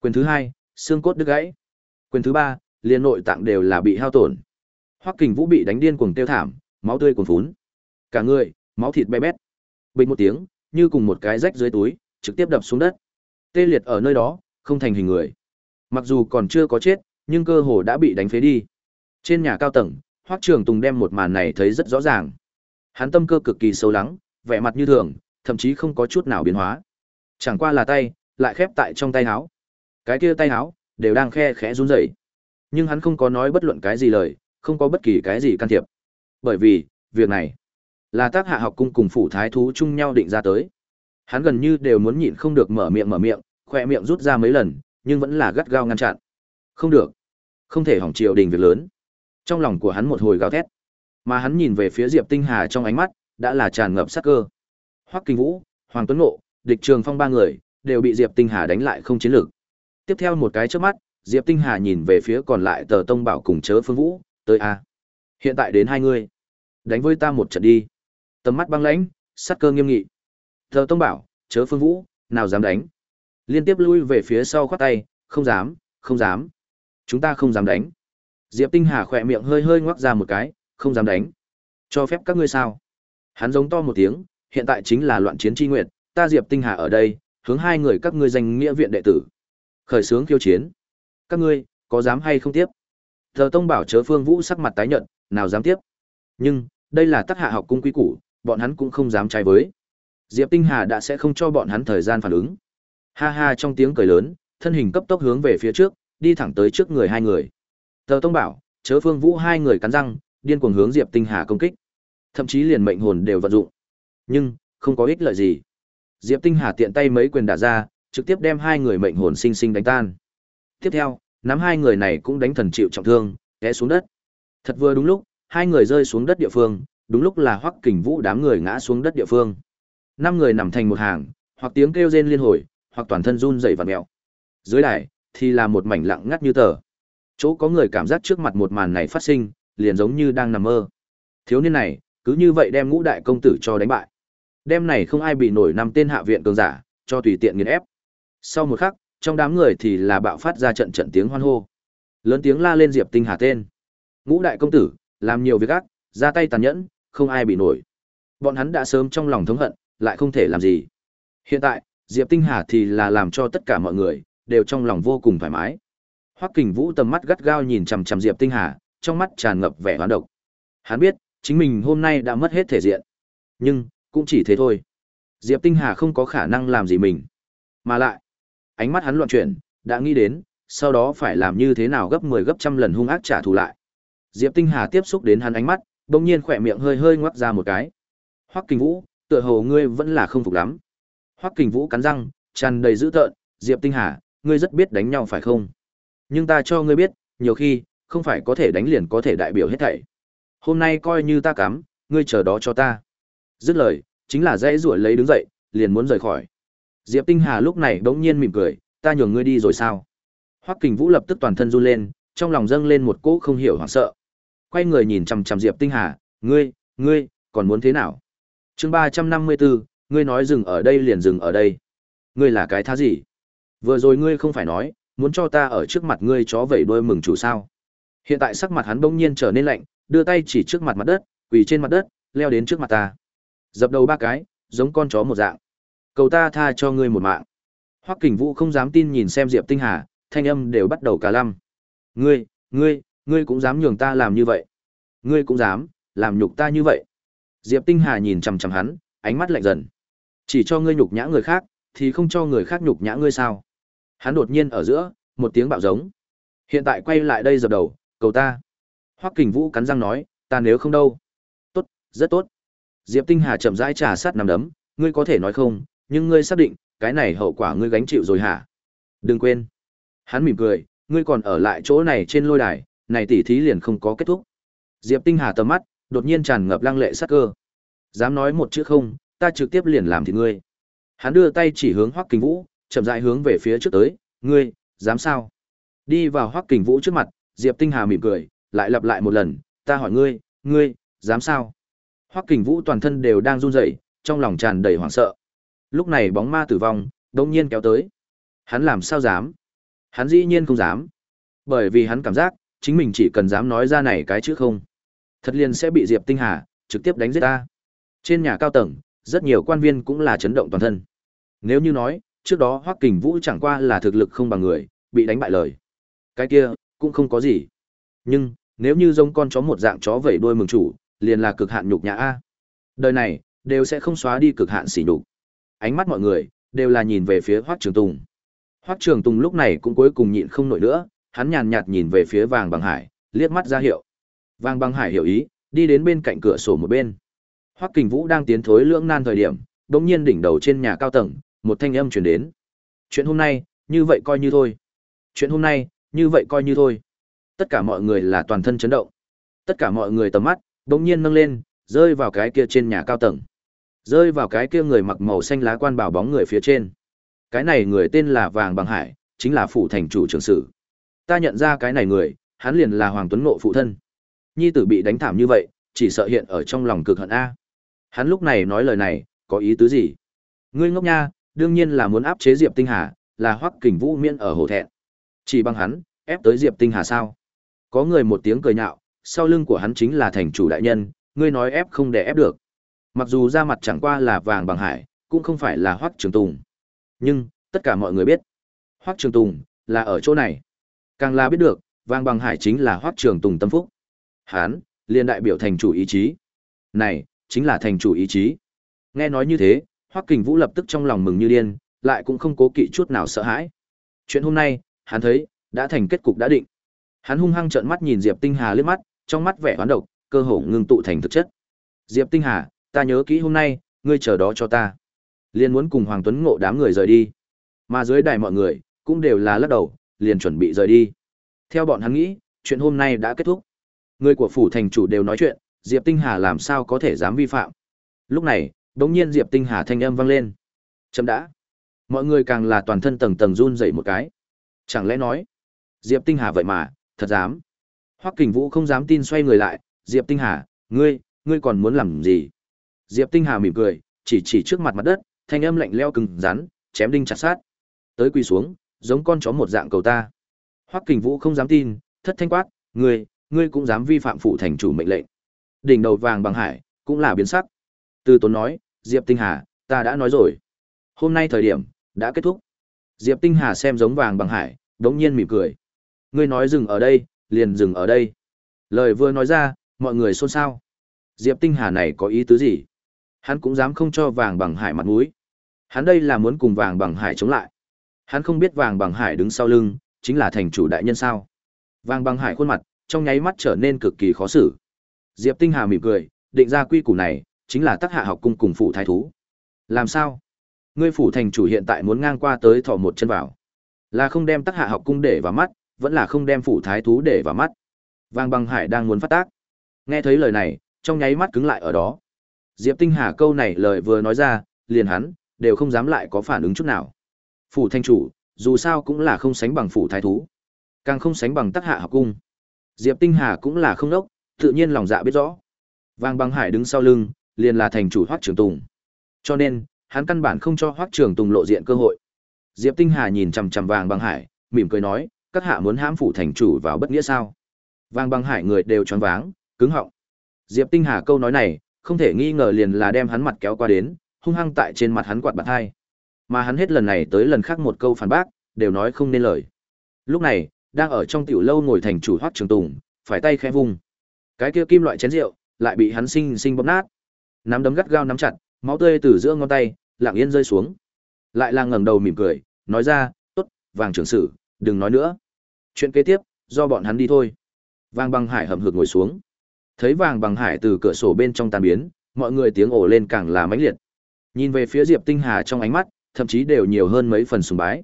Quyền thứ hai, xương cốt đứt gãy. Quyền thứ ba, liên nội tạng đều là bị hao tổn. Hoắc Kình Vũ bị đánh điên cuồng tiêu thảm, máu tươi cuồn phún. Cả người, máu thịt be bét. Bình một tiếng, như cùng một cái rách dưới túi, trực tiếp đập xuống đất. Tê liệt ở nơi đó, không thành hình người. Mặc dù còn chưa có chết, nhưng cơ hồ đã bị đánh phế đi. Trên nhà cao tầng, Hoắc Trường Tùng đem một màn này thấy rất rõ ràng. Hắn tâm cơ cực kỳ sâu lắng, vẻ mặt như thường, thậm chí không có chút nào biến hóa. Chẳng qua là tay, lại khép tại trong tay áo. Cái kia tay áo đều đang khe khẽ run rẩy. Nhưng hắn không có nói bất luận cái gì lời, không có bất kỳ cái gì can thiệp. Bởi vì, việc này là tác hạ học cung cùng phủ thái thú chung nhau định ra tới. Hắn gần như đều muốn nhịn không được mở miệng mở miệng, khỏe miệng rút ra mấy lần, nhưng vẫn là gắt gao ngăn chặn. Không được, không thể hỏng triều đình việc lớn. Trong lòng của hắn một hồi gào thét, mà hắn nhìn về phía Diệp Tinh Hà trong ánh mắt đã là tràn ngập sát cơ. Hoắc Kinh Vũ, Hoàng Tuấn Ngộ, địch Trường Phong ba người đều bị Diệp Tinh Hà đánh lại không chiến lược. Tiếp theo một cái chớp mắt, Diệp Tinh Hà nhìn về phía còn lại Tờ Tông Bảo cùng Chớ Phương Vũ, tới a. Hiện tại đến hai người, đánh với ta một trận đi. Tầm mắt băng lãnh, sát cơ nghiêm nghị. thờ Tông Bảo, Chớ Phương Vũ, nào dám đánh? Liên tiếp lui về phía sau khoát tay, không dám, không dám. Chúng ta không dám đánh. Diệp Tinh Hà khỏe miệng hơi hơi ngoác ra một cái, không dám đánh. Cho phép các ngươi sao? Hắn giống to một tiếng, hiện tại chính là loạn chiến chi nguyệt, ta Diệp Tinh Hà ở đây, hướng hai người các ngươi danh nghĩa viện đệ tử. Khởi sướng khiêu chiến. Các ngươi, có dám hay không tiếp? Thờ Tông bảo chớ Phương Vũ sắc mặt tái nhợt, nào dám tiếp. Nhưng, đây là tác hạ học cung quý củ, bọn hắn cũng không dám trái với. Diệp Tinh Hà đã sẽ không cho bọn hắn thời gian phản ứng. Ha ha trong tiếng cười lớn, thân hình cấp tốc hướng về phía trước, đi thẳng tới trước người hai người. Tờ Tông bảo, chớ Phương Vũ hai người cắn răng, điên cuồng hướng Diệp Tinh Hà công kích. Thậm chí liền mệnh hồn đều vận dụng. Nhưng, không có ích lợi gì. Diệp Tinh Hà tiện tay mấy quyền đả ra, trực tiếp đem hai người mệnh hồn sinh sinh đánh tan. Tiếp theo, nắm hai người này cũng đánh thần chịu trọng thương, té xuống đất. Thật vừa đúng lúc, hai người rơi xuống đất địa phương, đúng lúc là Hoắc Kình Vũ đám người ngã xuống đất địa phương. Năm người nằm thành một hàng, hoặc tiếng kêu rên liên hồi, hoặc toàn thân run rẩy và mèo. Dưới đài thì là một mảnh lặng ngắt như tờ. Chỗ có người cảm giác trước mặt một màn này phát sinh, liền giống như đang nằm mơ. Thiếu niên này, cứ như vậy đem ngũ đại công tử cho đánh bại. Đêm này không ai bị nổi năm tên hạ viện cường giả, cho tùy tiện nghiền ép. Sau một khắc, trong đám người thì là bạo phát ra trận trận tiếng hoan hô. Lớn tiếng la lên Diệp Tinh Hà tên. Ngũ đại công tử, làm nhiều việc ác, ra tay tàn nhẫn, không ai bị nổi. Bọn hắn đã sớm trong lòng thống hận, lại không thể làm gì. Hiện tại, Diệp Tinh Hà thì là làm cho tất cả mọi người đều trong lòng vô cùng thoải mái. Hoắc Kình Vũ tầm mắt gắt gao nhìn chằm chằm Diệp Tinh Hà, trong mắt tràn ngập vẻ hoán độc. Hắn biết, chính mình hôm nay đã mất hết thể diện. Nhưng, cũng chỉ thế thôi. Diệp Tinh Hà không có khả năng làm gì mình. Mà lại, ánh mắt hắn loạn chuyển, đã nghĩ đến, sau đó phải làm như thế nào gấp 10 gấp trăm lần hung ác trả thù lại. Diệp Tinh Hà tiếp xúc đến hắn ánh mắt, bỗng nhiên khỏe miệng hơi hơi ngoắc ra một cái. Hoắc Kình Vũ, tựa hồ ngươi vẫn là không phục lắm. Hoắc Kình Vũ cắn răng, tràn đầy dữ tợn, Diệp Tinh Hà, ngươi rất biết đánh nhau phải không? Nhưng ta cho ngươi biết, nhiều khi, không phải có thể đánh liền có thể đại biểu hết thảy. Hôm nay coi như ta cắm, ngươi chờ đó cho ta. Dứt lời, chính là dãy rủi lấy đứng dậy, liền muốn rời khỏi. Diệp Tinh Hà lúc này bỗng nhiên mỉm cười, ta nhường ngươi đi rồi sao? Hoắc Kình Vũ lập tức toàn thân run lên, trong lòng dâng lên một cỗ không hiểu hoảng sợ. Quay người nhìn chằm chằm Diệp Tinh Hà, ngươi, ngươi, còn muốn thế nào? Chương 354, ngươi nói dừng ở đây liền dừng ở đây. Ngươi là cái thá gì? Vừa rồi ngươi không phải nói, muốn cho ta ở trước mặt ngươi chó vẩy đuôi mừng chủ sao? Hiện tại sắc mặt hắn bỗng nhiên trở nên lạnh, đưa tay chỉ trước mặt mặt đất, quỳ trên mặt đất, leo đến trước mặt ta. Dập đầu ba cái, giống con chó một dạng. Cầu ta tha cho ngươi một mạng. Hoắc Kình Vũ không dám tin nhìn xem Diệp Tinh Hà, thanh âm đều bắt đầu cả lăm. Ngươi, ngươi, ngươi cũng dám nhường ta làm như vậy? Ngươi cũng dám làm nhục ta như vậy? Diệp Tinh Hà nhìn chằm chằm hắn, ánh mắt lạnh dần. Chỉ cho ngươi nhục nhã người khác, thì không cho người khác nhục nhã ngươi sao? Hắn đột nhiên ở giữa, một tiếng bạo giống. Hiện tại quay lại đây dập đầu, cầu ta. Hoắc Kình Vũ cắn răng nói, ta nếu không đâu. Tốt, rất tốt. Diệp Tinh Hà chậm rãi trà sát nằm đấm, ngươi có thể nói không, nhưng ngươi xác định, cái này hậu quả ngươi gánh chịu rồi hả? Đừng quên. Hắn mỉm cười, ngươi còn ở lại chỗ này trên lôi đài, này tỉ thí liền không có kết thúc. Diệp Tinh Hà tầm mắt, đột nhiên tràn ngập lăng lệ sát cơ. Dám nói một chữ không, ta trực tiếp liền làm thì ngươi. Hắn đưa tay chỉ hướng Hoắc Kình Vũ, chậm rãi hướng về phía trước tới, ngươi, dám sao? Đi vào Hoắc Kình Vũ trước mặt, Diệp Tinh Hà mỉm cười, lại lặp lại một lần, ta hỏi ngươi, ngươi, dám sao? Hoắc Kình Vũ toàn thân đều đang run rẩy, trong lòng tràn đầy hoảng sợ. Lúc này bóng ma tử vong, đột nhiên kéo tới. Hắn làm sao dám? Hắn dĩ nhiên không dám. Bởi vì hắn cảm giác, chính mình chỉ cần dám nói ra này cái chữ không. Thật liền sẽ bị Diệp Tinh Hà trực tiếp đánh giết ta. Trên nhà cao tầng, rất nhiều quan viên cũng là chấn động toàn thân. Nếu như nói, trước đó Hoắc Kình Vũ chẳng qua là thực lực không bằng người, bị đánh bại lời. Cái kia, cũng không có gì. Nhưng, nếu như giống con chó một dạng chó vẩy đuôi mừng chủ, liền là cực hạn nhục nhã a. Đời này, đều sẽ không xóa đi cực hạn sỉ nhục. Ánh mắt mọi người đều là nhìn về phía Hoắc Trường Tùng. Hoắc Trường Tùng lúc này cũng cuối cùng nhịn không nổi nữa, hắn nhàn nhạt nhìn về phía Vàng Bằng Hải, liếc mắt ra hiệu. Vàng Bằng Hải hiểu ý, đi đến bên cạnh cửa sổ một bên. Hoắc Kình Vũ đang tiến thối lưỡng nan thời điểm, đột nhiên đỉnh đầu trên nhà cao tầng, một thanh âm truyền đến. Chuyện hôm nay, như vậy coi như thôi. Chuyện hôm nay, như vậy coi như thôi. Tất cả mọi người là toàn thân chấn động. Tất cả mọi người tầm mắt, đột nhiên nâng lên, rơi vào cái kia trên nhà cao tầng. Rơi vào cái kia người mặc màu xanh lá quan bảo bóng người phía trên. Cái này người tên là Vàng Bằng Hải, chính là phủ thành chủ trưởng sử. Ta nhận ra cái này người, hắn liền là Hoàng Tuấn nộ phụ thân. Nhi tử bị đánh thảm như vậy, chỉ sợ hiện ở trong lòng cực hận a. Hắn lúc này nói lời này, có ý tứ gì? Ngươi ngốc nha, đương nhiên là muốn áp chế Diệp Tinh Hà, là Hoắc Kình Vũ miễn ở hồ thẹn. Chỉ bằng hắn, ép tới Diệp Tinh Hà sao? Có người một tiếng cười nhạo, sau lưng của hắn chính là thành chủ đại nhân, ngươi nói ép không để ép được. Mặc dù ra mặt chẳng qua là vàng bằng hải, cũng không phải là Hoắc Trường Tùng. Nhưng, tất cả mọi người biết, Hoắc Trường Tùng là ở chỗ này. Càng là biết được, vàng bằng hải chính là Hoắc Trường Tùng tâm phúc. Hán, liên đại biểu thành chủ ý chí. Này, chính là thành chủ ý chí. Nghe nói như thế, Hoắc Kình Vũ lập tức trong lòng mừng như điên, lại cũng không cố kỵ chút nào sợ hãi. Chuyện hôm nay, hắn thấy, đã thành kết cục đã định. Hắn hung hăng trợn mắt nhìn Diệp Tinh Hà liếc mắt, trong mắt vẻ hoán độc, cơ hồ ngưng tụ thành thực chất. Diệp Tinh Hà, ta nhớ kỹ hôm nay, ngươi chờ đó cho ta. Liên muốn cùng Hoàng Tuấn Ngộ đám người rời đi. Mà dưới đài mọi người, cũng đều là lắc đầu, liền chuẩn bị rời đi. Theo bọn hắn nghĩ, chuyện hôm nay đã kết thúc. Người của phủ thành chủ đều nói chuyện, Diệp Tinh Hà làm sao có thể dám vi phạm. Lúc này, đống nhiên Diệp Tinh Hà thanh âm vang lên. Chấm đã. Mọi người càng là toàn thân tầng tầng run dậy một cái. Chẳng lẽ nói, Diệp Tinh Hà vậy mà, thật dám. Hoắc Kình Vũ không dám tin xoay người lại, Diệp Tinh Hà, ngươi, ngươi còn muốn làm gì? Diệp Tinh Hà mỉm cười, chỉ chỉ trước mặt mặt đất, thanh âm lạnh lẽo cứng rắn, chém đinh chặt sát. Tới quỳ xuống, giống con chó một dạng cầu ta. Hoắc Kình Vũ không dám tin, thất thanh quát, ngươi, ngươi cũng dám vi phạm phụ thành chủ mệnh lệnh. Đỉnh đầu vàng bằng hải, cũng là biến sắc. Từ Tốn nói, Diệp Tinh Hà, ta đã nói rồi. Hôm nay thời điểm, đã kết thúc. Diệp Tinh Hà xem giống vàng bằng hải, đống nhiên mỉm cười. Ngươi nói dừng ở đây, liền dừng ở đây. Lời vừa nói ra, mọi người xôn xao. Diệp Tinh Hà này có ý tứ gì? Hắn cũng dám không cho vàng bằng hải mặt mũi. Hắn đây là muốn cùng vàng bằng hải chống lại. Hắn không biết vàng bằng hải đứng sau lưng, chính là thành chủ đại nhân sao. Vàng bằng hải khuôn mặt, trong nháy mắt trở nên cực kỳ khó xử. Diệp Tinh Hà mỉm cười, định ra quy củ này, chính là tác hạ học cung cùng phủ thái thú. Làm sao? Ngươi phủ thành chủ hiện tại muốn ngang qua tới thọ một chân vào. Là không đem tác hạ học cung để vào mắt, vẫn là không đem phủ thái thú để vào mắt. Vàng bằng hải đang muốn phát tác. Nghe thấy lời này, trong nháy mắt cứng lại ở đó. Diệp Tinh Hà câu này lời vừa nói ra, liền hắn, đều không dám lại có phản ứng chút nào. Phủ thanh chủ, dù sao cũng là không sánh bằng phủ thái thú, càng không sánh bằng Tắc hạ học cung. Diệp Tinh Hà cũng là không đốc, tự nhiên lòng dạ biết rõ. Vàng Băng hải đứng sau lưng, liền là thành chủ Hoắc Trường Tùng. Cho nên, hắn căn bản không cho Hoắc Trường Tùng lộ diện cơ hội. Diệp Tinh Hà nhìn chằm chằm Vàng Băng hải, mỉm cười nói, các hạ muốn hãm phủ thành chủ vào bất nghĩa sao? Vàng Băng hải người đều choáng váng, cứng họng. Diệp Tinh Hà câu nói này, không thể nghi ngờ liền là đem hắn mặt kéo qua đến, hung hăng tại trên mặt hắn quạt bạt hai. Mà hắn hết lần này tới lần khác một câu phản bác, đều nói không nên lời. Lúc này, đang ở trong tiểu lâu ngồi thành chủ Hoắc Trường Tùng, phải tay khẽ vùng Cái kia kim loại chén rượu lại bị hắn sinh sinh bóp nát. Nắm đấm gắt gao nắm chặt, máu tươi từ giữa ngón tay lặng yên rơi xuống. Lại là ngẩng đầu mỉm cười, nói ra, "Tốt, Vàng trưởng sử, đừng nói nữa. Chuyện kế tiếp, do bọn hắn đi thôi." Vàng băng Hải hậm hực ngồi xuống. Thấy Vàng Bằng Hải từ cửa sổ bên trong tan biến, mọi người tiếng ồ lên càng là mãnh liệt. Nhìn về phía Diệp Tinh Hà trong ánh mắt, thậm chí đều nhiều hơn mấy phần sùng bái.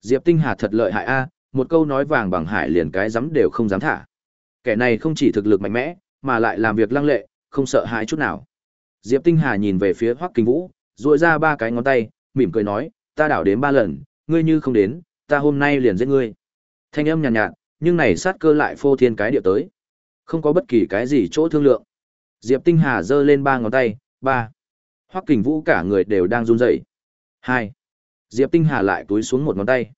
Diệp Tinh Hà thật lợi hại a, một câu nói vàng bằng hải liền cái dám đều không dám thả. Kẻ này không chỉ thực lực mạnh mẽ, mà lại làm việc lăng lệ, không sợ hãi chút nào. Diệp Tinh Hà nhìn về phía Hoắc Kinh Vũ, duỗi ra ba cái ngón tay, mỉm cười nói, ta đảo đến ba lần, ngươi như không đến, ta hôm nay liền giết ngươi. Thanh âm nhàn nhạt, nhạt, nhưng này sát cơ lại phô thiên cái địa tới. Không có bất kỳ cái gì chỗ thương lượng. Diệp Tinh Hà giơ lên ba ngón tay, ba. Hoắc Kình Vũ cả người đều đang run rẩy. Hai. Diệp Tinh Hà lại túi xuống một ngón tay.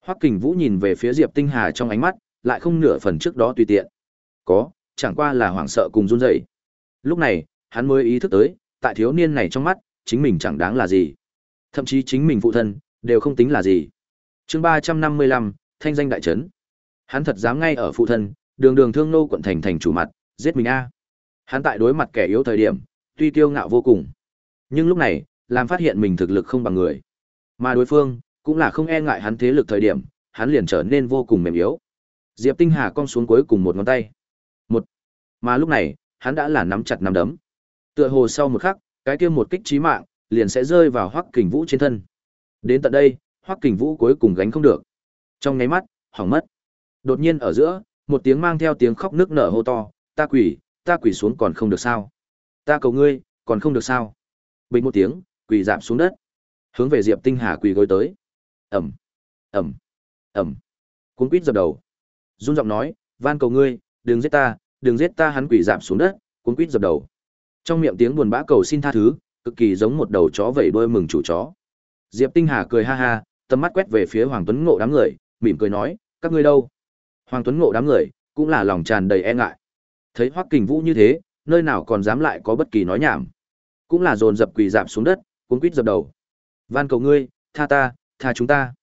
Hoắc Kình Vũ nhìn về phía Diệp Tinh Hà trong ánh mắt, lại không nửa phần trước đó tùy tiện. Có, chẳng qua là hoảng sợ cùng run rẩy. Lúc này, hắn mới ý thức tới, tại thiếu niên này trong mắt, chính mình chẳng đáng là gì. Thậm chí chính mình phụ thân, đều không tính là gì. Chương 355, thanh danh đại trấn. Hắn thật dám ngay ở phụ thân, đường đường thương nô quận thành thành chủ mặt, giết mình a. Hắn tại đối mặt kẻ yếu thời điểm, tuy tiêu ngạo vô cùng, nhưng lúc này, làm phát hiện mình thực lực không bằng người. Mà đối phương, cũng là không e ngại hắn thế lực thời điểm, hắn liền trở nên vô cùng mềm yếu. Diệp Tinh Hà cong xuống cuối cùng một ngón tay. Một. Mà lúc này, hắn đã là nắm chặt nắm đấm. Tựa hồ sau một khắc, cái kia một kích chí mạng, liền sẽ rơi vào Hoắc Kình Vũ trên thân. Đến tận đây, Hoắc Kình Vũ cuối cùng gánh không được. Trong nháy mắt, hỏng mất. Đột nhiên ở giữa, một tiếng mang theo tiếng khóc nức nở hô to, "Ta quỷ, ta quỷ xuống còn không được sao? Ta cầu ngươi, còn không được sao?" Bình một tiếng, quỷ giảm xuống đất. Hướng về Diệp Tinh Hà quỳ gối tới. Ẩm ẩm ẩm. Cuốn quýt dập đầu. Run giọng nói van cầu ngươi đừng giết ta đừng giết ta. Hắn quỷ giảm xuống đất cuốn quýt dập đầu. Trong miệng tiếng buồn bã cầu xin tha thứ cực kỳ giống một đầu chó vẫy đuôi mừng chủ chó. Diệp tinh hà cười ha ha tầm mắt quét về phía hoàng tuấn ngộ đám người mỉm cười nói các ngươi đâu? Hoàng tuấn ngộ đám người cũng là lòng tràn đầy e ngại thấy hoắc kình vũ như thế nơi nào còn dám lại có bất kỳ nói nhảm cũng là dồn dập quỳ dạp xuống đất cuống quýt dập đầu van cầu ngươi tha ta tha chúng ta.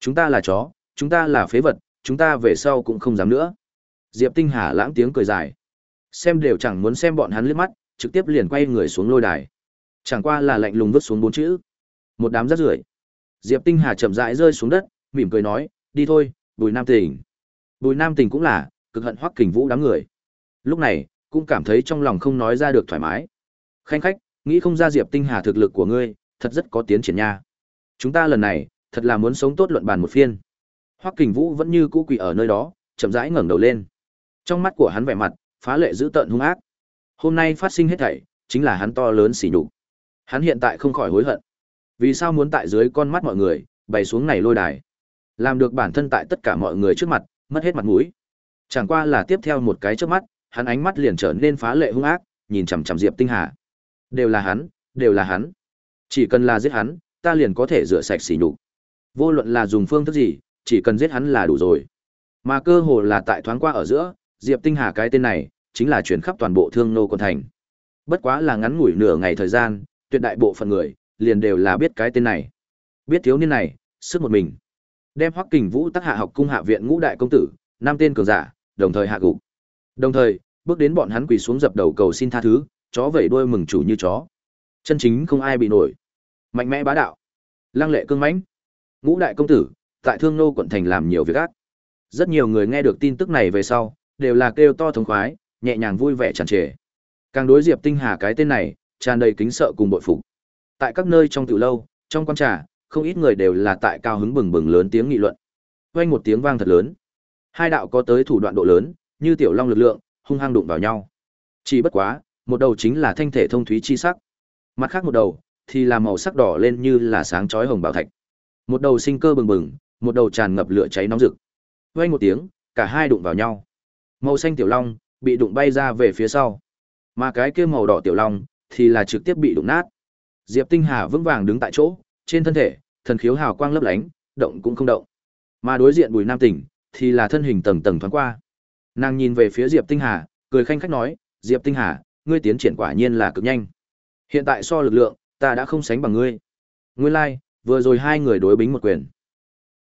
Chúng ta là chó, chúng ta là phế vật, chúng ta về sau cũng không dám nữa. Diệp Tinh Hà lãng tiếng cười dài. Xem đều chẳng muốn xem bọn hắn liếc mắt, trực tiếp liền quay người xuống lôi đài. Chẳng qua là lạnh lùng vứt xuống bốn chữ. Một đám rác rưởi. Diệp Tinh Hà chậm rãi rơi xuống đất, mỉm cười nói, đi thôi, Bùi Nam Tỉnh. Bùi Nam Tình cũng là, cực hận hoắc kình vũ đám người. Lúc này, cũng cảm thấy trong lòng không nói ra được thoải mái. Khanh khách, nghĩ không ra Diệp Tinh Hà thực lực của ngươi, thật rất có tiến triển nha. Chúng ta lần này, thật là muốn sống tốt luận bàn một phiên. Hoắc Kình Vũ vẫn như cũ quỳ ở nơi đó, chậm rãi ngẩng đầu lên. Trong mắt của hắn vẻ mặt phá lệ dữ tợn hung ác. Hôm nay phát sinh hết thảy, chính là hắn to lớn sỉ nhục. Hắn hiện tại không khỏi hối hận. Vì sao muốn tại dưới con mắt mọi người, bày xuống này lôi đài, làm được bản thân tại tất cả mọi người trước mặt, mất hết mặt mũi. Chẳng qua là tiếp theo một cái chớp mắt, hắn ánh mắt liền trở nên phá lệ hung ác, nhìn chằm chằm Diệp Tinh Hà. Đều là hắn, đều là hắn. Chỉ cần là giết hắn, ta liền có thể rửa sạch sỉ nhục. Vô luận là dùng phương thức gì, chỉ cần giết hắn là đủ rồi. Mà cơ hồ là tại thoáng qua ở giữa, Diệp Tinh Hà cái tên này, chính là chuyển khắp toàn bộ thương nô quận thành. Bất quá là ngắn ngủi nửa ngày thời gian, tuyệt đại bộ phận người, liền đều là biết cái tên này. Biết thiếu niên này, sức một mình. Đem Hoắc Kình Vũ tác hạ học cung hạ viện ngũ đại công tử, năm tên cường giả, đồng thời hạ gục. Đồng thời, bước đến bọn hắn quỳ xuống dập đầu cầu xin tha thứ, chó vẫy đuôi mừng chủ như chó. Chân chính không ai bị nổi. Mạnh mẽ bá đạo. Lăng lệ cương mãnh. Ngũ đại công tử, tại Thương Nô quận thành làm nhiều việc ác. Rất nhiều người nghe được tin tức này về sau, đều là kêu to thống khoái, nhẹ nhàng vui vẻ tràn trề. Càng đối Diệp Tinh Hà cái tên này, tràn đầy kính sợ cùng bội phục. Tại các nơi trong tiểu lâu, trong quan trà, không ít người đều là tại cao hứng bừng bừng lớn tiếng nghị luận. Vang một tiếng vang thật lớn. Hai đạo có tới thủ đoạn độ lớn, như tiểu long lực lượng, hung hăng đụng vào nhau. Chỉ bất quá, một đầu chính là thanh thể thông thúy chi sắc. Mặt khác một đầu thì là màu sắc đỏ lên như là sáng chói hồng bảo thạch. Một đầu sinh cơ bừng bừng, một đầu tràn ngập lửa cháy nóng rực. Vang một tiếng, cả hai đụng vào nhau. Màu xanh tiểu long bị đụng bay ra về phía sau. Mà cái kia màu đỏ tiểu long thì là trực tiếp bị đụng nát. Diệp Tinh Hà vững vàng đứng tại chỗ, trên thân thể, thần khiếu hào quang lấp lánh, động cũng không động. Mà đối diện Bùi Nam Tỉnh thì là thân hình tầng tầng thoáng qua. Nàng nhìn về phía Diệp Tinh Hà, cười khanh khách nói, "Diệp Tinh Hà, ngươi tiến triển quả nhiên là cực nhanh. Hiện tại so lực lượng, ta đã không sánh bằng ngươi." Nguyên lai, like, vừa rồi hai người đối bính một quyền.